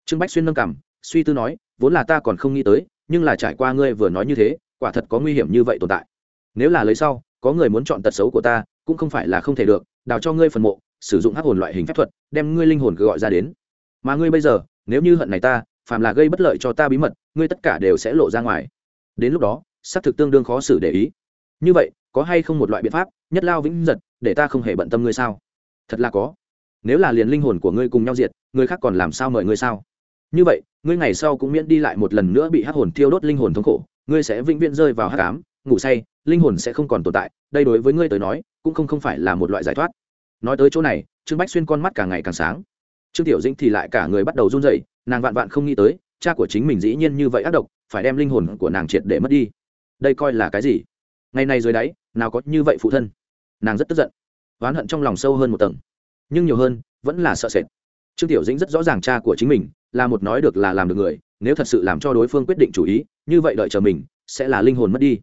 Trương bách xuyên nâng cảm suy tư nói, vốn là ta còn không nghĩ tới, nhưng là trải qua ngươi vừa nói như thế, quả thật có nguy hiểm như vậy tồn tại. Nếu là lấy sau, có người muốn chọn tật xấu của ta, cũng không phải là không thể được đào cho ngươi phần mộ, sử dụng hắc hồn loại hình phép thuật, đem ngươi linh hồn gọi ra đến. Mà ngươi bây giờ, nếu như hận này ta, phàm là gây bất lợi cho ta bí mật, ngươi tất cả đều sẽ lộ ra ngoài. Đến lúc đó, xác thực tương đương khó xử để ý. Như vậy, có hay không một loại biện pháp, nhất lao vĩnh giật, để ta không hề bận tâm ngươi sao? Thật là có. Nếu là liền linh hồn của ngươi cùng nhau diệt, người khác còn làm sao mời ngươi sao? Như vậy, ngươi ngày sau cũng miễn đi lại một lần nữa bị hắc hồn thiêu đốt linh hồn thống khổ, ngươi sẽ vĩnh viễn rơi vào hắc ám, ngủ say linh hồn sẽ không còn tồn tại, đây đối với ngươi tới nói, cũng không không phải là một loại giải thoát. Nói tới chỗ này, trương bách xuyên con mắt càng ngày càng sáng. Trương tiểu dĩnh thì lại cả người bắt đầu run rẩy, nàng vạn vạn không nghĩ tới, cha của chính mình dĩ nhiên như vậy ác độc, phải đem linh hồn của nàng triệt để mất đi. Đây coi là cái gì? Ngày này dưới đáy, nào có như vậy phụ thân? Nàng rất tức giận, oán hận trong lòng sâu hơn một tầng. Nhưng nhiều hơn, vẫn là sợ sệt. Trương tiểu dĩnh rất rõ ràng cha của chính mình, là một nói được là làm được người, nếu thật sự làm cho đối phương quyết định chủ ý, như vậy đợi chờ mình, sẽ là linh hồn mất đi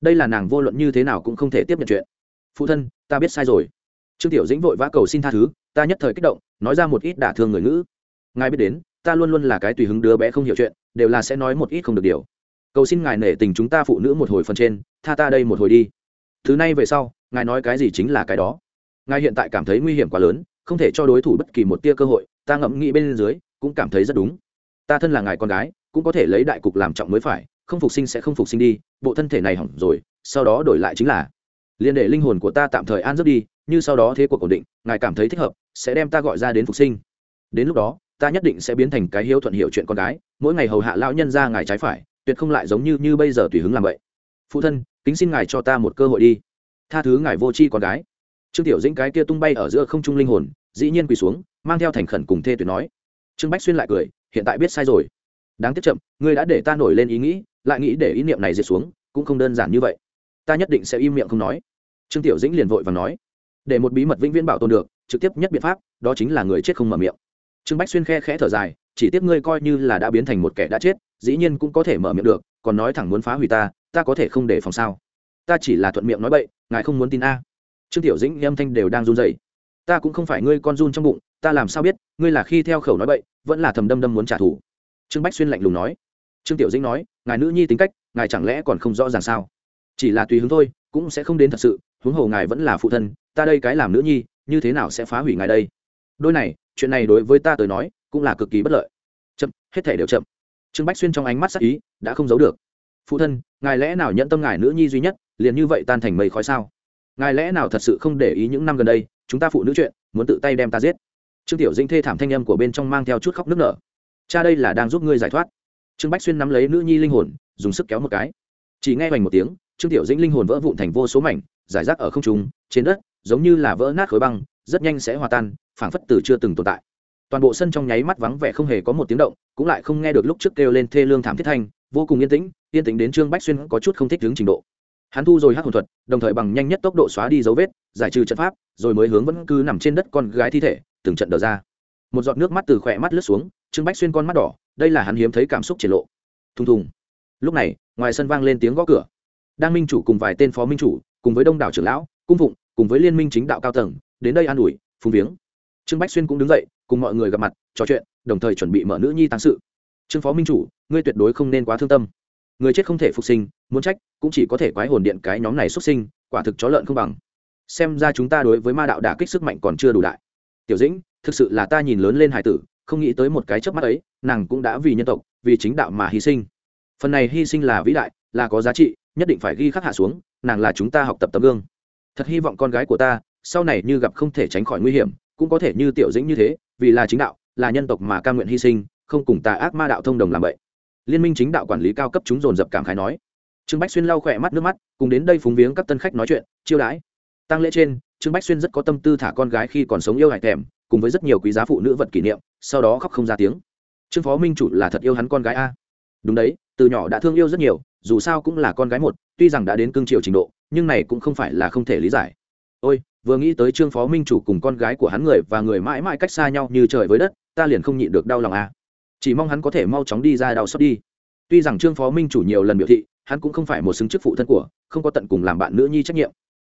đây là nàng vô luận như thế nào cũng không thể tiếp nhận chuyện. Phụ thân, ta biết sai rồi. Trương tiểu dĩnh vội vã cầu xin tha thứ, ta nhất thời kích động, nói ra một ít đả thương người ngữ. Ngài biết đến, ta luôn luôn là cái tùy hứng đứa bé không hiểu chuyện, đều là sẽ nói một ít không được điều. Cầu xin ngài nể tình chúng ta phụ nữ một hồi phần trên, tha ta đây một hồi đi. Thứ này về sau, ngài nói cái gì chính là cái đó. Ngài hiện tại cảm thấy nguy hiểm quá lớn, không thể cho đối thủ bất kỳ một tia cơ hội, ta ngẫm nghĩ bên dưới, cũng cảm thấy rất đúng. Ta thân là ngài con gái, cũng có thể lấy đại cục làm trọng mới phải không phục sinh sẽ không phục sinh đi, bộ thân thể này hỏng rồi, sau đó đổi lại chính là liên để linh hồn của ta tạm thời an giấc đi, như sau đó thế cuộc ổn định, ngài cảm thấy thích hợp, sẽ đem ta gọi ra đến phục sinh. Đến lúc đó, ta nhất định sẽ biến thành cái hiếu thuận hiệu chuyện con gái, mỗi ngày hầu hạ lão nhân ra ngài trái phải, tuyệt không lại giống như như bây giờ tùy hứng làm vậy. Phụ thân, kính xin ngài cho ta một cơ hội đi. Tha thứ ngài vô tri con gái. Trương tiểu dĩnh cái kia tung bay ở giữa không trung linh hồn, dĩ nhiên quỳ xuống, mang theo thành khẩn cùng thê tuyệt nói. Trương bách xuyên lại cười, hiện tại biết sai rồi. Đáng tiếc chậm, ngươi đã để ta nổi lên ý nghĩ lại nghĩ để ý niệm này diệt xuống, cũng không đơn giản như vậy. Ta nhất định sẽ im miệng không nói. Trương tiểu dĩnh liền vội và nói, để một bí mật vĩnh viễn bảo tồn được, trực tiếp nhất biện pháp, đó chính là người chết không mở miệng. Trương bách xuyên khe khẽ thở dài, chỉ tiếp ngươi coi như là đã biến thành một kẻ đã chết, dĩ nhiên cũng có thể mở miệng được, còn nói thẳng muốn phá hủy ta ta có thể không để phòng sao? Ta chỉ là thuận miệng nói bậy, ngài không muốn tin a. Trương tiểu dĩnh âm thanh đều đang run rẩy. Ta cũng không phải ngươi con run trong bụng, ta làm sao biết, ngươi là khi theo khẩu nói bậy, vẫn là thầm đâm đâm muốn trả thù. Trương bách xuyên lạnh lùng nói trương tiểu dĩnh nói, ngài nữ nhi tính cách, ngài chẳng lẽ còn không rõ ràng sao? Chỉ là tùy hứng thôi, cũng sẽ không đến thật sự, huống hồ ngài vẫn là phụ thân, ta đây cái làm nữ nhi, như thế nào sẽ phá hủy ngài đây? Đôi này, chuyện này đối với ta tới nói, cũng là cực kỳ bất lợi. Chậm, hết thể đều chậm. Trương bách xuyên trong ánh mắt sắc ý, đã không giấu được. Phụ thân, ngài lẽ nào nhận tâm ngài nữ nhi duy nhất, liền như vậy tan thành mây khói sao? Ngài lẽ nào thật sự không để ý những năm gần đây, chúng ta phụ nữ chuyện, muốn tự tay đem ta giết? Trương tiểu dinh thê thảm thanh âm của bên trong mang theo chút khóc nức nở. Cha đây là đang giúp ngươi giải thoát trương bách xuyên nắm lấy nữ nhi linh hồn, dùng sức kéo một cái. Chỉ nghe hoành một tiếng, trương tiểu dĩnh linh hồn vỡ vụn thành vô số mảnh, giải rác ở không trung, trên đất, giống như là vỡ nát khối băng, rất nhanh sẽ hòa tan, phảng phất từ chưa từng tồn tại. Toàn bộ sân trong nháy mắt vắng vẻ không hề có một tiếng động, cũng lại không nghe được lúc trước kêu lên thê lương thảm thiết thanh, vô cùng yên tĩnh yên tĩnh đến trương bách xuyên có chút không thích đứng trình độ. Hắn thu rồi hát hồn thuật, đồng thời bằng nhanh nhất tốc độ xóa đi dấu vết, giải trừ trận pháp, rồi mới hướng vẫn cứ nằm trên đất con gái thi thể, từng trận đờ ra. Một giọt nước mắt từ khỏe mắt lướt xuống, trương bách xuyên con mắt đỏ đây là hắn hiếm thấy cảm xúc triển lộ. Thùng thùng. Lúc này, ngoài sân vang lên tiếng gõ cửa. Đang minh chủ cùng vài tên phó minh chủ, cùng với đông đảo trưởng lão, cung phụng, cùng với liên minh chính đạo cao tầng, đến đây an ủi phùng viếng. Trương bách xuyên cũng đứng dậy, cùng mọi người gặp mặt, trò chuyện, đồng thời chuẩn bị mở nữ nhi tăng sự. Trương phó minh chủ, ngươi tuyệt đối không nên quá thương tâm. Người chết không thể phục sinh, muốn trách, cũng chỉ có thể quái hồn điện cái nhóm này xuất sinh, quả thực chó lợn không bằng. Xem ra chúng ta đối với ma đạo đả kích sức mạnh còn chưa đủ đại. Tiểu dĩnh, thực sự là ta nhìn lớn lên hải tử không nghĩ tới một cái chớp mắt ấy, nàng cũng đã vì nhân tộc, vì chính đạo mà hy sinh. Phần này hy sinh là vĩ đại, là có giá trị, nhất định phải ghi khắc hạ xuống, nàng là chúng ta học tập tấm gương. Thật hy vọng con gái của ta, sau này như gặp không thể tránh khỏi nguy hiểm, cũng có thể như tiểu dĩnh như thế, vì là chính đạo, là nhân tộc mà ca nguyện hy sinh, không cùng tà ác ma đạo thông đồng làm vậy. Liên minh chính đạo quản lý cao cấp chúng dồn dập cảm khái nói. Trương bách xuyên lau khỏe mắt nước mắt, cùng đến đây phúng viếng các tân khách nói chuyện. Chiêu đãi. Tăng lễ trên, trương bách xuyên rất có tâm tư thả con gái khi còn sống yêu hải thèm cùng với rất nhiều quý giá phụ nữ vật kỷ niệm, sau đó khóc không ra tiếng. Trương phó minh chủ là thật yêu hắn con gái a. Đúng đấy, từ nhỏ đã thương yêu rất nhiều, dù sao cũng là con gái một, tuy rằng đã đến cương triều trình độ, nhưng này cũng không phải là không thể lý giải. Ôi, vừa nghĩ tới trương phó minh chủ cùng con gái của hắn người và người mãi mãi cách xa nhau như trời với đất, ta liền không nhịn được đau lòng a. Chỉ mong hắn có thể mau chóng đi ra đau xót đi. Tuy rằng trương phó minh chủ nhiều lần biểu thị, hắn cũng không phải một xứng chức phụ thân của, không có tận cùng làm bạn nữ nhi trách nhiệm.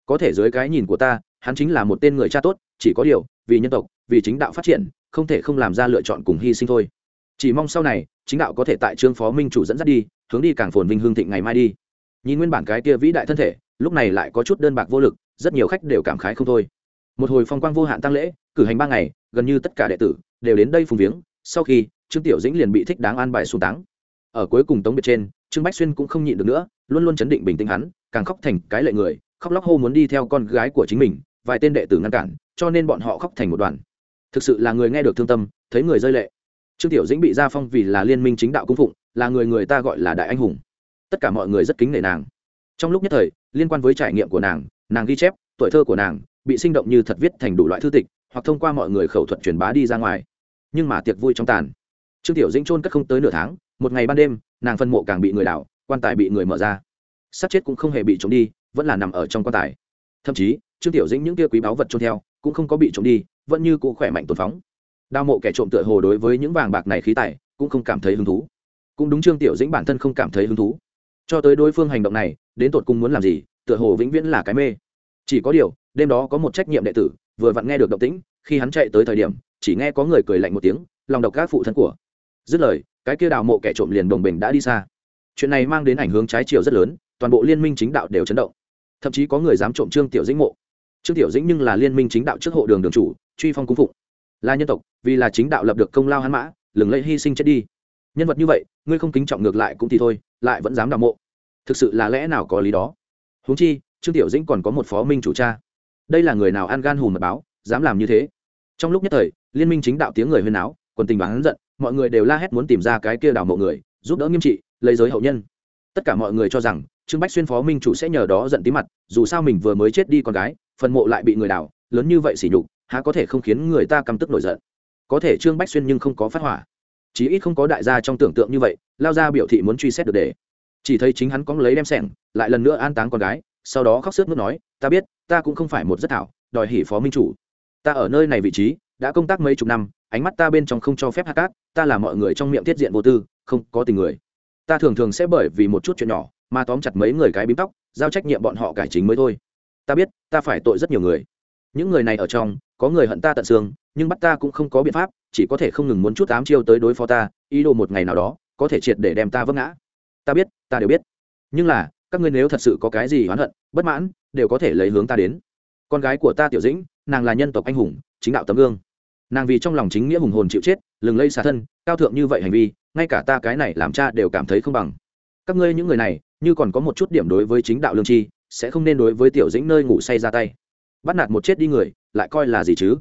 Có thể dưới cái nhìn của ta, hắn chính là một tên người cha tốt, chỉ có điều, vì nhân tộc vì chính đạo phát triển, không thể không làm ra lựa chọn cùng hy sinh thôi. Chỉ mong sau này, chính đạo có thể tại trương phó minh chủ dẫn dắt đi, hướng đi càng phồn vinh hương thịnh ngày mai đi. Nhìn nguyên bản cái kia vĩ đại thân thể, lúc này lại có chút đơn bạc vô lực, rất nhiều khách đều cảm khái không thôi. Một hồi phong quang vô hạn tăng lễ, cử hành ba ngày, gần như tất cả đệ tử đều đến đây phùng viếng, sau khi, trương tiểu dĩnh liền bị thích đáng an bài xuống táng. Ở cuối cùng tống biệt trên, trương bách xuyên cũng không nhịn được nữa, luôn luôn chấn định bình tĩnh hắn, càng khóc thành cái lệ người, khóc lóc hô muốn đi theo con gái của chính mình, vài tên đệ tử ngăn cản, cho nên bọn họ khóc thành một đoàn thực sự là người nghe được thương tâm, thấy người rơi lệ. Trương tiểu dĩnh bị gia phong vì là liên minh chính đạo cung phụng, là người người ta gọi là đại anh hùng. Tất cả mọi người rất kính nể nàng. Trong lúc nhất thời, liên quan với trải nghiệm của nàng nàng ghi chép, tuổi thơ của nàng bị sinh động như thật viết thành đủ loại thư tịch, hoặc thông qua mọi người khẩu thuật truyền bá đi ra ngoài. Nhưng mà tiệc vui trong tàn. Trương tiểu dĩnh trôn cất không tới nửa tháng, một ngày ban đêm, nàng phân mộ càng bị người đảo, quan tài bị người mở ra. Sát chết cũng không hề bị trộm đi, vẫn là nằm ở trong quan tài. Thậm chí, trương tiểu dĩnh những kia quý báu vật trôn theo, cũng không có bị trộm đi vẫn như cũ khỏe mạnh tồn phóng. Đao mộ kẻ trộm tựa hồ đối với những vàng bạc này khí tài cũng không cảm thấy hứng thú. Cũng đúng trương tiểu dĩnh bản thân không cảm thấy hứng thú. Cho tới đối phương hành động này, đến tột cùng muốn làm gì, tựa hồ vĩnh viễn là cái mê. Chỉ có điều, đêm đó có một trách nhiệm đệ tử, vừa vặn nghe được động tĩnh, khi hắn chạy tới thời điểm, chỉ nghe có người cười lạnh một tiếng, lòng độc các phụ thân của. Dứt lời, cái kia đào mộ kẻ trộm liền đồng bình đã đi xa. Chuyện này mang đến ảnh hướng trái chiều rất lớn, toàn bộ liên minh chính đạo đều chấn động. Thậm chí có người dám trộm trương tiểu dĩnh mộ trương tiểu dĩnh nhưng là liên minh chính đạo trước hộ đường đường chủ, truy phong cung phụng. Là nhân tộc, vì là chính đạo lập được công lao hắn mã, lừng lẫy hy sinh chết đi. Nhân vật như vậy, ngươi không kính trọng ngược lại cũng thì thôi, lại vẫn dám đào mộ. Thực sự là lẽ nào có lý đó? Huống chi, trương tiểu dĩnh còn có một phó minh chủ cha. Đây là người nào ăn gan hùm mật báo, dám làm như thế? Trong lúc nhất thời, liên minh chính đạo tiếng người huyên áo quần tình bán giận, mọi người đều la hét muốn tìm ra cái kia đào mộ người, giúp đỡ nghiêm trị, lấy giới hậu nhân. Tất cả mọi người cho rằng, trương bách xuyên phó minh chủ sẽ nhờ đó giận tí mặt, dù sao mình vừa mới chết đi con gái phần mộ lại bị người đào, lớn như vậy xỉ nhục, há có thể không khiến người ta căm tức nổi giận? Có thể trương bách xuyên nhưng không có phát hỏa. Chí ít không có đại gia trong tưởng tượng như vậy, lao ra biểu thị muốn truy xét được để. Chỉ thấy chính hắn có lấy đem sẻng, lại lần nữa an táng con gái, sau đó khóc sướt nước nói, ta biết, ta cũng không phải một rất thảo, đòi hỉ phó minh chủ. Ta ở nơi này vị trí, đã công tác mấy chục năm, ánh mắt ta bên trong không cho phép hạ cát, ta là mọi người trong miệng tiết diện vô tư, không có tình người. Ta thường thường sẽ bởi vì một chút chuyện nhỏ, mà tóm chặt mấy người cái bím tóc, giao trách nhiệm bọn họ cải chính mới thôi ta biết, ta phải tội rất nhiều người. Những người này ở trong, có người hận ta tận xương, nhưng bắt ta cũng không có biện pháp, chỉ có thể không ngừng muốn chút ám chiêu tới đối phó ta, ý đồ một ngày nào đó, có thể triệt để đem ta vấp ngã. Ta biết, ta đều biết. Nhưng là, các ngươi nếu thật sự có cái gì oán hận, bất mãn, đều có thể lấy hướng ta đến. Con gái của ta tiểu dĩnh, nàng là nhân tộc anh hùng, chính đạo tấm gương. Nàng vì trong lòng chính nghĩa hùng hồn chịu chết, lừng lây xả thân, cao thượng như vậy hành vi, ngay cả ta cái này làm cha đều cảm thấy không bằng. Các ngươi những người này, như còn có một chút điểm đối với chính đạo lương tri sẽ không nên đối với tiểu dĩnh nơi ngủ say ra tay. Bắt nạt một chết đi người, lại coi là gì chứ?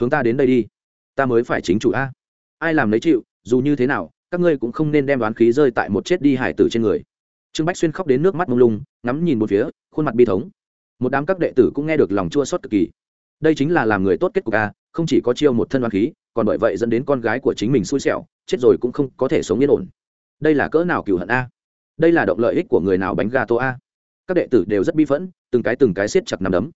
Hướng ta đến đây đi. Ta mới phải chính chủ a. Ai làm lấy chịu, dù như thế nào, các ngươi cũng không nên đem đoán khí rơi tại một chết đi hải tử trên người. Trương bách xuyên khóc đến nước mắt mông lung, ngắm nhìn một phía, khuôn mặt bi thống. Một đám các đệ tử cũng nghe được lòng chua xót cực kỳ. Đây chính là làm người tốt kết cục a, không chỉ có chiêu một thân đoán khí, còn bởi vậy dẫn đến con gái của chính mình xui xẻo, chết rồi cũng không có thể sống yên ổn. Đây là cỡ nào cựu hận a? Đây là động lợi ích của người nào bánh gà tô a? Các đệ tử đều rất bi phẫn, từng cái từng cái siết chặt nằm đấm.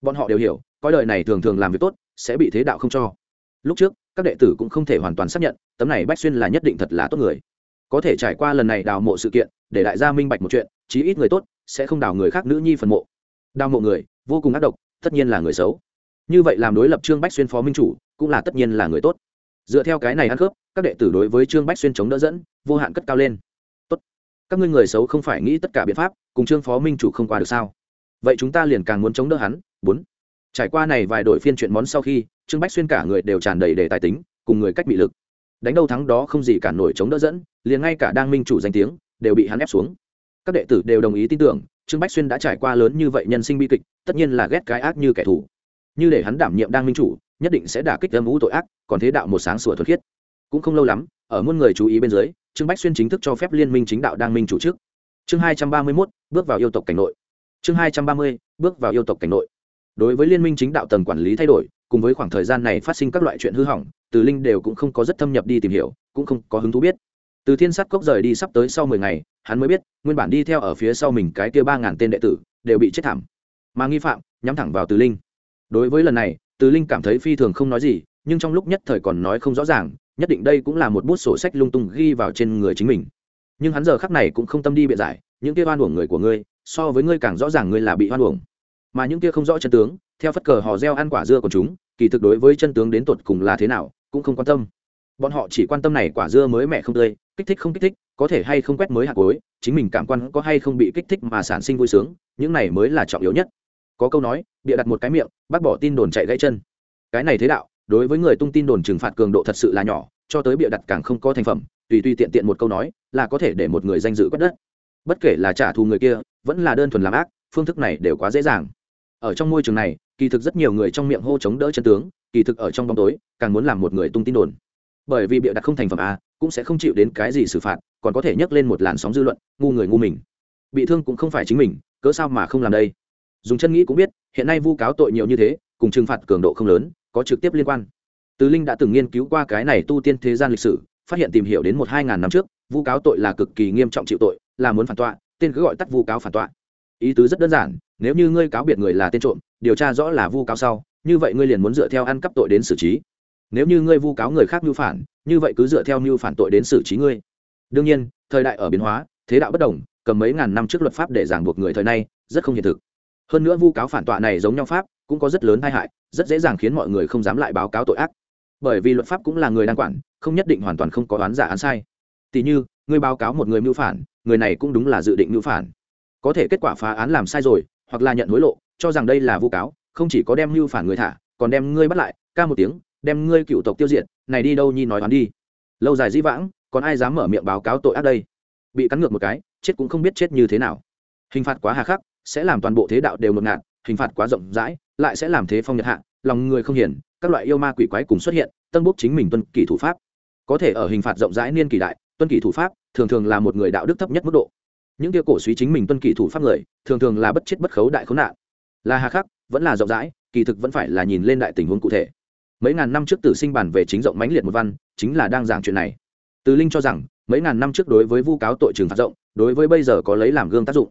Bọn họ đều hiểu, coi đời này thường thường làm việc tốt, sẽ bị thế đạo không cho. Lúc trước, các đệ tử cũng không thể hoàn toàn xác nhận, tấm này bách xuyên là nhất định thật là tốt người. Có thể trải qua lần này đào mộ sự kiện, để đại gia minh bạch một chuyện, chí ít người tốt sẽ không đào người khác nữ nhi phần mộ. Đào mộ người, vô cùng ác độc, tất nhiên là người xấu. Như vậy làm đối lập trương bách xuyên phó minh chủ, cũng là tất nhiên là người tốt. Dựa theo cái này ăn khớp, các đệ tử đối với trương bách xuyên chống đỡ dẫn, vô hạn cất cao lên. Tốt. Các ngươi người xấu không phải nghĩ tất cả biện pháp cùng trương phó minh chủ không qua được sao? Vậy chúng ta liền càng muốn chống đỡ hắn. Bốn. Trải qua này vài đội phiên chuyện món sau khi, trương bách xuyên cả người đều tràn đầy đề tài tính, cùng người cách bị lực. Đánh đâu thắng đó không gì cả nổi chống đỡ dẫn, liền ngay cả đang minh chủ danh tiếng đều bị hắn ép xuống. Các đệ tử đều đồng ý tin tưởng, trương bách xuyên đã trải qua lớn như vậy nhân sinh bi kịch, tất nhiên là ghét cái ác như kẻ thù. Như để hắn đảm nhiệm đang minh chủ, nhất định sẽ đả kích âm ủ tội ác, còn thế đạo một sáng sủa thuật khiết. Cũng không lâu lắm, ở muôn người chú ý bên dưới, trương bách xuyên chính thức cho phép liên minh chính đạo đang minh chủ trước chương hai trăm ba mươi mốt, bước vào yêu tộc cảnh nội. Chương hai trăm ba mươi, bước vào yêu tộc cảnh nội. Đối với liên minh chính đạo tầng quản lý thay đổi, cùng với khoảng thời gian này phát sinh các loại chuyện hư hỏng, từ linh đều cũng không có rất thâm nhập đi tìm hiểu, cũng không có hứng thú biết. Từ thiên sắt cốc rời đi sắp tới sau mười ngày, hắn mới biết, nguyên bản đi theo ở phía sau mình cái kia ba ngàn tên đệ tử, đều bị chết thảm. Mà nghi phạm, nhắm thẳng vào từ linh. Đối với lần này, từ linh cảm thấy phi thường không nói gì, nhưng trong lúc nhất thời còn nói không rõ ràng, nhất định đây cũng là một bút sổ sách lung tung ghi vào trên người chính mình nhưng hắn giờ khắc này cũng không tâm đi biện giải, những kia oan uổng người của ngươi, so với ngươi càng rõ ràng ngươi là bị oan uổng. Mà những kia không rõ chân tướng, theo phất cờ họ gieo ăn quả dưa của chúng, kỳ thực đối với chân tướng đến tột cùng là thế nào, cũng không quan tâm. Bọn họ chỉ quan tâm này quả dưa mới mẹ không tươi, kích thích không kích thích, có thể hay không quét mới hạt cối chính mình cảm quan có hay không bị kích thích mà sản sinh vui sướng, những này mới là trọng yếu nhất. Có câu nói, bịa đặt một cái miệng, bác bỏ tin đồn chạy gãy chân. Cái này thế đạo, đối với người tung tin đồn trừng phạt cường độ thật sự là nhỏ, cho tới bịa đặt càng không có thành phẩm tùy tùy tiện tiện một câu nói, là có thể để một người danh dự quất đất. Bất kể là trả thù người kia, vẫn là đơn thuần làm ác, phương thức này đều quá dễ dàng. Ở trong môi trường này, kỳ thực rất nhiều người trong miệng hô chống đỡ chân tướng, kỳ thực ở trong bóng tối, càng muốn làm một người tung tin đồn. Bởi vì bịa đặt không thành phẩm a, cũng sẽ không chịu đến cái gì xử phạt, còn có thể nhấc lên một làn sóng dư luận, ngu người ngu mình. Bị thương cũng không phải chính mình, cớ sao mà không làm đây? Dùng chân nghĩ cũng biết, hiện nay vu cáo tội nhiều như thế, cùng trừng phạt cường độ không lớn, có trực tiếp liên quan. Tứ linh đã từng nghiên cứu qua cái này tu tiên thế gian lịch sử phát hiện tìm hiểu đến một hai ngàn năm trước, vu cáo tội là cực kỳ nghiêm trọng chịu tội, là muốn phản tọa, tên cứ gọi tắt vu cáo phản tọa. Ý tứ rất đơn giản, nếu như ngươi cáo biệt người là tên trộm, điều tra rõ là vu cáo sau, như vậy ngươi liền muốn dựa theo ăn cắp tội đến xử trí. Nếu như ngươi vu cáo người khác mưu phản, như vậy cứ dựa theo mưu phản tội đến xử trí ngươi. Đương nhiên, thời đại ở biến hóa, thế đạo bất đồng, cầm mấy ngàn năm trước luật pháp để giảng buộc người thời nay, rất không hiện thực. Hơn nữa vu cáo phản tọa này giống nhau pháp, cũng có rất lớn tai hại, rất dễ dàng khiến mọi người không dám lại báo cáo tội ác bởi vì luật pháp cũng là người đang quản, không nhất định hoàn toàn không có đoán giả án sai. Tỉ như, ngươi báo cáo một người mưu phản, người này cũng đúng là dự định mưu phản. Có thể kết quả phá án làm sai rồi, hoặc là nhận hối lộ, cho rằng đây là vu cáo, không chỉ có đem mưu phản người thả, còn đem ngươi bắt lại, ca một tiếng, đem ngươi cựu tộc tiêu diệt, này đi đâu nhi nói đoán đi. Lâu dài dĩ vãng, còn ai dám mở miệng báo cáo tội ác đây? Bị cắn ngược một cái, chết cũng không biết chết như thế nào. Hình phạt quá hà khắc, sẽ làm toàn bộ thế đạo đều ngột ngạt, hình phạt quá rộng rãi, lại sẽ làm thế phong nhật hạ, lòng người không hiền các loại yêu ma quỷ quái cùng xuất hiện, tân bốc chính mình tuân kỷ thủ pháp. Có thể ở hình phạt rộng rãi niên kỳ đại, tuân kỷ thủ pháp thường thường là một người đạo đức thấp nhất mức độ. Những kia cổ suý chính mình tuân kỷ thủ pháp người, thường thường là bất chết bất khấu đại khốn nạn. Là hà khắc, vẫn là rộng rãi, kỳ thực vẫn phải là nhìn lên đại tình huống cụ thể. Mấy ngàn năm trước tử sinh bản về chính rộng mãnh liệt một văn, chính là đang giảng chuyện này. Từ linh cho rằng, mấy ngàn năm trước đối với vu cáo tội trừng phạt rộng, đối với bây giờ có lấy làm gương tác dụng.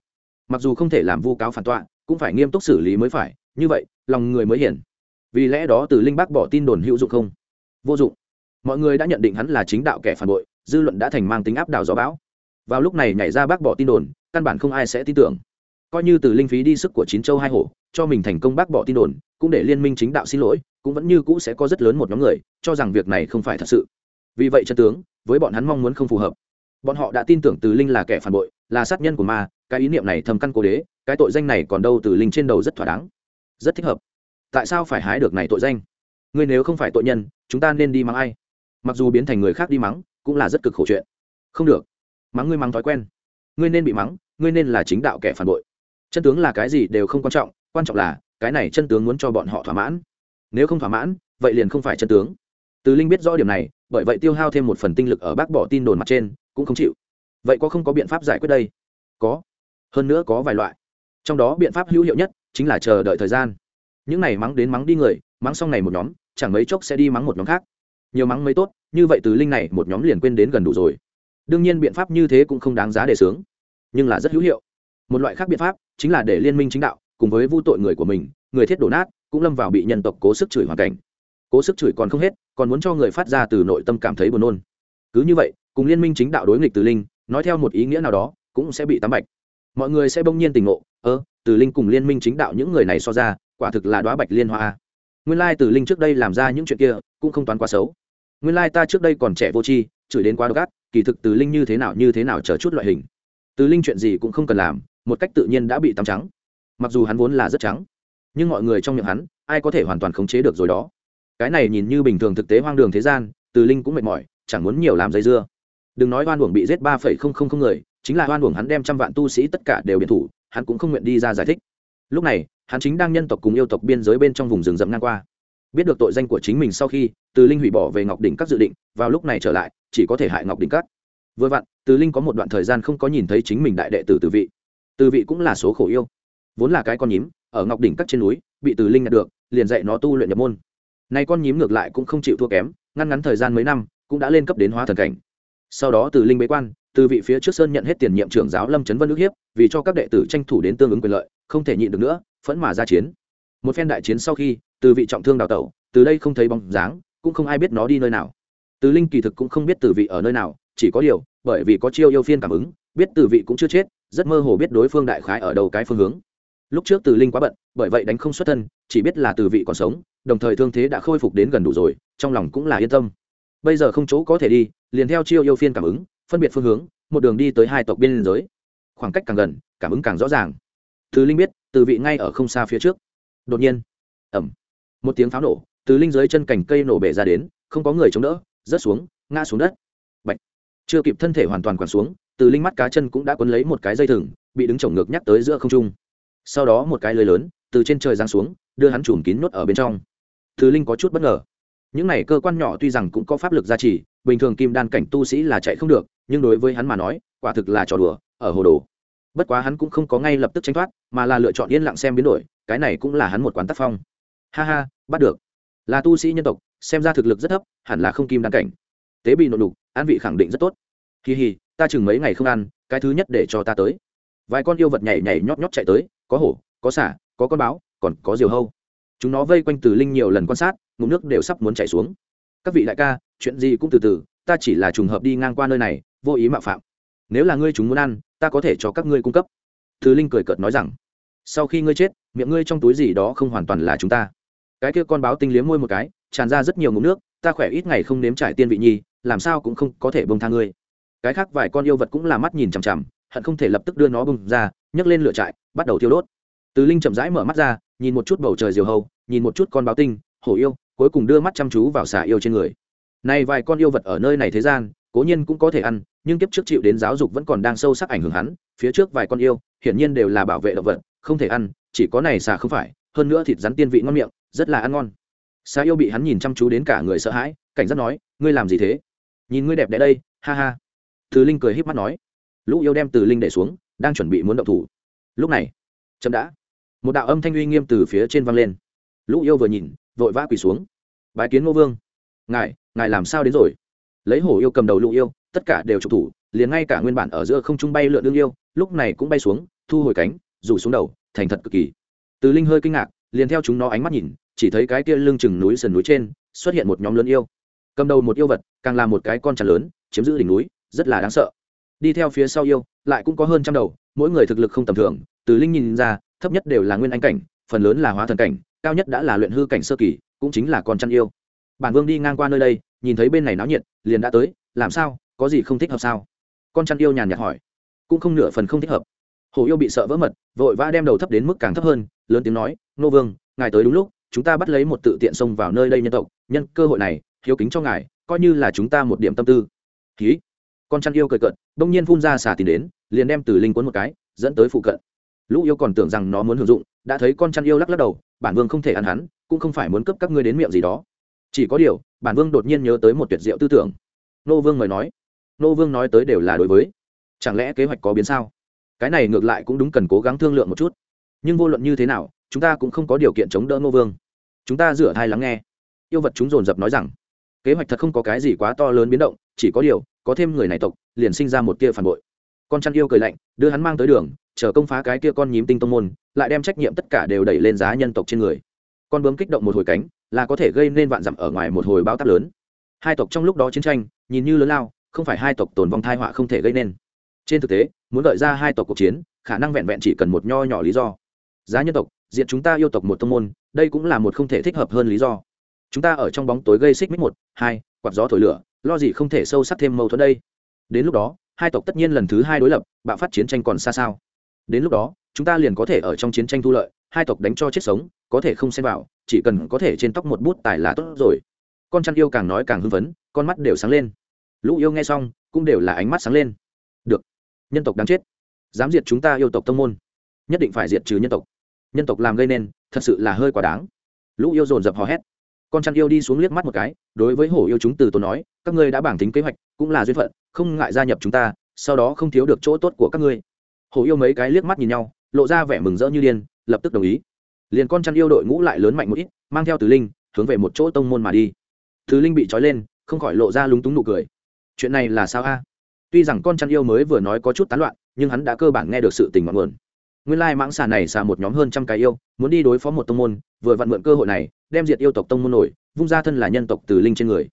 Mặc dù không thể làm vu cáo phản tọa, cũng phải nghiêm túc xử lý mới phải, như vậy, lòng người mới hiển vì lẽ đó từ linh bác bỏ tin đồn hữu dụng không? Vô dụng. Mọi người đã nhận định hắn là chính đạo kẻ phản bội, dư luận đã thành mang tính áp đảo gió bão. Vào lúc này nhảy ra bác bỏ tin đồn, căn bản không ai sẽ tin tưởng. Coi như từ linh phí đi sức của chín châu hai hổ, cho mình thành công bác bỏ tin đồn, cũng để liên minh chính đạo xin lỗi, cũng vẫn như cũ sẽ có rất lớn một nhóm người, cho rằng việc này không phải thật sự. Vì vậy chân tướng, với bọn hắn mong muốn không phù hợp. Bọn họ đã tin tưởng từ linh là kẻ phản bội, là sát nhân của ma, cái ý niệm này thầm căn cố đế, cái tội danh này còn đâu từ linh trên đầu rất thỏa đáng. Rất thích hợp tại sao phải hái được này tội danh? Ngươi nếu không phải tội nhân, chúng ta nên đi mắng ai? Mặc dù biến thành người khác đi mắng, cũng là rất cực khổ chuyện. Không được. Mắng ngươi mắng thói quen. Ngươi nên bị mắng, ngươi nên là chính đạo kẻ phản bội. Chân tướng là cái gì đều không quan trọng quan trọng là, cái này chân tướng muốn cho bọn họ thỏa mãn. Nếu không thỏa mãn, vậy liền không phải chân tướng. Từ linh biết rõ điểm này, bởi vậy tiêu hao thêm một phần tinh lực ở bác bỏ tin đồn mặt trên, cũng không chịu. Vậy có không có biện pháp giải quyết đây? Có. Hơn nữa có vài loại. Trong đó biện pháp hữu hiệu nhất chính là chờ đợi thời gian những này mắng đến mắng đi người, mắng xong này một nhóm, chẳng mấy chốc sẽ đi mắng một nhóm khác. Nhiều mắng mới tốt, như vậy từ linh này một nhóm liền quên đến gần đủ rồi. Đương nhiên biện pháp như thế cũng không đáng giá để sướng nhưng là rất hữu hiệu. Một loại khác biện pháp chính là để liên minh chính đạo cùng với vu tội người của mình, người thiết đổ nát cũng lâm vào bị nhân tộc cố sức chửi hoàn cảnh. Cố sức chửi còn không hết, còn muốn cho người phát ra từ nội tâm cảm thấy buồn nôn. Cứ như vậy, cùng liên minh chính đạo đối nghịch từ linh, nói theo một ý nghĩa nào đó, cũng sẽ bị tắm bạch. Mọi người sẽ bỗng nhiên tình ngộ, ơ, từ linh cùng liên minh chính đạo những người này so ra quả thực là đoá bạch liên hoa nguyên lai tử linh trước đây làm ra những chuyện kia, cũng không toán quá xấu. Nguyên lai ta trước đây còn trẻ vô tri, chửi đến quá độc ác, kỳ thực từ linh như thế nào như thế nào chờ chút loại hình. Từ linh chuyện gì cũng không cần làm, một cách tự nhiên đã bị tắm trắng. Mặc dù hắn vốn là rất trắng, nhưng mọi người trong miệng hắn, ai có thể hoàn toàn khống chế được rồi đó. Cái này nhìn như bình thường thực tế hoang đường thế gian, từ linh cũng mệt mỏi, chẳng muốn nhiều làm dây dưa. Đừng nói oan uổng bị giết ba phẩy không không không người, chính là oan uổng hắn đem trăm vạn tu sĩ tất cả đều biện thủ, hắn cũng không nguyện đi ra giải thích. Lúc này hắn chính đang nhân tộc cùng yêu tộc biên giới bên trong vùng rừng rậm ngang qua. Biết được tội danh của chính mình sau khi, từ linh hủy bỏ về ngọc đỉnh các dự định, vào lúc này trở lại, chỉ có thể hại ngọc đỉnh các. Vừa vặn, từ linh có một đoạn thời gian không có nhìn thấy chính mình đại đệ tử từ vị. Từ vị cũng là số khổ yêu. Vốn là cái con nhím, ở ngọc đỉnh các trên núi, bị từ linh nhận được, liền dạy nó tu luyện nhập môn. Nay con nhím ngược lại cũng không chịu thua kém, ngăn ngắn thời gian mấy năm, cũng đã lên cấp đến hóa thần cảnh. Sau đó từ linh bế quan, từ vị phía trước sơn nhận hết tiền nhiệm trưởng giáo lâm trấn vân nước hiếp, vì cho các đệ tử tranh thủ đến tương ứng quyền lợi, không thể nhịn được nữa phẫn mà ra chiến. Một phen đại chiến sau khi, từ vị trọng thương đào tẩu, từ đây không thấy bóng dáng, cũng không ai biết nó đi nơi nào. Từ linh kỳ thực cũng không biết từ vị ở nơi nào, chỉ có điều, bởi vì có chiêu yêu phiên cảm ứng, biết từ vị cũng chưa chết, rất mơ hồ biết đối phương đại khái ở đầu cái phương hướng. Lúc trước từ linh quá bận, bởi vậy đánh không xuất thân, chỉ biết là từ vị còn sống, đồng thời thương thế đã khôi phục đến gần đủ rồi, trong lòng cũng là yên tâm. Bây giờ không chỗ có thể đi, liền theo chiêu yêu phiên cảm ứng, phân biệt phương hướng, một đường đi tới hai tộc biên giới. Khoảng cách càng gần, cảm ứng càng rõ ràng. Từ linh biết từ vị ngay ở không xa phía trước. Đột nhiên ẩm một tiếng pháo nổ từ linh dưới chân cành cây nổ bể ra đến, không có người chống đỡ, rớt xuống, ngã xuống đất. Bạch. chưa kịp thân thể hoàn toàn quằn xuống, từ linh mắt cá chân cũng đã quấn lấy một cái dây thừng, bị đứng chồng ngược nhắc tới giữa không trung. Sau đó một cái lưới lớn từ trên trời giáng xuống, đưa hắn chùm kín nốt ở bên trong. Từ linh có chút bất ngờ. Những này cơ quan nhỏ tuy rằng cũng có pháp lực gia trì, bình thường kim đan cảnh tu sĩ là chạy không được, nhưng đối với hắn mà nói, quả thực là trò đùa, ở hồ đồ bất quá hắn cũng không có ngay lập tức tranh thoát, mà là lựa chọn yên lặng xem biến đổi, cái này cũng là hắn một quán tác phong. Ha ha, bắt được. Là tu sĩ nhân tộc, xem ra thực lực rất thấp, hẳn là không kim đan cảnh. Tế bị nội đục an vị khẳng định rất tốt. Kỳ hì, ta chừng mấy ngày không ăn, cái thứ nhất để cho ta tới. Vài con yêu vật nhảy nhảy nhót nhót chạy tới, có hổ, có xả, có con báo, còn có diều hâu. Chúng nó vây quanh từ linh nhiều lần quan sát, ngụm nước đều sắp muốn chảy xuống. Các vị đại ca, chuyện gì cũng từ từ, ta chỉ là trùng hợp đi ngang qua nơi này, vô ý mạo phạm. Nếu là ngươi chúng muốn ăn ta có thể cho các ngươi cung cấp. Thứ linh cười cợt nói rằng, sau khi ngươi chết, miệng ngươi trong túi gì đó không hoàn toàn là chúng ta. Cái kia con báo tinh liếm môi một cái, tràn ra rất nhiều ngụm nước, ta khỏe ít ngày không nếm trải tiên vị nhi, làm sao cũng không có thể bông tha ngươi. Cái khác vài con yêu vật cũng là mắt nhìn chằm chằm, hận không thể lập tức đưa nó bông ra, nhấc lên lửa trại, bắt đầu thiêu đốt. Từ linh chậm rãi mở mắt ra, nhìn một chút bầu trời diều hâu nhìn một chút con báo tinh, hổ yêu, cuối cùng đưa mắt chăm chú vào xà yêu trên người. Này vài con yêu vật ở nơi này thế gian, cố nhiên cũng có thể ăn nhưng kiếp trước chịu đến giáo dục vẫn còn đang sâu sắc ảnh hưởng hắn, phía trước vài con yêu, hiển nhiên đều là bảo vệ động vật, không thể ăn, chỉ có này xà không phải, hơn nữa thịt rắn tiên vị ngon miệng, rất là ăn ngon. Xà yêu bị hắn nhìn chăm chú đến cả người sợ hãi, cảnh giác nói, ngươi làm gì thế? Nhìn ngươi đẹp đẽ đây, ha ha. Từ linh cười híp mắt nói. Lũ yêu đem từ linh để xuống, đang chuẩn bị muốn động thủ. Lúc này, chậm đã, một đạo âm thanh uy nghiêm từ phía trên vang lên. Lũ yêu vừa nhìn, vội vã quỳ xuống. Bái kiến ngô vương. Ngài ngài làm sao đến rồi? Lấy hổ yêu cầm đầu lũ yêu tất cả đều trục thủ, liền ngay cả nguyên bản ở giữa không trung bay lượn đương yêu, lúc này cũng bay xuống, thu hồi cánh, rủ xuống đầu, thành thật cực kỳ. Từ linh hơi kinh ngạc, liền theo chúng nó ánh mắt nhìn, chỉ thấy cái kia lưng chừng núi sườn núi trên, xuất hiện một nhóm lớn yêu. Cầm đầu một yêu vật, càng là một cái con chăn lớn, chiếm giữ đỉnh núi, rất là đáng sợ. Đi theo phía sau yêu, lại cũng có hơn trăm đầu, mỗi người thực lực không tầm thường, từ linh nhìn ra, thấp nhất đều là nguyên anh cảnh, phần lớn là hóa thần cảnh, cao nhất đã là luyện hư cảnh sơ kỳ, cũng chính là con chăn yêu. Bản vương đi ngang qua nơi đây, nhìn thấy bên này náo nhiệt, liền đã tới, làm sao? Có gì không thích hợp sao? Con chăn yêu nhàn nhạt hỏi. Cũng không nửa phần không thích hợp. Hồ yêu bị sợ vỡ mật, vội vã đem đầu thấp đến mức càng thấp hơn, lớn tiếng nói, nô vương, ngài tới đúng lúc, chúng ta bắt lấy một tự tiện xông vào nơi đây nhân tộc, nhân cơ hội này, hiếu kính cho ngài, coi như là chúng ta một điểm tâm tư. Ký con chăn yêu cười cợt, đông nhiên phun ra xả tìm đến, liền đem từ linh quấn một cái, dẫn tới phụ cận. Lũ yêu còn tưởng rằng nó muốn hưởng dụng, đã thấy con chăn yêu lắc lắc đầu, bản vương không thể ăn hắn, cũng không phải muốn cấp các ngươi đến miệng gì đó. Chỉ có điều, bản vương đột nhiên nhớ tới một tuyệt diệu tư tưởng. Nô vương mời nói nô vương nói tới đều là đối với. Chẳng lẽ kế hoạch có biến sao? Cái này ngược lại cũng đúng cần cố gắng thương lượng một chút. Nhưng vô luận như thế nào, chúng ta cũng không có điều kiện chống đỡ nô vương. Chúng ta rửa thai lắng nghe. Yêu vật chúng dồn dập nói rằng, kế hoạch thật không có cái gì quá to lớn biến động, chỉ có điều, có thêm người này tộc, liền sinh ra một tia phản bội. Con chăn yêu cười lạnh, đưa hắn mang tới đường, chờ công phá cái kia con nhím tinh tông môn, lại đem trách nhiệm tất cả đều đẩy lên giá nhân tộc trên người. Con bướm kích động một hồi cánh, là có thể gây nên vạn dặm ở ngoài một hồi bao táp lớn. Hai tộc trong lúc đó chiến tranh, nhìn như lớn lao không phải hai tộc tồn vong thai họa không thể gây nên. Trên thực tế, muốn đợi ra hai tộc cuộc chiến, khả năng vẹn vẹn chỉ cần một nho nhỏ lý do. Giá nhân tộc diện chúng ta yêu tộc một tông môn, đây cũng là một không thể thích hợp hơn lý do. Chúng ta ở trong bóng tối gây xích mích một, hai, quạt gió thổi lửa, lo gì không thể sâu sắc thêm mâu thuẫn đây? Đến lúc đó, hai tộc tất nhiên lần thứ hai đối lập, bạo phát chiến tranh còn xa sao? Đến lúc đó, chúng ta liền có thể ở trong chiến tranh thu lợi, hai tộc đánh cho chết sống, có thể không xem vào, chỉ cần có thể trên tóc một bút tài là tốt rồi. Con chăn yêu càng nói càng hưng phấn, con mắt đều sáng lên lũ yêu nghe xong cũng đều là ánh mắt sáng lên. Được, nhân tộc đáng chết, dám diệt chúng ta yêu tộc tông môn, nhất định phải diệt trừ nhân tộc. Nhân tộc làm gây nên, thật sự là hơi quá đáng. Lũ yêu dồn dập hò hét. Con chăn yêu đi xuống liếc mắt một cái, đối với hổ yêu chúng từ tôi nói, các ngươi đã bảng tính kế hoạch, cũng là duyên phận, không ngại gia nhập chúng ta, sau đó không thiếu được chỗ tốt của các ngươi. Hổ yêu mấy cái liếc mắt nhìn nhau, lộ ra vẻ mừng rỡ như điên, lập tức đồng ý. Liền con chăn yêu đội ngũ lại lớn mạnh một ít, mang theo từ linh, hướng về một chỗ tông môn mà đi. Từ linh bị trói lên, không khỏi lộ ra lúng túng nụ cười chuyện này là sao a? Tuy rằng con chăn yêu mới vừa nói có chút tán loạn, nhưng hắn đã cơ bản nghe được sự tình ngọn nguồn. Nguyên lai mãng xà này xà một nhóm hơn trăm cái yêu, muốn đi đối phó một tông môn, vừa vặn mượn cơ hội này, đem diệt yêu tộc tông môn nổi, vung ra thân là nhân tộc từ linh trên người.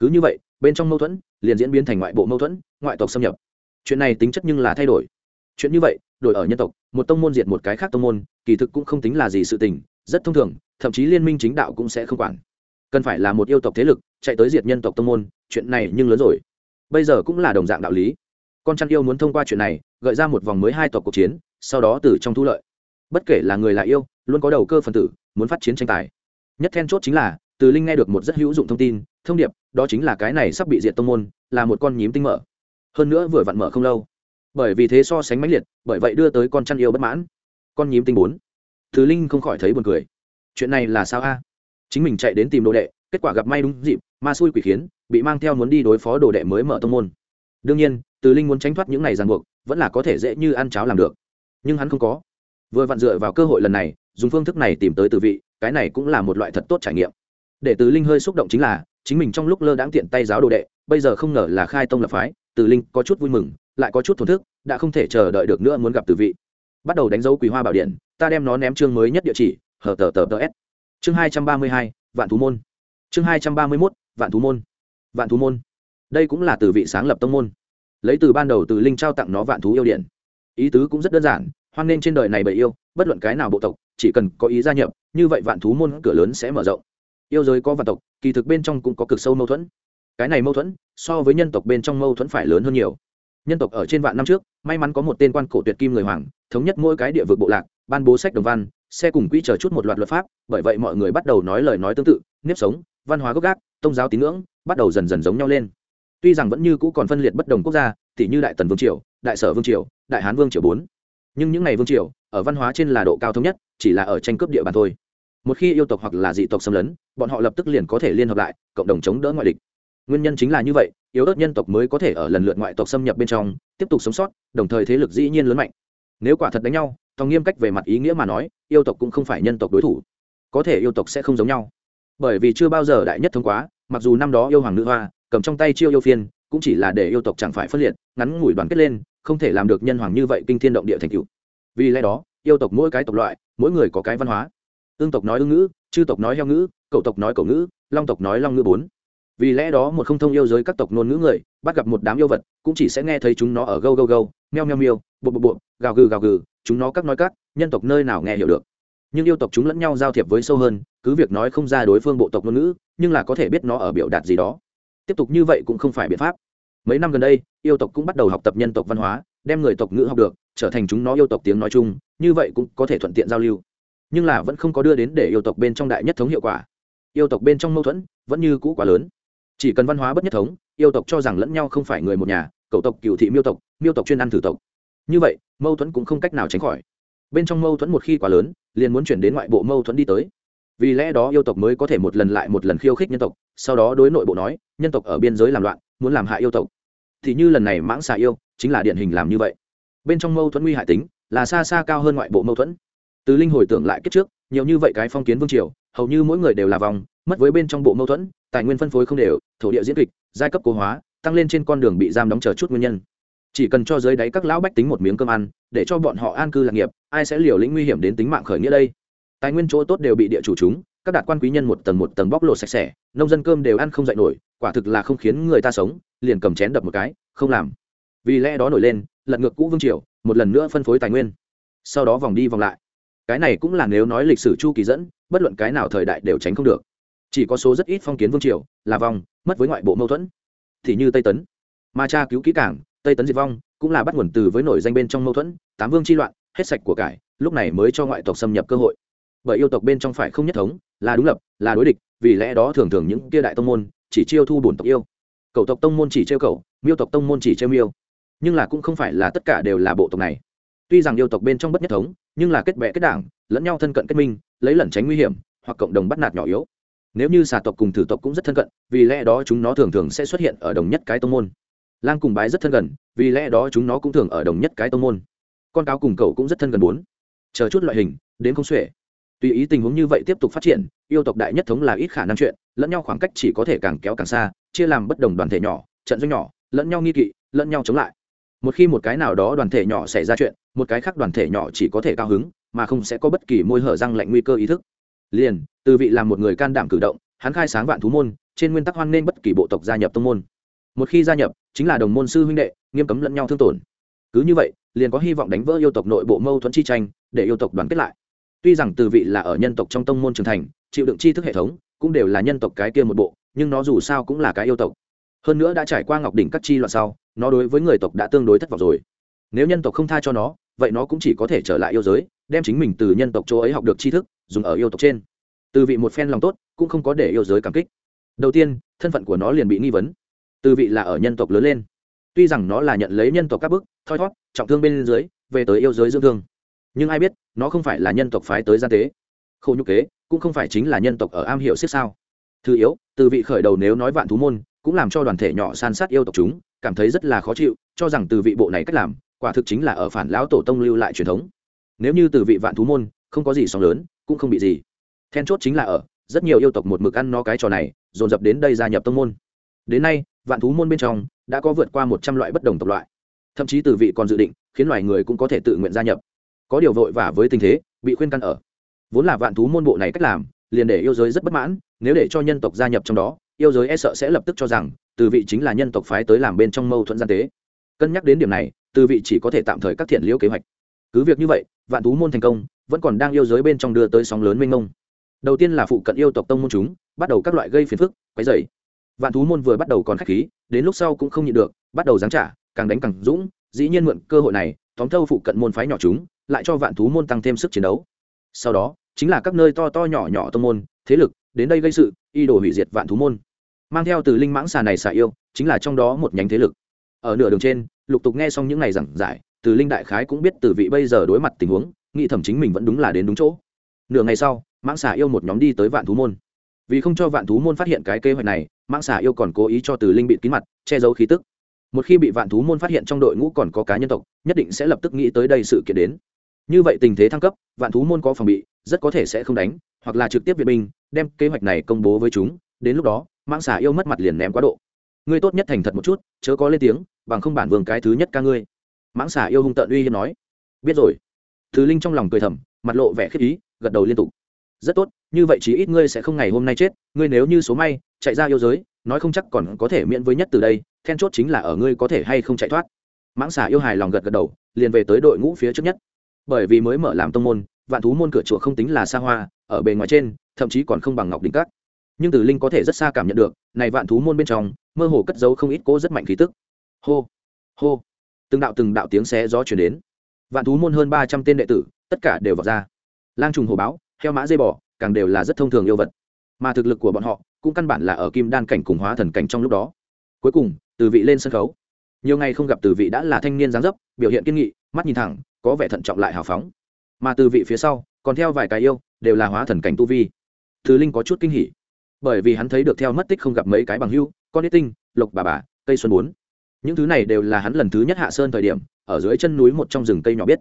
Cứ như vậy, bên trong mâu thuẫn, liền diễn biến thành ngoại bộ mâu thuẫn, ngoại tộc xâm nhập. Chuyện này tính chất nhưng là thay đổi. Chuyện như vậy, đổi ở nhân tộc, một tông môn diệt một cái khác tông môn, kỳ thực cũng không tính là gì sự tình, rất thông thường, thậm chí liên minh chính đạo cũng sẽ không quản. Cần phải là một yêu tộc thế lực, chạy tới diệt nhân tộc tông môn, chuyện này nhưng lớn rồi bây giờ cũng là đồng dạng đạo lý. Con chăn yêu muốn thông qua chuyện này, gợi ra một vòng mới hai tộc cuộc chiến, sau đó từ trong thu lợi. Bất kể là người là yêu, luôn có đầu cơ phần tử, muốn phát chiến tranh tài. Nhất then chốt chính là, từ linh nghe được một rất hữu dụng thông tin, thông điệp, đó chính là cái này sắp bị diệt tông môn, là một con nhím tinh mở. Hơn nữa vừa vặn mở không lâu. Bởi vì thế so sánh mãnh liệt, bởi vậy đưa tới con chăn yêu bất mãn. Con nhím tinh bốn. Từ linh không khỏi thấy buồn cười. Chuyện này là sao a? Chính mình chạy đến tìm đồ đệ, kết quả gặp may đúng dịp, ma xui quỷ khiến bị mang theo muốn đi đối phó đồ đệ mới mở tông môn. Đương nhiên, từ linh muốn tránh thoát những này ràng buộc, vẫn là có thể dễ như ăn cháo làm được. Nhưng hắn không có. Vừa vặn dựa vào cơ hội lần này, dùng phương thức này tìm tới từ vị, cái này cũng là một loại thật tốt trải nghiệm. Để từ linh hơi xúc động chính là, chính mình trong lúc lơ đãng tiện tay giáo đồ đệ, bây giờ không ngờ là khai tông lập phái, từ linh có chút vui mừng, lại có chút thổn thức, đã không thể chờ đợi được nữa muốn gặp từ vị. Bắt đầu đánh dấu quý hoa bảo điện, ta đem nó ném chương mới nhất địa chỉ hở tờ tờ tờ s. Chương hai trăm ba mươi hai, vạn thú môn. Chương hai trăm ba mươi mốt, vạn thú môn vạn thú môn. Đây cũng là từ vị sáng lập tông môn. Lấy từ ban đầu từ linh trao tặng nó vạn thú yêu điện. Ý tứ cũng rất đơn giản, hoan nên trên đời này bởi yêu, bất luận cái nào bộ tộc, chỉ cần có ý gia nhập, như vậy vạn thú môn cửa lớn sẽ mở rộng. Yêu giới có vạn tộc, kỳ thực bên trong cũng có cực sâu mâu thuẫn. Cái này mâu thuẫn, so với nhân tộc bên trong mâu thuẫn phải lớn hơn nhiều. Nhân tộc ở trên vạn năm trước, may mắn có một tên quan cổ tuyệt kim người hoàng, thống nhất mỗi cái địa vực bộ lạc, ban bố sách đồng văn, xe cùng quỹ chờ chút một loạt luật pháp, bởi vậy mọi người bắt đầu nói lời nói tương tự, nếp sống, văn hóa gốc gác tôn giáo tín ngưỡng bắt đầu dần dần giống nhau lên. Tuy rằng vẫn như cũ còn phân liệt bất đồng quốc gia tỷ như đại tần vương triều, đại sở vương triều, đại hán vương triều bốn. Nhưng những ngày vương triều, ở văn hóa trên là độ cao thống nhất, chỉ là ở tranh cướp địa bàn thôi. Một khi yêu tộc hoặc là dị tộc xâm lấn, bọn họ lập tức liền có thể liên hợp lại, cộng đồng chống đỡ ngoại địch. Nguyên nhân chính là như vậy, yếu ớt nhân tộc mới có thể ở lần lượt ngoại tộc xâm nhập bên trong, tiếp tục sống sót, đồng thời thế lực dĩ nhiên lớn mạnh. Nếu quả thật đánh nhau thòng nghiêm cách về mặt ý nghĩa mà nói, yêu tộc cũng không phải nhân tộc đối thủ. Có thể yêu tộc sẽ không giống nhau bởi vì chưa bao giờ đại nhất thông quá, mặc dù năm đó yêu hoàng nữ hoa, cầm trong tay chiêu yêu phiên, cũng chỉ là để yêu tộc chẳng phải phân liệt, ngắn ngủi đoàn kết lên, không thể làm được nhân hoàng như vậy kinh thiên động địa thành cựu vì lẽ đó, yêu tộc mỗi cái tộc loại, mỗi người có cái văn hóa. Ương tộc nói ương ngữ, chư tộc nói heo ngữ, cậu tộc nói cậu ngữ, long tộc nói long ngữ bốn. Vì lẽ đó một không thông yêu giới các tộc ngôn ngữ người, bắt gặp một đám yêu vật, cũng chỉ sẽ nghe thấy chúng nó ở gâu gâu gâu, meo meo miêu bộ bộ bộ gào gừ gào gừ, chúng nó các nói các nhân tộc nơi nào nghe hiểu được nhưng yêu tộc chúng lẫn nhau giao thiệp với sâu hơn, cứ việc nói không ra đối phương bộ tộc ngôn ngữ, nhưng là có thể biết nó ở biểu đạt gì đó. Tiếp tục như vậy cũng không phải biện pháp. Mấy năm gần đây, yêu tộc cũng bắt đầu học tập nhân tộc văn hóa, đem người tộc ngữ học được, trở thành chúng nó yêu tộc tiếng nói chung, như vậy cũng có thể thuận tiện giao lưu. Nhưng là vẫn không có đưa đến để yêu tộc bên trong đại nhất thống hiệu quả. Yêu tộc bên trong mâu thuẫn vẫn như cũ quá lớn. Chỉ cần văn hóa bất nhất thống, yêu tộc cho rằng lẫn nhau không phải người một nhà, cậu tộc cựu thị miêu tộc miêu tộc chuyên ăn thử tộc. Như vậy, mâu thuẫn cũng không cách nào tránh khỏi bên trong mâu thuẫn một khi quá lớn, liền muốn chuyển đến ngoại bộ mâu thuẫn đi tới. Vì lẽ đó yêu tộc mới có thể một lần lại một lần khiêu khích nhân tộc, sau đó đối nội bộ nói, nhân tộc ở biên giới làm loạn, muốn làm hạ yêu tộc. Thì như lần này mãng xà yêu, chính là điển hình làm như vậy. Bên trong mâu thuẫn nguy hại tính, là xa xa cao hơn ngoại bộ mâu thuẫn. Từ linh hồi tưởng lại kết trước, nhiều như vậy cái phong kiến vương triều, hầu như mỗi người đều là vòng, mất với bên trong bộ mâu thuẫn, tài nguyên phân phối không đều, thổ địa diễn kịch, giai cấp cố hóa, tăng lên trên con đường bị giam đóng chờ chút nguyên nhân chỉ cần cho dưới đáy các lão bách tính một miếng cơm ăn, để cho bọn họ an cư lạc nghiệp, ai sẽ liều lĩnh nguy hiểm đến tính mạng khởi nghĩa đây? Tài nguyên chỗ tốt đều bị địa chủ chúng, các đạt quan quý nhân một tầng một tầng bóc lột sạch sẽ, nông dân cơm đều ăn không dậy nổi, quả thực là không khiến người ta sống, liền cầm chén đập một cái, không làm. Vì lẽ đó nổi lên, lật ngược cũ vương triều, một lần nữa phân phối tài nguyên. Sau đó vòng đi vòng lại. Cái này cũng là nếu nói lịch sử chu kỳ dẫn, bất luận cái nào thời đại đều tránh không được. Chỉ có số rất ít phong kiến vương triều, là vòng, mất với ngoại bộ mâu thuẫn. Thì như tây tấn. Mà cha cứu kỹ cảng tây tấn diệt vong cũng là bắt nguồn từ với nổi danh bên trong mâu thuẫn, tám vương chi loạn, hết sạch của cải, lúc này mới cho ngoại tộc xâm nhập cơ hội. Bởi yêu tộc bên trong phải không nhất thống, là đúng lập, là đối địch, vì lẽ đó thường thường những kia đại tông môn chỉ chiêu thu bổn tộc yêu. Cầu tộc tông môn chỉ trêu cầu, miêu tộc tông môn chỉ trêu miêu. Nhưng là cũng không phải là tất cả đều là bộ tộc này. Tuy rằng yêu tộc bên trong bất nhất thống, nhưng là kết bè kết đảng, lẫn nhau thân cận kết minh, lấy lẩn tránh nguy hiểm, hoặc cộng đồng bắt nạt nhỏ yếu. Nếu như xà tộc cùng thử tộc cũng rất thân cận, vì lẽ đó chúng nó thường thường sẽ xuất hiện ở đồng nhất cái tông môn lang cùng bái rất thân gần, vì lẽ đó chúng nó cũng thường ở đồng nhất cái tông môn. Con cáo cùng cậu cũng rất thân gần bốn. Chờ chút loại hình đến không xuể. Tùy ý tình huống như vậy tiếp tục phát triển, yêu tộc đại nhất thống là ít khả năng chuyện, lẫn nhau khoảng cách chỉ có thể càng kéo càng xa, chia làm bất đồng đoàn thể nhỏ, trận doanh nhỏ, lẫn nhau nghi kỵ, lẫn nhau chống lại. Một khi một cái nào đó đoàn thể nhỏ xảy ra chuyện, một cái khác đoàn thể nhỏ chỉ có thể cao hứng, mà không sẽ có bất kỳ môi hở răng lạnh nguy cơ ý thức. Liền, từ vị làm một người can đảm cử động, hắn khai sáng vạn thú môn, trên nguyên tắc hoan nghênh bất kỳ bộ tộc gia nhập tông môn một khi gia nhập, chính là đồng môn sư huynh đệ, nghiêm cấm lẫn nhau thương tổn. Cứ như vậy, liền có hy vọng đánh vỡ yêu tộc nội bộ mâu thuẫn chi tranh, để yêu tộc đoàn kết lại. Tuy rằng từ vị là ở nhân tộc trong tông môn trưởng thành, chịu đựng tri thức hệ thống, cũng đều là nhân tộc cái kia một bộ, nhưng nó dù sao cũng là cái yêu tộc. Hơn nữa đã trải qua ngọc đỉnh các chi loạn sau, nó đối với người tộc đã tương đối thất vọng rồi. Nếu nhân tộc không tha cho nó, vậy nó cũng chỉ có thể trở lại yêu giới, đem chính mình từ nhân tộc chỗ ấy học được tri thức, dùng ở yêu tộc trên. Từ vị một phen lòng tốt, cũng không có để yêu giới cảm kích. Đầu tiên, thân phận của nó liền bị nghi vấn từ vị là ở nhân tộc lớn lên. Tuy rằng nó là nhận lấy nhân tộc các bức, thoi thót, trọng thương bên dưới, về tới yêu giới dưỡng thương. Nhưng ai biết, nó không phải là nhân tộc phái tới gian tế. Khổ nhục kế, cũng không phải chính là nhân tộc ở am hiểu siết sao. Thứ yếu, từ vị khởi đầu nếu nói vạn thú môn, cũng làm cho đoàn thể nhỏ san sát yêu tộc chúng, cảm thấy rất là khó chịu, cho rằng từ vị bộ này cách làm, quả thực chính là ở phản lão tổ tông lưu lại truyền thống. Nếu như từ vị vạn thú môn, không có gì sóng lớn, cũng không bị gì. Then chốt chính là ở, rất nhiều yêu tộc một mực ăn nó cái trò này, dồn dập đến đây gia nhập tông môn. Đến nay vạn thú môn bên trong đã có vượt qua một trăm loại bất đồng tộc loại. Thậm chí từ vị còn dự định, khiến loài người cũng có thể tự nguyện gia nhập. Có điều vội vã với tình thế, bị khuyên căn ở. Vốn là vạn thú môn bộ này cách làm, liền để yêu giới rất bất mãn, nếu để cho nhân tộc gia nhập trong đó, yêu giới e sợ sẽ lập tức cho rằng, từ vị chính là nhân tộc phái tới làm bên trong mâu thuẫn gian tế. Cân nhắc đến điểm này, từ vị chỉ có thể tạm thời các thiện liễu kế hoạch. Cứ việc như vậy, vạn thú môn thành công, vẫn còn đang yêu giới bên trong đưa tới sóng lớn mênh mông. Đầu tiên là phụ cận yêu tộc tông môn chúng, bắt đầu các loại gây phiền phức, quấy dày vạn thú môn vừa bắt đầu còn khách khí, đến lúc sau cũng không nhịn được, bắt đầu giáng trả, càng đánh càng dũng, dĩ nhiên mượn cơ hội này, tóm thâu phụ cận môn phái nhỏ chúng, lại cho vạn thú môn tăng thêm sức chiến đấu. Sau đó, chính là các nơi to to nhỏ nhỏ tông môn, thế lực, đến đây gây sự, y đồ hủy diệt vạn thú môn. Mang theo từ linh mãng xà này xà yêu, chính là trong đó một nhánh thế lực. Ở nửa đường trên, lục tục nghe xong những ngày giảng giải, từ linh đại khái cũng biết từ vị bây giờ đối mặt tình huống, nghĩ thẩm chính mình vẫn đúng là đến đúng chỗ. Nửa ngày sau, mãng xà yêu một nhóm đi tới vạn thú môn. Vì không cho vạn thú môn phát hiện cái kế hoạch này mãng xà yêu còn cố ý cho từ linh bị kín mặt, che giấu khí tức. Một khi bị vạn thú môn phát hiện trong đội ngũ còn có cá nhân tộc, nhất định sẽ lập tức nghĩ tới đây sự kiện đến. Như vậy tình thế thăng cấp, vạn thú môn có phòng bị, rất có thể sẽ không đánh, hoặc là trực tiếp viện binh, đem kế hoạch này công bố với chúng. Đến lúc đó, mãng xà yêu mất mặt liền ném quá độ. Ngươi tốt nhất thành thật một chút, chớ có lên tiếng, bằng không bản vương cái thứ nhất ca ngươi. Mãng xà yêu hung tợn uy hiếp nói. Biết rồi. Thứ linh trong lòng cười thầm, mặt lộ vẻ khiết ý, gật đầu liên tục. Rất tốt như vậy chí ít ngươi sẽ không ngày hôm nay chết, ngươi nếu như số may, chạy ra yêu giới, nói không chắc còn có thể miễn với nhất từ đây, then chốt chính là ở ngươi có thể hay không chạy thoát. Mãng xà yêu hài lòng gật gật đầu, liền về tới đội ngũ phía trước nhất. Bởi vì mới mở làm tông môn, vạn thú môn cửa chùa không tính là xa hoa, ở bề ngoài trên, thậm chí còn không bằng ngọc đỉnh cát nhưng tử linh có thể rất xa cảm nhận được, này vạn thú môn bên trong, mơ hồ cất giấu không ít cỗ rất mạnh khí tức. Hô hô. Từng đạo từng đạo tiếng xé gió chuyển đến. Vạn thú môn hơn ba trăm tên đệ tử, tất cả đều vào ra. Lang trùng hồ báo, heo mã dây bò càng đều là rất thông thường yêu vật. Mà thực lực của bọn họ cũng căn bản là ở kim đan cảnh cùng hóa thần cảnh trong lúc đó. Cuối cùng, từ vị lên sân khấu. Nhiều ngày không gặp từ vị đã là thanh niên dáng dấp, biểu hiện kiên nghị, mắt nhìn thẳng, có vẻ thận trọng lại hào phóng. Mà từ vị phía sau, còn theo vài cái yêu, đều là hóa thần cảnh tu vi. Thứ linh có chút kinh hỉ, bởi vì hắn thấy được theo mất tích không gặp mấy cái bằng hưu, con ít tinh, lộc bà bà, cây xuân bốn. Những thứ này đều là hắn lần thứ nhất hạ sơn thời điểm, ở dưới chân núi một trong rừng cây nhỏ biết.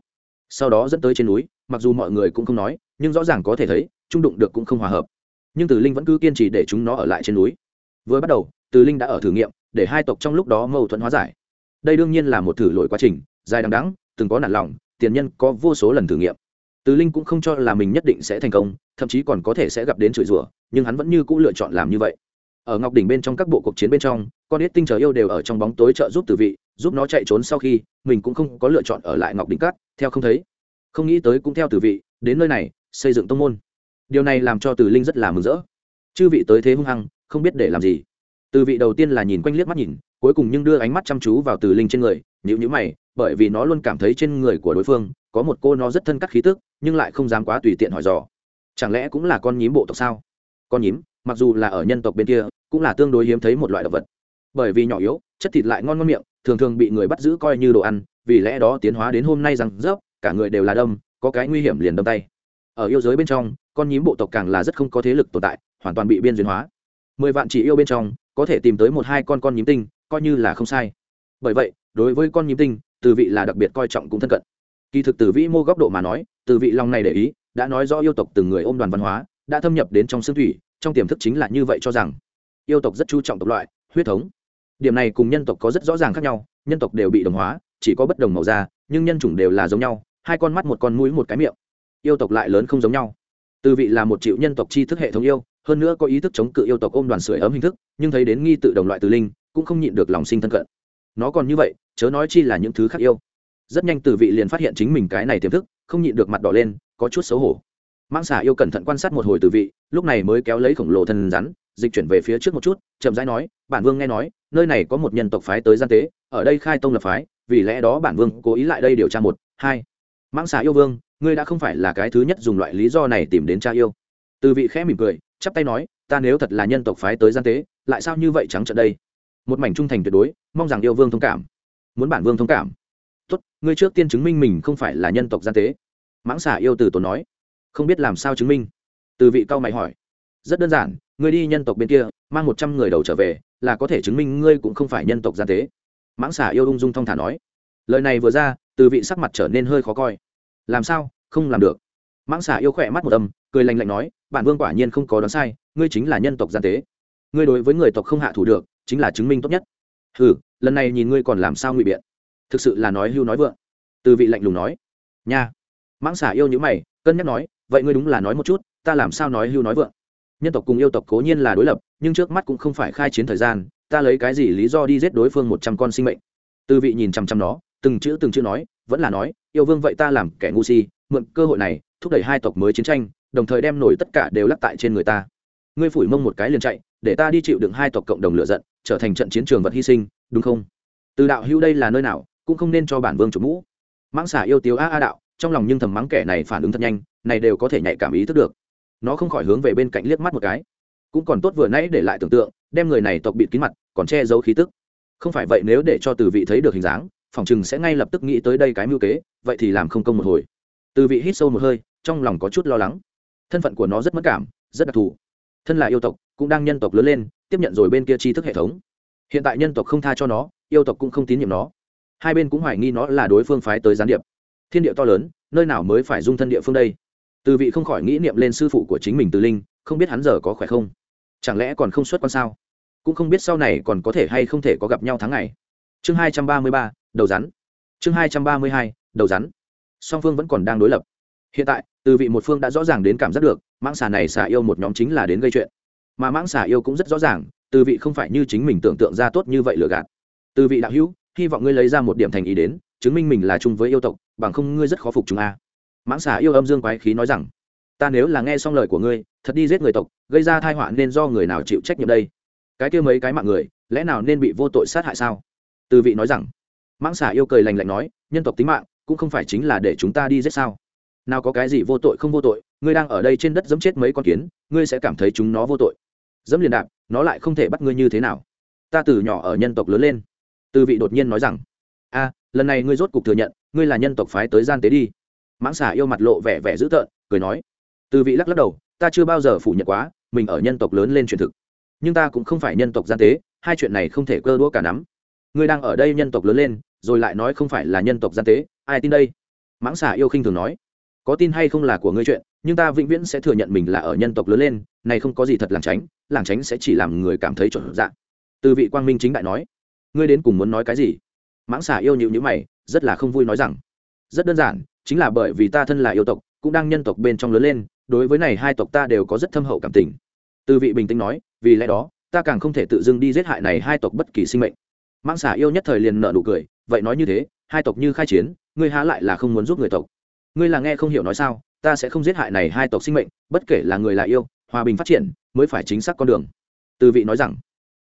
Sau đó dẫn tới trên núi, mặc dù mọi người cũng không nói, nhưng rõ ràng có thể thấy trung đụng được cũng không hòa hợp. Nhưng từ linh vẫn cứ kiên trì để chúng nó ở lại trên núi. Vừa bắt đầu, từ linh đã ở thử nghiệm, để hai tộc trong lúc đó mâu thuẫn hóa giải. Đây đương nhiên là một thử lỗi quá trình, dài đằng đắng từng có nản lòng, tiền nhân có vô số lần thử nghiệm. Từ linh cũng không cho là mình nhất định sẽ thành công, thậm chí còn có thể sẽ gặp đến chửi rủa, nhưng hắn vẫn như cũ lựa chọn làm như vậy. Ở ngọc đỉnh bên trong các bộ cuộc chiến bên trong, con ít tinh chờ yêu đều ở trong bóng tối trợ giúp từ vị, giúp nó chạy trốn sau khi, mình cũng không có lựa chọn ở lại ngọc đỉnh cát, theo không thấy. Không nghĩ tới cũng theo từ vị, đến nơi này, xây dựng tông môn điều này làm cho từ linh rất là mừng rỡ. Chư vị tới thế hung hăng, không biết để làm gì. Từ vị đầu tiên là nhìn quanh liếc mắt nhìn, cuối cùng nhưng đưa ánh mắt chăm chú vào từ linh trên người nhữ nhữ mày, bởi vì nó luôn cảm thấy trên người của đối phương có một cô nó rất thân cắt khí tức, nhưng lại không dám quá tùy tiện hỏi dò. Chẳng lẽ cũng là con nhím bộ tộc sao? Con nhím, mặc dù là ở nhân tộc bên kia, cũng là tương đối hiếm thấy một loại động vật. Bởi vì nhỏ yếu, chất thịt lại ngon ngon miệng, thường thường bị người bắt giữ coi như đồ ăn, vì lẽ đó tiến hóa đến hôm nay rằng rớp, cả người đều là đâm, có cái nguy hiểm liền đâm tay. Ở yêu giới bên trong con nhím bộ tộc càng là rất không có thế lực tồn tại, hoàn toàn bị biên duyên hóa. Mười vạn chỉ yêu bên trong, có thể tìm tới một hai con con nhím tinh, coi như là không sai. Bởi vậy, đối với con nhím tinh, từ vị là đặc biệt coi trọng cũng thân cận. Kỳ thực từ vĩ mô góc độ mà nói, từ vị lòng này để ý, đã nói rõ yêu tộc từng người ôm đoàn văn hóa, đã thâm nhập đến trong xương thủy, trong tiềm thức chính là như vậy cho rằng, yêu tộc rất chú trọng tộc loại, huyết thống. Điểm này cùng nhân tộc có rất rõ ràng khác nhau, nhân tộc đều bị đồng hóa, chỉ có bất đồng màu da, nhưng nhân chủng đều là giống nhau, hai con mắt một con mũi một cái miệng. Yêu tộc lại lớn không giống nhau từ vị là một triệu nhân tộc chi thức hệ thống yêu, hơn nữa có ý thức chống cự yêu tộc ôm đoàn sưởi ấm hình thức, nhưng thấy đến nghi tự đồng loại từ linh, cũng không nhịn được lòng sinh thân cận. Nó còn như vậy, chớ nói chi là những thứ khác yêu. Rất nhanh từ vị liền phát hiện chính mình cái này tiềm thức, không nhịn được mặt đỏ lên, có chút xấu hổ. Mang xả yêu cẩn thận quan sát một hồi từ vị, lúc này mới kéo lấy khổng lồ thân rắn, dịch chuyển về phía trước một chút, chậm rãi nói, bản vương nghe nói, nơi này có một nhân tộc phái tới gian tế, ở đây khai tông lập phái, vì lẽ đó bản vương cố ý lại đây điều tra một, hai. Mang xả yêu vương ngươi đã không phải là cái thứ nhất dùng loại lý do này tìm đến cha yêu. Từ vị khẽ mỉm cười, chắp tay nói, ta nếu thật là nhân tộc phái tới gian tế, lại sao như vậy trắng trận đây? Một mảnh trung thành tuyệt đối, mong rằng yêu vương thông cảm. Muốn bản vương thông cảm. Tốt, ngươi trước tiên chứng minh mình không phải là nhân tộc gian tế. Mãng xả yêu từ tốn nói. Không biết làm sao chứng minh. Từ vị cao mày hỏi. Rất đơn giản, ngươi đi nhân tộc bên kia, mang một trăm người đầu trở về, là có thể chứng minh ngươi cũng không phải nhân tộc gian tế. Mãng xả yêu ung dung thong thả nói. Lời này vừa ra, từ vị sắc mặt trở nên hơi khó coi làm sao, không làm được. Mãng xà yêu khỏe mắt một âm, cười lành lạnh nói, bản vương quả nhiên không có đoán sai, ngươi chính là nhân tộc gian tế. Ngươi đối với người tộc không hạ thủ được, chính là chứng minh tốt nhất. Ừ lần này nhìn ngươi còn làm sao ngụy biện. Thực sự là nói hưu nói vượng. Từ vị lạnh lùng nói. Nha. Mãng xà yêu nhữ mày, cân nhắc nói, vậy ngươi đúng là nói một chút, ta làm sao nói hưu nói vượng. Nhân tộc cùng yêu tộc cố nhiên là đối lập, nhưng trước mắt cũng không phải khai chiến thời gian, ta lấy cái gì lý do đi giết đối phương một trăm con sinh mệnh. Từ vị nhìn chăm chăm nó, từng chữ từng chữ nói vẫn là nói, yêu vương vậy ta làm kẻ ngu si, mượn cơ hội này, thúc đẩy hai tộc mới chiến tranh, đồng thời đem nổi tất cả đều lắc tại trên người ta. Ngươi phủi mông một cái liền chạy, để ta đi chịu đựng hai tộc cộng đồng lựa giận, trở thành trận chiến trường vật hy sinh, đúng không? Từ đạo hữu đây là nơi nào, cũng không nên cho bản vương chủ mũ. Mãng xả yêu tiếu a a đạo, trong lòng nhưng thầm mắng kẻ này phản ứng thật nhanh, này đều có thể nhạy cảm ý thức được. Nó không khỏi hướng về bên cạnh liếc mắt một cái. Cũng còn tốt vừa nãy để lại tưởng tượng, đem người này tộc bịt kín mặt, còn che giấu khí tức. Không phải vậy nếu để cho từ vị thấy được hình dáng phòng chừng sẽ ngay lập tức nghĩ tới đây cái mưu kế, vậy thì làm không công một hồi. Từ vị hít sâu một hơi, trong lòng có chút lo lắng. Thân phận của nó rất mất cảm, rất đặc thù. Thân là yêu tộc, cũng đang nhân tộc lớn lên, tiếp nhận rồi bên kia tri thức hệ thống. Hiện tại nhân tộc không tha cho nó, yêu tộc cũng không tín nhiệm nó. Hai bên cũng hoài nghi nó là đối phương phái tới gián điệp. Thiên địa to lớn, nơi nào mới phải dung thân địa phương đây? Từ vị không khỏi nghĩ niệm lên sư phụ của chính mình từ linh, không biết hắn giờ có khỏe không? Chẳng lẽ còn không xuất quan sao? Cũng không biết sau này còn có thể hay không thể có gặp nhau tháng ngày. Chương hai trăm ba mươi ba đầu rắn. Chương hai trăm ba mươi hai, đầu rắn. Song phương vẫn còn đang đối lập. Hiện tại, từ vị một phương đã rõ ràng đến cảm giác được, mãng xà này xà yêu một nhóm chính là đến gây chuyện. Mà mãng xà yêu cũng rất rõ ràng, từ vị không phải như chính mình tưởng tượng ra tốt như vậy lừa gạt. Từ vị đạo hữu, hy vọng ngươi lấy ra một điểm thành ý đến, chứng minh mình là chung với yêu tộc, bằng không ngươi rất khó phục chúng a. Mãng xà yêu âm dương quái khí nói rằng, ta nếu là nghe xong lời của ngươi, thật đi giết người tộc, gây ra thai họa nên do người nào chịu trách nhiệm đây? Cái kia mấy cái mạng người, lẽ nào nên bị vô tội sát hại sao? Từ vị nói rằng mãng xà yêu cười lành lạnh nói, nhân tộc tính mạng cũng không phải chính là để chúng ta đi giết sao? Nào có cái gì vô tội không vô tội, ngươi đang ở đây trên đất giấm chết mấy con kiến, ngươi sẽ cảm thấy chúng nó vô tội. Dẫm liền đạp, nó lại không thể bắt ngươi như thế nào. Ta từ nhỏ ở nhân tộc lớn lên. Từ vị đột nhiên nói rằng, a, lần này ngươi rốt cục thừa nhận, ngươi là nhân tộc phái tới gian tế đi. Mãng xà yêu mặt lộ vẻ vẻ dữ tợn, cười nói, từ vị lắc lắc đầu, ta chưa bao giờ phủ nhận quá, mình ở nhân tộc lớn lên truyền thực. Nhưng ta cũng không phải nhân tộc gian tế, hai chuyện này không thể cơ đũa cả nắm. Ngươi đang ở đây nhân tộc lớn lên rồi lại nói không phải là nhân tộc gian tế, ai tin đây? Mãng xà yêu khinh thường nói, có tin hay không là của ngươi chuyện, nhưng ta vĩnh viễn sẽ thừa nhận mình là ở nhân tộc lớn lên, này không có gì thật làng tránh làng tránh sẽ chỉ làm người cảm thấy trộn dạng từ vị quang minh chính đại nói, ngươi đến cùng muốn nói cái gì? Mãng xà yêu nhịu nhữ mày, rất là không vui nói rằng, rất đơn giản, chính là bởi vì ta thân là yêu tộc, cũng đang nhân tộc bên trong lớn lên, đối với này hai tộc ta đều có rất thâm hậu cảm tình. Từ vị bình tĩnh nói, vì lẽ đó, ta càng không thể tự dưng đi giết hại này hai tộc bất kỳ sinh mệnh. Mãng xà yêu nhất thời liền nợ nụ cười vậy nói như thế, hai tộc như khai chiến, ngươi há lại là không muốn giúp người tộc? Ngươi là nghe không hiểu nói sao, ta sẽ không giết hại này hai tộc sinh mệnh, bất kể là người là yêu, hòa bình phát triển, mới phải chính xác con đường. Từ vị nói rằng,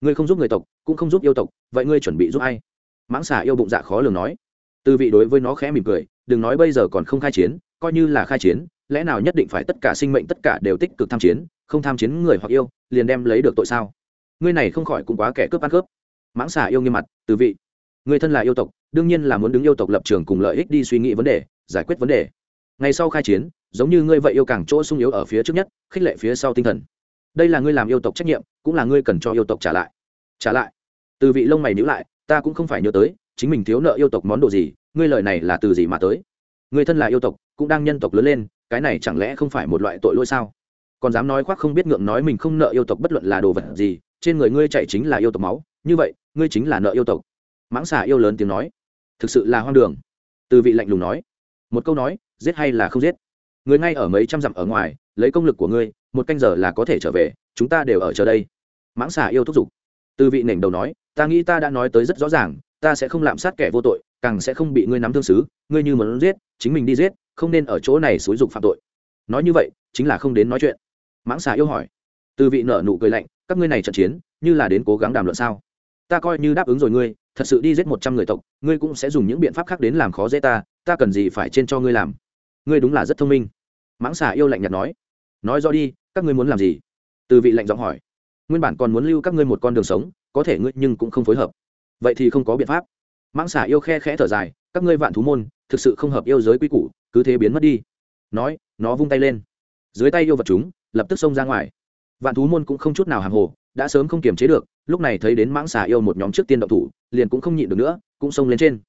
ngươi không giúp người tộc, cũng không giúp yêu tộc, vậy ngươi chuẩn bị giúp ai? Mãng xà yêu bụng dạ khó lường nói. Từ vị đối với nó khẽ mỉm cười, đừng nói bây giờ còn không khai chiến, coi như là khai chiến, lẽ nào nhất định phải tất cả sinh mệnh tất cả đều tích cực tham chiến, không tham chiến người hoặc yêu, liền đem lấy được tội sao? Ngươi này không khỏi cũng quá kẻ cướp ăn cướp. Mãng xà yêu nghiêm mặt, từ vị người thân là yêu tộc, đương nhiên là muốn đứng yêu tộc lập trường cùng lợi ích đi suy nghĩ vấn đề, giải quyết vấn đề. Ngày sau khai chiến, giống như ngươi vậy yêu càng chỗ sung yếu ở phía trước nhất, khích lệ phía sau tinh thần. Đây là ngươi làm yêu tộc trách nhiệm, cũng là ngươi cần cho yêu tộc trả lại. Trả lại. Từ vị lông mày nhữ lại, ta cũng không phải nhớ tới, chính mình thiếu nợ yêu tộc món đồ gì, ngươi lời này là từ gì mà tới? Người thân là yêu tộc, cũng đang nhân tộc lớn lên, cái này chẳng lẽ không phải một loại tội lỗi sao? Còn dám nói khoác không biết ngượng nói mình không nợ yêu tộc bất luận là đồ vật gì, trên người ngươi chạy chính là yêu tộc máu, như vậy, ngươi chính là nợ yêu tộc mãng xà yêu lớn tiếng nói. Thực sự là hoang đường. Từ vị lạnh lùng nói. Một câu nói, giết hay là không giết? Người ngay ở mấy trăm dặm ở ngoài, lấy công lực của ngươi, một canh giờ là có thể trở về, chúng ta đều ở chờ đây. Mãng xà yêu thúc giục. Từ vị nểnh đầu nói, ta nghĩ ta đã nói tới rất rõ ràng, ta sẽ không lạm sát kẻ vô tội, càng sẽ không bị ngươi nắm thương xứ, ngươi như muốn giết, chính mình đi giết, không nên ở chỗ này xúi dục phạm tội. Nói như vậy, chính là không đến nói chuyện. Mãng xà yêu hỏi. Từ vị nở nụ cười lạnh, các ngươi này trận chiến, như là đến cố gắng đàm luận sao? Ta coi như đáp ứng rồi ngươi thật sự đi giết một trăm người tộc, ngươi cũng sẽ dùng những biện pháp khác đến làm khó dễ ta ta cần gì phải trên cho ngươi làm? Ngươi đúng là rất thông minh. Mãng xà yêu lạnh nhạt nói. Nói rõ đi, các ngươi muốn làm gì? Từ vị lạnh giọng hỏi. Nguyên bản còn muốn lưu các ngươi một con đường sống, có thể ngươi nhưng cũng không phối hợp. Vậy thì không có biện pháp. Mãng xà yêu khe khẽ thở dài. Các ngươi vạn thú môn, thực sự không hợp yêu giới quy củ, cứ thế biến mất đi. Nói, nó vung tay lên. Dưới tay yêu vật chúng, lập tức xông ra ngoài. Vạn thú môn cũng không chút nào hàng hồ đã sớm không kiềm chế được, lúc này thấy đến mãng xà yêu một nhóm trước tiên động thủ, liền cũng không nhịn được nữa, cũng xông lên trên.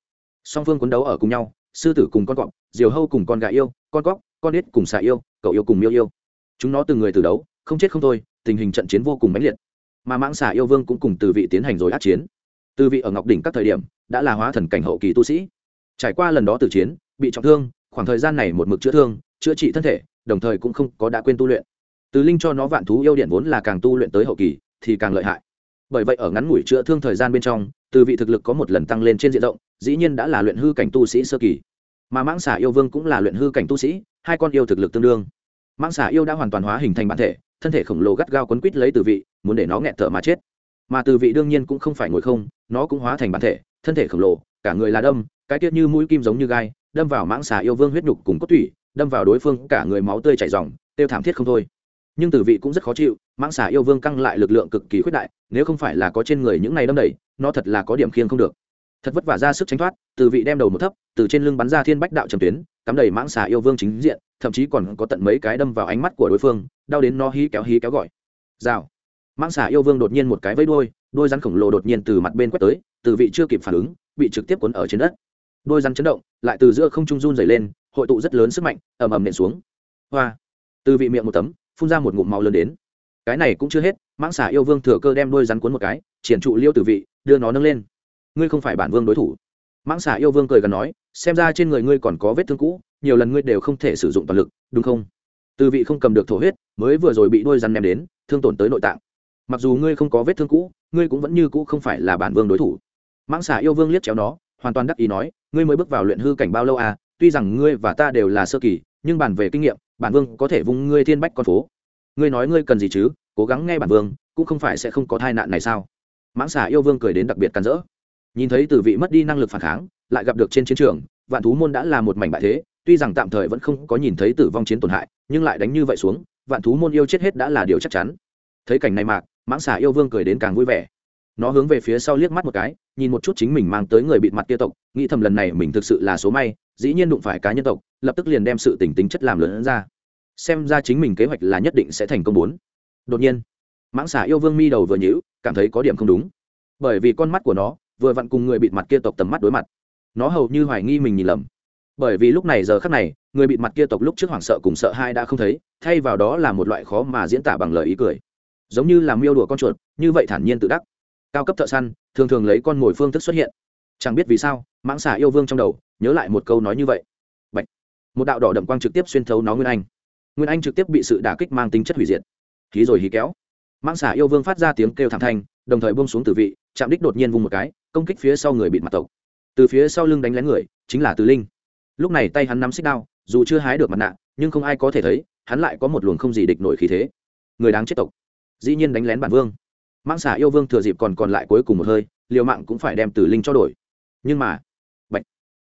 Song phương quấn đấu ở cùng nhau, sư tử cùng con cọp, diều hâu cùng con gà yêu, con cóc, con ếch cùng xà yêu, cậu yêu cùng miêu yêu. Chúng nó từng người từ đấu, không chết không thôi, tình hình trận chiến vô cùng mãnh liệt. Mà mãng xà yêu vương cũng cùng từ vị tiến hành rồi át chiến. Từ vị ở ngọc đỉnh các thời điểm, đã là hóa thần cảnh hậu kỳ tu sĩ. Trải qua lần đó từ chiến, bị trọng thương, khoảng thời gian này một mực chữa thương, chữa trị thân thể, đồng thời cũng không có đã quên tu luyện. Từ linh cho nó vạn thú yêu điện vốn là càng tu luyện tới hậu kỳ thì càng lợi hại. Bởi vậy ở ngắn ngủi chữa thương thời gian bên trong, từ vị thực lực có một lần tăng lên trên diện rộng, dĩ nhiên đã là luyện hư cảnh tu sĩ sơ kỳ. Mà mãng xà yêu vương cũng là luyện hư cảnh tu sĩ, hai con yêu thực lực tương đương. Mãng xà yêu đã hoàn toàn hóa hình thành bản thể, thân thể khổng lồ gắt gao quấn quít lấy từ vị, muốn để nó nghẹt thở mà chết. Mà từ vị đương nhiên cũng không phải ngồi không, nó cũng hóa thành bản thể, thân thể khổng lồ, cả người là đâm, cái tiết như mũi kim giống như gai, đâm vào mãng xà yêu vương huyết nhục cùng cốt tủy, đâm vào đối phương, cả người máu tươi chảy ròng, tiêu thảm thiết không thôi nhưng từ vị cũng rất khó chịu, mãng xà yêu vương căng lại lực lượng cực kỳ khuyết đại, nếu không phải là có trên người những này đâm đầy, nó thật là có điểm khiêng không được. Thật vất vả ra sức tránh thoát, từ vị đem đầu một thấp, từ trên lưng bắn ra thiên bách đạo trầm tuyến, cắm đầy mãng xà yêu vương chính diện, thậm chí còn có tận mấy cái đâm vào ánh mắt của đối phương, đau đến nó hí kéo hí kéo gọi. Rào. Mãng xà yêu vương đột nhiên một cái vây đôi đôi rắn khổng lồ đột nhiên từ mặt bên quét tới, từ vị chưa kịp phản ứng, bị trực tiếp cuốn ở trên đất. Đôi rắn chấn động, lại từ giữa không trung run dày lên, hội tụ rất lớn sức mạnh, ầm ầm nện xuống. Hoa. Từ vị miệng một tấm phun ra một ngụm máu lớn đến. Cái này cũng chưa hết, mãng xà yêu vương thừa cơ đem đôi rắn cuốn một cái, triển trụ liêu tử vị, đưa nó nâng lên. Ngươi không phải bản vương đối thủ. Mãng xà yêu vương cười gần nói, xem ra trên người ngươi còn có vết thương cũ, nhiều lần ngươi đều không thể sử dụng toàn lực, đúng không? Từ vị không cầm được thổ huyết, mới vừa rồi bị đôi rắn ném đến, thương tổn tới nội tạng. Mặc dù ngươi không có vết thương cũ, ngươi cũng vẫn như cũ không phải là bản vương đối thủ. Mãng xà yêu vương liếc chéo nó, hoàn toàn đắc ý nói, ngươi mới bước vào luyện hư cảnh bao lâu à tuy rằng ngươi và ta đều là sơ kỳ, nhưng bản về kinh nghiệm bản vương có thể vung ngươi thiên bách con phố. Ngươi nói ngươi cần gì chứ, cố gắng nghe bản vương, cũng không phải sẽ không có tai nạn này sao? Mãng xà yêu vương cười đến đặc biệt cắn rỡ. Nhìn thấy từ vị mất đi năng lực phản kháng, lại gặp được trên chiến trường, vạn thú môn đã là một mảnh bại thế, tuy rằng tạm thời vẫn không có nhìn thấy tử vong chiến tổn hại, nhưng lại đánh như vậy xuống, vạn thú môn yêu chết hết đã là điều chắc chắn. Thấy cảnh này mạc mãng xà yêu vương cười đến càng vui vẻ. Nó hướng về phía sau liếc mắt một cái, nhìn một chút chính mình mang tới người bịt mặt kia tộc, nghĩ thầm lần này mình thực sự là số may dĩ nhiên đụng phải cá nhân tộc, lập tức liền đem sự tỉnh tính chất làm lớn ra. Xem ra chính mình kế hoạch là nhất định sẽ thành công bốn. Đột nhiên, mãng xà yêu vương mi đầu vừa nhữ cảm thấy có điểm không đúng. Bởi vì con mắt của nó vừa vặn cùng người bịt mặt kia tộc tầm mắt đối mặt. Nó hầu như hoài nghi mình nhìn lầm. Bởi vì lúc này giờ khắc này, người bịt mặt kia tộc lúc trước hoảng sợ cùng sợ hai đã không thấy, thay vào đó là một loại khó mà diễn tả bằng lời ý cười. Giống như là miêu đùa con chuột, như vậy thản nhiên tự đắc. Cao cấp thợ săn, thường thường lấy con mồi phương thức xuất hiện. Chẳng biết vì sao, mãng xà yêu vương trong đầu nhớ lại một câu nói như vậy. Bạch. một đạo đỏ đậm quang trực tiếp xuyên thấu nó nguyên anh. Nguyên anh trực tiếp bị sự đả kích mang tính chất hủy diệt. Khí rồi hí kéo. Mãng xà yêu vương phát ra tiếng kêu thảm thanh, đồng thời bông xuống từ vị, chạm đích đột nhiên vung một cái, công kích phía sau người bịt mặt tộc. Từ phía sau lưng đánh lén người, chính là từ linh. Lúc này tay hắn nắm xích đao, dù chưa hái được mặt nạ, nhưng không ai có thể thấy, hắn lại có một luồng không gì địch nổi khí thế. Người đáng chết tộc. Dĩ nhiên đánh lén bản vương. Mãng xà yêu vương thừa dịp còn còn lại cuối cùng một hơi, liều mạng cũng phải đem từ linh cho đổi. Nhưng mà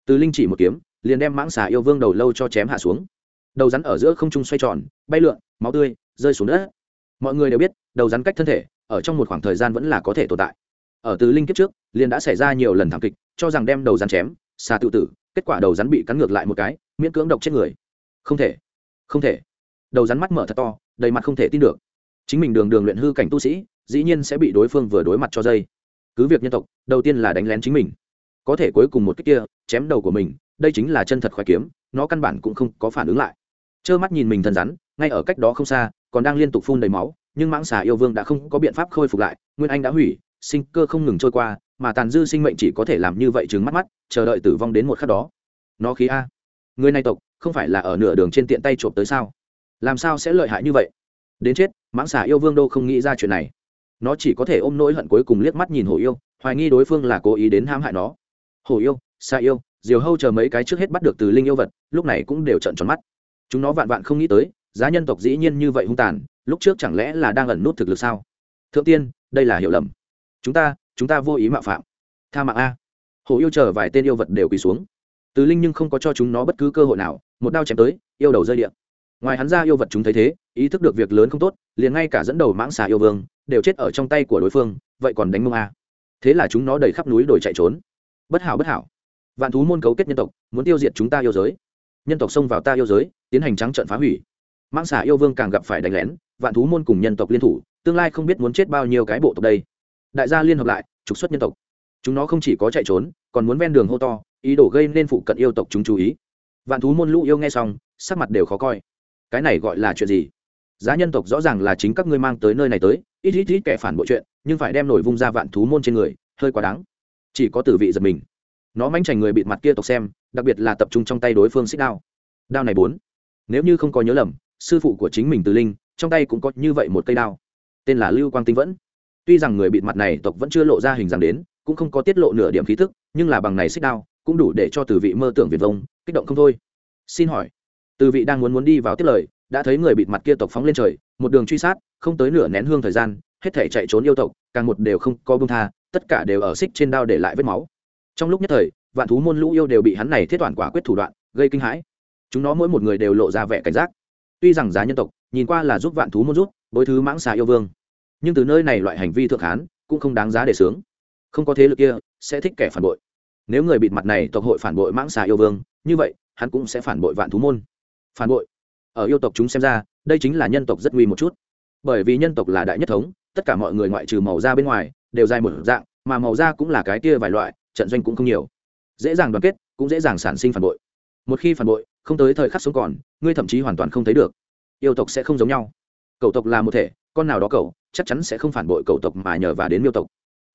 từ linh chỉ một kiếm, liền đem mãng xà yêu vương đầu lâu cho chém hạ xuống. Đầu rắn ở giữa không trung xoay tròn, bay lượn, máu tươi rơi xuống đất. Mọi người đều biết, đầu rắn cách thân thể, ở trong một khoảng thời gian vẫn là có thể tồn tại. Ở từ linh kiếp trước, liền đã xảy ra nhiều lần thảm kịch, cho rằng đem đầu rắn chém, xà tự tử, kết quả đầu rắn bị cắn ngược lại một cái, miễn cưỡng độc chết người. Không thể không thể. Đầu rắn mắt mở thật to, đầy mặt không thể tin được. Chính mình đường đường luyện hư cảnh tu sĩ, dĩ nhiên sẽ bị đối phương vừa đối mặt cho dây. Cứ việc nhân tộc, đầu tiên là đánh lén chính mình có thể cuối cùng một cách kia, chém đầu của mình, đây chính là chân thật khoái kiếm, nó căn bản cũng không có phản ứng lại. Trơ mắt nhìn mình thân rắn, ngay ở cách đó không xa, còn đang liên tục phun đầy máu, nhưng mãng xà yêu vương đã không có biện pháp khôi phục lại, nguyên anh đã hủy, sinh cơ không ngừng trôi qua, mà tàn dư sinh mệnh chỉ có thể làm như vậy chứng mắt mắt, chờ đợi tử vong đến một khắc đó. Nó khí a. Người này tộc, không phải là ở nửa đường trên tiện tay trộm tới sao? Làm sao sẽ lợi hại như vậy? Đến chết, mãng xà yêu vương đô không nghĩ ra chuyện này. Nó chỉ có thể ôm nỗi hận cuối cùng liếc mắt nhìn hổ yêu, hoài nghi đối phương là cố ý đến hãm hại nó hồ yêu xa yêu, diều hâu chờ mấy cái trước hết bắt được từ linh yêu vật, lúc này cũng đều trận tròn mắt. Chúng nó vạn vạn không nghĩ tới, giá nhân tộc dĩ nhiên như vậy hung tàn, lúc trước chẳng lẽ là đang ẩn nút thực lực sao? Thượng tiên, đây là hiểu lầm. Chúng ta chúng ta vô ý mạo phạm. Tha mạng a. Hồ yêu chờ vài tên yêu vật đều quỳ xuống. Từ linh nhưng không có cho chúng nó bất cứ cơ hội nào, một đao chém tới, yêu đầu rơi điện ngoài hắn ra yêu vật chúng thấy thế, ý thức được việc lớn không tốt, liền ngay cả dẫn đầu mãng xà yêu vương, đều chết ở trong tay của đối phương, vậy còn đánh mông a. Thế là chúng nó đầy khắp núi đồi chạy trốn bất hảo bất hảo. Vạn thú môn cấu kết nhân tộc, muốn tiêu diệt chúng ta yêu giới. Nhân tộc xông vào ta yêu giới, tiến hành trắng trận phá hủy. Mang xà yêu vương càng gặp phải đánh lén, vạn thú môn cùng nhân tộc liên thủ, tương lai không biết muốn chết bao nhiêu cái bộ tộc đây. Đại gia liên hợp lại, trục xuất nhân tộc. Chúng nó không chỉ có chạy trốn, còn muốn ven đường hô to, ý đồ gây nên phụ cận yêu tộc chúng chú ý. Vạn thú môn lũ yêu nghe xong, sắc mặt đều khó coi. Cái này gọi là chuyện gì? Giá nhân tộc rõ ràng là chính các ngươi mang tới nơi này tới, ít ít ít kẻ phản bội chuyện, nhưng phải đem nổi vung ra vạn thú môn trên người, hơi quá đáng chỉ có tử vị giật mình. Nó manh chành người bịt mặt kia tộc xem, đặc biệt là tập trung trong tay đối phương xích đao. Đao này bốn. Nếu như không có nhớ lầm, sư phụ của chính mình từ linh, trong tay cũng có như vậy một cây đao. Tên là lưu quang tinh vẫn. Tuy rằng người bịt mặt này tộc vẫn chưa lộ ra hình dạng đến, cũng không có tiết lộ nửa điểm khí thức nhưng là bằng này xích đao, cũng đủ để cho từ vị mơ tưởng việt vông, kích động không thôi. Xin hỏi, từ vị đang muốn muốn đi vào tiết lời, đã thấy người bịt mặt kia tộc phóng lên trời, một đường truy sát, không tới nửa nén hương thời gian, hết thể chạy trốn yêu tộc, càng một đều không có bông tha tất cả đều ở xích trên đao để lại vết máu. Trong lúc nhất thời, vạn thú môn lũ yêu đều bị hắn này thiết toàn quả quyết thủ đoạn, gây kinh hãi. Chúng nó mỗi một người đều lộ ra vẻ cảnh giác. Tuy rằng giá nhân tộc, nhìn qua là giúp vạn thú môn rút bối thứ mãng xà yêu vương. Nhưng từ nơi này loại hành vi thượng hán, cũng không đáng giá để sướng. Không có thế lực kia, sẽ thích kẻ phản bội. Nếu người bịt mặt này tộc hội phản bội mãng xà yêu vương, như vậy, hắn cũng sẽ phản bội vạn thú môn. Phản bội? Ở yêu tộc chúng xem ra, đây chính là nhân tộc rất nguy một chút. Bởi vì nhân tộc là đại nhất thống, tất cả mọi người ngoại trừ màu da bên ngoài đều dài một dạng, mà màu da cũng là cái kia vài loại, trận doanh cũng không nhiều. Dễ dàng đoàn kết, cũng dễ dàng sản sinh phản bội. Một khi phản bội, không tới thời khắc sống còn, ngươi thậm chí hoàn toàn không thấy được. Yêu tộc sẽ không giống nhau. Cậu tộc là một thể, con nào đó cậu chắc chắn sẽ không phản bội cậu tộc mà nhờ và đến miêu tộc.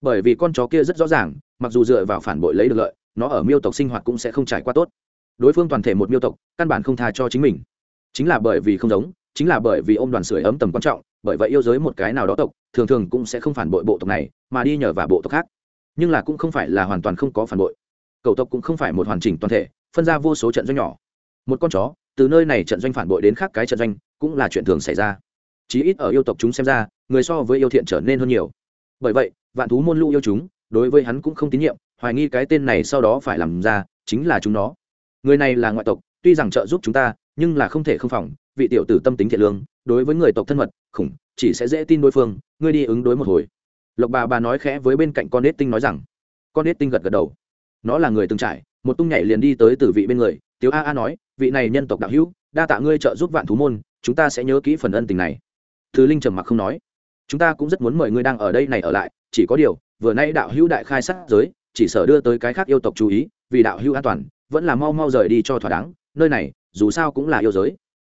Bởi vì con chó kia rất rõ ràng, mặc dù dựa vào phản bội lấy được lợi, nó ở miêu tộc sinh hoạt cũng sẽ không trải qua tốt. Đối phương toàn thể một miêu tộc, căn bản không tha cho chính mình. Chính là bởi vì không giống, chính là bởi vì ô m đoàn sưởi ấm tầm quan trọng bởi vậy yêu giới một cái nào đó tộc, thường thường cũng sẽ không phản bội bộ tộc này, mà đi nhờ vào bộ tộc khác. Nhưng là cũng không phải là hoàn toàn không có phản bội. Cầu tộc cũng không phải một hoàn chỉnh toàn thể, phân ra vô số trận doanh nhỏ. Một con chó, từ nơi này trận doanh phản bội đến khác cái trận doanh, cũng là chuyện thường xảy ra. Chí ít ở yêu tộc chúng xem ra, người so với yêu thiện trở nên hơn nhiều. Bởi vậy, vạn thú môn lũ yêu chúng, đối với hắn cũng không tín nhiệm, hoài nghi cái tên này sau đó phải làm ra, chính là chúng nó. Người này là ngoại tộc, tuy rằng trợ giúp chúng ta, nhưng là không thể không phòng, vị tiểu tử tâm tính thiện lương đối với người tộc thân mật, khủng, chỉ sẽ dễ tin đối phương, ngươi đi ứng đối một hồi. Lộc bà bà nói khẽ với bên cạnh con nết tinh nói rằng. Con nết tinh gật gật đầu. Nó là người từng trải, một tung nhảy liền đi tới từ vị bên người, tiếu a a nói, vị này nhân tộc đạo hữu, đa tạ ngươi trợ giúp vạn thú môn, chúng ta sẽ nhớ kỹ phần ân tình này. Thứ linh trầm mặc không nói. Chúng ta cũng rất muốn mời ngươi đang ở đây này ở lại, chỉ có điều, vừa nay đạo hữu đại khai sát giới, chỉ sở đưa tới cái khác yêu tộc chú ý, vì đạo hữu an toàn, vẫn là mau mau rời đi cho thỏa đáng, nơi này, dù sao cũng là yêu giới.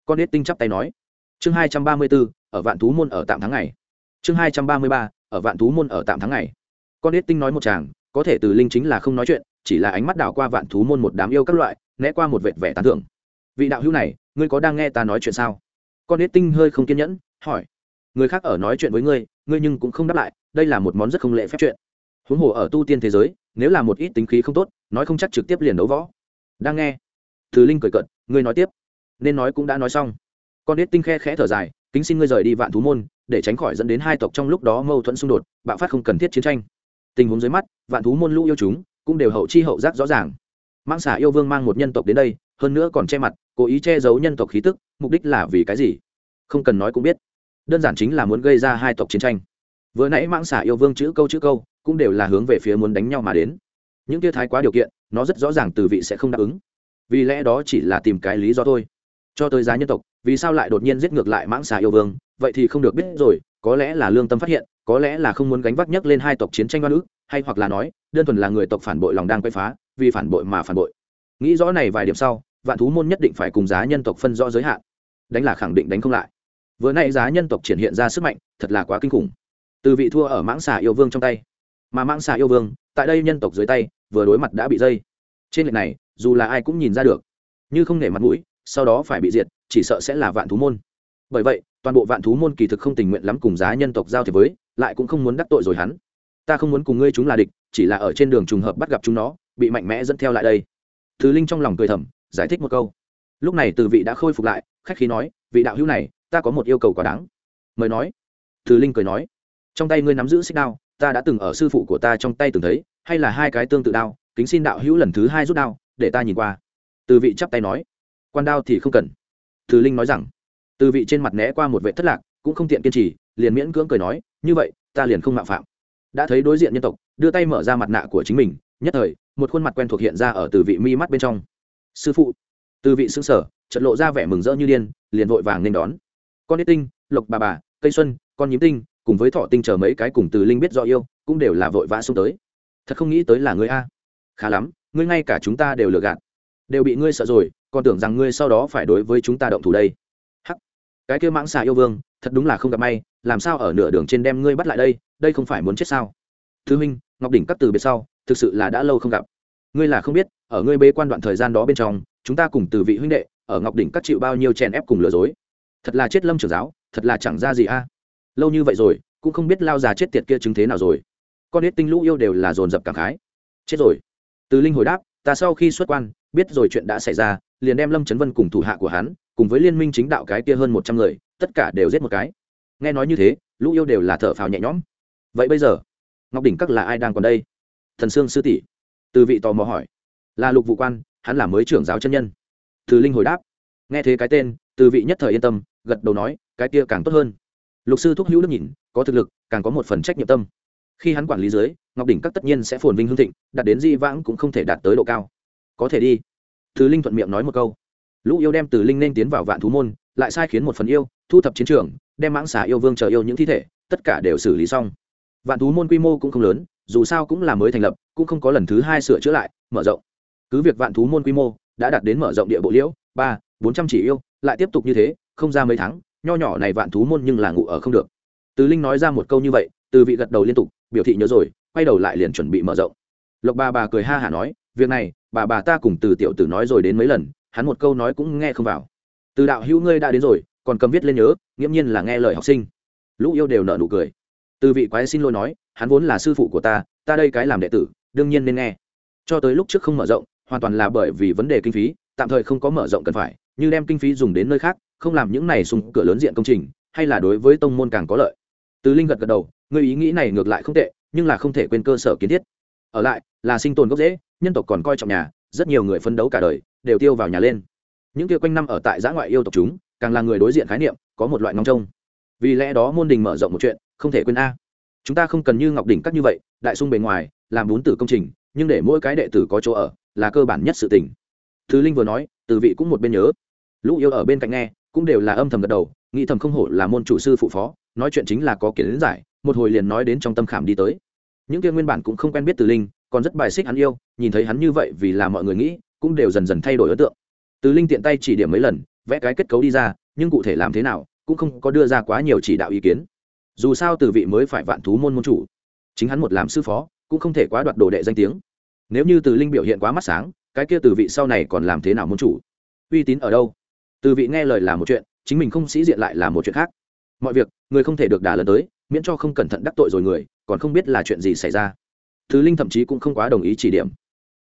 Con nết tinh chắp tay nói chương hai trăm ba mươi bốn ở vạn thú môn ở tạm tháng ngày. Chương hai trăm ba mươi ba, ở vạn thú môn ở tạm tháng ngày. Con ít tinh nói một chàng, có thể từ linh chính là không nói chuyện, chỉ là ánh mắt đảo qua vạn thú môn một đám yêu các loại, né qua một vệt vẻ tán thưởng. Vị đạo hữu này, ngươi có đang nghe ta nói chuyện sao? Con ít tinh hơi không kiên nhẫn, hỏi. Người khác ở nói chuyện với ngươi ngươi nhưng cũng không đáp lại, đây là một món rất không lệ phép chuyện. Huống hồ ở tu tiên thế giới, nếu là một ít tính khí không tốt, nói không chắc trực tiếp liền đấu võ. Đang nghe. Thứ linh cười cận ngươi nói tiếp. Nên nói cũng đã nói xong con đết tinh khe khẽ thở dài, kính xin ngươi rời đi vạn thú môn, để tránh khỏi dẫn đến hai tộc trong lúc đó mâu thuẫn xung đột, bạo phát không cần thiết chiến tranh. Tình huống dưới mắt, vạn thú môn lũ yêu chúng cũng đều hậu chi hậu giác rõ ràng. Mang xả yêu vương mang một nhân tộc đến đây, hơn nữa còn che mặt, cố ý che giấu nhân tộc khí tức, mục đích là vì cái gì? Không cần nói cũng biết. Đơn giản chính là muốn gây ra hai tộc chiến tranh. Vừa nãy mãng xả yêu vương chữ câu chữ câu cũng đều là hướng về phía muốn đánh nhau mà đến. Những tia thái quá điều kiện, nó rất rõ ràng từ vị sẽ không đáp ứng. Vì lẽ đó chỉ là tìm cái lý do thôi cho tới giá nhân tộc, vì sao lại đột nhiên giết ngược lại mãng xà yêu vương? Vậy thì không được biết rồi, có lẽ là lương tâm phát hiện, có lẽ là không muốn gánh vác nhấc lên hai tộc chiến tranh oan ức, hay hoặc là nói, đơn thuần là người tộc phản bội lòng đang quay phá, vì phản bội mà phản bội. Nghĩ rõ này vài điểm sau, vạn thú môn nhất định phải cùng giá nhân tộc phân rõ giới hạn. Đánh là khẳng định đánh không lại. Vừa nay giá nhân tộc triển hiện ra sức mạnh, thật là quá kinh khủng. Từ vị thua ở mãng xà yêu vương trong tay. Mà mãng xà yêu vương, tại đây nhân tộc dưới tay, vừa đối mặt đã bị dây. Trên lệch này, dù là ai cũng nhìn ra được. Như không nể mặt mũi sau đó phải bị diệt, chỉ sợ sẽ là vạn thú môn. Bởi vậy, toàn bộ vạn thú môn kỳ thực không tình nguyện lắm cùng giá nhân tộc giao thiệp với, lại cũng không muốn đắc tội rồi hắn. Ta không muốn cùng ngươi chúng là địch, chỉ là ở trên đường trùng hợp bắt gặp chúng nó, bị mạnh mẽ dẫn theo lại đây. Thứ linh trong lòng cười thầm, giải thích một câu. Lúc này từ vị đã khôi phục lại, khách khí nói, vị đạo hữu này, ta có một yêu cầu quá đáng. Mời nói. Thứ linh cười nói, trong tay ngươi nắm giữ xích đao, ta đã từng ở sư phụ của ta trong tay từng thấy, hay là hai cái tương tự đao, kính xin đạo hữu lần thứ hai rút đao, để ta nhìn qua. Từ vị chắp tay nói quan đao thì không cần. Từ linh nói rằng. Từ vị trên mặt né qua một vệ thất lạc, cũng không tiện kiên trì, liền miễn cưỡng cười nói, như vậy, ta liền không mạo phạm. Đã thấy đối diện nhân tộc, đưa tay mở ra mặt nạ của chính mình, nhất thời, một khuôn mặt quen thuộc hiện ra ở từ vị mi mắt bên trong. Sư phụ. Từ vị xứng sở trận lộ ra vẻ mừng rỡ như điên, liền vội vàng nên đón. Con ít tinh, lộc bà bà, cây xuân, con nhím tinh, cùng với thọ tinh chờ mấy cái cùng từ linh biết do yêu, cũng đều là vội vã xuống tới. Thật không nghĩ tới là ngươi a. Khá lắm, ngươi ngay cả chúng ta đều lừa gạt. Đều bị ngươi sợ rồi còn tưởng rằng ngươi sau đó phải đối với chúng ta động thủ đây. Hắc. Cái kêu mãng xà yêu vương, thật đúng là không gặp may, làm sao ở nửa đường trên đem ngươi bắt lại đây đây không phải muốn chết sao? Thứ minh, ngọc đỉnh cắt từ biệt sau, thực sự là đã lâu không gặp. Ngươi là không biết, ở ngươi bế quan đoạn thời gian đó bên trong, chúng ta cùng từ vị huynh đệ, ở ngọc đỉnh cắt chịu bao nhiêu chèn ép cùng lừa dối. Thật là chết lâm trưởng giáo, thật là chẳng ra gì a. Lâu như vậy rồi, cũng không biết lao già chết tiệt kia chứng thế nào rồi. Con ít tinh lũ yêu đều là dồn dập cảm khái. Chết rồi. Từ linh hồi đáp, ta sau khi xuất quan, biết rồi chuyện đã xảy ra liền đem lâm trấn vân cùng thủ hạ của hắn, cùng với liên minh chính đạo cái kia hơn một trăm người, tất cả đều giết một cái. Nghe nói như thế, lũ yêu đều là thở phào nhẹ nhõm. Vậy bây giờ, ngọc đỉnh các là ai đang còn đây? Thần sương sư tỷ. Từ vị tò mò hỏi. Là lục vụ quan, hắn là mới trưởng giáo chân nhân. Từ linh hồi đáp. Nghe thế cái tên, từ vị nhất thời yên tâm, gật đầu nói, cái kia càng tốt hơn. Lục sư thúc hữu đức nhìn, có thực lực, càng có một phần trách nhiệm tâm. Khi hắn quản lý dưới, ngọc đỉnh các tất nhiên sẽ phồn vinh hương thịnh, đạt đến di vãng cũng không thể đạt tới độ cao. Có thể đi. Từ linh thuận miệng nói một câu. Lũ yêu đem từ linh nên tiến vào vạn thú môn, lại sai khiến một phần yêu, thu thập chiến trường, đem mãng xà yêu vương chờ yêu những thi thể, tất cả đều xử lý xong. Vạn thú môn quy mô cũng không lớn, dù sao cũng là mới thành lập, cũng không có lần thứ hai sửa chữa lại, mở rộng. Cứ việc vạn thú môn quy mô đã đạt đến mở rộng địa bộ liễu, ba, bốn trăm chỉ yêu, lại tiếp tục như thế, không ra mấy tháng, nho nhỏ này vạn thú môn nhưng là ngủ ở không được. Từ linh nói ra một câu như vậy, từ vị gật đầu liên tục, biểu thị nhớ rồi, quay đầu lại liền chuẩn bị mở rộng. Lộc Ba bà cười ha hả nói việc này, bà bà ta cùng từ tiểu tử nói rồi đến mấy lần, hắn một câu nói cũng nghe không vào. Từ đạo hữu ngươi đã đến rồi, còn cầm viết lên nhớ, nghiễm nhiên là nghe lời học sinh. Lũ yêu đều nợ nụ cười. Từ vị quái xin lỗi nói, hắn vốn là sư phụ của ta ta đây cái làm đệ tử, đương nhiên nên nghe. Cho tới lúc trước không mở rộng, hoàn toàn là bởi vì vấn đề kinh phí, tạm thời không có mở rộng cần phải, như đem kinh phí dùng đến nơi khác, không làm những này sùng cửa lớn diện công trình, hay là đối với tông môn càng có lợi. Từ linh gật gật đầu người ý nghĩ này ngược lại không tệ, nhưng là không thể quên cơ sở kiến thiết. Ở lại, là sinh tồn gốc dễ nhân tộc còn coi trọng nhà, rất nhiều người phấn đấu cả đời, đều tiêu vào nhà lên. Những kia quanh năm ở tại giã ngoại yêu tộc chúng, càng là người đối diện khái niệm, có một loại ngóng trông. Vì lẽ đó môn đình mở rộng một chuyện, không thể quên a. Chúng ta không cần như ngọc đỉnh cắt như vậy, đại sung bề ngoài, làm bốn tử công trình, nhưng để mỗi cái đệ tử có chỗ ở, là cơ bản nhất sự tình. Thứ linh vừa nói, từ vị cũng một bên nhớ. Lũ yêu ở bên cạnh nghe, cũng đều là âm thầm gật đầu, nghĩ thầm không hổ là môn chủ sư phụ phó, nói chuyện chính là có kiến giải, một hồi liền nói đến trong tâm khảm đi tới. Những kia nguyên bản cũng không quen biết từ linh còn rất bài xích hắn yêu, nhìn thấy hắn như vậy vì là mọi người nghĩ, cũng đều dần dần thay đổi ấn tượng. Từ linh tiện tay chỉ điểm mấy lần, vẽ cái kết cấu đi ra, nhưng cụ thể làm thế nào, cũng không có đưa ra quá nhiều chỉ đạo ý kiến. Dù sao từ vị mới phải vạn thú môn môn chủ. Chính hắn một làm sư phó, cũng không thể quá đoạt đồ đệ danh tiếng. Nếu như từ linh biểu hiện quá mắt sáng, cái kia từ vị sau này còn làm thế nào môn chủ? Uy tín ở đâu? Từ vị nghe lời là một chuyện, chính mình không sĩ diện lại là một chuyện khác. Mọi việc, người không thể được đà lần tới, miễn cho không cẩn thận đắc tội rồi người, còn không biết là chuyện gì xảy ra thứ linh thậm chí cũng không quá đồng ý chỉ điểm.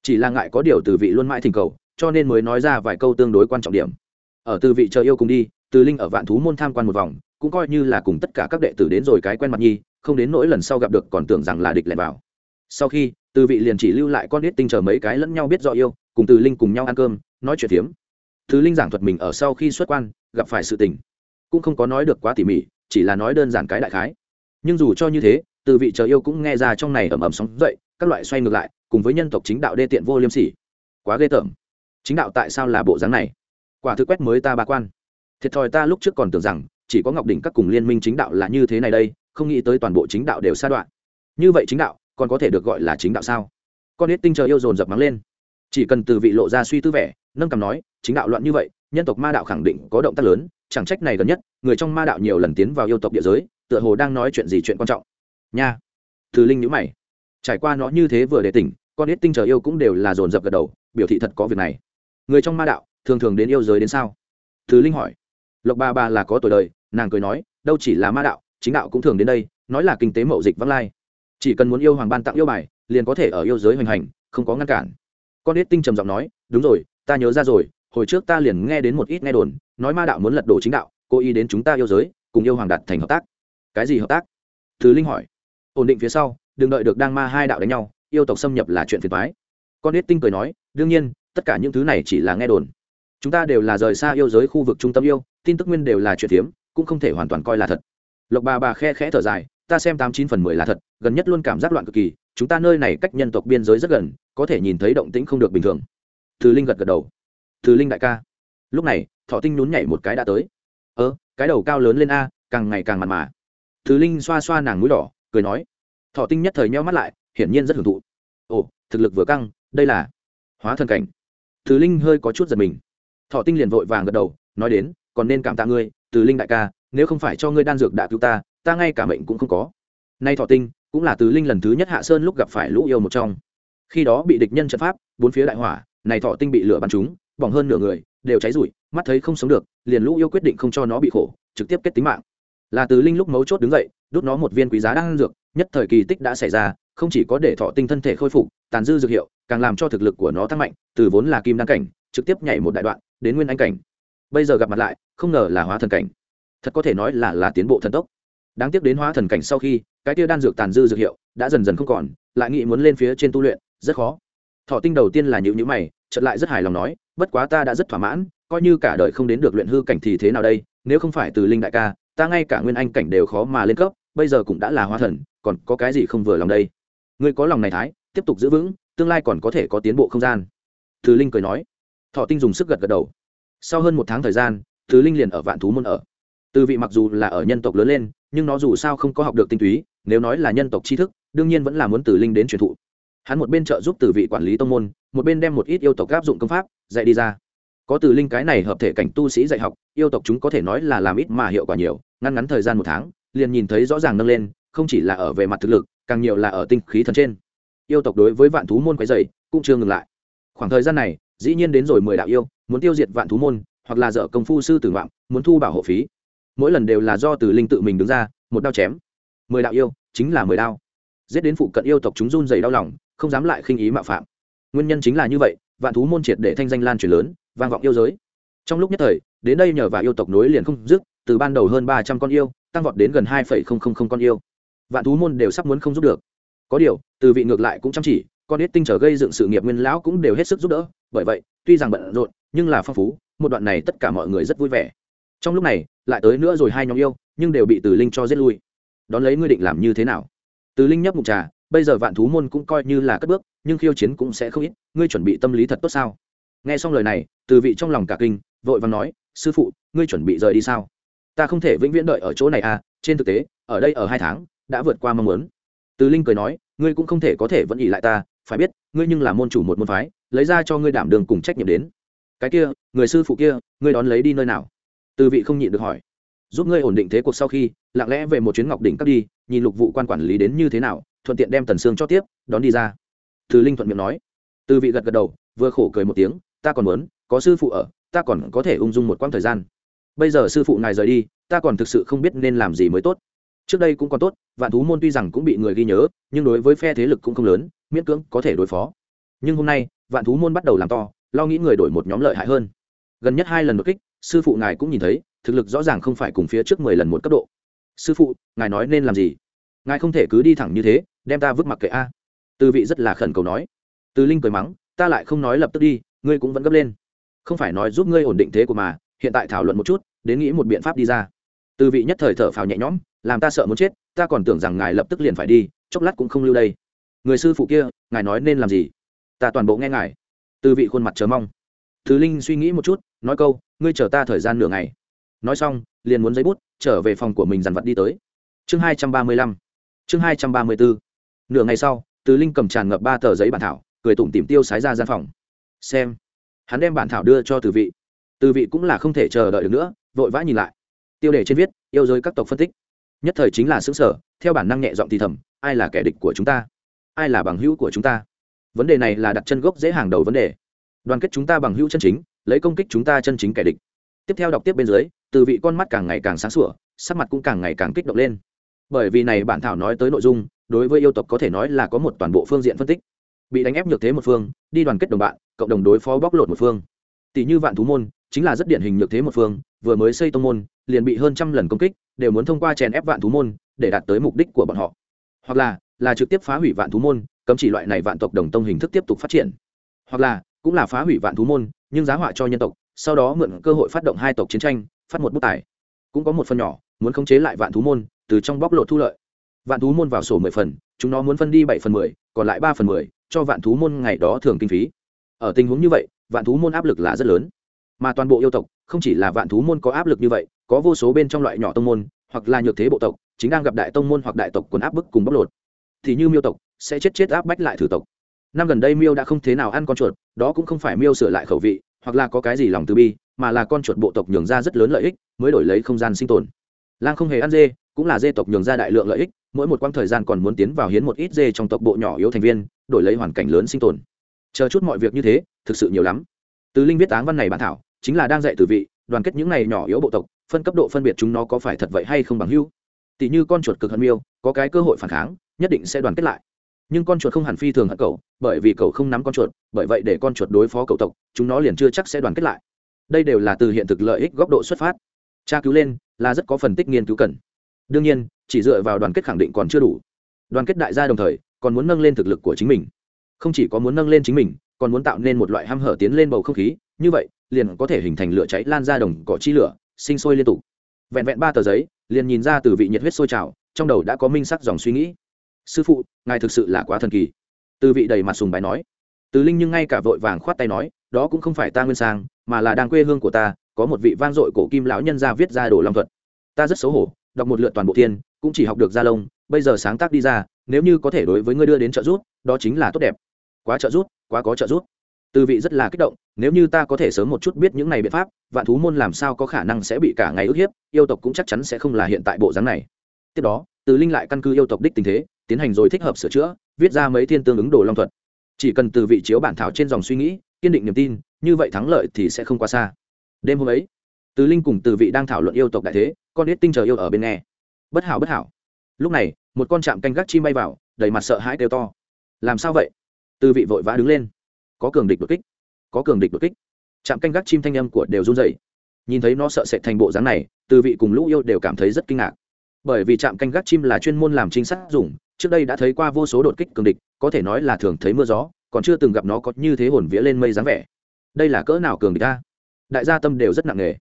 Chỉ là ngại có điều từ vị luôn mãi thỉnh cầu, cho nên mới nói ra vài câu tương đối quan trọng điểm. Ở từ vị chờ yêu cùng đi, từ linh ở vạn thú môn tham quan một vòng, cũng coi như là cùng tất cả các đệ tử đến rồi cái quen mặt nhi, không đến nỗi lần sau gặp được còn tưởng rằng là địch lẻn vào. Sau khi, từ vị liền chỉ lưu lại con ít tinh chờ mấy cái lẫn nhau biết rõ yêu, cùng từ linh cùng nhau ăn cơm, nói chuyện phiếm. Thứ linh giảng thuật mình ở sau khi xuất quan, gặp phải sự tình. Cũng không có nói được quá tỉ mỉ, chỉ là nói đơn giản cái đại khái. Nhưng dù cho như thế từ vị chờ yêu cũng nghe ra trong này ầm ầm sóng dậy, các loại xoay ngược lại, cùng với nhân tộc chính đạo đê tiện vô liêm sỉ. Quá ghê tởm. Chính đạo tại sao là bộ dáng này? Quả thực quét mới ta ba quan. Thiệt thòi ta lúc trước còn tưởng rằng, chỉ có ngọc đỉnh các cùng liên minh chính đạo là như thế này đây, không nghĩ tới toàn bộ chính đạo đều sa đoạn. Như vậy chính đạo, còn có thể được gọi là chính đạo sao? Con ít tinh chờ yêu dồn dập mắng lên. Chỉ cần từ vị lộ ra suy tư vẻ, nâng cầm nói, chính đạo loạn như vậy, nhân tộc ma đạo khẳng định có động tác lớn, chẳng trách này gần nhất, người trong ma đạo nhiều lần tiến vào yêu tộc địa giới, tựa hồ đang nói chuyện gì chuyện quan trọng nha. Từ linh nhữ mày. Trải qua nó như thế vừa để tỉnh, con ít tinh chờ yêu cũng đều là dồn dập gật đầu, biểu thị thật có việc này. Người trong ma đạo, thường thường đến yêu giới đến sao? Thứ linh hỏi. Lộc ba ba là có tuổi đời, nàng cười nói, đâu chỉ là ma đạo, chính đạo cũng thường đến đây, nói là kinh tế mậu dịch vắng lai. Chỉ cần muốn yêu hoàng ban tặng yêu bài, liền có thể ở yêu giới hoành hành, không có ngăn cản. Con ít tinh trầm giọng nói, đúng rồi, ta nhớ ra rồi, hồi trước ta liền nghe đến một ít nghe đồn, nói ma đạo muốn lật đổ chính đạo, cố ý đến chúng ta yêu giới, cùng yêu hoàng đạt thành hợp tác. Cái gì hợp tác? Thứ linh hỏi ổn định phía sau, đừng đợi được đang ma hai đạo đánh nhau, yêu tộc xâm nhập là chuyện phiền toái. Con nết tinh cười nói, đương nhiên, tất cả những thứ này chỉ là nghe đồn. Chúng ta đều là rời xa yêu giới khu vực trung tâm yêu, tin tức nguyên đều là chuyện phiếm, cũng không thể hoàn toàn coi là thật. Lộc bà bà khe khẽ thở dài, ta xem tám chín phần mười là thật, gần nhất luôn cảm giác loạn cực kỳ, chúng ta nơi này cách nhân tộc biên giới rất gần, có thể nhìn thấy động tĩnh không được bình thường. Thứ linh gật gật đầu. Thứ linh đại ca. Lúc này, thọ tinh nhún nhảy một cái đã tới. Ơ, cái đầu cao lớn lên a, càng ngày càng mặn mà. Thứ linh xoa xoa nàng mũi đỏ cười nói. Thọ tinh nhất thời meo mắt lại, hiển nhiên rất hưởng thụ. Ồ, thực lực vừa căng, đây là hóa thần cảnh. Thứ linh hơi có chút giật mình. Thọ tinh liền vội vàng gật đầu, nói đến, còn nên cảm tạ ngươi, từ linh đại ca, nếu không phải cho ngươi đan dược đã cứu ta ta ngay cả mệnh cũng không có. Nay thọ tinh, cũng là từ linh lần thứ nhất hạ sơn lúc gặp phải lũ yêu một trong. Khi đó bị địch nhân trận pháp, bốn phía đại hỏa, này thọ tinh bị lửa bắn trúng, bỏng hơn nửa người, đều cháy rụi, mắt thấy không sống được, liền lũ yêu quyết định không cho nó bị khổ, trực tiếp kết tính mạng. Là từ linh lúc mấu chốt đứng dậy đút nó một viên quý giá đang ăn dược, nhất thời kỳ tích đã xảy ra, không chỉ có để thọ tinh thân thể khôi phục, tàn dư dược hiệu, càng làm cho thực lực của nó tăng mạnh, từ vốn là kim đăng cảnh, trực tiếp nhảy một đại đoạn, đến nguyên anh cảnh. Bây giờ gặp mặt lại, không ngờ là hóa thần cảnh. Thật có thể nói là là tiến bộ thần tốc. Đáng tiếc đến hóa thần cảnh sau khi, cái tia đan dược tàn dư dược hiệu đã dần dần không còn, lại nghĩ muốn lên phía trên tu luyện, rất khó. Thọ tinh đầu tiên là nhịu nhữ mày, chợt lại rất hài lòng nói, bất quá ta đã rất thỏa mãn, coi như cả đời không đến được luyện hư cảnh thì thế nào đây? Nếu không phải từ linh đại ca, ta ngay cả nguyên anh cảnh đều khó mà lên cấp bây giờ cũng đã là hóa thần, còn có cái gì không vừa lòng đây? Ngươi có lòng này thái, tiếp tục giữ vững, tương lai còn có thể có tiến bộ không gian. Thứ linh cười nói. Thọ tinh dùng sức gật gật đầu. Sau hơn một tháng thời gian thứ linh liền ở vạn thú môn ở. Từ vị mặc dù là ở nhân tộc lớn lên, nhưng nó dù sao không có học được tinh túy, nếu nói là nhân tộc tri thức, đương nhiên vẫn là muốn từ linh đến truyền thụ. Hắn một bên trợ giúp từ vị quản lý tông môn, một bên đem một ít yêu tộc áp dụng công pháp, dạy đi ra. Có từ linh cái này hợp thể cảnh tu sĩ dạy học, yêu tộc chúng có thể nói là làm ít mà hiệu quả nhiều ngăn ngắn thời gian một tháng liền nhìn thấy rõ ràng nâng lên, không chỉ là ở về mặt thực lực, càng nhiều là ở tinh khí thần trên. Yêu tộc đối với vạn thú môn quái dày cũng chưa ngừng lại. Khoảng thời gian này, dĩ nhiên đến rồi mười đạo yêu, muốn tiêu diệt vạn thú môn, hoặc là dở công phu sư tử ngoạm, muốn thu bảo hộ phí. Mỗi lần đều là do từ linh tự mình đứng ra, một đao chém. Mười đạo yêu, chính là mười đao. Giết đến phụ cận yêu tộc chúng run dày đau lòng, không dám lại khinh ý mạo phạm. Nguyên nhân chính là như vậy, vạn thú môn triệt để thanh danh lan truyền lớn, vang vọng yêu giới. Trong lúc nhất thời, đến đây nhờ và yêu tộc nối liền không dứt, từ ban đầu hơn ba trăm con yêu tăng vọt đến gần hai con yêu. Vạn thú môn đều sắp muốn không giúp được. Có điều, từ vị ngược lại cũng chăm chỉ, con ít tinh trở gây dựng sự nghiệp nguyên lão cũng đều hết sức giúp đỡ. Bởi vậy, tuy rằng bận rộn, nhưng là phong phú, một đoạn này tất cả mọi người rất vui vẻ. Trong lúc này, lại tới nữa rồi hai nhóm yêu, nhưng đều bị từ linh cho giết lui. Đón lấy ngươi định làm như thế nào? Từ linh nhấp mục trà, bây giờ vạn thú môn cũng coi như là cất bước, nhưng khiêu chiến cũng sẽ không ít, ngươi chuẩn bị tâm lý thật tốt sao? Nghe xong lời này, từ vị trong lòng cả kinh, vội vàng nói, sư phụ, ngươi chuẩn bị rời đi sao? Ta không thể vĩnh viễn đợi ở chỗ này à trên thực tế, ở đây ở hai tháng, đã vượt qua mong muốn. Từ linh cười nói, ngươi cũng không thể có thể vẫn ỉ lại ta, phải biết, ngươi nhưng là môn chủ một môn phái, lấy ra cho ngươi đảm đường cùng trách nhiệm đến. Cái kia, người sư phụ kia, ngươi đón lấy đi nơi nào? Từ vị không nhịn được hỏi. Giúp ngươi ổn định thế cuộc sau khi, lặng lẽ về một chuyến ngọc đỉnh cắt đi, nhìn lục vụ quan quản lý đến như thế nào, thuận tiện đem tần sương cho tiếp, đón đi ra. Từ linh thuận miệng nói. Từ vị gật gật đầu, vừa khổ cười một tiếng, ta còn muốn, có sư phụ ở, ta còn có thể ung dung một quãng thời gian bây giờ sư phụ ngài rời đi, ta còn thực sự không biết nên làm gì mới tốt. Trước đây cũng còn tốt, vạn thú môn tuy rằng cũng bị người ghi nhớ, nhưng đối với phe thế lực cũng không lớn, miễn cưỡng có thể đối phó. Nhưng hôm nay, vạn thú môn bắt đầu làm to, lo nghĩ người đổi một nhóm lợi hại hơn. Gần nhất hai lần đột kích, sư phụ ngài cũng nhìn thấy, thực lực rõ ràng không phải cùng phía trước mười lần một cấp độ. Sư phụ, ngài nói nên làm gì? Ngài không thể cứ đi thẳng như thế, đem ta vứt mặc kệ a. Từ vị rất là khẩn cầu nói. Từ linh cười mắng, ta lại không nói lập tức đi, ngươi cũng vẫn gấp lên. Không phải nói giúp ngươi ổn định thế của mà hiện tại thảo luận một chút, đến nghĩ một biện pháp đi ra. Từ vị nhất thời thở phào nhẹ nhõm, làm ta sợ muốn chết, ta còn tưởng rằng ngài lập tức liền phải đi, chốc lát cũng không lưu đây. Người sư phụ kia, ngài nói nên làm gì? Ta toàn bộ nghe ngài. Từ vị khuôn mặt chờ mong. Thứ linh suy nghĩ một chút, nói câu, ngươi chờ ta thời gian nửa ngày. Nói xong, liền muốn giấy bút, trở về phòng của mình dằn vặt đi tới. Chương hai trăm ba mươi lăm. Chương hai trăm ba mươi bốn nửa ngày sau, từ linh cầm tràn ngập ba tờ giấy bản thảo, cười tủm tìm tiêu sái ra gian phòng. Xem. Hắn đem bản thảo đưa cho từ vị từ vị cũng là không thể chờ đợi được nữa, vội vã nhìn lại. Tiêu đề trên viết, yêu giới các tộc phân tích. Nhất thời chính là xứng sở theo bản năng nhẹ giọng thì thầm, ai là kẻ địch của chúng ta? Ai là bằng hữu của chúng ta? Vấn đề này là đặt chân gốc dễ hàng đầu vấn đề. Đoàn kết chúng ta bằng hữu chân chính, lấy công kích chúng ta chân chính kẻ địch. Tiếp theo đọc tiếp bên dưới, từ vị con mắt càng ngày càng sáng sủa, sắc mặt cũng càng ngày càng kích động lên. Bởi vì này bản thảo nói tới nội dung, đối với yêu tộc có thể nói là có một toàn bộ phương diện phân tích. Bị đánh ép nhược thế một phương, đi đoàn kết đồng bạn, cộng đồng đối phó bóc lột một phương. Tỷ như vạn thú môn chính là rất điển hình nhược thế một phương, vừa mới xây tông môn, liền bị hơn trăm lần công kích, đều muốn thông qua chèn ép vạn thú môn để đạt tới mục đích của bọn họ. Hoặc là là trực tiếp phá hủy vạn thú môn, cấm chỉ loại này vạn tộc đồng tông hình thức tiếp tục phát triển. Hoặc là, cũng là phá hủy vạn thú môn, nhưng giá họa cho nhân tộc, sau đó mượn cơ hội phát động hai tộc chiến tranh, phát một bút tài. Cũng có một phần nhỏ, muốn khống chế lại vạn thú môn, từ trong bóc lột thu lợi. Vạn thú môn vào sổ mười phần, chúng nó muốn phân đi bảy phần mười, còn lại ba phần mười, cho vạn thú môn ngày đó thường kinh phí. Ở tình huống như vậy, vạn thú môn áp lực là rất lớn mà toàn bộ yêu tộc không chỉ là vạn thú môn có áp lực như vậy, có vô số bên trong loại nhỏ tông môn, hoặc là nhược thế bộ tộc, chính đang gặp đại tông môn hoặc đại tộc quần áp bức cùng bóc lột. Thì như miêu tộc, sẽ chết chết áp bách lại thử tộc. Năm gần đây miêu đã không thế nào ăn con chuột, đó cũng không phải miêu sửa lại khẩu vị, hoặc là có cái gì lòng từ bi, mà là con chuột bộ tộc nhường ra rất lớn lợi ích, mới đổi lấy không gian sinh tồn. Lang không hề ăn dê, cũng là dê tộc nhường ra đại lượng lợi ích, mỗi một quãng thời gian còn muốn tiến vào hiến một ít dê trong tộc bộ nhỏ yếu thành viên, đổi lấy hoàn cảnh lớn sinh tồn. Chờ chút mọi việc như thế, thực sự nhiều lắm từ linh viết táng văn này bản thảo, chính là đang dạy từ vị, đoàn kết những này nhỏ yếu bộ tộc, phân cấp độ phân biệt chúng nó có phải thật vậy hay không bằng hữu. Tỷ như con chuột cực hận miêu, có cái cơ hội phản kháng, nhất định sẽ đoàn kết lại. Nhưng con chuột không hẳn phi thường hận cậu, bởi vì cậu không nắm con chuột, bởi vậy để con chuột đối phó cậu tộc, chúng nó liền chưa chắc sẽ đoàn kết lại. Đây đều là từ hiện thực lợi ích góc độ xuất phát. Tra cứu lên, là rất có phần tích nghiên cứu cần. Đương nhiên, chỉ dựa vào đoàn kết khẳng định còn chưa đủ. Đoàn kết đại gia đồng thời, còn muốn nâng lên thực lực của chính mình. Không chỉ có muốn nâng lên chính mình còn muốn tạo nên một loại ham hở tiến lên bầu không khí, như vậy, liền có thể hình thành lửa cháy lan ra đồng cỏ chi lửa, sinh sôi liên tục. Vẹn vẹn ba tờ giấy, liền nhìn ra từ vị nhiệt huyết sôi trào, trong đầu đã có minh sắc dòng suy nghĩ. Sư phụ, ngài thực sự là quá thần kỳ. Từ vị đầy mặt sùng bài nói. Từ linh nhưng ngay cả vội vàng khoát tay nói, đó cũng không phải ta nguyên sang, mà là đang quê hương của ta, có một vị vang dội cổ kim lão nhân ra viết ra đồ long thuật. Ta rất xấu hổ, đọc một lượt toàn bộ thiên, cũng chỉ học được gia lông, bây giờ sáng tác đi ra, nếu như có thể đối với ngươi đưa đến trợ giúp, đó chính là tốt đẹp quá trợ giúp, quá có trợ giúp. Từ vị rất là kích động, nếu như ta có thể sớm một chút biết những này biện pháp, vạn thú môn làm sao có khả năng sẽ bị cả ngày ức hiếp, yêu tộc cũng chắc chắn sẽ không là hiện tại bộ dáng này. Tiếp đó, từ linh lại căn cứ yêu tộc đích tình thế, tiến hành rồi thích hợp sửa chữa, viết ra mấy thiên tương ứng đồ long thuật. Chỉ cần từ vị chiếu bản thảo trên dòng suy nghĩ, kiên định niềm tin, như vậy thắng lợi thì sẽ không quá xa. Đêm hôm ấy, từ linh cùng từ vị đang thảo luận yêu tộc đại thế, con ít tinh chờ yêu ở bên nghe. Bất hảo bất hảo. Lúc này, một con chạm canh gác chim bay vào, đầy mặt sợ hãi kêu to. Làm sao vậy? Từ vị vội vã đứng lên. Có cường địch đột kích. Có cường địch đột kích. Chạm canh gác chim thanh âm của đều run dậy nhìn thấy nó sợ sệt thành bộ dáng này từ vị cùng lũ yêu đều cảm thấy rất kinh ngạc. Bởi vì trạm canh gác chim là chuyên môn làm trinh sát dùng, trước đây đã thấy qua vô số đột kích cường địch, có thể nói là thường thấy mưa gió, còn chưa từng gặp nó có như thế hồn vía lên mây dáng vẻ. Đây là cỡ nào cường địch ta đại gia tâm đều rất nặng nề.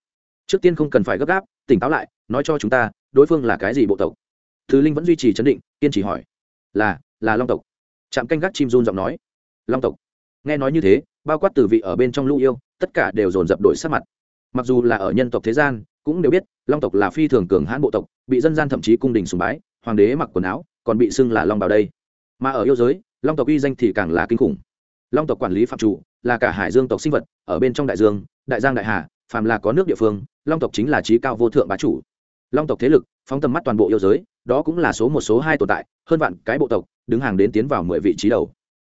Trước tiên không cần phải gấp gáp, tỉnh táo lại, nói cho chúng ta, đối phương là cái gì bộ tộc? Thứ linh vẫn duy trì chấn định, kiên trì hỏi. Là là long tộc. Trạm canh gác chim run giọng nói long tộc. Nghe nói như thế, bao quát từ vị ở bên trong lũ yêu, tất cả đều dồn dập đổi sắc mặt. Mặc dù là ở nhân tộc thế gian, cũng đều biết, long tộc là phi thường cường hãn bộ tộc, bị dân gian thậm chí cung đình sùng bái, hoàng đế mặc quần áo, còn bị xưng là long bào đây. Mà ở yêu giới, long tộc uy danh thì càng là kinh khủng. Long tộc quản lý phạm chủ, là cả hải dương tộc sinh vật, ở bên trong đại dương, đại giang đại hà, phàm là có nước địa phương, long tộc chính là trí cao vô thượng bá chủ. Long tộc thế lực, phóng tầm mắt toàn bộ yêu giới, đó cũng là số một, số hai tồn tại, hơn vạn cái bộ tộc, đứng hàng đến tiến vào mười vị trí đầu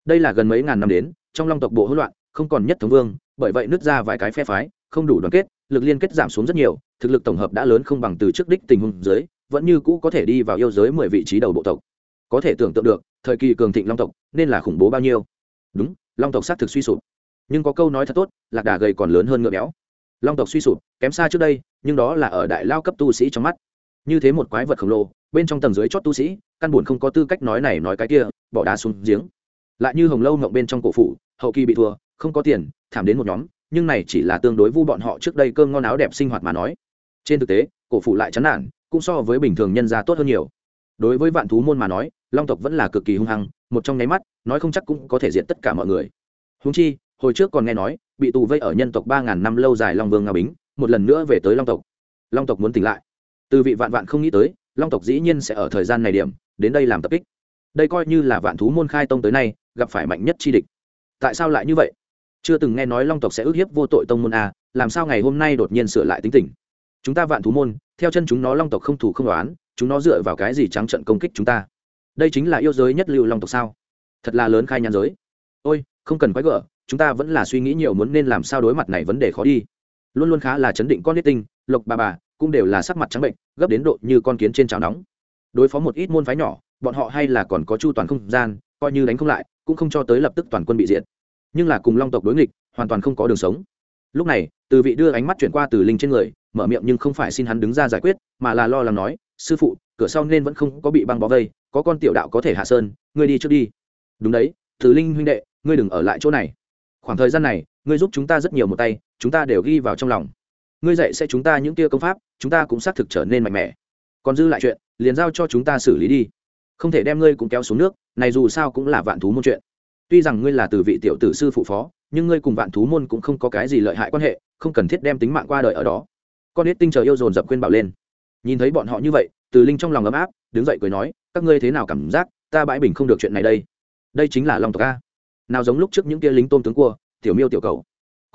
đây là gần mấy ngàn năm đến, trong long tộc bộ hỗn loạn, không còn nhất thống vương, bởi vậy nứt ra vài cái phe phái, không đủ đoàn kết, lực liên kết giảm xuống rất nhiều, thực lực tổng hợp đã lớn không bằng từ trước đích tình huống dưới, vẫn như cũ có thể đi vào yêu giới mười vị trí đầu bộ tộc. Có thể tưởng tượng được, thời kỳ cường thịnh long tộc nên là khủng bố bao nhiêu. Đúng, long tộc xác thực suy sụp. Nhưng có câu nói thật tốt, lạc đà gầy còn lớn hơn ngựa béo. Long tộc suy sụp, kém xa trước đây, nhưng đó là ở đại lao cấp tu sĩ trong mắt. Như thế một quái vật khổng lồ, bên trong tầng dưới chót tu sĩ, căn buồn không có tư cách nói này nói cái kia, bỏ đá xuống giếng lại như hồng lâu mộng bên trong cổ phủ, hậu kỳ bị thua, không có tiền, thảm đến một nhóm, nhưng này chỉ là tương đối vu bọn họ trước đây cơm ngon áo đẹp sinh hoạt mà nói. Trên thực tế, cổ phủ lại chán nản, cũng so với bình thường nhân gia tốt hơn nhiều. Đối với vạn thú môn mà nói, long tộc vẫn là cực kỳ hung hăng, một trong nháy mắt, nói không chắc cũng có thể diện tất cả mọi người. Húng chi, hồi trước còn nghe nói, bị tù vây ở nhân tộc ba ngàn năm lâu dài long vương nga bính, một lần nữa về tới long tộc. Long tộc muốn tỉnh lại. Từ vị vạn vạn không nghĩ tới, long tộc dĩ nhiên sẽ ở thời gian này điểm, đến đây làm tập kích. Đây coi như là vạn thú môn khai tông tới nay gặp phải mạnh nhất chi địch. Tại sao lại như vậy? Chưa từng nghe nói long tộc sẽ ức hiếp vô tội tông môn a, làm sao ngày hôm nay đột nhiên sửa lại tính tình? Chúng ta vạn thú môn, theo chân chúng nó long tộc không thủ không đoán chúng nó dựa vào cái gì trắng trận công kích chúng ta? Đây chính là yêu giới nhất lưu long tộc sao? Thật là lớn khai nhãn giới. Ôi, không cần quái gở, chúng ta vẫn là suy nghĩ nhiều muốn nên làm sao đối mặt này vấn đề khó đi. Luôn luôn khá là chấn định con nít tinh, lộc bà bà, cũng đều là sắc mặt trắng bệnh, gấp đến độ như con kiến trên chảo nóng. Đối phó một ít môn phái nhỏ, bọn họ hay là còn có chu toàn không gian, coi như đánh không lại cũng không cho tới lập tức toàn quân bị diệt. Nhưng là cùng long tộc đối nghịch, hoàn toàn không có đường sống. Lúc này, từ vị đưa ánh mắt chuyển qua từ linh trên người, mở miệng nhưng không phải xin hắn đứng ra giải quyết, mà là lo lắng nói, sư phụ, cửa sau nên vẫn không có bị băng bó vây, có con tiểu đạo có thể hạ sơn, ngươi đi trước đi. Đúng đấy, từ linh huynh đệ, ngươi đừng ở lại chỗ này. Khoảng thời gian này, ngươi giúp chúng ta rất nhiều một tay, chúng ta đều ghi vào trong lòng. Ngươi dạy sẽ chúng ta những kia công pháp, chúng ta cũng xác thực trở nên mạnh mẽ. Còn dư lại chuyện, liền giao cho chúng ta xử lý đi không thể đem ngươi cũng kéo xuống nước, này dù sao cũng là vạn thú môn chuyện. Tuy rằng ngươi là từ vị tiểu tử sư phụ phó, nhưng ngươi cùng vạn thú môn cũng không có cái gì lợi hại quan hệ, không cần thiết đem tính mạng qua đời ở đó. Con ít tinh chờ yêu dồn dập khuyên bảo lên. Nhìn thấy bọn họ như vậy, từ linh trong lòng ấm áp, đứng dậy cười nói, các ngươi thế nào cảm giác, ta bãi bình không được chuyện này đây? Đây chính là lòng tộc a. Nào giống lúc trước những kia lính tôm tướng cua, tiểu miêu tiểu cầu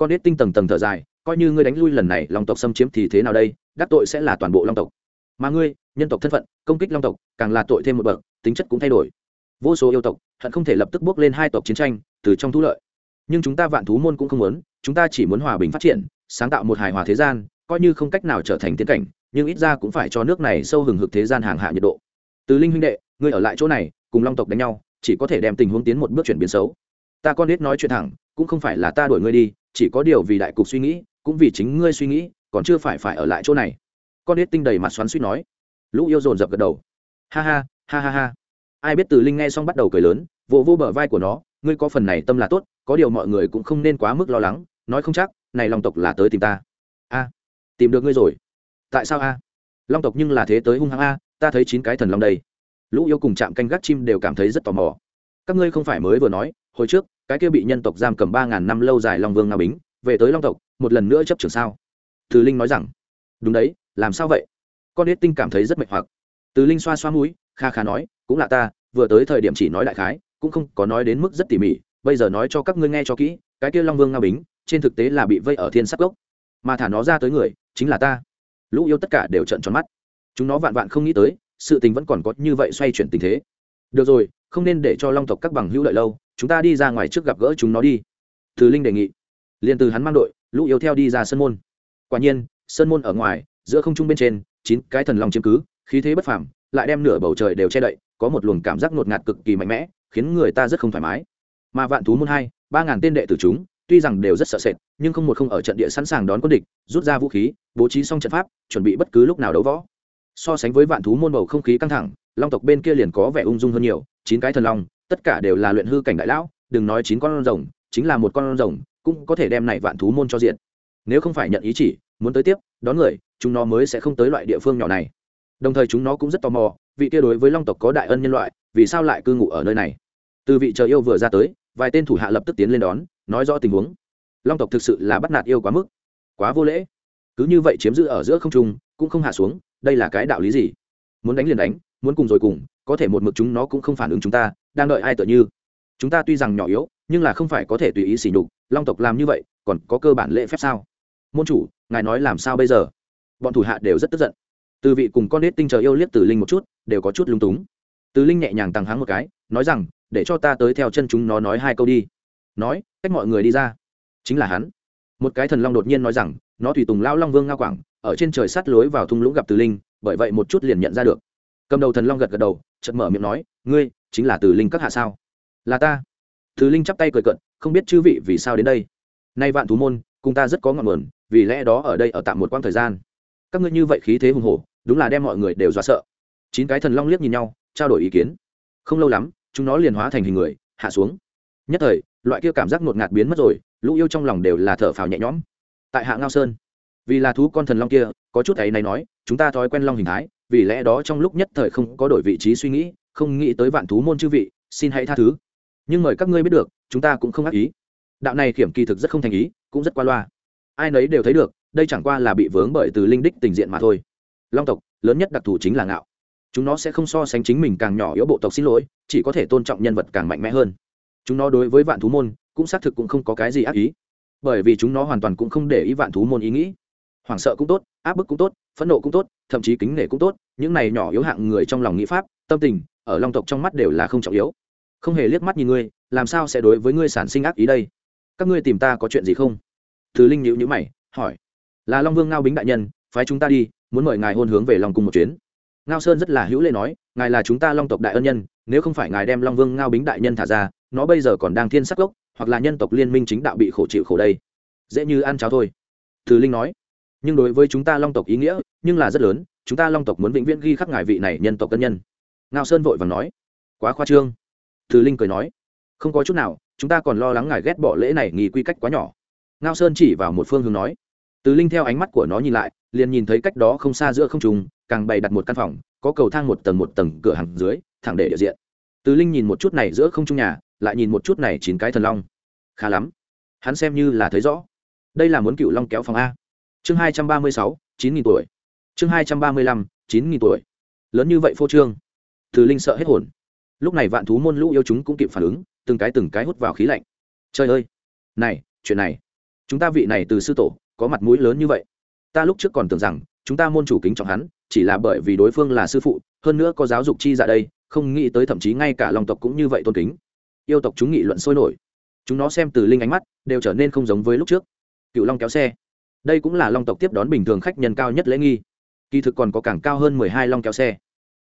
con ít tinh tầng tầng thở dài, coi như ngươi đánh lui lần này, long tộc xâm chiếm thì thế nào đây? Đắc tội sẽ là toàn bộ long tộc mà ngươi, nhân tộc thân phận, công kích long tộc, càng là tội thêm một bậc, tính chất cũng thay đổi. Vô số yêu tộc, hận không thể lập tức bước lên hai tộc chiến tranh, từ trong thú lợi. Nhưng chúng ta vạn thú môn cũng không muốn, chúng ta chỉ muốn hòa bình phát triển, sáng tạo một hài hòa thế gian, coi như không cách nào trở thành tiến cảnh, nhưng ít ra cũng phải cho nước này sâu hừng hực thế gian hàng hạ nhiệt độ. Từ linh huynh đệ, ngươi ở lại chỗ này, cùng long tộc đánh nhau, chỉ có thể đem tình huống tiến một bước chuyển biến xấu. Ta con biết nói chuyện thẳng, cũng không phải là ta đuổi ngươi đi, chỉ có điều vì đại cục suy nghĩ, cũng vì chính ngươi suy nghĩ, còn chưa phải phải ở lại chỗ này con biết tinh đầy mặt xoắn suýt nói. Lũ yêu dồn dập gật đầu. Ha ha ha ha ha. Ai biết từ linh nghe xong bắt đầu cười lớn, vỗ vô bờ vai của nó, ngươi có phần này tâm là tốt, có điều mọi người cũng không nên quá mức lo lắng, nói không chắc, này long tộc là tới tìm ta. A, tìm được ngươi rồi. Tại sao a? Long tộc nhưng là thế tới hung hăng a, ta thấy chín cái thần long đây. Lũ yêu cùng chạm canh gác chim đều cảm thấy rất tò mò. Các ngươi không phải mới vừa nói, hồi trước, cái kia bị nhân tộc giam cầm ba ngàn năm lâu dài long vương nga bính, về tới long tộc, một lần nữa chấp trường sao? Từ linh nói rằng, đúng đấy làm sao vậy? Con ít tinh cảm thấy rất mệt hoặc. Từ linh xoa xoa mũi, kha kha nói, cũng là ta, vừa tới thời điểm chỉ nói đại khái, cũng không có nói đến mức rất tỉ mỉ, bây giờ nói cho các ngươi nghe cho kỹ, cái kia long vương nga bính, trên thực tế là bị vây ở thiên sắc gốc mà thả nó ra tới người, chính là ta. Lũ yêu tất cả đều trận tròn mắt. Chúng nó vạn vạn không nghĩ tới, sự tình vẫn còn có như vậy xoay chuyển tình thế. Được rồi, không nên để cho long tộc các bằng hữu lợi lâu, chúng ta đi ra ngoài trước gặp gỡ chúng nó đi. Từ linh đề nghị. Liền từ hắn mang đội, lũ yêu theo đi ra sân môn. Quả nhiên sơn môn ở ngoài giữa không trung bên trên, chín cái thần long chiếm cứ, khí thế bất phàm, lại đem nửa bầu trời đều che đậy, có một luồng cảm giác ngột ngạt cực kỳ mạnh mẽ, khiến người ta rất không thoải mái. Mà vạn thú môn hai, ba ngàn tên đệ tử chúng, tuy rằng đều rất sợ sệt, nhưng không một không ở trận địa sẵn sàng đón quân địch, rút ra vũ khí, bố trí xong trận pháp, chuẩn bị bất cứ lúc nào đấu võ. So sánh với vạn thú môn bầu không khí căng thẳng, long tộc bên kia liền có vẻ ung dung hơn nhiều, chín cái thần long, tất cả đều là luyện hư cảnh đại lão, đừng nói chín con rồng, chính là một con rồng, cũng có thể đem này vạn thú môn cho diện. Nếu không phải nhận ý chỉ, muốn tới tiếp đón người, chúng nó mới sẽ không tới loại địa phương nhỏ này. Đồng thời chúng nó cũng rất tò mò, vị kia đối với long tộc có đại ân nhân loại, vì sao lại cư ngụ ở nơi này? Từ vị trời yêu vừa ra tới, vài tên thủ hạ lập tức tiến lên đón, nói rõ tình huống. Long tộc thực sự là bắt nạt yêu quá mức, quá vô lễ. Cứ như vậy chiếm giữ ở giữa không trung, cũng không hạ xuống, đây là cái đạo lý gì? Muốn đánh liền đánh, muốn cùng rồi cùng, có thể một mực chúng nó cũng không phản ứng chúng ta, đang đợi ai tựa như? Chúng ta tuy rằng nhỏ yếu, nhưng là không phải có thể tùy ý xỉ nhục, long tộc làm như vậy, còn có cơ bản lễ phép sao? Môn chủ ngài nói làm sao bây giờ? Bọn thủ hạ đều rất tức giận. Từ vị cùng con nết tinh chờ yêu liếc từ linh một chút, đều có chút lung túng. Từ linh nhẹ nhàng tăng háng một cái, nói rằng, để cho ta tới theo chân chúng nó nói hai câu đi. Nói, cách mọi người đi ra. Chính là hắn. Một cái thần long đột nhiên nói rằng, nó tùy tùng lao long vương nga quảng, ở trên trời sát lối vào thung lũng gặp từ linh, bởi vậy một chút liền nhận ra được. Cầm đầu thần long gật gật đầu, chợt mở miệng nói, ngươi, chính là từ linh các hạ sao? Là ta. Từ linh chắp tay cười cận không biết chư vị vì sao đến đây? Nay vạn thú môn, cùng ta rất có ngọn nguồn vì lẽ đó ở đây ở tạm một quãng thời gian. Các ngươi như vậy khí thế hùng hổ, đúng là đem mọi người đều dọa sợ. Chín cái thần long liếc nhìn nhau, trao đổi ý kiến. Không lâu lắm, chúng nó liền hóa thành hình người, hạ xuống. Nhất thời, loại kia cảm giác ngột ngạt biến mất rồi, lũ yêu trong lòng đều là thở phào nhẹ nhõm. Tại hạ ngao sơn, vì là thú con thần long kia, có chút ấy này nói, chúng ta thói quen long hình thái, vì lẽ đó trong lúc nhất thời không có đổi vị trí suy nghĩ, không nghĩ tới vạn thú môn chư vị, xin hãy tha thứ. Nhưng mời các ngươi biết được, chúng ta cũng không ác ý. Đạo này kiểm kỳ thực rất không thành ý, cũng rất qua loa ai nấy đều thấy được, đây chẳng qua là bị vướng bởi từ linh đích tình diện mà thôi. Long tộc, lớn nhất đặc thù chính là ngạo. Chúng nó sẽ không so sánh chính mình càng nhỏ yếu bộ tộc xin lỗi, chỉ có thể tôn trọng nhân vật càng mạnh mẽ hơn. Chúng nó đối với vạn thú môn, cũng xác thực cũng không có cái gì ác ý. Bởi vì chúng nó hoàn toàn cũng không để ý vạn thú môn ý nghĩ. Hoảng sợ cũng tốt, áp bức cũng tốt, phẫn nộ cũng tốt, thậm chí kính nể cũng tốt, những này nhỏ yếu hạng người trong lòng nghĩ pháp, tâm tình, ở long tộc trong mắt đều là không trọng yếu. Không hề liếc mắt nhìn ngươi, làm sao sẽ đối với ngươi sản sinh ác ý đây? Các ngươi tìm ta có chuyện gì không? Thứ linh nhữ nhữ mày, hỏi, là long vương ngao bính đại nhân, phái chúng ta đi, muốn mời ngài hôn hướng về long cung một chuyến. Ngao sơn rất là hữu lệ nói, ngài là chúng ta long tộc đại ân nhân, nếu không phải ngài đem long vương ngao bính đại nhân thả ra, nó bây giờ còn đang thiên sắc gốc, hoặc là nhân tộc liên minh chính đạo bị khổ chịu khổ đây. Dễ như ăn cháo thôi. Thứ linh nói, nhưng đối với chúng ta long tộc ý nghĩa, nhưng là rất lớn, chúng ta long tộc muốn vĩnh viễn ghi khắc ngài vị này nhân tộc tân nhân. Ngao sơn vội vàng nói, quá khoa trương. Thứ linh cười nói, không có chút nào, chúng ta còn lo lắng ngài ghét bỏ lễ này nghi quy cách quá nhỏ ngao sơn chỉ vào một phương hướng nói. Từ linh theo ánh mắt của nó nhìn lại, liền nhìn thấy cách đó không xa giữa không trùng càng bày đặt một căn phòng, có cầu thang một tầng một tầng cửa hàng dưới, thẳng để địa diện. Từ linh nhìn một chút này giữa không trung nhà, lại nhìn một chút này chín cái thần long. Khá lắm. Hắn xem như là thấy rõ. Đây là muốn cựu long kéo phòng a. Chương hai trăm ba mươi sáu, chín nghìn tuổi. Chương hai trăm ba mươi lăm, chín nghìn tuổi. Lớn như vậy phô trương. Từ linh sợ hết hồn. Lúc này vạn thú môn lũ yêu chúng cũng kịp phản ứng, từng cái từng cái hút vào khí lạnh. Trời ơi! Này, chuyện này chúng ta vị này từ sư tổ, có mặt mũi lớn như vậy. Ta lúc trước còn tưởng rằng, chúng ta môn chủ kính trọng hắn, chỉ là bởi vì đối phương là sư phụ, hơn nữa có giáo dục chi dạ đây, không nghĩ tới thậm chí ngay cả lòng tộc cũng như vậy tôn kính. Yêu tộc chúng nghị luận sôi nổi. Chúng nó xem từ linh ánh mắt, đều trở nên không giống với lúc trước. Cựu long kéo xe. Đây cũng là long tộc tiếp đón bình thường khách nhân cao nhất lễ nghi. Kỳ thực còn có càng cao hơn mười hai long kéo xe.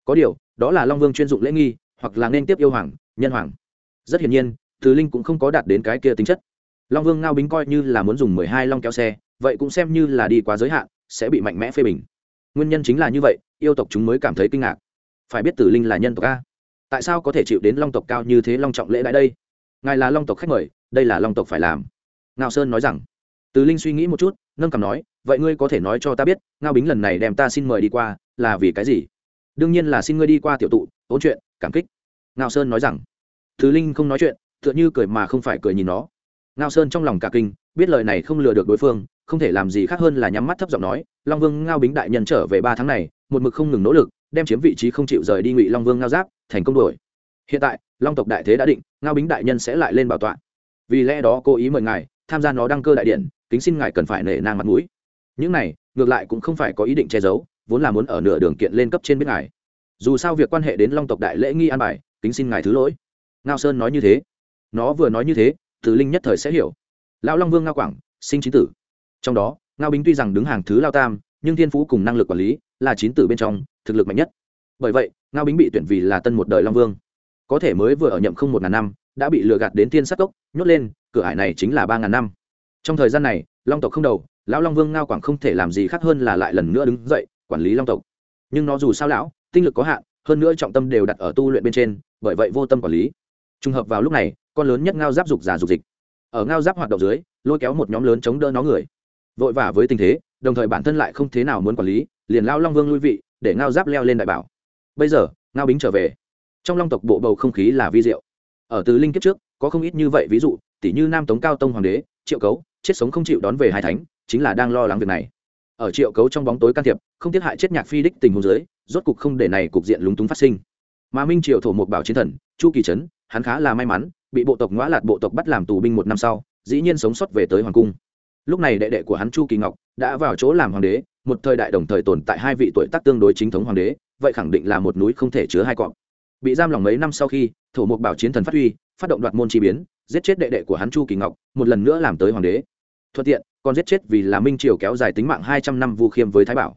Có điều, đó là long vương chuyên dụng lễ nghi, hoặc là nên tiếp yêu hoàng, nhân hoàng. Rất hiển nhiên, từ linh cũng không có đạt đến cái kia tính chất long vương ngao bính coi như là muốn dùng mười hai long kéo xe, vậy cũng xem như là đi quá giới hạn, sẽ bị mạnh mẽ phê bình. Nguyên nhân chính là như vậy, yêu tộc chúng mới cảm thấy kinh ngạc. Phải biết tử linh là nhân tộc a. Tại sao có thể chịu đến long tộc cao như thế long trọng lễ đại đây? Ngài là long tộc khách mời, đây là long tộc phải làm. Ngao sơn nói rằng. Từ linh suy nghĩ một chút, nâng cầm nói, vậy ngươi có thể nói cho ta biết, ngao bính lần này đem ta xin mời đi qua, là vì cái gì? Đương nhiên là xin ngươi đi qua tiểu tụ ôn chuyện, cảm kích. Ngao sơn nói rằng. Từ linh không nói chuyện, tựa như cười mà không phải cười nhìn nó ngao sơn trong lòng cả kinh, biết lời này không lừa được đối phương, không thể làm gì khác hơn là nhắm mắt thấp giọng nói, long vương ngao bính đại nhân trở về ba tháng này, một mực không ngừng nỗ lực, đem chiếm vị trí không chịu rời đi ngụy long vương ngao giáp, thành công đổi hiện tại, long tộc đại thế đã định, ngao bính đại nhân sẽ lại lên bảo tọa. Vì lẽ đó cố ý mời ngài, tham gia nó đăng cơ đại điện, kính xin ngài cần phải nể nang mặt mũi. Những này, ngược lại cũng không phải có ý định che giấu, vốn là muốn ở nửa đường kiện lên cấp trên biết ngài. Dù sao việc quan hệ đến long tộc đại lễ nghi an bài, kính xin ngài thứ lỗi. Ngao sơn nói như thế. Nó vừa nói như thế tử linh nhất thời sẽ hiểu. Lão long vương ngao quảng, sinh chính tử. Trong đó, ngao bính tuy rằng đứng hàng thứ lao tam, nhưng thiên phú cùng năng lực quản lý là chín tử bên trong, thực lực mạnh nhất. Bởi vậy, ngao bính bị tuyển vì là tân một đời long vương. Có thể mới vừa ở nhậm không một ngàn năm, đã bị lừa gạt đến thiên sắc cốc, nhốt lên, cửa hải này chính là ba ngàn năm. Trong thời gian này, long tộc không đầu, lão long vương ngao quảng không thể làm gì khác hơn là lại lần nữa đứng dậy, quản lý long tộc. Nhưng nó dù sao lão, tinh lực có hạn, hơn nữa trọng tâm đều đặt ở tu luyện bên trên, bởi vậy vô tâm quản lý trùng hợp vào lúc này, con lớn nhất ngao giáp dục giả dục dịch. Ở ngao giáp hoạt động dưới, lôi kéo một nhóm lớn chống đỡ nó người. Vội vã với tình thế, đồng thời bản thân lại không thế nào muốn quản lý, liền lao long vương lui vị, để ngao giáp leo lên đại bảo. Bây giờ, ngao bính trở về. Trong long tộc bộ bầu không khí là vi diệu. Ở từ linh kiếp trước, có không ít như vậy ví dụ tỷ như nam tống cao tông hoàng đế, triệu cấu, chết sống không chịu đón về hai thánh, chính là đang lo lắng việc này. Ở triệu cấu trong bóng tối can thiệp, không tiết hại chết nhạc phi đích tình huống dưới, rốt cục không để này cục diện lúng túng phát sinh. Mà minh triệu thổ một bảo chiến thần, chu kỳ trấn hắn khá là may mắn, bị bộ tộc ngõa lạt bộ tộc bắt làm tù binh một năm sau, dĩ nhiên sống sót về tới hoàng cung. Lúc này đệ đệ của hắn chu kỳ ngọc đã vào chỗ làm hoàng đế, một thời đại đồng thời tồn tại hai vị tuổi tác tương đối chính thống hoàng đế, vậy khẳng định là một núi không thể chứa hai cọp. Bị giam lòng mấy năm sau khi, thổ mục bảo chiến thần phát huy, phát động đoạt môn chi biến, giết chết đệ đệ của hắn chu kỳ ngọc, một lần nữa làm tới hoàng đế. Thuận tiện, còn giết chết vì là minh triều kéo dài tính mạng hai trăm năm vu khiêm với thái bảo.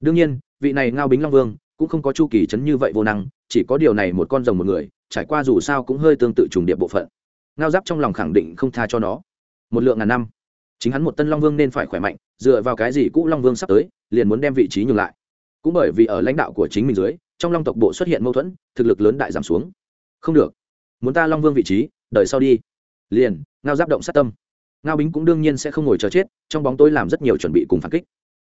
Đương nhiên, vị này ngao bính long vương cũng không có chu kỳ chấn như vậy vô năng chỉ có điều này một con rồng một người, trải qua dù sao cũng hơi tương tự trùng điệp bộ phận. Ngao giáp trong lòng khẳng định không tha cho nó. Một lượng ngàn năm, chính hắn một tân long vương nên phải khỏe mạnh, dựa vào cái gì cũ long vương sắp tới, liền muốn đem vị trí nhường lại. Cũng bởi vì ở lãnh đạo của chính mình dưới, trong long tộc bộ xuất hiện mâu thuẫn, thực lực lớn đại giảm xuống. Không được, muốn ta long vương vị trí, đợi sau đi. Liền, ngao giáp động sát tâm. Ngao bính cũng đương nhiên sẽ không ngồi chờ chết, trong bóng tối làm rất nhiều chuẩn bị cùng phản kích.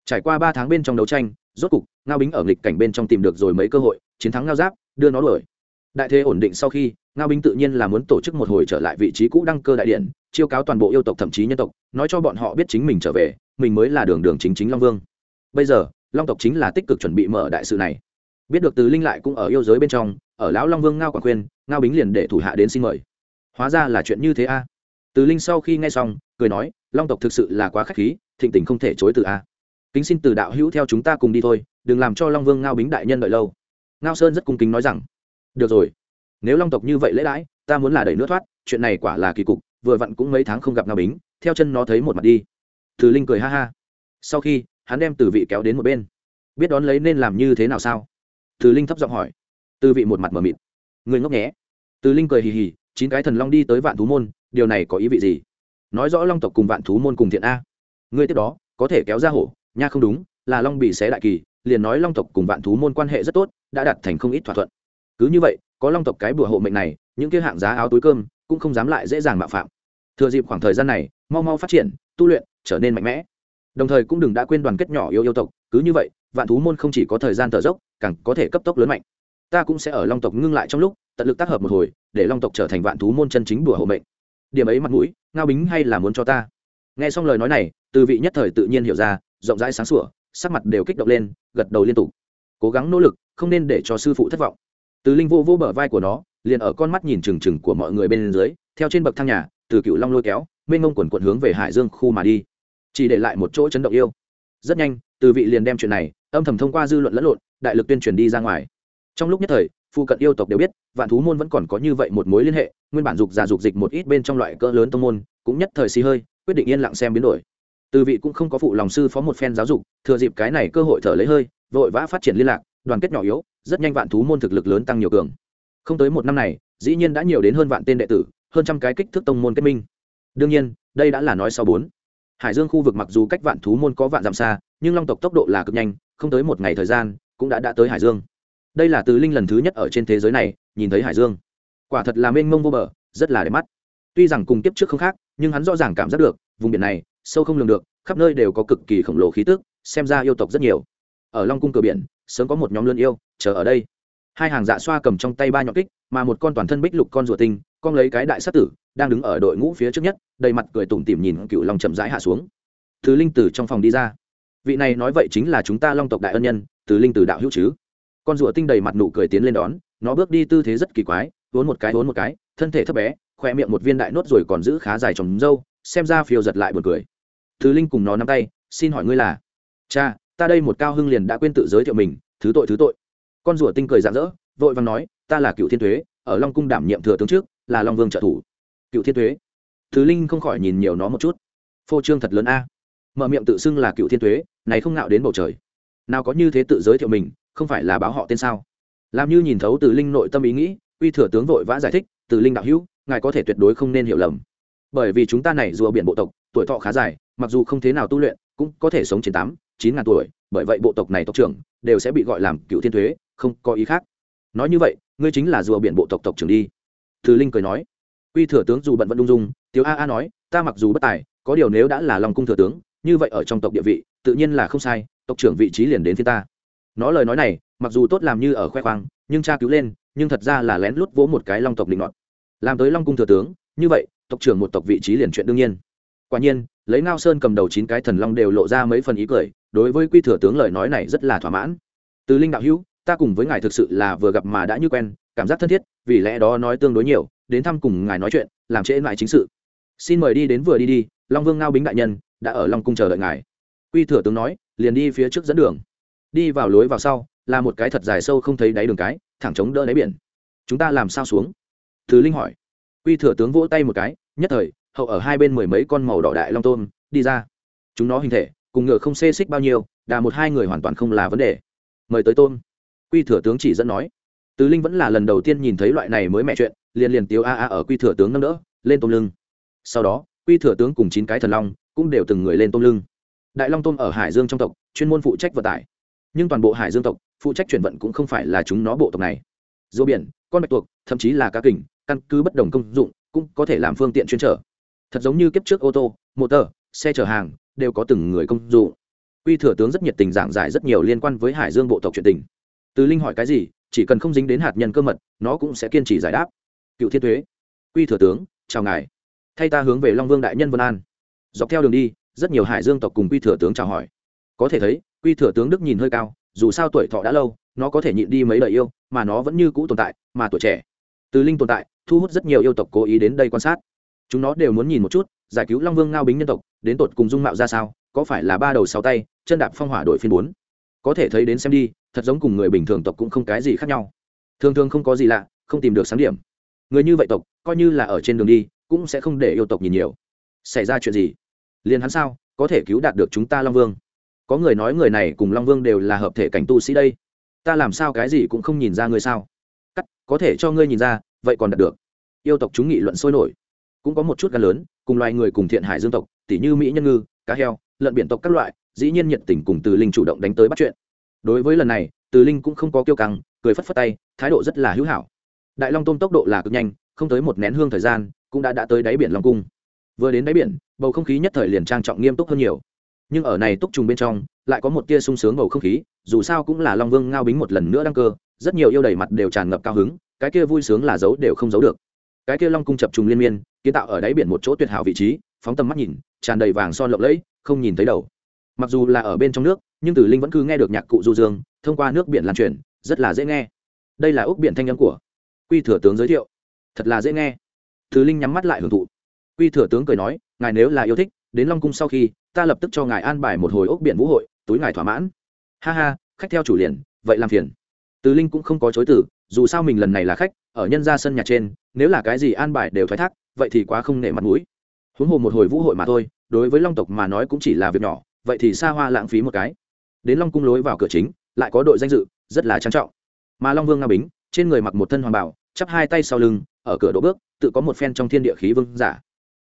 Trải qua ba tháng bên trong đấu tranh, rốt cục, ngao bính ở nghịch cảnh bên trong tìm được rồi mấy cơ hội, chiến thắng ngao giáp đưa nó đuổi. Đại thế ổn định sau khi, ngao bính tự nhiên là muốn tổ chức một hồi trở lại vị trí cũ đăng cơ đại điện, chiêu cáo toàn bộ yêu tộc thậm chí nhân tộc, nói cho bọn họ biết chính mình trở về, mình mới là đường đường chính chính long vương. Bây giờ, long tộc chính là tích cực chuẩn bị mở đại sự này. Biết được từ linh lại cũng ở yêu giới bên trong, ở lão long vương ngao quảng khuyên ngao bính liền để thủ hạ đến xin mời. Hóa ra là chuyện như thế a. Từ linh sau khi nghe xong, cười nói, long tộc thực sự là quá k h á c h khí, thịnh tình không thể chối từ a. Kính xin từ đạo hữu theo chúng ta cùng đi thôi, đừng làm cho long vương ngao bính đại nhân đợi lâu ngao sơn rất cung kính nói rằng, được rồi, nếu long tộc như vậy lễ đãi, ta muốn là đẩy nước thoát, chuyện này quả là kỳ cục, vừa vặn cũng mấy tháng không gặp ngao bính, theo chân nó thấy một mặt đi. Từ linh cười ha ha. Sau khi, hắn đem từ vị kéo đến một bên. Biết đón lấy nên làm như thế nào sao? Từ linh thấp giọng hỏi. Từ vị một mặt mờ mịt. Người ngốc nhé từ linh cười hì hì, chín cái thần long đi tới vạn thú môn, điều này có ý vị gì? Nói rõ long tộc cùng vạn thú môn cùng thiện a. Ngươi tiếp đó, có thể kéo ra hổ, nha không đúng, là long bị xé đại kỳ liền nói long tộc cùng vạn thú môn quan hệ rất tốt, đã đạt thành không ít thỏa thuận. Cứ như vậy, có long tộc cái bùa hộ mệnh này, những kia hạng giá áo túi cơm cũng không dám lại dễ dàng mạo phạm. Thừa dịp khoảng thời gian này, mau mau phát triển, tu luyện trở nên mạnh mẽ. Đồng thời cũng đừng đã quên đoàn kết nhỏ yêu yêu tộc, cứ như vậy, vạn thú môn không chỉ có thời gian thở dốc, càng có thể cấp tốc lớn mạnh. Ta cũng sẽ ở long tộc ngưng lại trong lúc, tận lực tác hợp một hồi, để long tộc trở thành vạn thú môn chân chính bùa hộ mệnh. Điểm ấy mặt mũi, ngao bính hay là muốn cho ta? Nghe xong lời nói này, từ vị nhất thời tự nhiên hiểu ra, rộng rãi sáng sủa sắc mặt đều kích động lên, gật đầu liên tục. Cố gắng nỗ lực, không nên để cho sư phụ thất vọng. Từ linh vô vô bờ vai của nó, liền ở con mắt nhìn trừng trừng của mọi người bên dưới, theo trên bậc thang nhà, từ cựu long lôi kéo, mênh ngông quần quận hướng về hải dương khu mà đi. Chỉ để lại một chỗ chấn động yêu. Rất nhanh, từ vị liền đem chuyện này, âm thầm thông qua dư luận lẫn lộn, đại lực tuyên truyền đi ra ngoài. Trong lúc nhất thời phụ cận yêu tộc đều biết, vạn thú môn vẫn còn có như vậy một mối liên hệ, nguyên bản dục giả dục dịch một ít bên trong loại cỡ lớn tông môn, cũng nhất thời xì hơi, quyết định yên lặng xem biến đổi từ vị cũng không có phụ lòng sư phó một phen giáo dục, thừa dịp cái này cơ hội thở lấy hơi, vội vã phát triển liên lạc, đoàn kết nhỏ yếu, rất nhanh vạn thú môn thực lực lớn tăng nhiều cường. Không tới một năm này, dĩ nhiên đã nhiều đến hơn vạn tên đệ tử, hơn trăm cái kích thước tông môn kết minh. Đương nhiên, đây đã là nói sau bốn. Hải dương khu vực mặc dù cách vạn thú môn có vạn dặm xa, nhưng long tộc tốc độ là cực nhanh, không tới một ngày thời gian, cũng đã đã tới hải dương. Đây là từ linh lần thứ nhất ở trên thế giới này, nhìn thấy hải dương. Quả thật là mênh mông vô bờ, rất là đẹp mắt. Tuy rằng cùng kiếp trước không khác, nhưng hắn rõ ràng cảm giác được, vùng biển này sâu không lường được, khắp nơi đều có cực kỳ khổng lồ khí tức, xem ra yêu tộc rất nhiều. Ở long cung cửa biển, sớm có một nhóm lươn yêu, chờ ở đây. Hai hàng dạ xoa cầm trong tay ba nhọn kích, mà một con toàn thân bích lục con rùa tinh, con lấy cái đại sát tử, đang đứng ở đội ngũ phía trước nhất, đầy mặt cười tủm tỉm nhìn cựu long chậm rãi hạ xuống. Thứ linh tử trong phòng đi ra. Vị này nói vậy chính là chúng ta long tộc đại ân nhân từ linh tử đạo hữu chứ? Con rùa tinh đầy mặt nụ cười tiến lên đón, nó bước đi tư thế rất kỳ quái, vốn một cái, vốn một cái, thân thể thấp bé, khoe miệng một viên đại nốt rồi còn giữ khá dài trồng dâu xem ra phiêu giật lại buồn cười thứ linh cùng nó nắm tay, xin hỏi ngươi là? Cha, ta đây một cao hưng liền đã quên tự giới thiệu mình, thứ tội thứ tội. Con rùa tinh cười rạng rỡ, vội vàng nói, ta là cựu thiên thuế ở long cung đảm nhiệm thừa tướng trước, là long vương trợ thủ. Cựu thiên thuế thứ linh không khỏi nhìn nhiều nó một chút. Phô trương thật lớn a. Mở miệng tự xưng là cựu thiên thuế này không ngạo đến bầu trời. Nào có như thế tự giới thiệu mình, không phải là báo họ tên sao? Làm như nhìn thấu từ linh nội tâm ý nghĩ, uy thừa tướng vội vã giải thích, từ linh đạo hữu, ngài có thể tuyệt đối không nên hiểu lầm. Bởi vì chúng ta này rùa biển bộ tộc, tuổi thọ khá dài mặc dù không thế nào tu luyện, cũng có thể sống trên tám, chín ngàn tuổi, bởi vậy bộ tộc này tộc trưởng đều sẽ bị gọi làm cựu thiên thuế, không có ý khác. Nói như vậy, ngươi chính là rùa biển bộ tộc tộc trưởng đi. Thứ linh cười nói. Uy thừa tướng dù bận vẫn ung dung tiếu a a nói, ta mặc dù bất tài, có điều nếu đã là lòng cung thừa tướng, như vậy ở trong tộc địa vị, tự nhiên là không sai, tộc trưởng vị trí liền đến thiên ta. Nó lời nói này, mặc dù tốt làm như ở khoe khoang, nhưng cha cứu lên, nhưng thật ra là lén lút vỗ một cái long tộc định ngọn làm tới long cung thừa tướng, như vậy, tộc trưởng một tộc vị trí liền chuyện đương nhiên quả nhiên, lấy ngao sơn cầm đầu chín cái thần long đều lộ ra mấy phần ý cười, đối với quy thừa tướng lời nói này rất là thỏa mãn. Từ linh đạo hữu, ta cùng với ngài thực sự là vừa gặp mà đã như quen, cảm giác thân thiết, vì lẽ đó nói tương đối nhiều, đến thăm cùng ngài nói chuyện, làm trễ lại chính sự. Xin mời đi đến vừa đi đi, long vương ngao bính đại nhân, đã ở long cung chờ đợi ngài. Quy thừa tướng nói, liền đi phía trước dẫn đường. Đi vào lối vào sau, là một cái thật dài sâu không thấy đáy đường cái, thẳng chống đỡ đáy biển. Chúng ta làm sao xuống? Thứ linh hỏi. Quy thừa tướng vỗ tay một cái, nhất thời hậu ở hai bên mười mấy con màu đỏ đại long tôm, đi ra. Chúng nó hình thể, cùng ngựa không xê xích bao nhiêu, đà một hai người hoàn toàn không là vấn đề. Mời tới tôm. Quy thừa tướng chỉ dẫn nói. Tứ linh vẫn là lần đầu tiên nhìn thấy loại này mới mẹ chuyện, liền liền tiếu a a ở quy thừa tướng nâng đỡ, lên tôm lưng. Sau đó, quy thừa tướng cùng chín cái thần long cũng đều từng người lên tôm lưng. Đại long tôm ở hải dương trong tộc, chuyên môn phụ trách vận tải. Nhưng toàn bộ hải dương tộc, phụ trách chuyển vận cũng không phải là chúng nó bộ tộc này. Rùa biển, con bạch tuộc, thậm chí là cá kình, căn cứ bất đồng công dụng, cũng có thể làm phương tiện chuyên trở thật giống như kiếp trước ô tô motor xe chở hàng, đều có từng người công dụng. Quy thừa tướng rất nhiệt tình giảng giải rất nhiều liên quan với hải dương bộ tộc chuyện tình. Từ linh hỏi cái gì, chỉ cần không dính đến hạt nhân cơ mật, nó cũng sẽ kiên trì giải đáp. Cựu thiên thuế quy thừa tướng, chào ngài. Thay ta hướng về long vương đại nhân vân an. Dọc theo đường đi, rất nhiều hải dương tộc cùng quy thừa tướng chào hỏi. Có thể thấy, quy thừa tướng đức nhìn hơi cao, dù sao tuổi thọ đã lâu, nó có thể nhịn đi mấy đời yêu, mà nó vẫn như cũ tồn tại, mà tuổi trẻ. Từ linh tồn tại, thu hút rất nhiều yêu tộc cố ý đến đây quan sát chúng nó đều muốn nhìn một chút, giải cứu long vương ngao bính nhân tộc, đến tột cùng dung mạo ra sao, có phải là ba đầu sáu tay, chân đạp phong hỏa đội phiên bốn? Có thể thấy đến xem đi, thật giống cùng người bình thường tộc cũng không cái gì khác nhau. Thường thường không có gì lạ, không tìm được sáng điểm. Người như vậy tộc, coi như là ở trên đường đi, cũng sẽ không để yêu tộc nhìn nhiều. Xảy ra chuyện gì? Liền hắn sao, có thể cứu đạt được chúng ta long vương? Có người nói người này cùng long vương đều là hợp thể cảnh tu sĩ đây. Ta làm sao cái gì cũng không nhìn ra ngươi sao. Cắt, có thể cho ngươi nhìn ra, vậy còn đạt được. Yêu tộc chúng nghị luận sôi nổi cũng có một chút gan lớn, cùng loài người cùng thiện hải dương tộc, tỉ như mỹ nhân ngư, cá heo, lợn biển tộc các loại, dĩ nhiên nhiệt tình cùng từ linh chủ động đánh tới bắt chuyện. Đối với lần này, từ linh cũng không có kiêu căng, cười phất phất tay, thái độ rất là hữu hảo. Đại long tôm tốc độ là cực nhanh, không tới một nén hương thời gian, cũng đã đã tới đáy biển long cung. Vừa đến đáy biển, bầu không khí nhất thời liền trang trọng nghiêm túc hơn nhiều. Nhưng ở này túc trùng bên trong, lại có một tia sung sướng bầu không khí, dù sao cũng là long vương ngao bính một lần nữa đăng cơ, rất nhiều yêu đầy mặt đều tràn ngập cao hứng, cái kia vui sướng là giấu đều không giấu được cái kia long cung chập trùng liên miên, kiến tạo ở đáy biển một chỗ tuyệt hảo vị trí, phóng tầm mắt nhìn, tràn đầy vàng son lộng lẫy, không nhìn thấy đầu. Mặc dù là ở bên trong nước, nhưng tử linh vẫn cứ nghe được nhạc cụ du dương, thông qua nước biển lan truyền, rất là dễ nghe. Đây là ốc biển thanh âm của quy thừa tướng giới thiệu. Thật là dễ nghe. Thứ linh nhắm mắt lại hưởng thụ. Quy thừa tướng cười nói, ngài nếu là yêu thích, đến long cung sau khi, ta lập tức cho ngài an bài một hồi ốc biển vũ hội, túi ngài thỏa mãn. Ha ha, khách theo chủ liền, vậy làm phiền. Tứ linh cũng không có chối từ, dù sao mình lần này là khách ở nhân ra sân nhà trên, nếu là cái gì an bài đều thoái thác, vậy thì quá không nể mặt mũi. Huống hồ một hồi vũ hội mà thôi, đối với long tộc mà nói cũng chỉ là việc nhỏ, vậy thì xa hoa lãng phí một cái. Đến long cung lối vào cửa chính, lại có đội danh dự, rất là trang trọng. Mà long vương nga bính, trên người mặc một thân hoàng bảo, chắp hai tay sau lưng, ở cửa đỗ bước, tự có một phen trong thiên địa khí vương giả.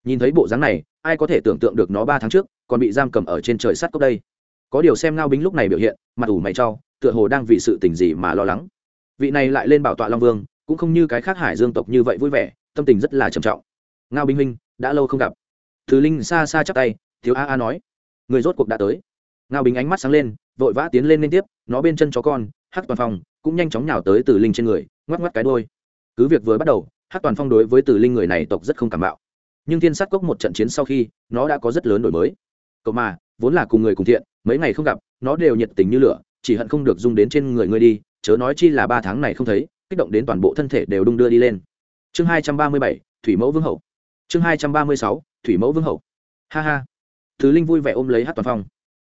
Nhìn thấy bộ dáng này, ai có thể tưởng tượng được nó ba tháng trước, còn bị giam cầm ở trên trời sắt cốc đây. Có điều xem ngao bính lúc này biểu hiện, mặt ủ mày cho, tựa hồ đang vì sự tình gì mà lo lắng. Vị này lại lên bảo tọa long vương cũng không như cái khác hải dương tộc như vậy vui vẻ, tâm tình rất là trầm trọng. Ngao binh huynh đã lâu không gặp. Thứ linh xa xa chắp tay, thiếu a a nói, người rốt cuộc đã tới. Ngao bình ánh mắt sáng lên, vội vã tiến lên liên tiếp, nó bên chân chó con, hắc toàn phong, cũng nhanh chóng nhào tới từ linh trên người ngoắc ngoắc cái đôi cứ việc vừa bắt đầu, hắc toàn phong đối với từ linh người này tộc rất không cảm bạo. Nhưng thiên sát cốc một trận chiến sau khi, nó đã có rất lớn đổi mới. Cậu mà, vốn là cùng người cùng thiện, mấy ngày không gặp, nó đều nhiệt tình như lửa, chỉ hận không được dung đến trên người ngươi đi, chớ nói chi là ba tháng này không thấy kích động đến toàn bộ thân thể đều đung đưa đi lên. Chương hai trăm ba mươi bảy, thủy mẫu vương hậu. Chương hai trăm ba mươi sáu, thủy mẫu vương hậu. Ha ha. Thứ linh vui vẻ ôm lấy hát toàn phong.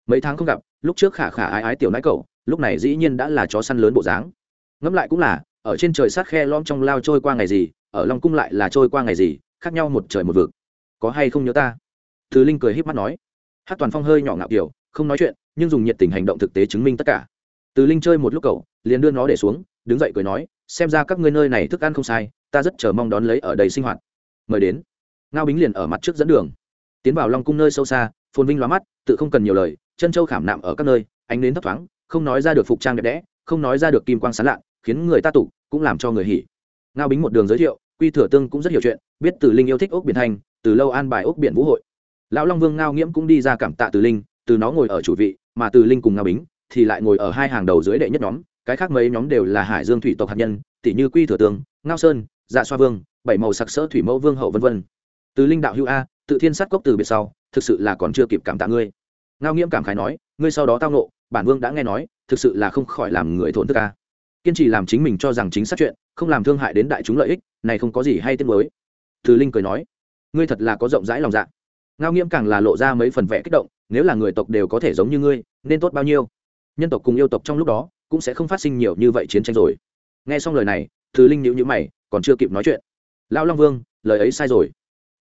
Mấy tháng không gặp, lúc trước khả khả ái ái tiểu nãi cậu, lúc này dĩ nhiên đã là chó săn lớn bộ dáng. Ngẫm lại cũng là, ở trên trời sát khe lom trong lao trôi qua ngày gì, ở long cung lại là trôi qua ngày gì, khác nhau một trời một vực. Có hay không nhớ ta? Thứ linh cười híp mắt nói. Hát toàn phong hơi nhỏ ngạo kiểu, không nói chuyện, nhưng dùng nhiệt tình hành động thực tế chứng minh tất cả. Từ linh chơi một lúc cậu, liền đưa nó để xuống, đứng dậy cười nói xem ra các ngươi nơi này thức ăn không sai, ta rất chờ mong đón lấy ở đây sinh hoạt. Mời đến. Ngao bính liền ở mặt trước dẫn đường. Tiến vào long cung nơi sâu xa, phồn vinh loa mắt, tự không cần nhiều lời, chân châu khảm nạm ở các nơi, ánh đến thấp thoáng, không nói ra được phục trang đẹp đẽ, không nói ra được kim quang sán lạ, khiến người ta tụ, cũng làm cho người hỉ. Ngao bính một đường giới thiệu, quy thừa tương cũng rất hiểu chuyện, biết từ linh yêu thích ốc biển thanh từ lâu an bài ốc biển vũ hội. Lão long vương ngao nghiễm cũng đi ra cảm tạ từ linh, từ nó ngồi ở chủ vị, mà từ linh cùng ngao bính thì lại ngồi ở hai hàng đầu dưới đệ nhất nhóm cái khác mấy nhóm đều là hải dương thủy tộc hạt nhân tỷ như quy thừa tướng, ngao sơn dạ xoa vương bảy màu sặc sỡ thủy mẫu vương hậu vân vân. Từ linh đạo hữu a tự thiên sát cốc từ biệt sau thực sự là còn chưa kịp cảm tạ ngươi. Ngao nghiễm cảm khái nói ngươi sau đó tao nộ bản vương đã nghe nói thực sự là không khỏi làm người thổn thức a. Kiên trì làm chính mình cho rằng chính xác chuyện không làm thương hại đến đại chúng lợi ích này không có gì hay tiếc mới từ linh cười nói ngươi thật là có rộng rãi lòng dạ. Ngao nghiễm càng là lộ ra mấy phần vẽ kích động nếu là người tộc đều có thể giống như ngươi nên tốt bao nhiêu? Nhân tộc cùng yêu tộc trong lúc đó cũng sẽ không phát sinh nhiều như vậy chiến tranh rồi. Nghe xong lời này thứ linh nhữ nhữ mày, còn chưa kịp nói chuyện. Lão long vương, lời ấy sai rồi.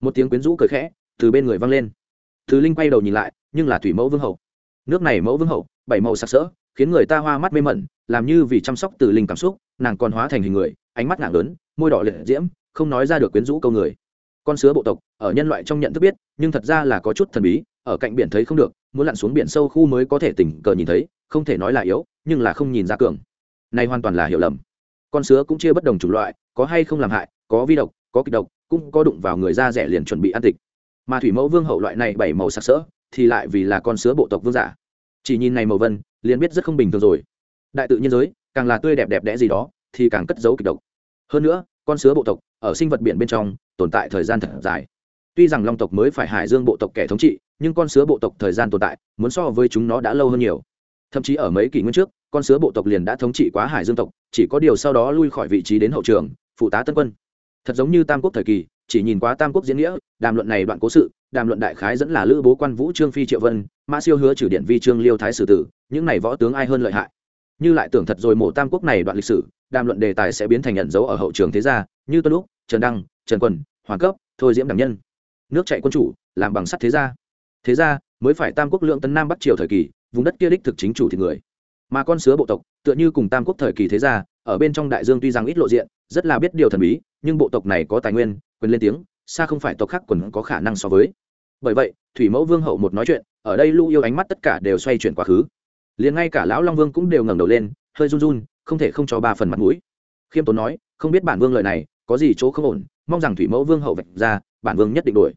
Một tiếng quyến rũ cười khẽ từ bên người vang lên. Thứ linh quay đầu nhìn lại, nhưng là thủy mẫu vương hậu. Nước này mẫu vương hậu, bảy màu sặc sỡ, khiến người ta hoa mắt mê mẩn, làm như vì chăm sóc từ linh cảm xúc, nàng còn hóa thành hình người, ánh mắt ngạc lớn, môi đỏ liệt diễm, không nói ra được quyến rũ câu người con sứa bộ tộc, ở nhân loại trong nhận thức biết, nhưng thật ra là có chút thần bí, ở cạnh biển thấy không được, muốn lặn xuống biển sâu khu mới có thể tình cờ nhìn thấy, không thể nói là yếu, nhưng là không nhìn ra cường. Này hoàn toàn là hiểu lầm. Con sứa cũng chia bất đồng chủng loại, có hay không làm hại, có vi độc, có kịch độc, cũng có đụng vào người da rẻ liền chuẩn bị ăn tịch. Mà thủy mẫu vương hậu loại này bảy màu sặc sỡ, thì lại vì là con sứa bộ tộc vương giả. Chỉ nhìn này màu vân, liền biết rất không bình thường rồi. Đại tự nhiên giới, càng là tươi đẹp đẹp đẽ gì đó, thì càng cất giấu kịch độc. Hơn nữa, con sứa bộ tộc, ở sinh vật biển bên trong tồn tại thời gian thật dài. Tuy rằng long tộc mới phải hải dương bộ tộc kẻ thống trị, nhưng con sứa bộ tộc thời gian tồn tại, muốn so với chúng nó đã lâu hơn nhiều. Thậm chí ở mấy kỷ nguyên trước, con sứa bộ tộc liền đã thống trị quá hải dương tộc, chỉ có điều sau đó lui khỏi vị trí đến hậu trường, phụ tá tân quân. Thật giống như tam quốc thời kỳ, chỉ nhìn quá tam quốc diễn nghĩa, đàm luận này đoạn cố sự, đàm luận đại khái dẫn là lữ bố quan vũ, trương phi triệu vân, mã siêu hứa trừ điện vi, trương liêu thái sử tử, những này võ tướng ai hơn lợi hại. Như lại tưởng thật rồi mổ tam quốc này đoạn lịch sử, đàm luận đề tài sẽ biến thành nhận dấu ở hậu trường thế gia, như tuân lúc trần đăng, trần quần hoàng cấp, thôi diễm đẳng nhân. Nước chạy quân chủ, làm bằng sắt thế gia. Thế gia mới phải tam quốc lượng tấn nam bắc triều thời kỳ, vùng đất kia đích thực chính chủ thì người. Mà con sứa bộ tộc, tựa như cùng tam quốc thời kỳ thế gia, ở bên trong đại dương tuy rằng ít lộ diện, rất là biết điều thần bí, nhưng bộ tộc này có tài nguyên, quyền lên tiếng, xa không phải tộc khác quần có khả năng so với. Bởi vậy, thủy mẫu vương hậu một nói chuyện, ở đây lưu yêu ánh mắt tất cả đều xoay chuyển quá khứ. Liền ngay cả lão long vương cũng đều ngẩng đầu lên, hơi run run, không thể không cho ba phần mặt mũi. Khiêm tốn nói, không biết bản vương lời này, có gì chỗ không ổn mong rằng thủy mẫu vương hậu vạch ra, bản vương nhất định đổi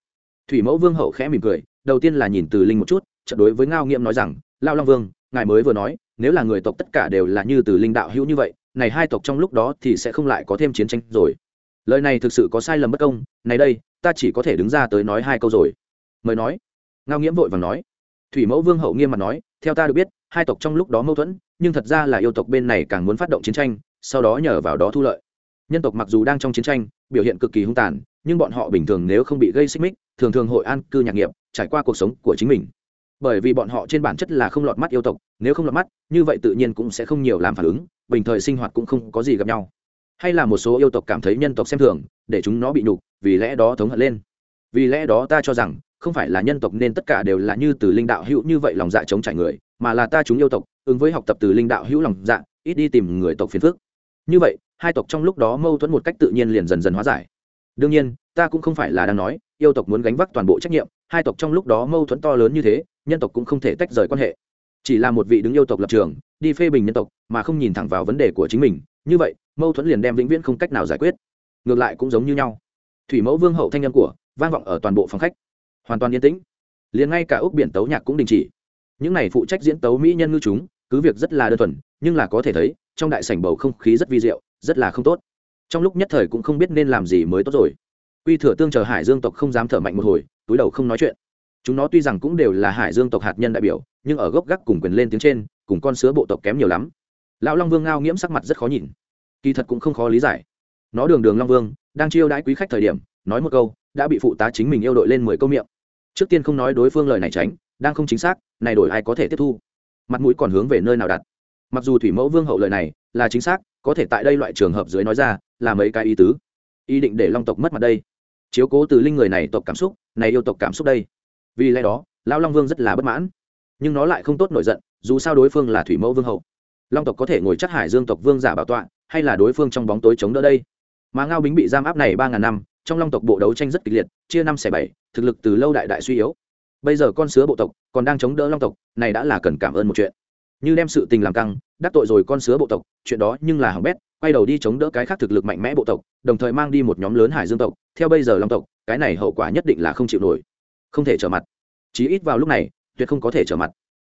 thủy mẫu vương hậu khẽ mỉm cười, đầu tiên là nhìn từ linh một chút trận đối với ngao nghiêm nói rằng lao long vương, ngài mới vừa nói, nếu là người tộc tất cả đều là như từ linh đạo hữu như vậy, này hai tộc trong lúc đó thì sẽ không lại có thêm chiến tranh rồi. Lời này thực sự có sai lầm bất công, này đây, ta chỉ có thể đứng ra tới nói hai câu rồi. Mời nói. Ngao nghiễm vội vàng nói. Thủy mẫu vương hậu nghiêm mặt nói, theo ta được biết, hai tộc trong lúc đó mâu thuẫn, nhưng thật ra là yêu tộc bên này càng muốn phát động chiến tranh, sau đó nhờ vào đó thu lợi nhân tộc mặc dù đang trong chiến tranh, biểu hiện cực kỳ hung tàn, nhưng bọn họ bình thường nếu không bị gây xích mích, thường thường hội an cư nhạc nghiệp, trải qua cuộc sống của chính mình. Bởi vì bọn họ trên bản chất là không lọt mắt yêu tộc, nếu không lọt mắt, như vậy tự nhiên cũng sẽ không nhiều làm phản ứng, bình thời sinh hoạt cũng không có gì gặp nhau. Hay là một số yêu tộc cảm thấy nhân tộc xem thường, để chúng nó bị nhục, vì lẽ đó thống hận lên. Vì lẽ đó ta cho rằng, không phải là nhân tộc nên tất cả đều là như từ linh đạo hữu như vậy lòng dạ chống trải người, mà là ta chúng yêu tộc, ứng với học tập từ linh đạo hữu lòng dạ ít đi tìm người tộc phiền phước như vậy hai tộc trong lúc đó mâu thuẫn một cách tự nhiên liền dần dần hóa giải. Đương nhiên, ta cũng không phải là đang nói, yêu tộc muốn gánh vác toàn bộ trách nhiệm, hai tộc trong lúc đó mâu thuẫn to lớn như thế, nhân tộc cũng không thể tách rời quan hệ. Chỉ là một vị đứng yêu tộc lập trường, đi phê bình nhân tộc, mà không nhìn thẳng vào vấn đề của chính mình, như vậy, mâu thuẫn liền đem vĩnh viễn không cách nào giải quyết. Ngược lại cũng giống như nhau. Thủy mẫu vương hậu thanh nhân của, vang vọng ở toàn bộ phòng khách. Hoàn toàn yên tĩnh. Liền ngay cả ốc biển tấu nhạc cũng đình chỉ. Những này phụ trách diễn tấu mỹ nhân ngư chúng, cứ việc rất là đơn thuần, nhưng là có thể thấy, trong đại sảnh bầu không khí rất vi diệu rất là không tốt. Trong lúc nhất thời cũng không biết nên làm gì mới tốt rồi. Quy thừa tương chờ hải dương tộc không dám thở mạnh một hồi, túi đầu không nói chuyện. Chúng nó tuy rằng cũng đều là hải dương tộc hạt nhân đại biểu, nhưng ở gốc gác cùng quyền lên tiếng trên, cùng con sứa bộ tộc kém nhiều lắm. Lão long vương ngao nghiễm sắc mặt rất khó nhìn. Kỳ thật cũng không khó lý giải. Nó đường đường long vương, đang chiêu đãi quý khách thời điểm, nói một câu, đã bị phụ tá chính mình yêu đội lên mười câu miệng. Trước tiên không nói đối phương lời này tránh, đang không chính xác, này đổi ai có thể tiếp thu. Mặt mũi còn hướng về nơi nào đặt. Mặc dù thủy mẫu vương hậu lời này là chính xác, có thể tại đây loại trường hợp dưới nói ra, là mấy cái ý tứ. Ý định để long tộc mất mặt đây. Chiếu cố từ linh người này tộc cảm xúc, này yêu tộc cảm xúc đây. Vì lẽ đó, lão long vương rất là bất mãn. Nhưng nó lại không tốt nổi giận, dù sao đối phương là thủy mẫu vương hậu. Long tộc có thể ngồi chắc hải dương tộc vương giả bảo tọa, hay là đối phương trong bóng tối chống đỡ đây? Mà ngao bính bị giam áp này ba ngàn năm, trong long tộc bộ đấu tranh rất kịch liệt, chia năm xẻ bảy, thực lực từ lâu đại đại suy yếu. Bây giờ con sứa bộ tộc còn đang chống đỡ long tộc, này đã là cần cảm ơn một chuyện. Như đem sự tình làm căng đắc tội rồi con sứa bộ tộc, chuyện đó nhưng là hỏng bét, quay đầu đi chống đỡ cái khác thực lực mạnh mẽ bộ tộc, đồng thời mang đi một nhóm lớn hải dương tộc, theo bây giờ long tộc, cái này hậu quả nhất định là không chịu nổi. Không thể trở mặt. Chí ít vào lúc này, tuyệt không có thể trở mặt.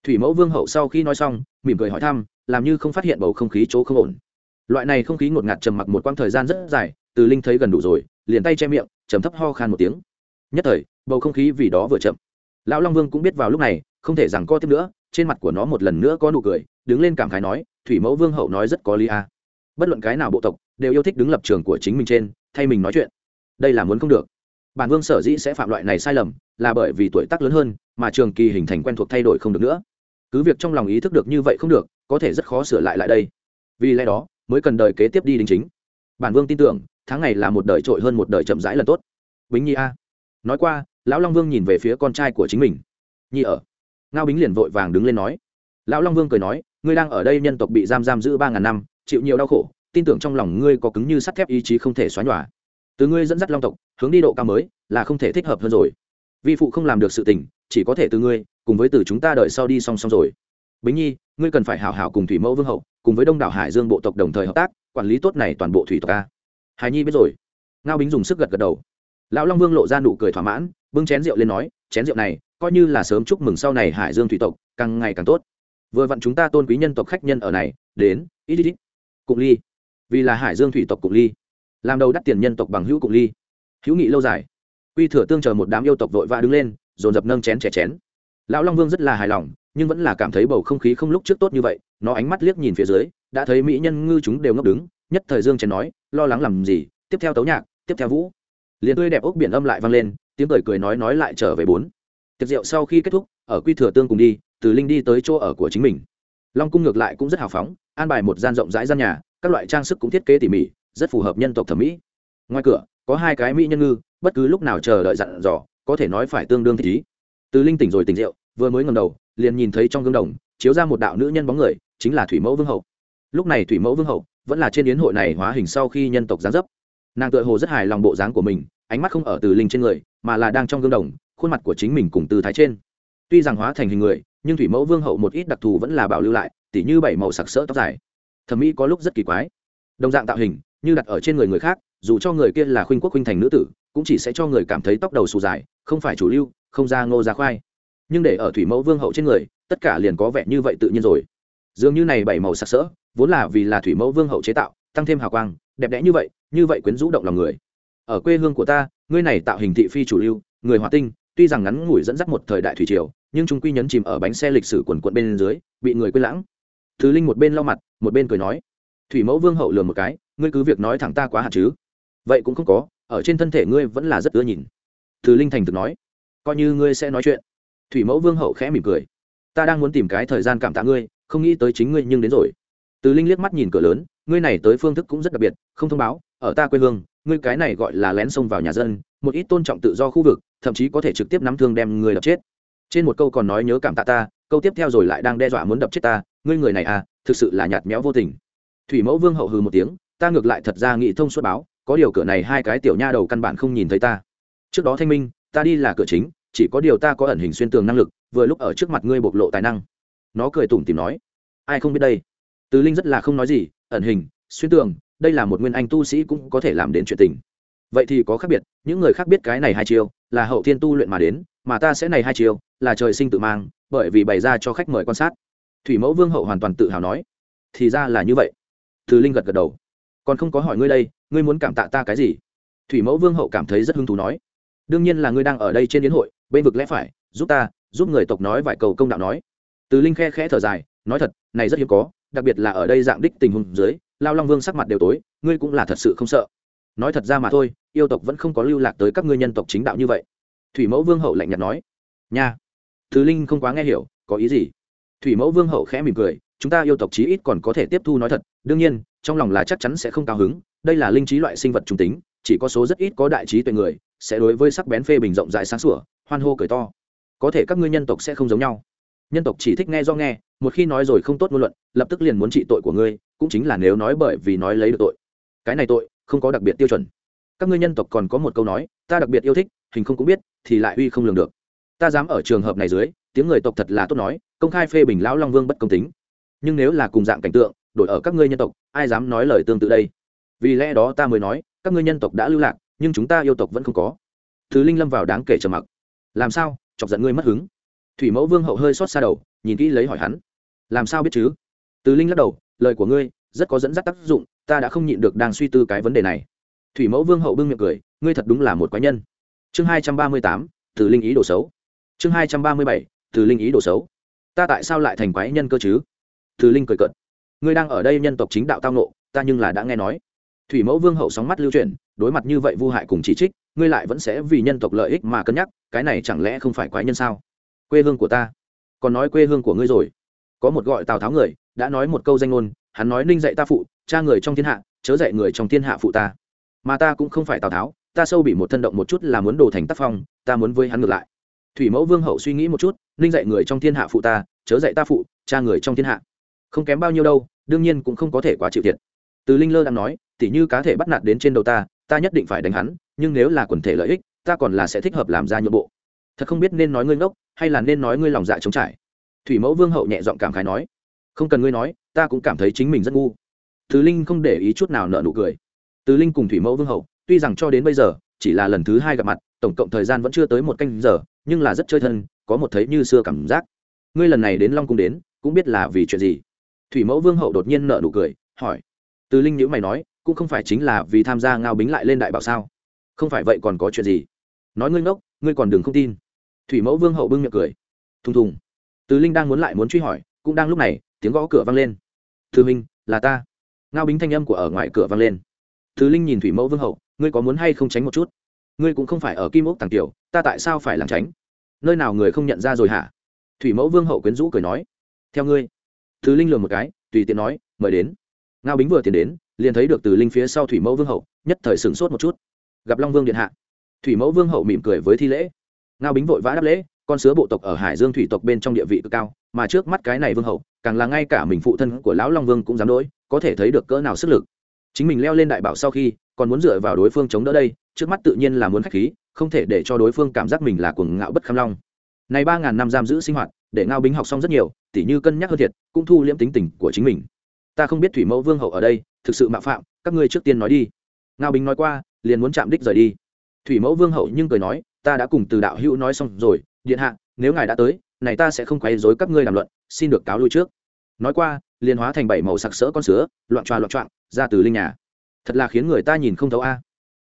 Thủy mẫu vương hậu sau khi nói xong, mỉm cười hỏi thăm, làm như không phát hiện bầu không khí chỗ không ổn. Loại này không khí ngột ngạt trầm mặc một quãng thời gian rất dài, từ linh thấy gần đủ rồi, liền tay che miệng, trầm thấp ho khan một tiếng. Nhất thời, bầu không khí vì đó vừa chậm. Lão long vương cũng biết vào lúc này, không thể rằng co tiếp nữa trên mặt của nó một lần nữa có nụ cười, đứng lên cảm khái nói, thủy mẫu vương hậu nói rất có lý a. À. bất luận cái nào bộ tộc, đều yêu thích đứng lập trường của chính mình trên, thay mình nói chuyện. Đây là muốn không được. Bản vương sở dĩ sẽ phạm loại này sai lầm, là bởi vì tuổi tác lớn hơn, mà trường kỳ hình thành quen thuộc thay đổi không được nữa. Cứ việc trong lòng ý thức được như vậy không được, có thể rất khó sửa lại lại đây. Vì lẽ đó, mới cần đời kế tiếp đi đính chính. Bản vương tin tưởng, tháng ngày là một đời trội hơn một đời chậm rãi lần tốt. Bính nhi a. Nói qua, lão long vương nhìn về phía con trai của chính mình. Nhi ở ngao bính liền vội vàng đứng lên nói. Lão long vương cười nói, ngươi đang ở đây nhân tộc bị giam giam giữ ba ngàn năm, chịu nhiều đau khổ, tin tưởng trong lòng ngươi có cứng như sắt thép ý chí không thể xóa nhòa. Từ ngươi dẫn dắt long tộc, hướng đi độ cao mới, là không thể thích hợp hơn rồi. Vi phụ không làm được sự tình, chỉ có thể từ ngươi, cùng với từ chúng ta đợi sau đi song song rồi. Bính nhi, ngươi cần phải hảo hảo cùng thủy mẫu vương hậu, cùng với đông đảo hải dương bộ tộc đồng thời hợp tác, quản lý tốt này toàn bộ thủy tộc a. Hải nhi biết rồi. Ngao bính dùng sức gật gật đầu. Lão long vương lộ ra nụ cười thỏa mãn, bưng chén rượu lên nói chén rượu này, coi như là sớm chúc mừng sau này hải dương thủy tộc, càng ngày càng tốt. Vừa vặn chúng ta tôn quý nhân tộc khách nhân ở này, đến, ít ít ít, cụng ly. Vì là hải dương thủy tộc cụng ly. Làm đầu đắt tiền nhân tộc bằng hữu cụng ly. Hữu nghị lâu dài. Quy thừa tương chờ một đám yêu tộc vội vã đứng lên, dồn dập nâng chén chè chén. Lão long vương rất là hài lòng, nhưng vẫn là cảm thấy bầu không khí không lúc trước tốt như vậy, nó ánh mắt liếc nhìn phía dưới, đã thấy mỹ nhân ngư chúng đều ngốc đứng, nhất thời dương chén nói, lo lắng làm gì, tiếp theo tấu nhạc, tiếp theo vũ. Liền tươi đẹp ốc biển âm lại vang lên tiếng cười cười nói nói lại trở về bốn. Tiệc rượu sau khi kết thúc, ở quy thừa tương cùng đi, từ linh đi tới chỗ ở của chính mình. Long cung ngược lại cũng rất hào phóng, an bài một gian rộng rãi gian nhà, các loại trang sức cũng thiết kế tỉ mỉ, rất phù hợp nhân tộc thẩm mỹ. Ngoài cửa, có hai cái mỹ nhân ngư, bất cứ lúc nào chờ đợi dặn dò, có thể nói phải tương đương thích ý. Từ linh tỉnh rồi tỉnh rượu, vừa mới ngầm đầu, liền nhìn thấy trong gương đồng, chiếu ra một đạo nữ nhân bóng người, chính là thủy mẫu vương hậu. Lúc này thủy mẫu vương hậu vẫn là trên yến hội này hóa hình sau khi nhân tộc giáng dấp. Nàng tựa hồ rất hài lòng bộ dáng của mình ánh mắt không ở từ linh trên người, mà là đang trong gương đồng, khuôn mặt của chính mình cùng từ thái trên. Tuy rằng hóa thành hình người, nhưng thủy mẫu vương hậu một ít đặc thù vẫn là bảo lưu lại, tỉ như bảy màu sặc sỡ tóc dài. Thẩm mỹ có lúc rất kỳ quái. Đồng dạng tạo hình, như đặt ở trên người người khác, dù cho người kia là khuynh quốc khuynh thành nữ tử, cũng chỉ sẽ cho người cảm thấy tóc đầu xù dài, không phải chủ lưu, không ra ngô ra khoai. Nhưng để ở thủy mẫu vương hậu trên người, tất cả liền có vẻ như vậy tự nhiên rồi. Dường như này bảy màu sặc sỡ, vốn là vì là thủy mẫu vương hậu chế tạo, tăng thêm hào quang, đẹp đẽ như vậy như vậy quyến rũ động lòng người ở quê hương của ta, ngươi này tạo hình thị phi chủ lưu, người hòa tinh, tuy rằng ngắn ngủi dẫn dắt một thời đại thủy triều, nhưng chúng quy nhấn chìm ở bánh xe lịch sử quần quận bên dưới, bị người quên lãng. Thứ linh một bên lau mặt, một bên cười nói, thủy mẫu vương hậu lừa một cái, ngươi cứ việc nói thẳng ta quá hạn chứ? Vậy cũng không có, ở trên thân thể ngươi vẫn là rất ưa nhìn. Thứ linh thành thực nói, coi như ngươi sẽ nói chuyện. Thủy mẫu vương hậu khẽ mỉm cười, ta đang muốn tìm cái thời gian cảm tạ ngươi, không nghĩ tới chính ngươi nhưng đến rồi. Từ linh liếc mắt nhìn cửa lớn, ngươi này tới phương thức cũng rất đặc biệt, không thông báo, ở ta quê hương ngươi cái này gọi là lén xông vào nhà dân, một ít tôn trọng tự do khu vực, thậm chí có thể trực tiếp nắm thương đem người đập chết. Trên một câu còn nói nhớ cảm tạ ta, câu tiếp theo rồi lại đang đe dọa muốn đập chết ta, ngươi người này à thực sự là nhạt méo vô tình. Thủy mẫu vương hậu hừ một tiếng, ta ngược lại thật ra nghị thông suốt báo, có điều cửa này hai cái tiểu nha đầu căn bản không nhìn thấy ta. Trước đó thanh minh, ta đi là cửa chính, chỉ có điều ta có ẩn hình xuyên tường năng lực, vừa lúc ở trước mặt ngươi bộc lộ tài năng. Nó cười tủm tìm nói, ai không biết đây? Tứ linh rất là không nói gì, ẩn hình, xuyên tường đây là một nguyên anh tu sĩ cũng có thể làm đến chuyện tình. Vậy thì có khác biệt, những người khác biết cái này hai chiêu, là hậu thiên tu luyện mà đến, mà ta sẽ này hai chiêu, là trời sinh tự mang, bởi vì bày ra cho khách mời quan sát. Thủy mẫu vương hậu hoàn toàn tự hào nói. Thì ra là như vậy. Từ linh gật gật đầu. Còn không có hỏi ngươi đây, ngươi muốn cảm tạ ta cái gì? Thủy mẫu vương hậu cảm thấy rất hứng thú nói. Đương nhiên là ngươi đang ở đây trên yến hội, bên vực lẽ phải, giúp ta, giúp người tộc nói vài cầu công đạo nói. Từ linh khe khẽ thở dài, nói thật, này rất hiếm có, đặc biệt là ở đây dạng đích tình huống dưới lao long vương sắc mặt đều tối, ngươi cũng là thật sự không sợ. Nói thật ra mà thôi, yêu tộc vẫn không có lưu lạc tới các ngươi nhân tộc chính đạo như vậy. Thủy mẫu vương hậu lạnh nhạt nói. Nha. Thứ linh không quá nghe hiểu, có ý gì? Thủy mẫu vương hậu khẽ mỉm cười, chúng ta yêu tộc chí ít còn có thể tiếp thu nói thật. Đương nhiên, trong lòng là chắc chắn sẽ không cao hứng, đây là linh trí loại sinh vật trung tính, chỉ có số rất ít có đại trí tuệ người, sẽ đối với sắc bén phê bình rộng rãi sáng sủa, hoan hô cười to. Có thể các ngươi nhân tộc sẽ không giống nhau nhân tộc chỉ thích nghe do nghe, một khi nói rồi không tốt ngôn luận, lập tức liền muốn trị tội của ngươi, cũng chính là nếu nói bởi vì nói lấy được tội. Cái này tội, không có đặc biệt tiêu chuẩn. Các ngươi nhân tộc còn có một câu nói, ta đặc biệt yêu thích, hình không cũng biết, thì lại uy không lường được. Ta dám ở trường hợp này dưới, tiếng người tộc thật là tốt nói, công khai phê bình lão long vương bất công tính. Nhưng nếu là cùng dạng cảnh tượng, đổi ở các ngươi nhân tộc, ai dám nói lời tương tự đây? Vì lẽ đó ta mới nói, các ngươi nhân tộc đã lưu lạc, nhưng chúng ta yêu tộc vẫn không có. Thứ linh lâm vào đáng kể trầm mặc. Làm sao? Chọc giận ngươi mất hứng thủy mẫu vương hậu hơi xót xa đầu, nhìn kỹ lấy hỏi hắn. Làm sao biết chứ? Từ linh lắc đầu, lời của ngươi rất có dẫn dắt tác dụng, ta đã không nhịn được đang suy tư cái vấn đề này. Thủy mẫu vương hậu bưng miệng cười, ngươi thật đúng là một quái nhân. Chương hai trăm ba mươi tám, từ linh ý đồ xấu. Chương hai trăm ba mươi bảy, từ linh ý đồ xấu. Ta tại sao lại thành quái nhân cơ chứ? Từ linh cười cợt. Ngươi đang ở đây nhân tộc chính đạo tao nộ ta nhưng là đã nghe nói. Thủy mẫu vương hậu sóng mắt lưu chuyển, đối mặt như vậy vu hại cùng chỉ trích, ngươi lại vẫn sẽ vì nhân tộc lợi ích mà cân nhắc, cái này chẳng lẽ không phải quái nhân sao? Quê hương của ta. Còn nói quê hương của ngươi rồi. Có một gọi tào tháo người, đã nói một câu danh ngôn, hắn nói ninh dạy ta phụ, cha người trong thiên hạ, chớ dạy người trong thiên hạ phụ ta. Mà ta cũng không phải tào tháo, ta sâu bị một thân động một chút là muốn đồ thành tác phong, ta muốn với hắn ngược lại. Thủy mẫu vương hậu suy nghĩ một chút, ninh dạy người trong thiên hạ phụ ta, chớ dạy ta phụ, cha người trong thiên hạ. Không kém bao nhiêu đâu, đương nhiên cũng không có thể quá chịu thiệt. Từ linh lơ đang nói, tỉ như cá thể bắt nạt đến trên đầu ta ta nhất định phải đánh hắn, nhưng nếu là quần thể lợi ích, ta còn là sẽ thích hợp làm ra nhượng bộ. Thật không biết nên nói ngươi ngốc hay là nên nói ngươi lòng dạ trống trải? Thủy mẫu vương hậu nhẹ giọng cảm khái nói, không cần ngươi nói, ta cũng cảm thấy chính mình rất ngu. Từ linh không để ý chút nào nợ nụ cười. Từ linh cùng thủy mẫu vương hậu, tuy rằng cho đến bây giờ, chỉ là lần thứ hai gặp mặt, tổng cộng thời gian vẫn chưa tới một canh giờ, nhưng là rất chơi thân, có một thấy như xưa cảm giác. Ngươi lần này đến long cung đến, cũng biết là vì chuyện gì? Thủy mẫu vương hậu đột nhiên nợ nụ cười, hỏi. Từ linh nhữ mày nói, cũng không phải chính là vì tham gia ngao bính lại lên đại bảo sao? Không phải vậy còn có chuyện gì? Nói ngươi ngốc, ngươi còn đừng không tin thủy mẫu vương hậu bưng miệng cười. Thùng thùng. Từ linh đang muốn lại muốn truy hỏi, cũng đang lúc này, tiếng gõ cửa vang lên. Thư minh, là ta. Ngao bính thanh âm của ở ngoài cửa vang lên. Từ linh nhìn thủy mẫu vương hậu, ngươi có muốn hay không tránh một chút? Ngươi cũng không phải ở kim ốc tàng tiểu, ta tại sao phải làm tránh? Nơi nào người không nhận ra rồi hả? Thủy mẫu vương hậu quyến rũ cười nói. Theo ngươi. Thứ linh lường một cái, tùy tiện nói, mời đến. Ngao bính vừa tiến đến, liền thấy được từ linh phía sau thủy mẫu vương hậu, nhất thời sửng sốt một chút. Gặp long vương điện hạ. Thủy mẫu vương hậu mỉm cười với thi lễ ngao bính vội vã đáp lễ, con sứa bộ tộc ở hải dương thủy tộc bên trong địa vị cực cao, mà trước mắt cái này vương hậu, càng là ngay cả mình phụ thân của lão long vương cũng dám đỗi có thể thấy được cỡ nào sức lực. Chính mình leo lên đại bảo sau khi, còn muốn dựa vào đối phương chống đỡ đây, trước mắt tự nhiên là muốn khách khí, không thể để cho đối phương cảm giác mình là cuồng ngạo bất kham long. Này ba ngàn năm giam giữ sinh hoạt, để ngao bính học xong rất nhiều, tỉ như cân nhắc hơn thiệt, cũng thu liễm tính tình của chính mình. Ta không biết thủy mẫu vương hậu ở đây, thực sự mạo phạm, các ngươi trước tiên nói đi. Ngao bính nói qua, liền muốn chạm đích rời đi. Thủy mẫu vương hậu nhưng cười nói ta đã cùng từ đạo hữu nói xong rồi, điện hạ, nếu ngài đã tới, này ta sẽ không quấy dối các ngươi làm luận, xin được cáo lui trước. Nói qua, liền hóa thành bảy màu sặc sỡ con sứa, loạn tròa loạn trọng ra từ linh nhà. Thật là khiến người ta nhìn không thấu a.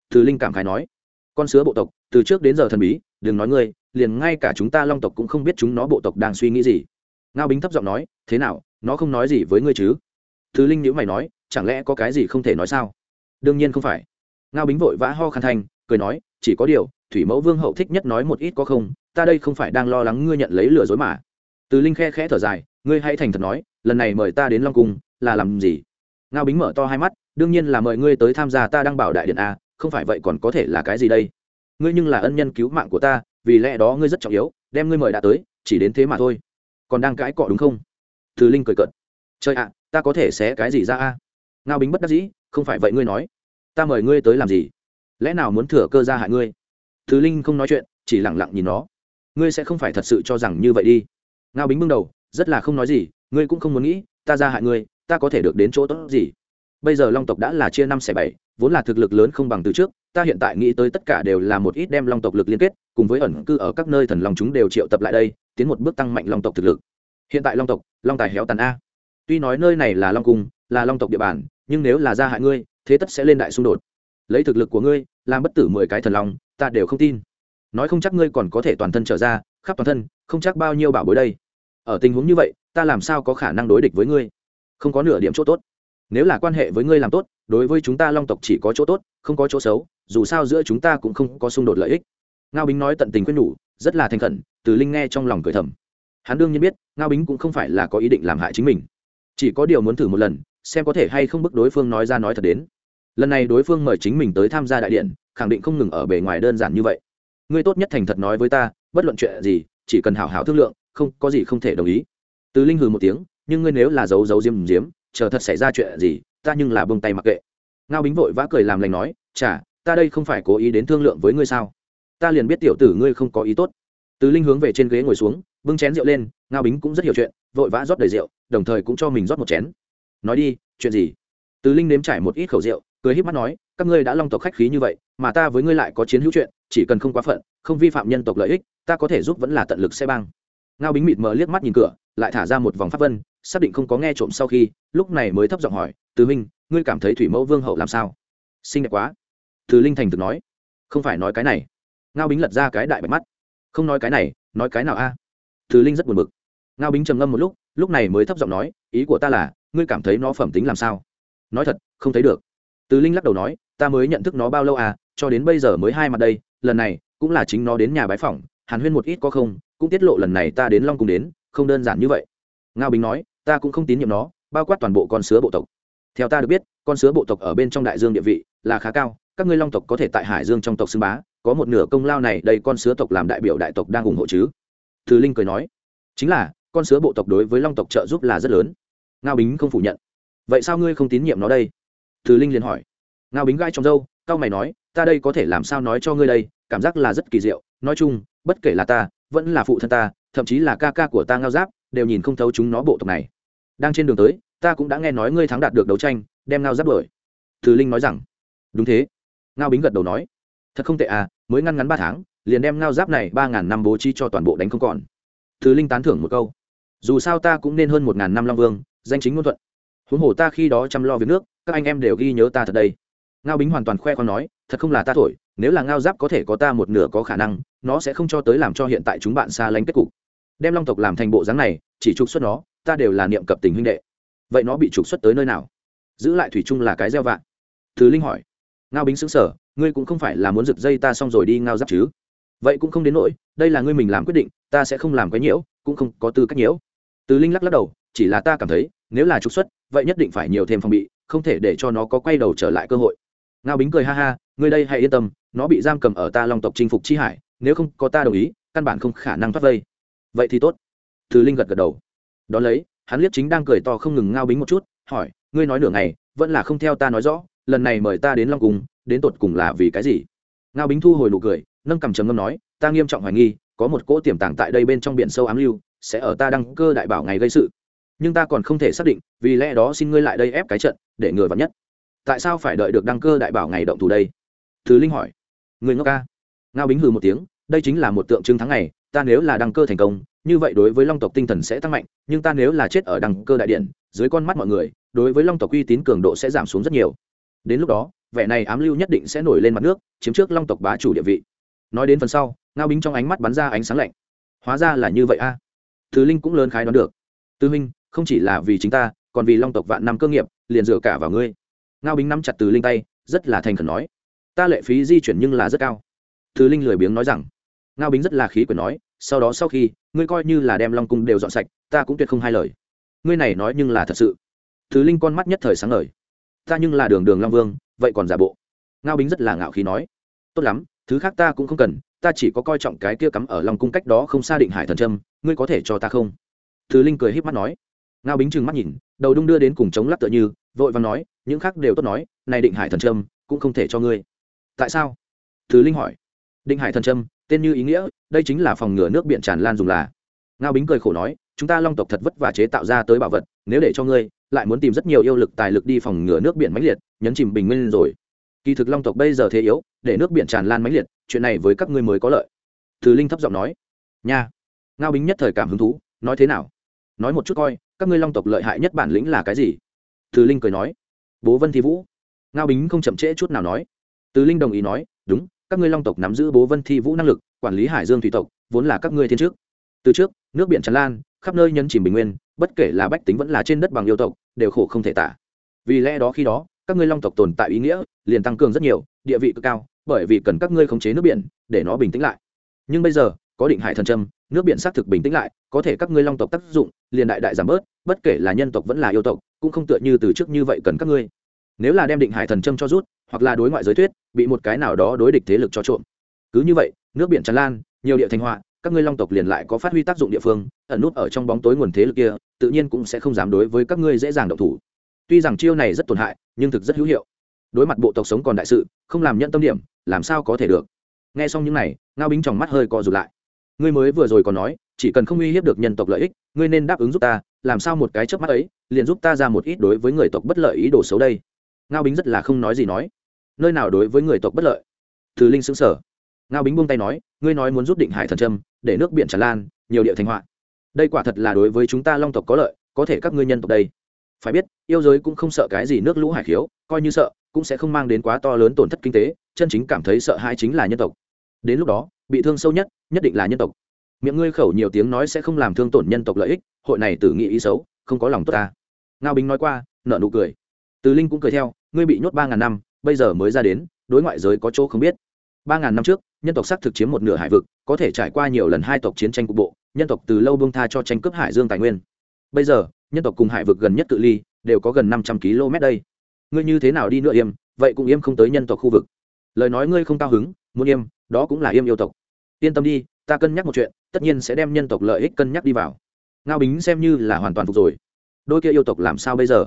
Từ linh cảm khái nói, con sứa bộ tộc, từ trước đến giờ thần bí, đừng nói ngươi, liền ngay cả chúng ta long tộc cũng không biết chúng nó bộ tộc đang suy nghĩ gì. Ngao bính thấp giọng nói, thế nào, nó không nói gì với ngươi chứ? Thứ linh nhữ mày nói, chẳng lẽ có cái gì không thể nói sao? Đương nhiên không phải. Ngao bính vội vã ho khăn thanh, cười nói, chỉ có điều thủy mẫu vương hậu thích nhất nói một ít có không, ta đây không phải đang lo lắng ngươi nhận lấy lừa dối mà. Từ linh khe khẽ thở dài, ngươi hãy thành thật nói, lần này mời ta đến long cung, là làm gì? Ngao bính mở to hai mắt, đương nhiên là mời ngươi tới tham gia ta đang bảo đại điện a, không phải vậy còn có thể là cái gì đây? Ngươi nhưng là ân nhân cứu mạng của ta, vì lẽ đó ngươi rất trọng yếu, đem ngươi mời đã tới, chỉ đến thế mà thôi. Còn đang cãi cọ đúng không? Từ linh cười cợt. Trời ạ, ta có thể xé cái gì ra a? Ngao bính bất đắc dĩ, không phải vậy ngươi nói. Ta mời ngươi tới làm gì? Lẽ nào muốn thừa cơ ra hại ngươi? Thứ linh không nói chuyện, chỉ lẳng lặng nhìn nó. Ngươi sẽ không phải thật sự cho rằng như vậy đi. Ngao bính bưng đầu, rất là không nói gì, ngươi cũng không muốn nghĩ, ta ra hại ngươi, ta có thể được đến chỗ tốt gì. Bây giờ long tộc đã là chia năm xẻ bảy, vốn là thực lực lớn không bằng từ trước, ta hiện tại nghĩ tới tất cả đều là một ít đem long tộc lực liên kết, cùng với ẩn cư ở các nơi thần long chúng đều triệu tập lại đây, tiến một bước tăng mạnh long tộc thực lực. Hiện tại long tộc, long tài héo tàn a. Tuy nói nơi này là long cung, là long tộc địa bàn, nhưng nếu là gia hại ngươi, thế tất sẽ lên đại xung đột. Lấy thực lực của ngươi, làm bất tử mười cái thần long ta đều không tin. Nói không chắc ngươi còn có thể toàn thân trở ra, khắp toàn thân, không chắc bao nhiêu bảo bối đây. Ở tình huống như vậy, ta làm sao có khả năng đối địch với ngươi? Không có nửa điểm chỗ tốt. Nếu là quan hệ với ngươi làm tốt, đối với chúng ta long tộc chỉ có chỗ tốt, không có chỗ xấu, dù sao giữa chúng ta cũng không có xung đột lợi ích. Ngao bính nói tận tình quyết nhủ, rất là thành khẩn, từ linh nghe trong lòng cười thầm. Hắn đương nhiên biết, ngao bính cũng không phải là có ý định làm hại chính mình. Chỉ có điều muốn thử một lần, xem có thể hay không bức đối phương nói ra nói thật đến. Lần này đối phương mời chính mình tới tham gia đại điện khẳng định không ngừng ở bề ngoài đơn giản như vậy. Ngươi tốt nhất thành thật nói với ta, bất luận chuyện gì, chỉ cần hảo hảo thương lượng, không, có gì không thể đồng ý. Từ linh hừ một tiếng, nhưng ngươi nếu là giấu giấu diếm diếm, chờ thật xảy ra chuyện gì, ta nhưng là bông tay mặc kệ. Ngao bính vội vã cười làm lành nói chả ta đây không phải cố ý đến thương lượng với ngươi sao? Ta liền biết tiểu tử ngươi không có ý tốt. Từ linh hướng về trên ghế ngồi xuống, bưng chén rượu lên, ngao bính cũng rất hiểu chuyện, vội vã rót đầy rượu, đồng thời cũng cho mình rót một chén. Nói đi, chuyện gì? Từ linh nếm trải một ít khẩu rượu, cười híp mắt nói, các ngươi đã long tộc khách khí như vậy mà ta với ngươi lại có chiến hữu chuyện, chỉ cần không quá phận, không vi phạm nhân tộc lợi ích, ta có thể giúp vẫn là tận lực xe băng. Ngao bính mịt mờ liếc mắt nhìn cửa, lại thả ra một vòng pháp vân, xác định không có nghe trộm sau khi, lúc này mới thấp giọng hỏi, từ minh ngươi cảm thấy thủy mẫu vương hậu làm sao? Xinh đẹp quá. Từ linh thành thực nói. Không phải nói cái này. Ngao bính lật ra cái đại bạch mắt. Không nói cái này, nói cái nào a? Từ linh rất buồn bực. Ngao bính trầm ngâm một lúc lúc này mới thấp giọng nói, ý của ta là, ngươi cảm thấy nó phẩm tính làm sao? Nói thật, không thấy được. Từ linh lắc đầu nói, ta mới nhận thức nó bao lâu à cho đến bây giờ mới hai mặt đây, lần này cũng là chính nó đến nhà bái phỏng, hàn huyên một ít có không, cũng tiết lộ lần này ta đến long cùng đến, không đơn giản như vậy. Ngao bính nói, ta cũng không tín nhiệm nó, bao quát toàn bộ con sứa bộ tộc. Theo ta được biết, con sứa bộ tộc ở bên trong đại dương địa vị là khá cao, các ngươi long tộc có thể tại hải dương trong tộc xưng bá, có một nửa công lao này đây con sứa tộc làm đại biểu đại tộc đang ủng hộ chứ. Thứ linh cười nói, chính là, con sứa bộ tộc đối với long tộc trợ giúp là rất lớn. Ngao bính không phủ nhận. Vậy sao ngươi không tín nhiệm nó đây? Thứ linh liền hỏi. Ngao bính gai trong dâu cao mày nói, ta đây có thể làm sao nói cho ngươi đây, cảm giác là rất kỳ diệu. Nói chung, bất kể là ta, vẫn là phụ thân ta, thậm chí là ca ca của ta ngao giáp, đều nhìn không thấu chúng nó bộ tộc này. Đang trên đường tới, ta cũng đã nghe nói ngươi thắng đạt được đấu tranh, đem ngao giáp đuổi. Thứ linh nói rằng, đúng thế. Ngao bính gật đầu nói, thật không tệ à mới ngăn ngắn ba tháng, liền đem ngao giáp này ba ngàn năm bố trí cho toàn bộ đánh không còn. Thứ linh tán thưởng một câu, dù sao ta cũng nên hơn một ngàn năm long vương, danh chính ngôn thuận. Huống hồ ta khi đó chăm lo việc nước, các anh em đều ghi nhớ ta thật đây ngao bính hoàn toàn khoe con nói, thật không là ta thổi, nếu là ngao giáp có thể có ta một nửa có khả năng, nó sẽ không cho tới làm cho hiện tại chúng bạn xa lánh kết cục. Đem long tộc làm thành bộ dáng này, chỉ trục xuất nó, ta đều là niệm cập tình huynh đệ. Vậy nó bị trục xuất tới nơi nào? Giữ lại thủy chung là cái gieo vạn thứ linh hỏi. Ngao bính xứng sở ngươi cũng không phải là muốn giật dây ta xong rồi đi ngao giáp chứ? Vậy cũng không đến nỗi, đây là ngươi mình làm quyết định, ta sẽ không làm cái nhiễu, cũng không có tư cách nhiễu. Từ linh lắc lắc đầu, chỉ là ta cảm thấy, nếu là trục xuất, vậy nhất định phải nhiều thêm phòng bị, không thể để cho nó có quay đầu trở lại cơ hội ngao bính cười ha ha, ngươi đây hãy yên tâm, nó bị giam cầm ở ta long tộc chinh phục chi hải, nếu không có ta đồng ý, căn bản không khả năng thoát vây. Vậy thì tốt. Thứ linh gật gật đầu. Đ ó lấy, hắn liếc chính đang cười to không ngừng ngao bính một chút, hỏi, ngươi nói nửa ngày, vẫn là không theo ta nói rõ, lần này mời ta đến long cung, đến tột cùng là vì cái gì? Ngao bính thu hồi nụ cười, nâng cầm trầm ngâm nói, ta nghiêm trọng hoài nghi, có một cỗ tiềm tàng tại đây bên trong biển sâu ám lưu, sẽ ở ta đăng cơ đại bảo ngày gây sự. Nhưng ta còn không thể xác định, vì lẽ đó xin ngươi lại đây ép cái trận, để ngừa vào nhất tại sao phải đợi được đăng cơ đại bảo ngày động thủ đây? Thứ linh hỏi. Người ngốc ca. Ngao bính hừ một tiếng, đây chính là một tượng trưng thắng ngày, ta nếu là đăng cơ thành công, như vậy đối với long tộc tinh thần sẽ tăng mạnh, nhưng ta nếu là chết ở đăng cơ đại điện, dưới con mắt mọi người, đối với long tộc uy tín cường độ sẽ giảm xuống rất nhiều. Đến lúc đó, vẻ này ám lưu nhất định sẽ nổi lên mặt nước, chiếm trước long tộc bá chủ địa vị. Nói đến phần sau, ngao bính trong ánh mắt bắn ra ánh sáng lạnh. Hóa ra là như vậy a. Thứ linh cũng lớn khái đoán được. Tư huynh không chỉ là vì chính ta, còn vì long tộc vạn năm cơ nghiệp, liền dựa cả vào ngươi ngao bính nắm chặt từ linh tay, rất là thành khẩn nói, ta lệ phí di chuyển nhưng là rất cao. Thứ linh lười biếng nói rằng, ngao bính rất là khí quyển nói, sau đó sau khi, ngươi coi như là đem long cung đều dọn sạch, ta cũng tuyệt không hai lời. Ngươi này nói nhưng là thật sự. Thứ linh con mắt nhất thời sáng lời ta nhưng là đường đường long vương, vậy còn giả bộ? Ngao bính rất là ngạo khí nói, tốt lắm, thứ khác ta cũng không cần, ta chỉ có coi trọng cái kia cắm ở lòng cung cách đó không xa định hải thần trâm, ngươi có thể cho ta không? Thứ linh cười h í p mắt nói. Ngao bính trừng mắt nhìn, đầu đung đưa đến cùng chống lắc tựa như, vội và nói những khác đều tốt nói, này định hải thần trâm, cũng không thể cho ngươi. Tại sao? Thứ linh hỏi. Định hải thần trâm, tên như ý nghĩa, đây chính là phòng ngừa nước biển tràn lan dùng là. Ngao bính cười khổ nói, chúng ta long tộc thật vất vả chế tạo ra tới bảo vật, nếu để cho ngươi, lại muốn tìm rất nhiều yêu lực tài lực đi phòng ngừa nước biển mãnh liệt, nhấn chìm bình nguyên rồi. Kỳ thực long tộc bây giờ thế yếu, để nước biển tràn lan mãnh liệt, chuyện này với các ngươi mới có lợi. Thứ linh thấp giọng nói. Nha. Ngao bính nhất thời cảm hứng thú, nói thế nào? Nói một chút coi, các ngươi long tộc lợi hại nhất bản lĩnh là cái gì? Thứ linh cười nói bố vân thi vũ. Ngao bính không chậm trễ chút nào nói. Từ linh đồng ý nói, đúng, các ngươi long tộc nắm giữ bố vân thi vũ năng lực, quản lý hải dương thủy tộc, vốn là các ngươi thiên trước. Từ trước, nước biển tràn lan, khắp nơi nhân chìm bình nguyên, bất kể là bách tính vẫn là trên đất bằng yêu tộc, đều khổ không thể tả. Vì lẽ đó khi đó, các ngươi long tộc tồn tại ý nghĩa, liền tăng cường rất nhiều, địa vị cực cao, bởi vì cần các ngươi khống chế nước biển, để nó bình tĩnh lại. Nhưng bây giờ có định hải thần trâm nước biển xác thực bình tĩnh lại, có thể các ngươi long tộc tác dụng, liền đại đại giảm bớt, bất kể là nhân tộc vẫn là yêu tộc, cũng không tựa như từ trước như vậy cần các ngươi. Nếu là đem định hải thần trâm cho rút, hoặc là đối ngoại giới thuyết, bị một cái nào đó đối địch thế lực cho trộm. Cứ như vậy, nước biển tràn lan, nhiều địa thành họa, các ngươi long tộc liền lại có phát huy tác dụng địa phương, ẩn nút ở trong bóng tối nguồn thế lực kia, tự nhiên cũng sẽ không dám đối với các ngươi dễ dàng động thủ. Tuy rằng chiêu này rất tổn hại, nhưng thực rất hữu hiệu. Đối mặt bộ tộc sống còn đại sự, không làm nhận tâm điểm, làm sao có thể được? Nghe xong những này, ngao bính tròng mắt hơi co rụt lại ngươi mới vừa rồi còn nói, chỉ cần không uy hiếp được nhân tộc lợi ích, ngươi nên đáp ứng giúp ta, làm sao một cái chớp mắt ấy, liền giúp ta ra một ít đối với người tộc bất lợi ý đồ xấu đây. Ngao bính rất là không nói gì nói. Nơi nào đối với người tộc bất lợi? Thứ linh xứng sở ngao bính buông tay nói, ngươi nói muốn giúp định hải thần trâm, để nước biển tràn lan, nhiều địa thành họa. Đây quả thật là đối với chúng ta long tộc có lợi, có thể các ngươi nhân tộc đây. Phải biết, yêu giới cũng không sợ cái gì nước lũ hải khiếu, coi như sợ, cũng sẽ không mang đến quá to lớn tổn thất kinh tế, chân chính cảm thấy sợ hãi chính là nhân tộc đến lúc đó, bị thương sâu nhất nhất định là nhân tộc. Miệng ngươi khẩu nhiều tiếng nói sẽ không làm thương tổn nhân tộc lợi ích, hội này tử nghĩ ý xấu, không có lòng tốt ta. Ngao bính nói qua nợ nụ cười. Từ linh cũng cười theo, ngươi bị nhốt ba ngàn năm, bây giờ mới ra đến, đối ngoại giới có chỗ không biết. Ba ngàn năm trước, nhân tộc xác thực chiếm một nửa hải vực, có thể trải qua nhiều lần hai tộc chiến tranh cục bộ, nhân tộc từ lâu bông tha cho tranh cướp hải dương tài nguyên. Bây giờ, nhân tộc cùng hải vực gần nhất cự ly, đều có gần năm trăm km đây. Ngươi như thế nào đi nữa im vậy cũng im không tới nhân tộc khu vực. Lời nói ngươi không cao hứng, muốn im đó cũng là yêm yêu tộc. Yên tâm đi, ta cân nhắc một chuyện, tất nhiên sẽ đem nhân tộc lợi ích cân nhắc đi vào. Ngao bính xem như là hoàn toàn phục rồi. Đôi kia yêu tộc làm sao bây giờ?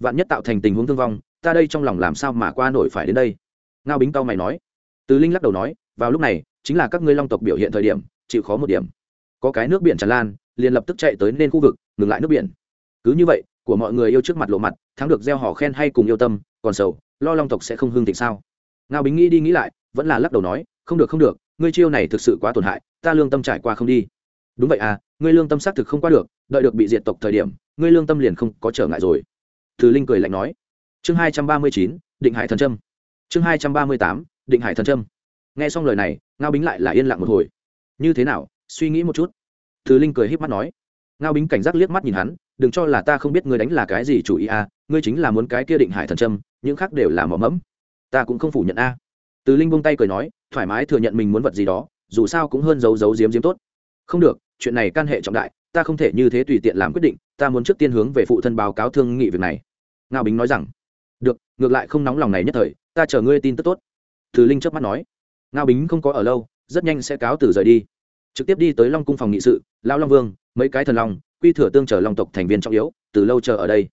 Vạn nhất tạo thành tình huống thương vong, ta đây trong lòng làm sao mà qua nổi phải đến đây? Ngao bính tao mày nói. Từ linh lắc đầu nói, vào lúc này, chính là các ngươi long tộc biểu hiện thời điểm, chịu khó một điểm. Có cái nước biển tràn lan, liền lập tức chạy tới nên khu vực, ngừng lại nước biển. Cứ như vậy, của mọi người yêu trước mặt lộ mặt, thắng được gieo họ khen hay cùng yêu tâm, còn sầu, lo long tộc sẽ không hương thịnh sao? Ngao bính nghĩ đi nghĩ lại, vẫn là lắc đầu nói không được không được, ngươi chiêu này thực sự quá tổn hại, ta lương tâm trải qua không đi. Đúng vậy à ngươi lương tâm xác thực không qua được, đợi được bị diệt tộc thời điểm, ngươi lương tâm liền không có trở ngại rồi. Từ linh cười lạnh nói. Chương hai trăm ba mươi chín, định hải thần trâm. Chương hai trăm ba mươi tám, định hải thần trâm. Nghe xong lời này, ngao bính lại là yên lặng một hồi. Như thế nào, suy nghĩ một chút. Từ linh cười h í p mắt nói. Ngao bính cảnh giác liếc mắt nhìn hắn, đừng cho là ta không biết ngươi đánh là cái gì chủ ý à ngươi chính là muốn cái kia định hải thần trâm, những khác đều là mỏ mẫm. Ta cũng không phủ nhận a. Từ linh bông tay cười nói thoải mái thừa nhận mình muốn vật gì đó, dù sao cũng hơn giấu giấu diếm diếm tốt. Không được, chuyện này can hệ trọng đại, ta không thể như thế tùy tiện làm quyết định, ta muốn trước tiên hướng về phụ thân báo cáo thương nghị việc này. Ngao bính nói rằng, được, ngược lại không nóng lòng này nhất thời, ta chờ ngươi tin tức tốt. Thứ linh chớp mắt nói. Ngao bính không có ở lâu, rất nhanh sẽ cáo từ rời đi. Trực tiếp đi tới long cung phòng nghị sự lao long vương, mấy cái thần long, quy thừa tương chờ long tộc thành viên trọng yếu, từ lâu chờ ở đây.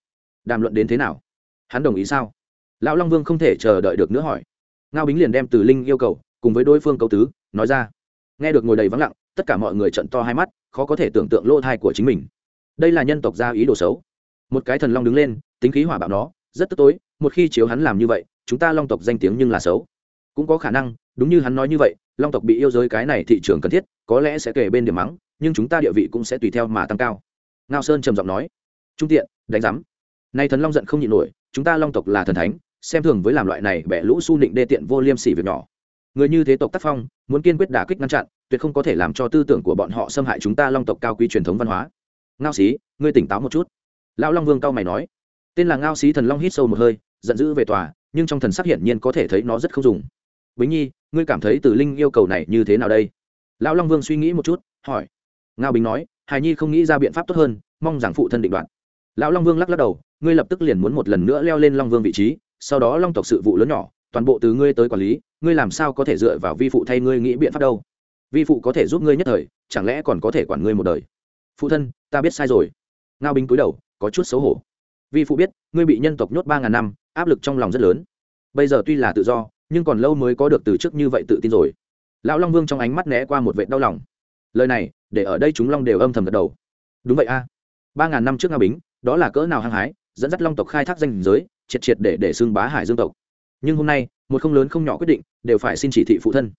Đàm luận đến thế nào? Hắn đồng ý sao? Lão long vương không thể chờ đợi được nữa hỏi. Ngao bính liền đem từ linh yêu cầu cùng với đối phương cấu tứ, nói ra. Nghe được ngồi đầy vắng lặng, tất cả mọi người trận to hai mắt, khó có thể tưởng tượng lỗ thai của chính mình. Đây là nhân tộc ra ý đồ xấu. Một cái thần long đứng lên, tính khí hỏa bạo nó, rất tức tối, một khi chiếu hắn làm như vậy, chúng ta long tộc danh tiếng nhưng là xấu. Cũng có khả năng, đúng như hắn nói như vậy, long tộc bị yêu giới cái này thị trường cần thiết, có lẽ sẽ kể bên điểm mắng, nhưng chúng ta địa vị cũng sẽ tùy theo mà tăng cao. Ngao sơn trầm giọng nói. Trung tiện, đánh giám. Nay thần long giận không nhịn nổi, chúng ta long tộc là thần thánh, xem thường với làm loại này bẻ lũ su nịnh đê tiện vô liêm sỉ việc nhỏ người như thế tộc tác phong, muốn kiên quyết đả kích ngăn chặn, tuyệt không có thể làm cho tư tưởng của bọn họ xâm hại chúng ta long tộc cao quý truyền thống văn hóa. Ngao xí, ngươi tỉnh táo một chút. Lão long vương cao mày nói. Tên là ngao xí thần long hít sâu một hơi, giận dữ về tòa, nhưng trong thần sắc hiển nhiên có thể thấy nó rất không dùng. Bính nhi, ngươi cảm thấy Tử linh yêu cầu này như thế nào đây? Lão long vương suy nghĩ một chút, hỏi. Ngao bính nói hài nhi không nghĩ ra biện pháp tốt hơn, mong rằng phụ thân định đoạt. Lão long vương lắc lắc đầu, ngươi lập tức liền muốn một lần nữa leo lên long vương vị trí, sau đó long tộc sự vụ lớn nhỏ, toàn bộ từ ngươi tới quản lý ngươi làm sao có thể dựa vào vi phụ thay ngươi nghĩ biện pháp đâu? Vi phụ có thể giúp ngươi nhất thời, chẳng lẽ còn có thể quản ngươi một đời? Phụ thân, ta biết sai rồi. Ngao binh cúi đầu, có chút xấu hổ. Vi phụ biết, ngươi bị nhân tộc nhốt ba ngàn năm, áp lực trong lòng rất lớn. Bây giờ tuy là tự do, nhưng còn lâu mới có được từ chức như vậy tự tin rồi. Lão long vương trong ánh mắt né qua một vệ đau lòng. Lời này, để ở đây chúng long đều âm thầm gật đầu. Đúng vậy a. Ba ngàn năm trước ngao bính, đó là cỡ nào hăng hái, dẫn dắt long tộc khai thác danh giới, triệt triệt để để xưng bá hải dương tộc nhưng hôm nay, một không lớn không nhỏ quyết định đều phải xin chỉ thị phụ thân.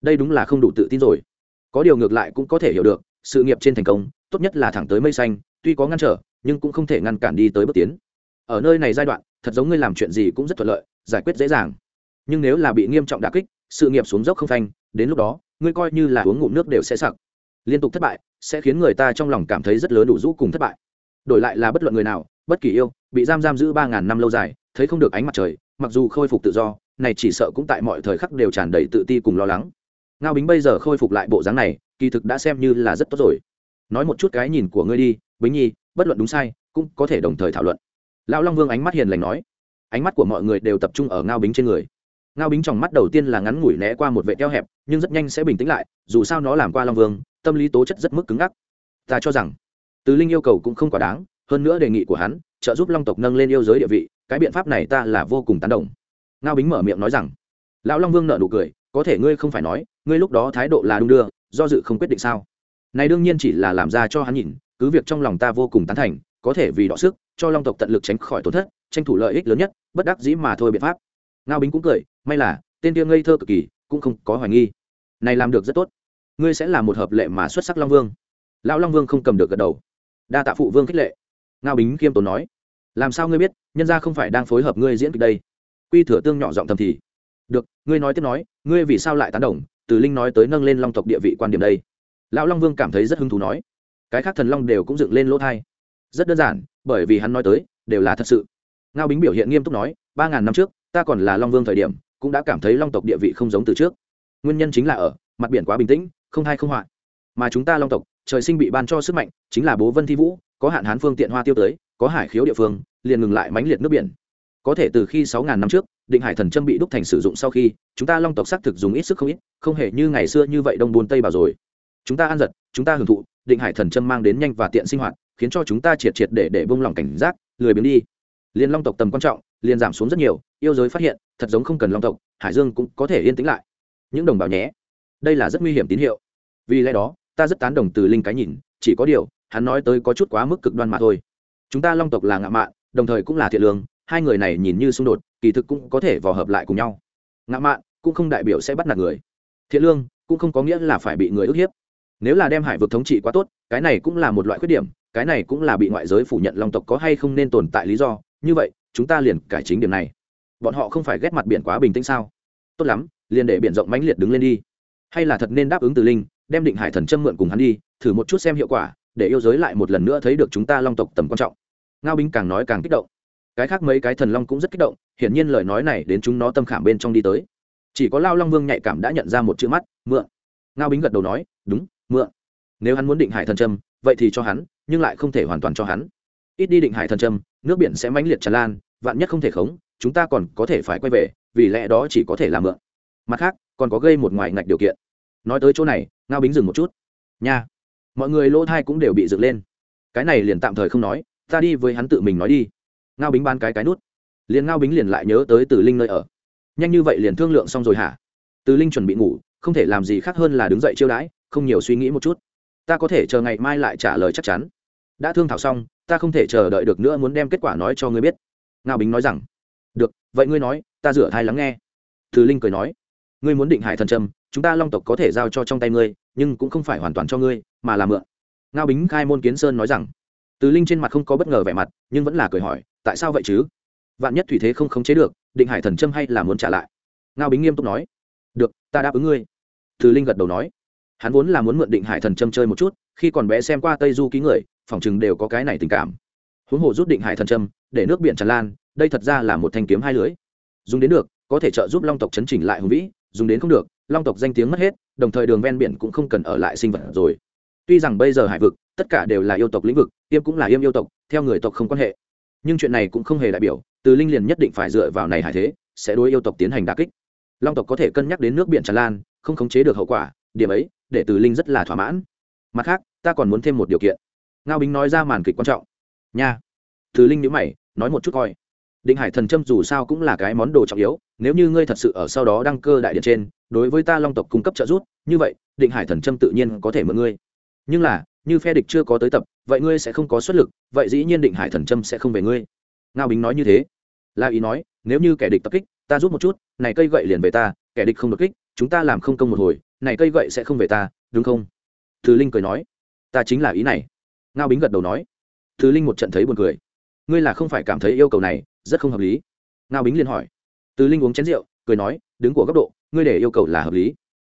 Đây đúng là không đủ tự tin rồi. Có điều ngược lại cũng có thể hiểu được, sự nghiệp trên thành công, tốt nhất là thẳng tới mây xanh, tuy có ngăn trở, nhưng cũng không thể ngăn cản đi tới bước tiến. Ở nơi này giai đoạn, thật giống ngươi làm chuyện gì cũng rất thuận lợi, giải quyết dễ dàng. Nhưng nếu là bị nghiêm trọng đà kích, sự nghiệp xuống dốc không phanh, đến lúc đó, ngươi coi như là uống ngụm nước đều sẽ sặc. Liên tục thất bại, sẽ khiến người ta trong lòng cảm thấy rất lớn đủ rũ cùng thất bại. Đổi lại là bất luận người nào, bất kỳ yêu, bị giam giam giữ ba ngàn năm lâu dài, thấy không được ánh mặt trời mặc dù khôi phục tự do, này chỉ sợ cũng tại mọi thời khắc đều tràn đầy tự ti cùng lo lắng. Ngao bính bây giờ khôi phục lại bộ dáng này, kỳ thực đã xem như là rất tốt rồi. Nói một chút cái nhìn của ngươi đi, bính nhi, bất luận đúng sai, cũng có thể đồng thời thảo luận. Lão long vương ánh mắt hiền lành nói. Ánh mắt của mọi người đều tập trung ở ngao bính trên người. Ngao bính trong mắt đầu tiên là ngắn ngủi né qua một vệ keo hẹp, nhưng rất nhanh sẽ bình tĩnh lại, dù sao nó làm qua long vương, tâm lý tố chất rất mức cứng ngắc. Ta cho rằng tứ linh yêu cầu cũng không quá đáng, hơn nữa đề nghị của hắn, trợ giúp long tộc nâng lên yêu giới địa vị cái biện pháp này ta là vô cùng tán đồng. Ngao bính mở miệng nói rằng, lão long vương nợ nụ cười, có thể ngươi không phải nói, ngươi lúc đó thái độ là đung đưa, do dự không quyết định sao? Này đương nhiên chỉ là làm ra cho hắn nhìn, cứ việc trong lòng ta vô cùng tán thành, có thể vì đọ sức, cho long tộc tận lực tránh khỏi tổn thất, tranh thủ lợi ích lớn nhất, bất đắc dĩ mà thôi biện pháp. Ngao bính cũng cười, may là, tên kia ngây thơ cực kỳ, cũng không có hoài nghi. Này làm được rất tốt. Ngươi sẽ là một hợp lệ mà xuất sắc long vương. Lão long vương không cầm được gật đầu. Đa tạ phụ vương khích lệ. Ngao bính khiêm tốn nói làm sao ngươi biết, nhân gia không phải đang phối hợp ngươi diễn kịch đây? Quy thừa tương nhỏ giọng thầm thì. Được, ngươi nói tiếp nói, ngươi vì sao lại tán đồng? Từ linh nói tới nâng lên long tộc địa vị quan điểm đây. Lão long vương cảm thấy rất hứng thú nói. Cái khác thần long đều cũng dựng lên lỗ thai. Rất đơn giản, bởi vì hắn nói tới, đều là thật sự. Ngao bính biểu hiện nghiêm túc nói, ba ngàn năm trước, ta còn là long vương thời điểm, cũng đã cảm thấy long tộc địa vị không giống từ trước. Nguyên nhân chính là ở, mặt biển quá bình tĩnh, không hay không hoạn mà chúng ta long tộc, trời sinh bị ban cho sức mạnh, chính là bố vân thi vũ, có hạn hán phương tiện hoa tiêu tới, có hải khiếu địa phương liền ngừng lại mãnh liệt nước biển. Có thể từ khi sáu ngàn năm trước, định hải thần châm bị đúc thành sử dụng sau khi, chúng ta long tộc xác thực dùng ít sức không ít, không hề như ngày xưa như vậy đông buôn tây bảo rồi. Chúng ta ăn giật, chúng ta hưởng thụ, định hải thần châm mang đến nhanh và tiện sinh hoạt, khiến cho chúng ta triệt triệt để để bông lòng cảnh giác, lười biếng đi. Liên long tộc tầm quan trọng, liền giảm xuống rất nhiều, yêu giới phát hiện, thật giống không cần long tộc, hải dương cũng có thể yên tĩnh lại. Những đồng bào nhé, đây là rất nguy hiểm tín hiệu. Vì lẽ đó, ta rất tán đồng từ linh cái nhìn, chỉ có điều, hắn nói tới có chút quá mức cực đoan mà thôi. Chúng ta long tộc là ngạo mạn đồng thời cũng là thiện lương, hai người này nhìn như xung đột, kỳ thực cũng có thể vò hợp lại cùng nhau. Ngã mạn, cũng không đại biểu sẽ bắt nạt người. Thiện lương, cũng không có nghĩa là phải bị người ức hiếp. Nếu là đem hải vực thống trị quá tốt, cái này cũng là một loại khuyết điểm, cái này cũng là bị ngoại giới phủ nhận long tộc có hay không nên tồn tại lý do. Như vậy, chúng ta liền cải chính điểm này. Bọn họ không phải ghét mặt biển quá bình tĩnh sao? Tốt lắm, liền để biển rộng mãnh liệt đứng lên đi. Hay là thật nên đáp ứng từ linh, đem định hải thần châm mượn cùng hắn đi, thử một chút xem hiệu quả, để yêu giới lại một lần nữa thấy được chúng ta long tộc tầm quan trọng ngao binh càng nói càng kích động. Cái khác mấy cái thần long cũng rất kích động, hiển nhiên lời nói này đến chúng nó tâm khảm bên trong đi tới. Chỉ có lao long vương nhạy cảm đã nhận ra một chữ mắt, mượn. Ngao bính gật đầu nói, đúng, mượn. Nếu hắn muốn định hải thần trâm, vậy thì cho hắn, nhưng lại không thể hoàn toàn cho hắn. Ít đi định hải thần trâm, nước biển sẽ mãnh liệt tràn lan, vạn nhất không thể khống, chúng ta còn có thể phải quay về, vì lẽ đó chỉ có thể làm mượn. Mặt khác, còn có gây một ngoài ngạch điều kiện. Nói tới chỗ này, ngao bính dừng một chút. Nha. Mọi người lỗ thai cũng đều bị dựng lên. Cái này liền tạm thời không nói ta đi với hắn tự mình nói đi. Ngao bính ban cái cái nút. Liền ngao bính liền lại nhớ tới từ linh nơi ở. Nhanh như vậy liền thương lượng xong rồi hả? Từ linh chuẩn bị ngủ, không thể làm gì khác hơn là đứng dậy chiêu đãi, không nhiều suy nghĩ một chút. Ta có thể chờ ngày mai lại trả lời chắc chắn. Đã thương thảo xong, ta không thể chờ đợi được nữa muốn đem kết quả nói cho ngươi biết. Ngao bính nói rằng, được, vậy ngươi nói, ta rửa thai lắng nghe. Từ linh cười nói, ngươi muốn định hải thần trâm, chúng ta long tộc có thể giao cho trong tay ngươi, nhưng cũng không phải hoàn toàn cho ngươi, mà là mượn. Ngao bính khai môn kiến sơn nói rằng từ linh trên mặt không có bất ngờ vẻ mặt, nhưng vẫn là cười hỏi, tại sao vậy chứ? Vạn nhất thủy thế không khống chế được, định hải thần trâm hay là muốn trả lại? Ngao bính nghiêm túc nói, được, ta đáp ứng ngươi. Từ linh gật đầu nói, hắn vốn là muốn mượn định hải thần trâm chơi một chút, khi còn bé xem qua tây du ký người phỏng chừng đều có cái này tình cảm. Huống hồ rút định hải thần trâm để nước biển tràn lan, đây thật ra là một thanh kiếm hai lưới dùng đến được, có thể trợ giúp long tộc chấn chỉnh lại hùng vĩ, dùng đến không được, long tộc danh tiếng mất hết, đồng thời đường ven biển cũng không cần ở lại sinh vật rồi tuy rằng bây giờ hải vực, tất cả đều là yêu tộc lĩnh vực yêm cũng là yêm yêu tộc, theo người tộc không quan hệ. Nhưng chuyện này cũng không hề đại biểu, từ linh liền nhất định phải dựa vào này hải thế, sẽ đối yêu tộc tiến hành đà kích. Long tộc có thể cân nhắc đến nước biển tràn lan, không khống chế được hậu quả, điểm ấy, để từ linh rất là thỏa mãn. Mặt khác, ta còn muốn thêm một điều kiện. Ngao bính nói ra màn kịch quan trọng. Nha. Từ linh nhữ mày, nói một chút coi. Định hải thần trâm dù sao cũng là cái món đồ trọng yếu, nếu như ngươi thật sự ở sau đó đăng cơ đại điện trên, đối với ta long tộc cung cấp trợ giúp, như vậy, định hải thần trâm tự nhiên có thể mượn ngươi nhưng là, như phe địch chưa có tới tập, vậy ngươi sẽ không có xuất lực, vậy dĩ nhiên định hải thần trâm sẽ không về ngươi. Ngao bính nói như thế. La ý nói, nếu như kẻ địch tập kích, ta rút một chút, này cây gậy liền về ta, kẻ địch không đột kích, chúng ta làm không công một hồi, này cây gậy sẽ không về ta, đúng không? Thứ linh cười nói. Ta chính là ý này. Ngao bính gật đầu nói. Thứ linh một trận thấy buồn cười. Ngươi là không phải cảm thấy yêu cầu này, rất không hợp lý. Ngao bính liền hỏi. Từ linh uống chén rượu, cười nói, đứng của góc độ, ngươi để yêu cầu là hợp lý.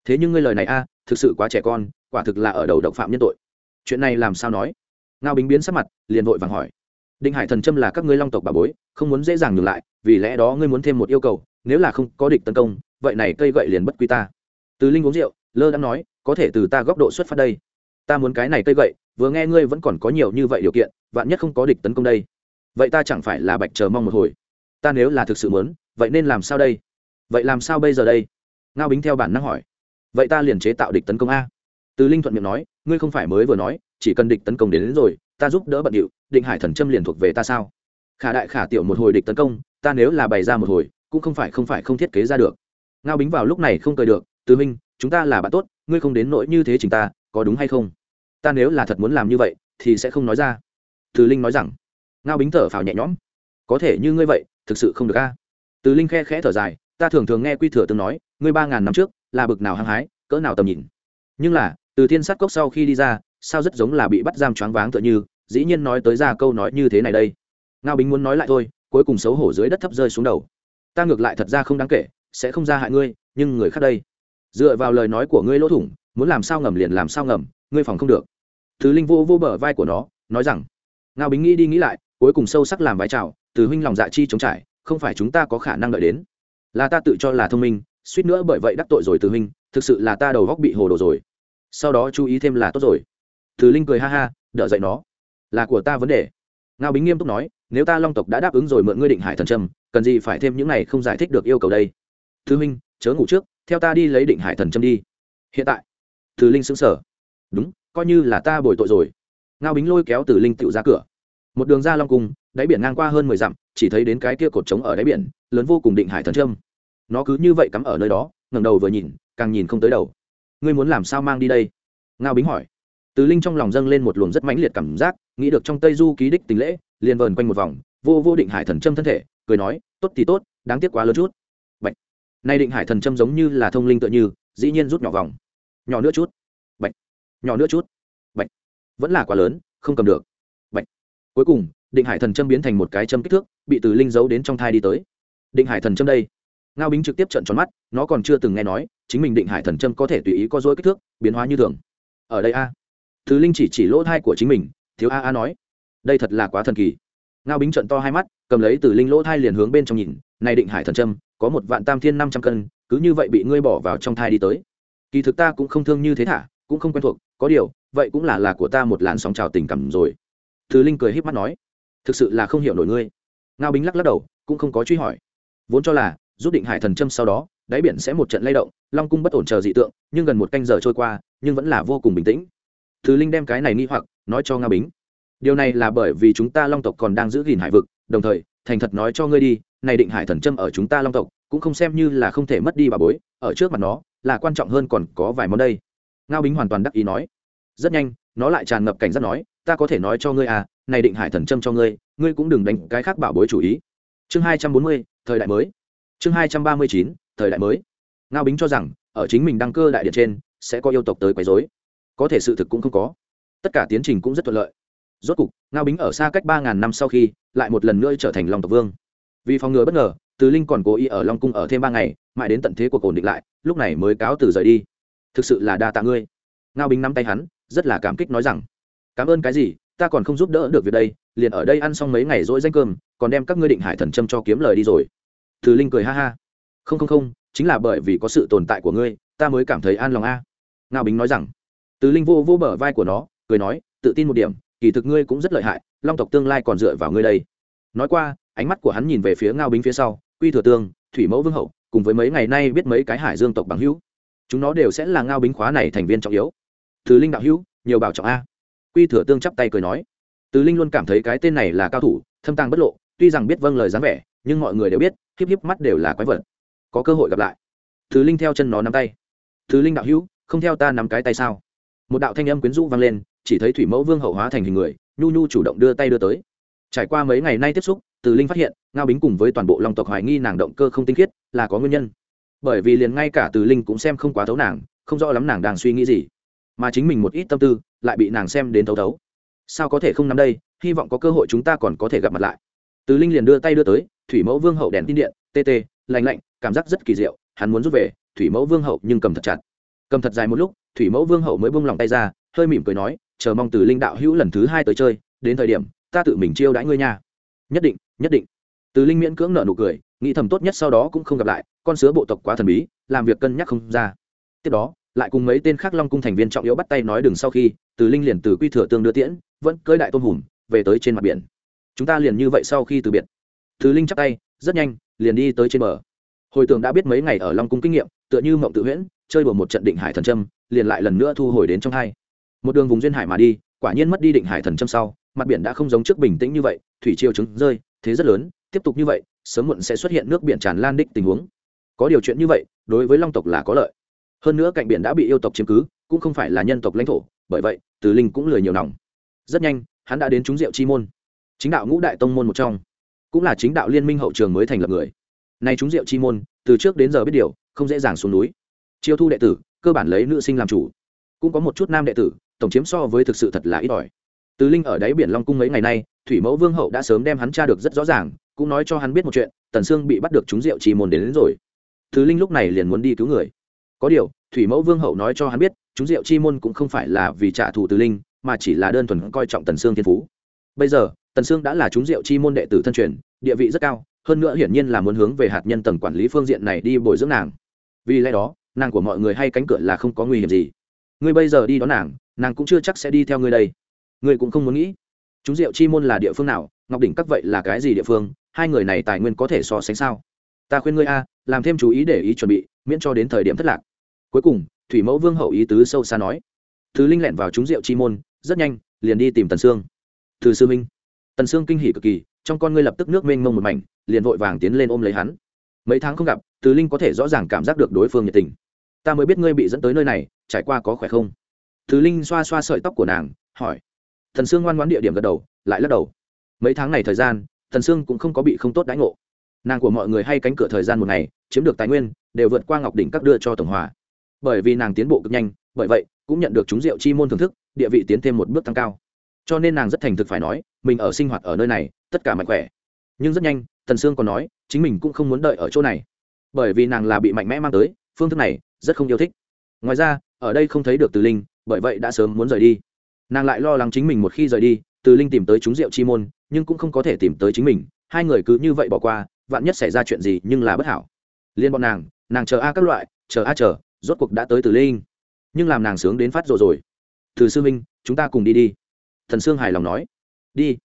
Thế nhưng ngươi lời này a thực sự quá trẻ con, quả thực là ở đầu động phạm nhân tội. Chuyện này làm sao nói? Ngao bính biến sắc mặt, liền vội vàng hỏi. Định hải thần trâm là các ngươi long tộc bà bối, không muốn dễ dàng ngừng lại, vì lẽ đó ngươi muốn thêm một yêu cầu, nếu là không có địch tấn công, vậy này cây gậy liền bất quy ta. Từ linh uống rượu, lơ đã nói, có thể từ ta góc độ xuất phát đây. Ta muốn cái này cây gậy, vừa nghe ngươi vẫn còn có nhiều như vậy điều kiện, vạn nhất không có địch tấn công đây. Vậy ta chẳng phải là bạch chờ mong một hồi. Ta nếu là thực sự muốn, vậy nên làm sao đây? Vậy làm sao bây giờ đây? Ngao bính theo bản năng hỏi vậy ta liền chế tạo địch tấn công a. Từ linh thuận miệng nói ngươi không phải mới vừa nói chỉ cần địch tấn công đến, đến rồi ta giúp đỡ bận điệu định hải thần châm liền thuộc về ta sao? Khả đại khả tiểu một hồi địch tấn công ta nếu là bày ra một hồi cũng không phải không phải không thiết kế ra được. Ngao bính vào lúc này không cười được tứ minh chúng ta là bạn tốt ngươi không đến nỗi như thế chính ta có đúng hay không? Ta nếu là thật muốn làm như vậy thì sẽ không nói ra. Từ linh nói rằng. Ngao bính thở phào nhẹ nhõm. Có thể như ngươi vậy thực sự không được a. Từ linh khe khẽ thở dài ta thường thường nghe quy thừa từng nói ngươi ba ngàn năm trước là bực nào hăng hái, cỡ nào tầm nhìn. Nhưng là, từ thiên sát cốc sau khi đi ra, sao rất giống là bị bắt giam choáng váng tựa như, dĩ nhiên nói tới ra câu nói như thế này đây. Ngao bính muốn nói lại thôi, cuối cùng xấu hổ dưới đất thấp rơi xuống đầu. Ta ngược lại thật ra không đáng kể, sẽ không ra hại ngươi, nhưng người khác đây. Dựa vào lời nói của ngươi lỗ thủng, muốn làm sao ngầm liền làm sao ngầm, ngươi phòng không được. Thứ linh vô vô bờ vai của nó, nói rằng, ngao bính nghĩ đi nghĩ lại, cuối cùng sâu sắc làm vai trào từ huynh lòng dạ chi chống trải, không phải chúng ta có khả năng đợi đến. Là ta tự cho là thông minh suýt nữa bởi vậy đắc tội rồi từ huynh, thực sự là ta đầu góc bị hồ đồ rồi. Sau đó chú ý thêm là tốt rồi. Từ linh cười ha ha, đỡ dậy nó. Là của ta vấn đề. Ngao bính nghiêm túc nói, nếu ta long tộc đã đáp ứng rồi mượn ngươi định hải thần trâm, cần gì phải thêm những này không giải thích được yêu cầu đây? Thứ minh chớ ngủ trước, theo ta đi lấy định hải thần trâm đi. Hiện tại. Từ linh xứng sở đúng, coi như là ta bồi tội rồi. Ngao bính lôi kéo từ linh tựu ra cửa. Một đường ra long cung, đáy biển ngang qua hơn mười dặm, chỉ thấy đến cái kia cột trống ở đáy biển, lớn vô cùng định hải thần trâm nó cứ như vậy cắm ở nơi đó, ngẩng đầu vừa nhìn, càng nhìn không tới đầu. Ngươi muốn làm sao mang đi đây? Ngao bính hỏi. Từ linh trong lòng dâng lên một luồng rất mãnh liệt cảm giác, nghĩ được trong tây du ký đích tình lễ, liền vờn quanh một vòng, vô vô định hải thần Châm thân thể, cười nói, tốt thì tốt, đáng tiếc quá lớn chút. Bạch. nay định hải thần Châm giống như là thông linh tựa như, dĩ nhiên rút nhỏ vòng. Nhỏ nữa chút. Bạch. nhỏ nữa chút. Bạch. vẫn là quá lớn, không cầm được. Bạch. cuối cùng, định hải thần Châm biến thành một cái châm kích thước, bị từ linh giấu đến trong thai đi tới. Định hải thần Châm đây ngao bính trực tiếp trận tròn mắt, nó còn chưa từng nghe nói, chính mình định hải thần trâm có thể tùy ý có dối kích thước, biến hóa như thường. Ở đây a. Thứ linh chỉ chỉ lỗ thai của chính mình, thiếu a a nói. Đây thật là quá thần kỳ. Ngao bính trận to hai mắt, cầm lấy từ linh lỗ thai liền hướng bên trong nhìn, này định hải thần trâm có một vạn tam thiên năm trăm cân, cứ như vậy bị ngươi bỏ vào trong thai đi tới. Kỳ thực ta cũng không thương như thế thả, cũng không quen thuộc, có điều, vậy cũng là là của ta một làn sóng trào tình cảm rồi. Thứ linh cười h í p mắt nói. Thực sự là không hiểu nổi ngươi. Ngao bính lắc lắc đầu, cũng không có truy hỏi. Vốn cho là giúp định hải thần Châm sau đó, đáy biển sẽ một trận lay động, long cung bất ổn chờ dị tượng, nhưng gần một canh giờ trôi qua, nhưng vẫn là vô cùng bình tĩnh. Thứ linh đem cái này nghi hoặc nói cho ngao bính. Điều này là bởi vì chúng ta long tộc còn đang giữ gìn hải vực, đồng thời, thành thật nói cho ngươi đi, này định hải thần châm ở chúng ta long tộc, cũng không xem như là không thể mất đi bà bối, ở trước mặt nó, là quan trọng hơn còn có vài món đây. Ngao bính hoàn toàn đắc ý nói. Rất nhanh, nó lại tràn ngập cảnh giác nói, ta có thể nói cho ngươi à này định hải thần châm cho ngươi ngươi cũng đừng đánh cái khác bảo bối chủ ý. Chương hai trăm bốn mươi, thời đại mới chương hai trăm ba mươi chín, thời đại mới. Ngao bính cho rằng, ở chính mình đăng cơ đại điện trên, sẽ có yêu tộc tới quấy dối có thể sự thực cũng không có. Tất cả tiến trình cũng rất thuận lợi. Rốt cục, ngao bính ở xa cách ba ngàn năm sau khi, lại một lần nữa trở thành long tộc vương. Vì phòng ngừa bất ngờ, từ linh còn cố ý ở long cung ở thêm ba ngày, mãi đến tận thế cuộc ổn định lại, lúc này mới cáo từ rời đi. Thực sự là đa tạ ngươi. Ngao bính nắm tay hắn, rất là cảm kích nói rằng, cảm ơn cái gì, ta còn không giúp đỡ được việc đây, liền ở đây ăn xong mấy ngày rỗi danh cơm, còn đem các ngươi định hải thần châm cho kiếm lời đi rồi từ linh cười ha ha. Không không không, chính là bởi vì có sự tồn tại của ngươi, ta mới cảm thấy an lòng a. Ngao bính nói rằng. Từ linh vô vô bờ vai của nó, cười nói, tự tin một điểm, kỳ thực ngươi cũng rất lợi hại, long tộc tương lai còn dựa vào ngươi đây. Nói qua, ánh mắt của hắn nhìn về phía ngao bính phía sau, quy thừa tương, thủy mẫu vương hậu, cùng với mấy ngày nay biết mấy cái hải dương tộc bằng hữu. Chúng nó đều sẽ là ngao bính khóa này thành viên trọng yếu. Từ linh đạo hữu, nhiều bảo trọng a. Quy thừa tương chắp tay cười nói. Từ linh luôn cảm thấy cái tên này là cao thủ, thâm tàng bất lộ, tuy rằng biết vâng lời dáng vẻ nhưng mọi người đều biết híp híp mắt đều là quái vật. Có cơ hội gặp lại. Thứ linh theo chân nó nắm tay. Thứ linh đạo hữu, không theo ta nắm cái tay sao? Một đạo thanh âm quyến rũ vang lên, chỉ thấy thủy mẫu vương hậu hóa thành hình người, nhu nhu chủ động đưa tay đưa tới. Trải qua mấy ngày nay tiếp xúc, từ linh phát hiện, ngao bính cùng với toàn bộ long tộc hoài nghi nàng động cơ không tinh khiết, là có nguyên nhân. Bởi vì liền ngay cả từ linh cũng xem không quá thấu nàng, không rõ lắm nàng đang suy nghĩ gì. Mà chính mình một ít tâm tư, lại bị nàng xem đến thấu thấu. Sao có thể không nắm đây? Hy vọng có cơ hội chúng ta còn có thể gặp mặt lại từ linh liền đưa tay đưa tới, thủy mẫu vương hậu đèn tin điện, tê tê lành lạnh, cảm giác rất kỳ diệu, hắn muốn rút về, thủy mẫu vương hậu nhưng cầm thật chặt. Cầm thật dài một lúc, thủy mẫu vương hậu mới buông lòng tay ra, hơi mỉm cười nói, chờ mong từ linh đạo hữu lần thứ hai tới chơi, đến thời điểm, ta tự mình chiêu đãi ngươi nha. Nhất định nhất định. Từ linh miễn cưỡng nợ nụ cười, nghĩ thầm tốt nhất sau đó cũng không gặp lại, con sứa bộ tộc quá thần bí, làm việc cân nhắc không ra. Tiếp đó, lại cùng mấy tên khác long cung thành viên trọng yếu bắt tay nói đừng sau khi từ linh liền từ quy thừa tương đưa tiễn, vẫn cơi đại tôm hùm, về tới trên mặt biển chúng ta liền như vậy sau khi từ biệt. Từ linh chắp tay, rất nhanh, liền đi tới trên bờ. Hồi tường đã biết mấy ngày ở long cung kinh nghiệm, tựa như mộng tự huyễn, chơi đùa một trận định hải thần trâm liền lại lần nữa thu hồi đến trong hai. Một đường vùng duyên hải mà đi, quả nhiên mất đi định hải thần trâm sau, mặt biển đã không giống trước bình tĩnh như vậy, thủy triều trứng rơi, thế rất lớn, tiếp tục như vậy, sớm muộn sẽ xuất hiện nước biển tràn lan đích tình huống. Có điều chuyện như vậy, đối với long tộc là có lợi. Hơn nữa cạnh biển đã bị yêu tộc chiếm cứ, cũng không phải là nhân tộc lãnh thổ, bởi vậy, từ linh cũng lười nhiều nòng. Rất nhanh, hắn đã đến trúng rượu chi môn chính đạo ngũ đại tông môn một trong cũng là chính đạo liên minh hậu trường mới thành lập người. Nay chúng diệu chi môn từ trước đến giờ biết điều không dễ dàng xuống núi. Chiêu thu đệ tử cơ bản lấy nữ sinh làm chủ. Cũng có một chút nam đệ tử tổng chiếm so với thực sự thật là ít ỏi. Từ linh ở đáy biển long cung mấy ngày nay thủy mẫu vương hậu đã sớm đem hắn tra được rất rõ ràng cũng nói cho hắn biết một chuyện tần sương bị bắt được chúng rượu chi môn đến, đến rồi. Từ linh lúc này liền muốn đi cứu người. Có điều thủy mẫu vương hậu nói cho hắn biết chúng diệu chi môn cũng không phải là vì trả thù từ linh mà chỉ là đơn thuần coi trọng tần sương thiên phú. Bây giờ tần sương đã là chúng diệu chi môn đệ tử thân truyền, địa vị rất cao, hơn nữa hiển nhiên là muốn hướng về hạt nhân tầng quản lý phương diện này đi bồi dưỡng nàng. Vì lẽ đó, nàng của mọi người hay cánh cửa là không có nguy hiểm gì. Ngươi bây giờ đi đón nàng nàng cũng chưa chắc sẽ đi theo ngươi đây. Ngươi cũng không muốn nghĩ, chúng diệu chi môn là địa phương nào, ngọc đỉnh các vậy là cái gì địa phương, hai người này tài nguyên có thể so sánh sao? Ta khuyên ngươi a, làm thêm chú ý để ý chuẩn bị, miễn cho đến thời điểm thất lạc. Cuối cùng, thủy mẫu vương hậu ý tứ sâu xa nói, thứ linh lẹn vào trúng rượu chi môn, rất nhanh, liền đi tìm tần sương. Thứ sư minh tần sương kinh hỉ cực kỳ, trong con ngươi lập tức nước mênh mông một mảnh, liền vội vàng tiến lên ôm lấy hắn. Mấy tháng không gặp, từ linh có thể rõ ràng cảm giác được đối phương nhiệt tình. Ta mới biết ngươi bị dẫn tới nơi này, trải qua có khỏe không? Từ linh xoa xoa sợi tóc của nàng, hỏi. Thần sương ngoan ngoãn địa điểm gật đầu, lại lắc đầu. Mấy tháng này thời gian thần sương cũng không có bị không tốt đãi ngộ. Nàng của mọi người hay cánh cửa thời gian một ngày, chiếm được tài nguyên, đều vượt qua ngọc đỉnh các đưa cho tổng hòa. Bởi vì nàng tiến bộ cực nhanh, bởi vậy, cũng nhận được chúng rượu chi môn thưởng thức, địa vị tiến thêm một bước tăng cao cho nên nàng rất thành thực phải nói, mình ở sinh hoạt ở nơi này, tất cả mạnh khỏe. Nhưng rất nhanh, tần sương còn nói, chính mình cũng không muốn đợi ở chỗ này. Bởi vì nàng là bị mạnh mẽ mang tới, phương thức này rất không yêu thích. Ngoài ra, ở đây không thấy được từ linh, bởi vậy đã sớm muốn rời đi. Nàng lại lo lắng chính mình một khi rời đi, từ linh tìm tới chúng rượu chi môn, nhưng cũng không có thể tìm tới chính mình. Hai người cứ như vậy bỏ qua, vạn nhất xảy ra chuyện gì nhưng là bất hảo. Liên bọn nàng nàng chờ a các loại, chờ a chờ, rốt cuộc đã tới từ linh. Nhưng làm nàng sướng đến phát rồi rồi. Từ sư minh, chúng ta cùng đi đi thần sương hài lòng nói, đi.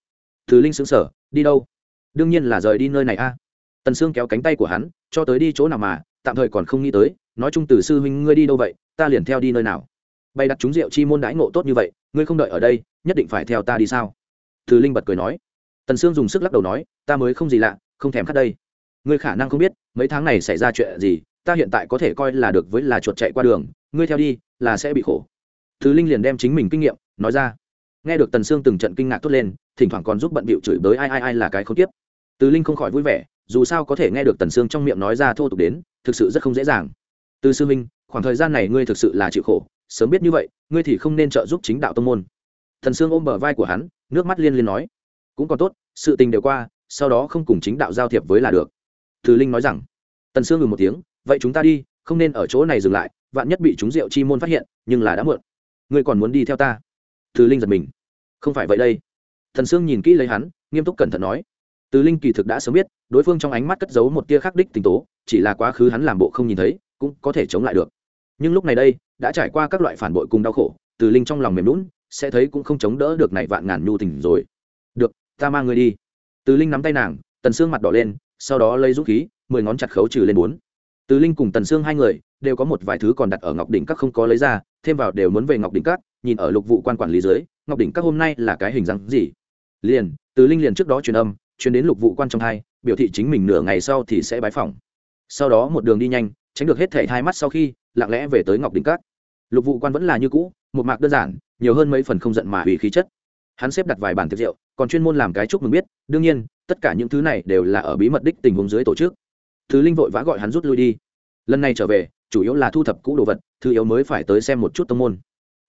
Thứ linh xứng sở đi đâu? Đương nhiên là rời đi nơi này a. Tần sương kéo cánh tay của hắn, cho tới đi chỗ nào mà, tạm thời còn không nghĩ tới, nói chung từ sư huynh ngươi đi đâu vậy, ta liền theo đi nơi nào. Bày đặt chúng rượu chi môn đãi ngộ tốt như vậy, ngươi không đợi ở đây, nhất định phải theo ta đi sao? Thứ linh bật cười nói. Tần sương dùng sức lắc đầu nói, ta mới không gì lạ, không thèm khát đây. Ngươi khả năng không biết, mấy tháng này xảy ra chuyện gì, ta hiện tại có thể coi là được với là chuột chạy qua đường, ngươi theo đi, là sẽ bị khổ. Thứ linh liền đem chính mình kinh nghiệm, nói ra nghe được tần sương từng trận kinh ngạc tốt lên, thỉnh thoảng còn giúp bận bịu chửi bới ai ai ai là cái không tiếp. Từ linh không khỏi vui vẻ, dù sao có thể nghe được tần sương trong miệng nói ra thô tục đến, thực sự rất không dễ dàng. Từ sư minh khoảng thời gian này ngươi thực sự là chịu khổ, sớm biết như vậy, ngươi thì không nên trợ giúp chính đạo tông môn. Thần sương ôm bờ vai của hắn, nước mắt liên liên nói. Cũng còn tốt, sự tình đều qua, sau đó không cùng chính đạo giao thiệp với là được. Từ linh nói rằng. Tần sương ngừng một tiếng, vậy chúng ta đi, không nên ở chỗ này dừng lại, vạn nhất bị chúng rượu chi môn phát hiện, nhưng là đã muộn. Ngươi còn muốn đi theo ta? Từ linh giật mình. Không phải vậy đây. Thần sương nhìn kỹ lấy hắn, nghiêm túc cẩn thận nói. Từ linh kỳ thực đã sớm biết, đối phương trong ánh mắt cất giấu một tia khắc đích tình tố, chỉ là quá khứ hắn làm bộ không nhìn thấy, cũng có thể chống lại được. Nhưng lúc này đây, đã trải qua các loại phản bội cùng đau khổ, từ linh trong lòng mềm lún sẽ thấy cũng không chống đỡ được này vạn ngàn nhu tình rồi. Được, ta mang người đi. Từ linh nắm tay nàng, tần xương mặt đỏ lên, sau đó lấy dũng khí, mười ngón chặt khấu trừ lên bốn. Từ linh cùng tần sương hai người, đều có một vài thứ còn đặt ở ngọc đỉnh các không có lấy ra, thêm vào đều muốn về ngọc đỉnh các nhìn ở lục vụ quan quản lý dưới, ngọc đỉnh các hôm nay là cái hình dáng gì? Liền, từ linh liền trước đó truyền âm, truyền đến lục vụ quan trong hai, biểu thị chính mình nửa ngày sau thì sẽ bái phỏng. Sau đó một đường đi nhanh, tránh được hết thể hai mắt sau khi, lặng lẽ về tới ngọc đỉnh các. Lục vụ quan vẫn là như cũ, một mạc đơn giản, nhiều hơn mấy phần không giận mà hủy khí chất. Hắn xếp đặt vài bản tiệc rượu, còn chuyên môn làm cái chúc mừng biết, đương nhiên, tất cả những thứ này đều là ở bí mật đích tình huống dưới tổ chức. Thứ linh vội vã gọi hắn rút lui đi. Lần này trở về, chủ yếu là thu thập cũ đồ vật, thứ yếu mới phải tới xem một chút tông môn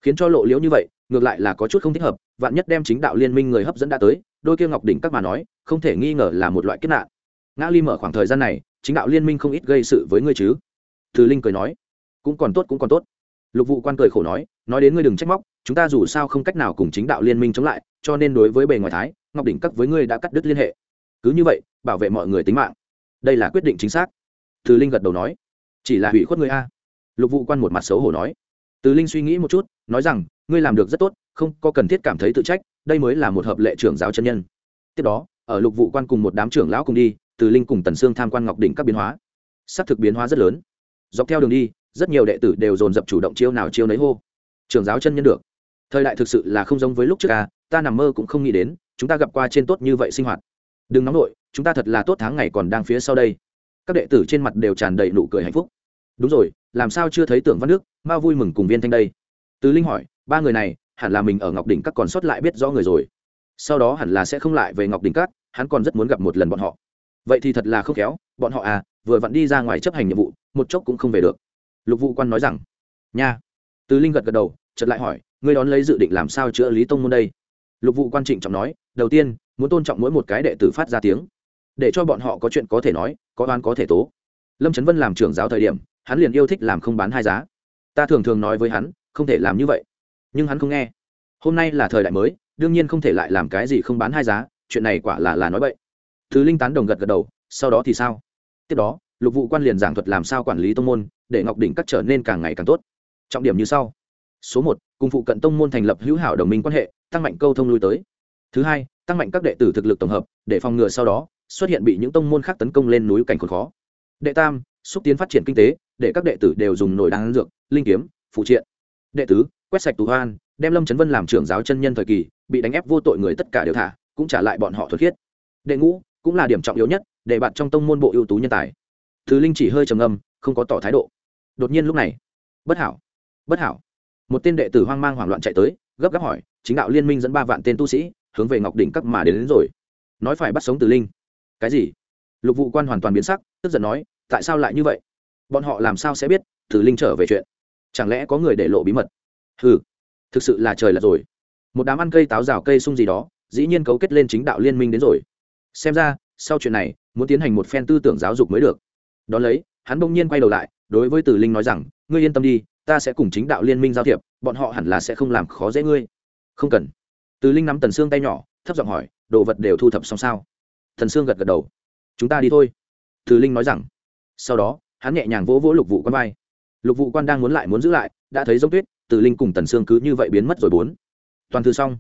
khiến cho lộ liễu như vậy, ngược lại là có chút không thích hợp, vạn nhất đem chính đạo liên minh người hấp dẫn đã tới, đôi kia ngọc đỉnh các mà nói, không thể nghi ngờ là một loại kết nạn. Ngã ly mở khoảng thời gian này, chính đạo liên minh không ít gây sự với ngươi chứ? Thứ linh cười nói. Cũng còn tốt, cũng còn tốt. Lục vụ quan cười khổ nói nói đến ngươi đừng trách móc, chúng ta dù sao không cách nào cùng chính đạo liên minh chống lại, cho nên đối với bề ngoài thái, ngọc đỉnh các với ngươi đã cắt đứt liên hệ. Cứ như vậy, bảo vệ mọi người tính mạng. Đây là quyết định chính xác. Từ linh gật đầu nói. Chỉ là hủy khuất ngươi a. Lục vụ quan một mặt xấu hổ nói từ linh suy nghĩ một chút nói rằng ngươi làm được rất tốt không có cần thiết cảm thấy tự trách đây mới là một hợp lệ trưởng giáo chân nhân. Tiếp đó ở lục vụ quan cùng một đám trưởng lão cùng đi từ linh cùng tần sương tham quan ngọc đỉnh các biến hóa. Sắp thực biến hóa rất lớn. Dọc theo đường đi rất nhiều đệ tử đều dồn dập chủ động chiêu nào chiêu nấy hô. Trường giáo chân nhân được. Thời đại thực sự là không giống với lúc trước a, ta nằm mơ cũng không nghĩ đến chúng ta gặp qua trên tốt như vậy sinh hoạt. Đừng nóng nổi chúng ta thật là tốt tháng ngày còn đang phía sau đây. Các đệ tử trên mặt đều tràn đầy nụ cười hạnh phúc. Đúng rồi làm sao chưa thấy tưởng văn đức ma vui mừng cùng viên thanh đây. Tứ linh hỏi, ba người này, hẳn là mình ở ngọc đỉnh các còn sót lại biết rõ người rồi. Sau đó hẳn là sẽ không lại về ngọc đỉnh các, hắn còn rất muốn gặp một lần bọn họ. Vậy thì thật là không khéo, bọn họ à vừa vặn đi ra ngoài chấp hành nhiệm vụ, một chốc cũng không về được. Lục vụ quan nói rằng, nha. Tứ linh gật gật đầu, chợt lại hỏi, ngươi đón lấy dự định làm sao chữa lý tông môn đây? Lục vụ quan trịnh trọng nói, đầu tiên, muốn tôn trọng mỗi một cái đệ tử phát ra tiếng. Để cho bọn họ có chuyện có thể nói, có oan có thể tố. Lâm trấn vân làm trưởng giáo thời điểm hắn liền yêu thích làm không bán hai giá. Ta thường thường nói với hắn, không thể làm như vậy. Nhưng hắn không nghe. Hôm nay là thời đại mới, đương nhiên không thể lại làm cái gì không bán hai giá, chuyện này quả là là nói vậy thứ linh tán đồng gật gật đầu, sau đó thì sao? Tiếp đó, lục vụ quan liền giảng thuật làm sao quản lý tông môn, để ngọc đỉnh các trở nên càng ngày càng tốt. Trọng điểm như sau. Số một, cùng phụ cận tông môn thành lập hữu hảo đồng minh quan hệ, tăng mạnh câu thông lui tới. Thứ hai, tăng mạnh các đệ tử thực lực tổng hợp, để phòng ngừa sau đó, xuất hiện bị những tông môn khác tấn công lên núi cảnh khốn khó. Đệ tam xúc tiến phát triển kinh tế để các đệ tử đều dùng nổi đan dược linh kiếm phụ triện. Đệ tứ quét sạch tù hoan đem lâm trấn vân làm trưởng giáo chân nhân thời kỳ bị đánh ép vô tội người tất cả đều thả cũng trả lại bọn họ thuật khiết. Đệ ngũ cũng là điểm trọng yếu nhất để bạn trong tông môn bộ ưu tú nhân tài. Thứ linh chỉ hơi trầm âm không có tỏ thái độ. Đột nhiên lúc này bất hảo bất hảo. Một tên đệ tử hoang mang hoảng loạn chạy tới gấp gáp hỏi chính đạo liên minh dẫn ba vạn tên tu sĩ hướng về ngọc đỉnh các mà đến, đến rồi. Nói phải bắt sống từ linh. Cái gì? Lục vụ quan hoàn toàn biến sắc tức giận nói tại sao lại như vậy? Bọn họ làm sao sẽ biết từ linh trở về chuyện? Chẳng lẽ có người để lộ bí mật? Ừ thực sự là trời là rồi. Một đám ăn cây táo rào cây sung gì đó, dĩ nhiên cấu kết lên chính đạo liên minh đến rồi. Xem ra, sau chuyện này, muốn tiến hành một phen tư tưởng giáo dục mới được. Đón lấy, hắn bỗng nhiên quay đầu lại, đối với tử linh nói rằng, ngươi yên tâm đi, ta sẽ cùng chính đạo liên minh giao thiệp, bọn họ hẳn là sẽ không làm khó dễ ngươi. Không cần. Tử linh nắm tần xương tay nhỏ, thấp giọng hỏi, đồ vật đều thu thập xong sao? Thần xương gật gật đầu. Chúng ta đi thôi. Tử linh nói rằng sau đó, hắn nhẹ nhàng vỗ vỗ lục vụ quan vai. Lục vụ quan đang muốn lại muốn giữ lại, đã thấy giống tuyết từ linh cùng tần xương cứ như vậy biến mất rồi bốn. Toàn thư xong.